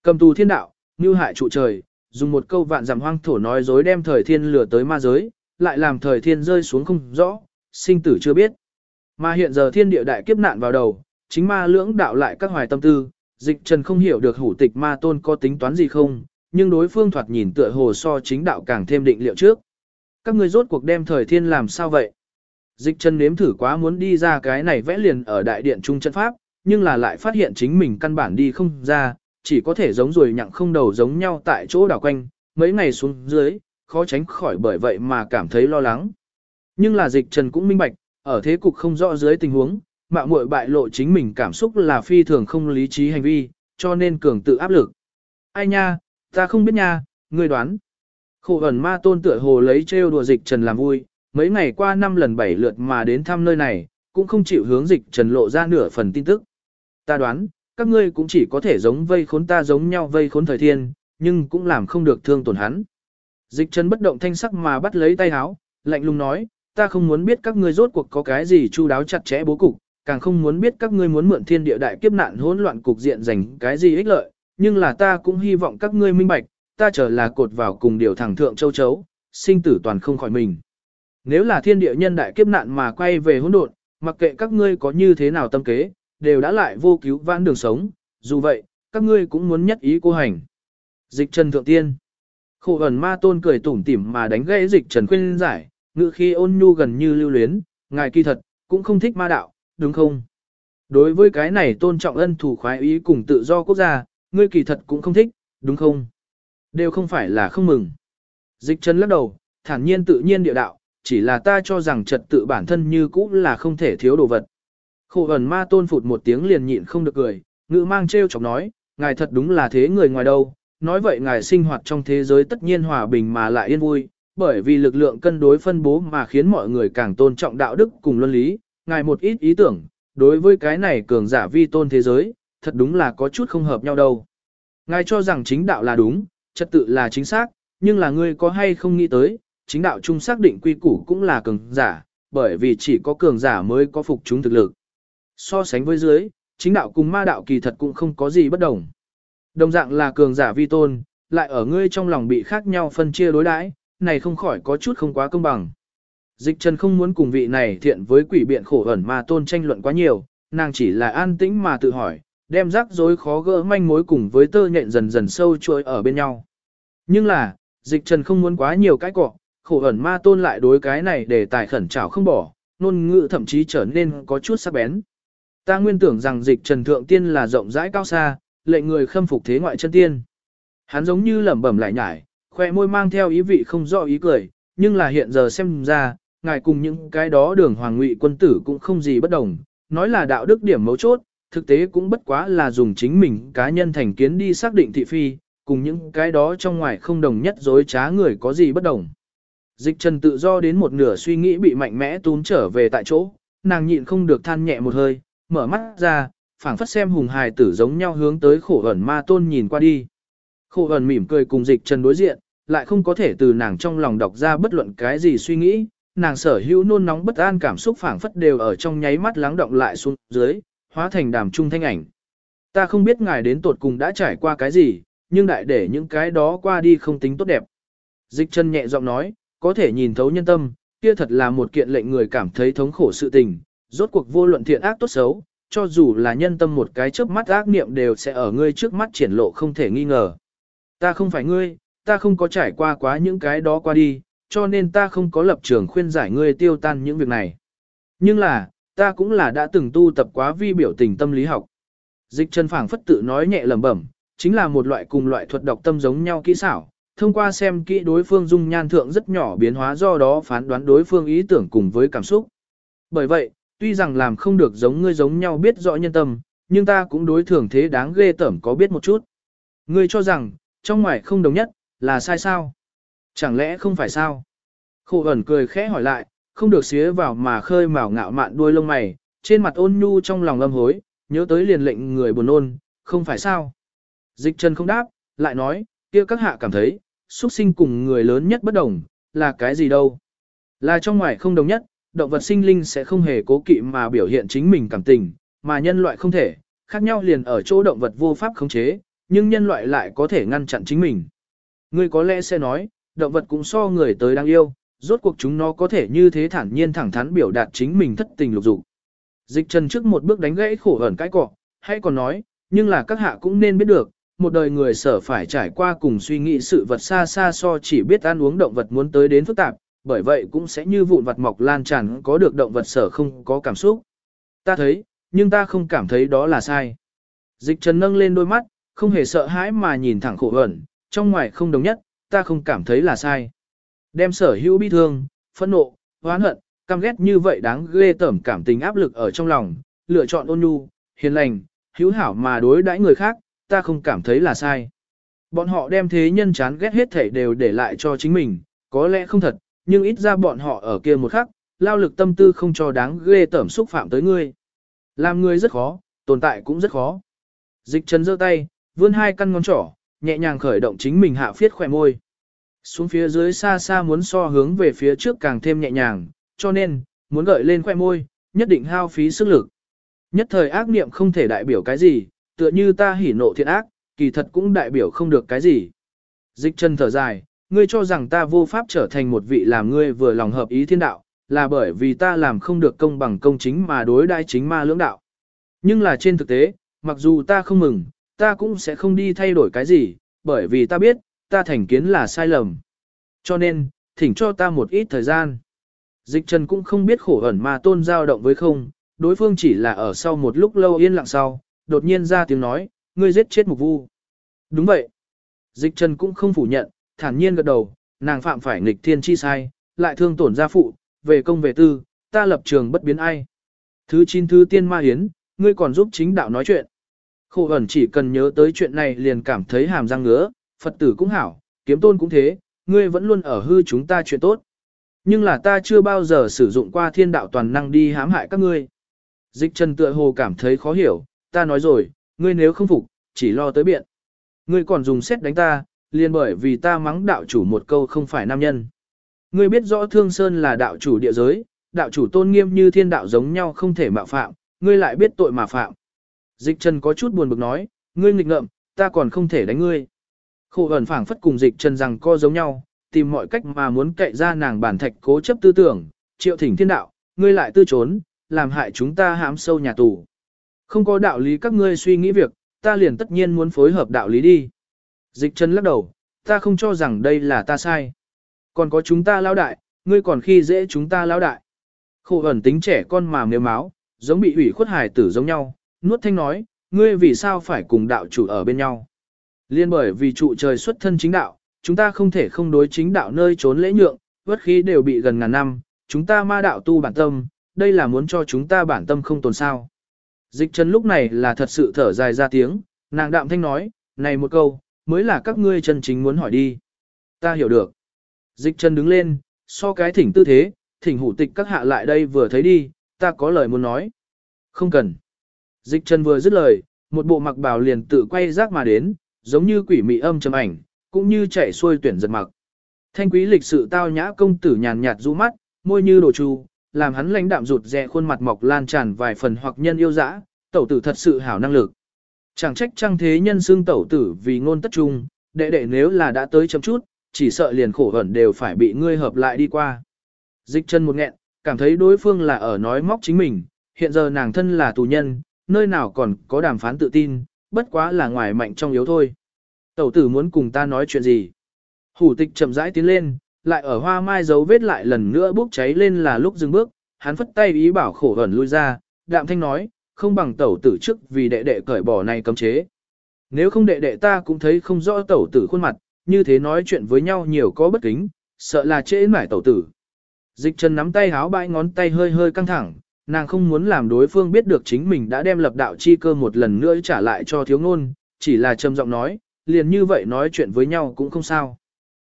Cầm tù thiên đạo, như hại trụ trời, dùng một câu vạn giảm hoang thổ nói dối đem thời thiên lừa tới ma giới, lại làm thời thiên rơi xuống không rõ, sinh tử chưa biết. Mà hiện giờ thiên địa đại kiếp nạn vào đầu, chính ma lưỡng đạo lại các hoài tâm tư, dịch trần không hiểu được hủ tịch ma tôn có tính toán gì không, nhưng đối phương thoạt nhìn tựa hồ so chính đạo càng thêm định liệu trước. Các người rốt cuộc đem thời thiên làm sao vậy? Dịch trần nếm thử quá muốn đi ra cái này vẽ liền ở đại điện trung chân pháp, nhưng là lại phát hiện chính mình căn bản đi không ra, chỉ có thể giống rồi nhặng không đầu giống nhau tại chỗ đảo quanh, mấy ngày xuống dưới, khó tránh khỏi bởi vậy mà cảm thấy lo lắng. Nhưng là dịch trần cũng minh bạch, ở thế cục không rõ dưới tình huống, mạo muội bại lộ chính mình cảm xúc là phi thường không lý trí hành vi, cho nên cường tự áp lực. Ai nha, ta không biết nha, ngươi đoán. Khổ ẩn ma tôn tựa hồ lấy trêu đùa dịch trần làm vui, mấy ngày qua năm lần bảy lượt mà đến thăm nơi này, cũng không chịu hướng dịch trần lộ ra nửa phần tin tức. Ta đoán, các ngươi cũng chỉ có thể giống vây khốn ta giống nhau vây khốn thời thiên, nhưng cũng làm không được thương tổn hắn. Dịch trần bất động thanh sắc mà bắt lấy tay háo, lạnh lùng nói, ta không muốn biết các ngươi rốt cuộc có cái gì chu đáo chặt chẽ bố cục, càng không muốn biết các ngươi muốn mượn thiên địa đại kiếp nạn hỗn loạn cục diện giành cái gì ích lợi, nhưng là ta cũng hy vọng các ngươi minh bạch, ta trở là cột vào cùng điều thẳng thượng châu chấu, sinh tử toàn không khỏi mình. Nếu là thiên địa nhân đại kiếp nạn mà quay về hỗn độn, mặc kệ các ngươi có như thế nào tâm kế, đều đã lại vô cứu vãn đường sống, dù vậy, các ngươi cũng muốn nhất ý cô hành. Dịch Trần Thượng Tiên Khổ ẩn ma tôn cười tủm tỉm mà đánh gãy dịch Trần khuyên giải, ngự khi ôn nhu gần như lưu luyến, ngài kỳ thật, cũng không thích ma đạo, đúng không? Đối với cái này tôn trọng ân thủ khoái ý cùng tự do quốc gia, ngươi kỳ thật cũng không thích, đúng không? Đều không phải là không mừng. Dịch Trần lắc đầu, thản nhiên tự nhiên địa đạo, chỉ là ta cho rằng trật tự bản thân như cũ là không thể thiếu đồ vật. Khổ ẩn ma tôn phụt một tiếng liền nhịn không được cười, ngự mang treo chọc nói, ngài thật đúng là thế người ngoài đâu, nói vậy ngài sinh hoạt trong thế giới tất nhiên hòa bình mà lại yên vui, bởi vì lực lượng cân đối phân bố mà khiến mọi người càng tôn trọng đạo đức cùng luân lý, ngài một ít ý tưởng, đối với cái này cường giả vi tôn thế giới, thật đúng là có chút không hợp nhau đâu. Ngài cho rằng chính đạo là đúng, trật tự là chính xác, nhưng là ngươi có hay không nghĩ tới, chính đạo chung xác định quy củ cũng là cường giả, bởi vì chỉ có cường giả mới có phục chúng thực lực. So sánh với dưới, chính đạo cùng ma đạo kỳ thật cũng không có gì bất đồng. Đồng dạng là cường giả vi tôn, lại ở ngươi trong lòng bị khác nhau phân chia đối đãi, này không khỏi có chút không quá công bằng. Dịch Trần không muốn cùng vị này thiện với quỷ biện khổ ẩn ma tôn tranh luận quá nhiều, nàng chỉ là an tĩnh mà tự hỏi, đem rắc rối khó gỡ manh mối cùng với tơ nhện dần dần sâu chuỗi ở bên nhau. Nhưng là, dịch trần không muốn quá nhiều cái cọ, khổ ẩn ma tôn lại đối cái này để tài khẩn trảo không bỏ, nôn ngữ thậm chí trở nên có chút sắc bén. Ta nguyên tưởng rằng dịch trần thượng tiên là rộng rãi cao xa, lệnh người khâm phục thế ngoại chân tiên. Hắn giống như lẩm bẩm lại nhải, khoe môi mang theo ý vị không rõ ý cười, nhưng là hiện giờ xem ra, ngài cùng những cái đó đường hoàng ngụy quân tử cũng không gì bất đồng, nói là đạo đức điểm mấu chốt, thực tế cũng bất quá là dùng chính mình cá nhân thành kiến đi xác định thị phi, cùng những cái đó trong ngoài không đồng nhất dối trá người có gì bất đồng. Dịch trần tự do đến một nửa suy nghĩ bị mạnh mẽ tún trở về tại chỗ, nàng nhịn không được than nhẹ một hơi, mở mắt ra, phảng phất xem hùng hài tử giống nhau hướng tới khổ ẩn ma tôn nhìn qua đi. Khổ ẩn mỉm cười cùng dịch trần đối diện, lại không có thể từ nàng trong lòng đọc ra bất luận cái gì suy nghĩ, nàng sở hữu nôn nóng bất an cảm xúc phảng phất đều ở trong nháy mắt lắng động lại xuống dưới, hóa thành đàm trung thanh ảnh. Ta không biết ngài đến tột cùng đã trải qua cái gì, nhưng đại để những cái đó qua đi không tính tốt đẹp. Dịch chân nhẹ giọng nói, có thể nhìn thấu nhân tâm, kia thật là một kiện lệnh người cảm thấy thống khổ sự tình, rốt cuộc vô luận thiện ác tốt xấu, cho dù là nhân tâm một cái chớp mắt ác niệm đều sẽ ở ngươi trước mắt triển lộ không thể nghi ngờ. Ta không phải ngươi, ta không có trải qua quá những cái đó qua đi, cho nên ta không có lập trường khuyên giải ngươi tiêu tan những việc này. Nhưng là, ta cũng là đã từng tu tập quá vi biểu tình tâm lý học. Dịch chân phảng phất tự nói nhẹ lẩm bẩm, chính là một loại cùng loại thuật đọc tâm giống nhau kỹ xảo, thông qua xem kỹ đối phương dung nhan thượng rất nhỏ biến hóa do đó phán đoán đối phương ý tưởng cùng với cảm xúc. Bởi vậy, tuy rằng làm không được giống ngươi giống nhau biết rõ nhân tâm, nhưng ta cũng đối thường thế đáng ghê tởm có biết một chút. Ngươi cho rằng, trong ngoài không đồng nhất, là sai sao? Chẳng lẽ không phải sao? Khổ ẩn cười khẽ hỏi lại, không được xía vào mà khơi mào ngạo mạn đuôi lông mày, trên mặt ôn nhu trong lòng âm hối, nhớ tới liền lệnh người buồn ôn, không phải sao? Dịch Trần không đáp, lại nói, kia các hạ cảm thấy, xuất sinh cùng người lớn nhất bất đồng, là cái gì đâu? Là trong ngoài không đồng nhất, động vật sinh linh sẽ không hề cố kỵ mà biểu hiện chính mình cảm tình, mà nhân loại không thể, khác nhau liền ở chỗ động vật vô pháp khống chế, nhưng nhân loại lại có thể ngăn chặn chính mình. Ngươi có lẽ sẽ nói, động vật cũng so người tới đáng yêu, rốt cuộc chúng nó có thể như thế thản nhiên thẳng thắn biểu đạt chính mình thất tình lục dục. Dịch Trần trước một bước đánh gãy khổ ẩn cái cọ, hay còn nói, nhưng là các hạ cũng nên biết được, một đời người sở phải trải qua cùng suy nghĩ sự vật xa xa so chỉ biết ăn uống động vật muốn tới đến phức tạp, bởi vậy cũng sẽ như vụn vật mọc lan tràn có được động vật sở không có cảm xúc. Ta thấy, nhưng ta không cảm thấy đó là sai. Dịch trần nâng lên đôi mắt, không hề sợ hãi mà nhìn thẳng khổ ẩn, trong ngoài không đồng nhất, ta không cảm thấy là sai. Đem sở hữu bi thương, phẫn nộ, hoán hận, căm ghét như vậy đáng ghê tởm cảm tình áp lực ở trong lòng, lựa chọn ôn nhu, hiền lành, hữu hảo mà đối đãi người khác, ta không cảm thấy là sai. Bọn họ đem thế nhân chán ghét hết thể đều để lại cho chính mình, có lẽ không thật, nhưng ít ra bọn họ ở kia một khắc, lao lực tâm tư không cho đáng ghê tởm xúc phạm tới ngươi. Làm ngươi rất khó, tồn tại cũng rất khó. Dịch trần giơ tay, vươn hai căn ngón trỏ, nhẹ nhàng khởi động chính mình hạ phiết khỏe môi. Xuống phía dưới xa xa muốn so hướng về phía trước càng thêm nhẹ nhàng, cho nên, muốn gợi lên khỏe môi, nhất định hao phí sức lực. Nhất thời ác niệm không thể đại biểu cái gì, tựa như ta hỉ nộ thiện ác, kỳ thật cũng đại biểu không được cái gì. Dịch chân thở dài, ngươi cho rằng ta vô pháp trở thành một vị làm ngươi vừa lòng hợp ý thiên đạo, là bởi vì ta làm không được công bằng công chính mà đối đãi chính ma lưỡng đạo. Nhưng là trên thực tế, mặc dù ta không mừng, ta cũng sẽ không đi thay đổi cái gì, bởi vì ta biết, ta thành kiến là sai lầm. Cho nên, thỉnh cho ta một ít thời gian. Dịch trần cũng không biết khổ ẩn mà tôn giao động với không, đối phương chỉ là ở sau một lúc lâu yên lặng sau, đột nhiên ra tiếng nói, ngươi giết chết mục vu. Đúng vậy. Dịch trần cũng không phủ nhận, thản nhiên gật đầu, nàng phạm phải nghịch thiên chi sai, lại thương tổn gia phụ, về công về tư, ta lập trường bất biến ai. Thứ chín thứ tiên ma hiến, ngươi còn giúp chính đạo nói chuyện. Khổ ẩn chỉ cần nhớ tới chuyện này liền cảm thấy hàm răng ngứa, Phật tử cũng hảo, kiếm tôn cũng thế, ngươi vẫn luôn ở hư chúng ta chuyện tốt. Nhưng là ta chưa bao giờ sử dụng qua thiên đạo toàn năng đi hãm hại các ngươi. Dịch trần tựa hồ cảm thấy khó hiểu, ta nói rồi, ngươi nếu không phục, chỉ lo tới biện. Ngươi còn dùng xét đánh ta, liền bởi vì ta mắng đạo chủ một câu không phải nam nhân. Ngươi biết rõ Thương Sơn là đạo chủ địa giới, đạo chủ tôn nghiêm như thiên đạo giống nhau không thể mạo phạm, ngươi lại biết tội mà phạm. Dịch Trần có chút buồn bực nói, ngươi nghịch ngợm, ta còn không thể đánh ngươi. Khổ ẩn phảng phất cùng Dịch Trần rằng co giống nhau, tìm mọi cách mà muốn cậy ra nàng bản thạch cố chấp tư tưởng, triệu thỉnh thiên đạo, ngươi lại tư trốn, làm hại chúng ta hãm sâu nhà tù. Không có đạo lý các ngươi suy nghĩ việc, ta liền tất nhiên muốn phối hợp đạo lý đi. Dịch Trần lắc đầu, ta không cho rằng đây là ta sai. Còn có chúng ta lão đại, ngươi còn khi dễ chúng ta lão đại. Khổ ẩn tính trẻ con mà nếu máu, giống bị ủy khuất hài tử giống nhau, nuốt thanh nói, ngươi vì sao phải cùng đạo chủ ở bên nhau. Liên bởi vì trụ trời xuất thân chính đạo, chúng ta không thể không đối chính đạo nơi trốn lễ nhượng, vất khí đều bị gần ngàn năm, chúng ta ma đạo tu bản tâm, đây là muốn cho chúng ta bản tâm không tồn sao. Dịch chân lúc này là thật sự thở dài ra tiếng, nàng đạm thanh nói, này một câu, mới là các ngươi chân chính muốn hỏi đi. Ta hiểu được. Dịch chân đứng lên, so cái thỉnh tư thế, thỉnh hủ tịch các hạ lại đây vừa thấy đi, ta có lời muốn nói. Không cần. Dịch chân vừa dứt lời, một bộ mặc bào liền tự quay rác mà đến, giống như quỷ mị âm trầm ảnh, cũng như chạy xuôi tuyển giật mặc. Thanh quý lịch sự tao nhã công tử nhàn nhạt rũ mắt, môi như đồ chu, làm hắn lãnh đạm rụt rè khuôn mặt mọc lan tràn vài phần hoặc nhân yêu dã, tẩu tử thật sự hảo năng lực. Chẳng trách trang thế nhân xương tẩu tử vì ngôn tất trung, đệ đệ nếu là đã tới chấm chút, chỉ sợ liền khổ hẩn đều phải bị ngươi hợp lại đi qua. Dịch chân một nghẹn, cảm thấy đối phương là ở nói móc chính mình, hiện giờ nàng thân là tù nhân, nơi nào còn có đàm phán tự tin, bất quá là ngoài mạnh trong yếu thôi. Tẩu tử muốn cùng ta nói chuyện gì? Hủ tịch chậm rãi tiến lên, lại ở hoa mai dấu vết lại lần nữa bốc cháy lên là lúc dừng bước, hắn phất tay ý bảo khổ hẩn lui ra, đạm thanh nói, không bằng tẩu tử trước vì đệ đệ cởi bỏ này cấm chế. Nếu không đệ đệ ta cũng thấy không rõ tẩu tử khuôn mặt, như thế nói chuyện với nhau nhiều có bất kính, sợ là trễ mải tẩu tử. Dịch chân nắm tay háo bãi ngón tay hơi hơi căng thẳng, nàng không muốn làm đối phương biết được chính mình đã đem lập đạo chi cơ một lần nữa trả lại cho thiếu ngôn, chỉ là trầm giọng nói, liền như vậy nói chuyện với nhau cũng không sao.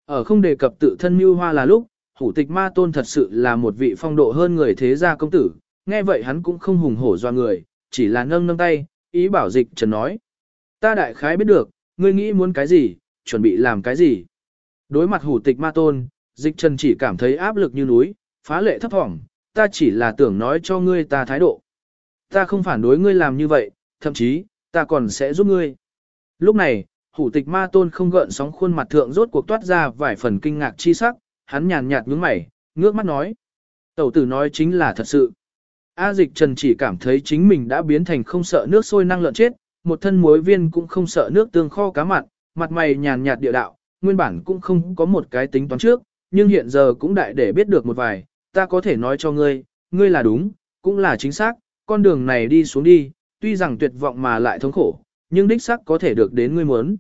Ở không đề cập tự thân mưu hoa là lúc, hủ tịch ma tôn thật sự là một vị phong độ hơn người thế gia công tử, nghe vậy hắn cũng không hùng hổ do người, chỉ là nâng nâng tay, ý bảo dịch trần nói. Ta đại khái biết được, ngươi nghĩ muốn cái gì, chuẩn bị làm cái gì. Đối mặt hủ tịch ma tôn, dịch trần chỉ cảm thấy áp lực như núi, phá lệ thấp thỏm, ta chỉ là tưởng nói cho ngươi ta thái độ. Ta không phản đối ngươi làm như vậy, thậm chí, ta còn sẽ giúp ngươi. Lúc này, hủ tịch ma tôn không gợn sóng khuôn mặt thượng rốt cuộc toát ra vài phần kinh ngạc chi sắc, hắn nhàn nhạt nhướng mày, ngước mắt nói. Tẩu tử nói chính là thật sự. A dịch trần chỉ cảm thấy chính mình đã biến thành không sợ nước sôi năng lợn chết, một thân muối viên cũng không sợ nước tương kho cá mặn, mặt mày nhàn nhạt địa đạo, nguyên bản cũng không có một cái tính toán trước, nhưng hiện giờ cũng đại để biết được một vài, ta có thể nói cho ngươi, ngươi là đúng, cũng là chính xác, con đường này đi xuống đi, tuy rằng tuyệt vọng mà lại thống khổ, nhưng đích xác có thể được đến ngươi muốn.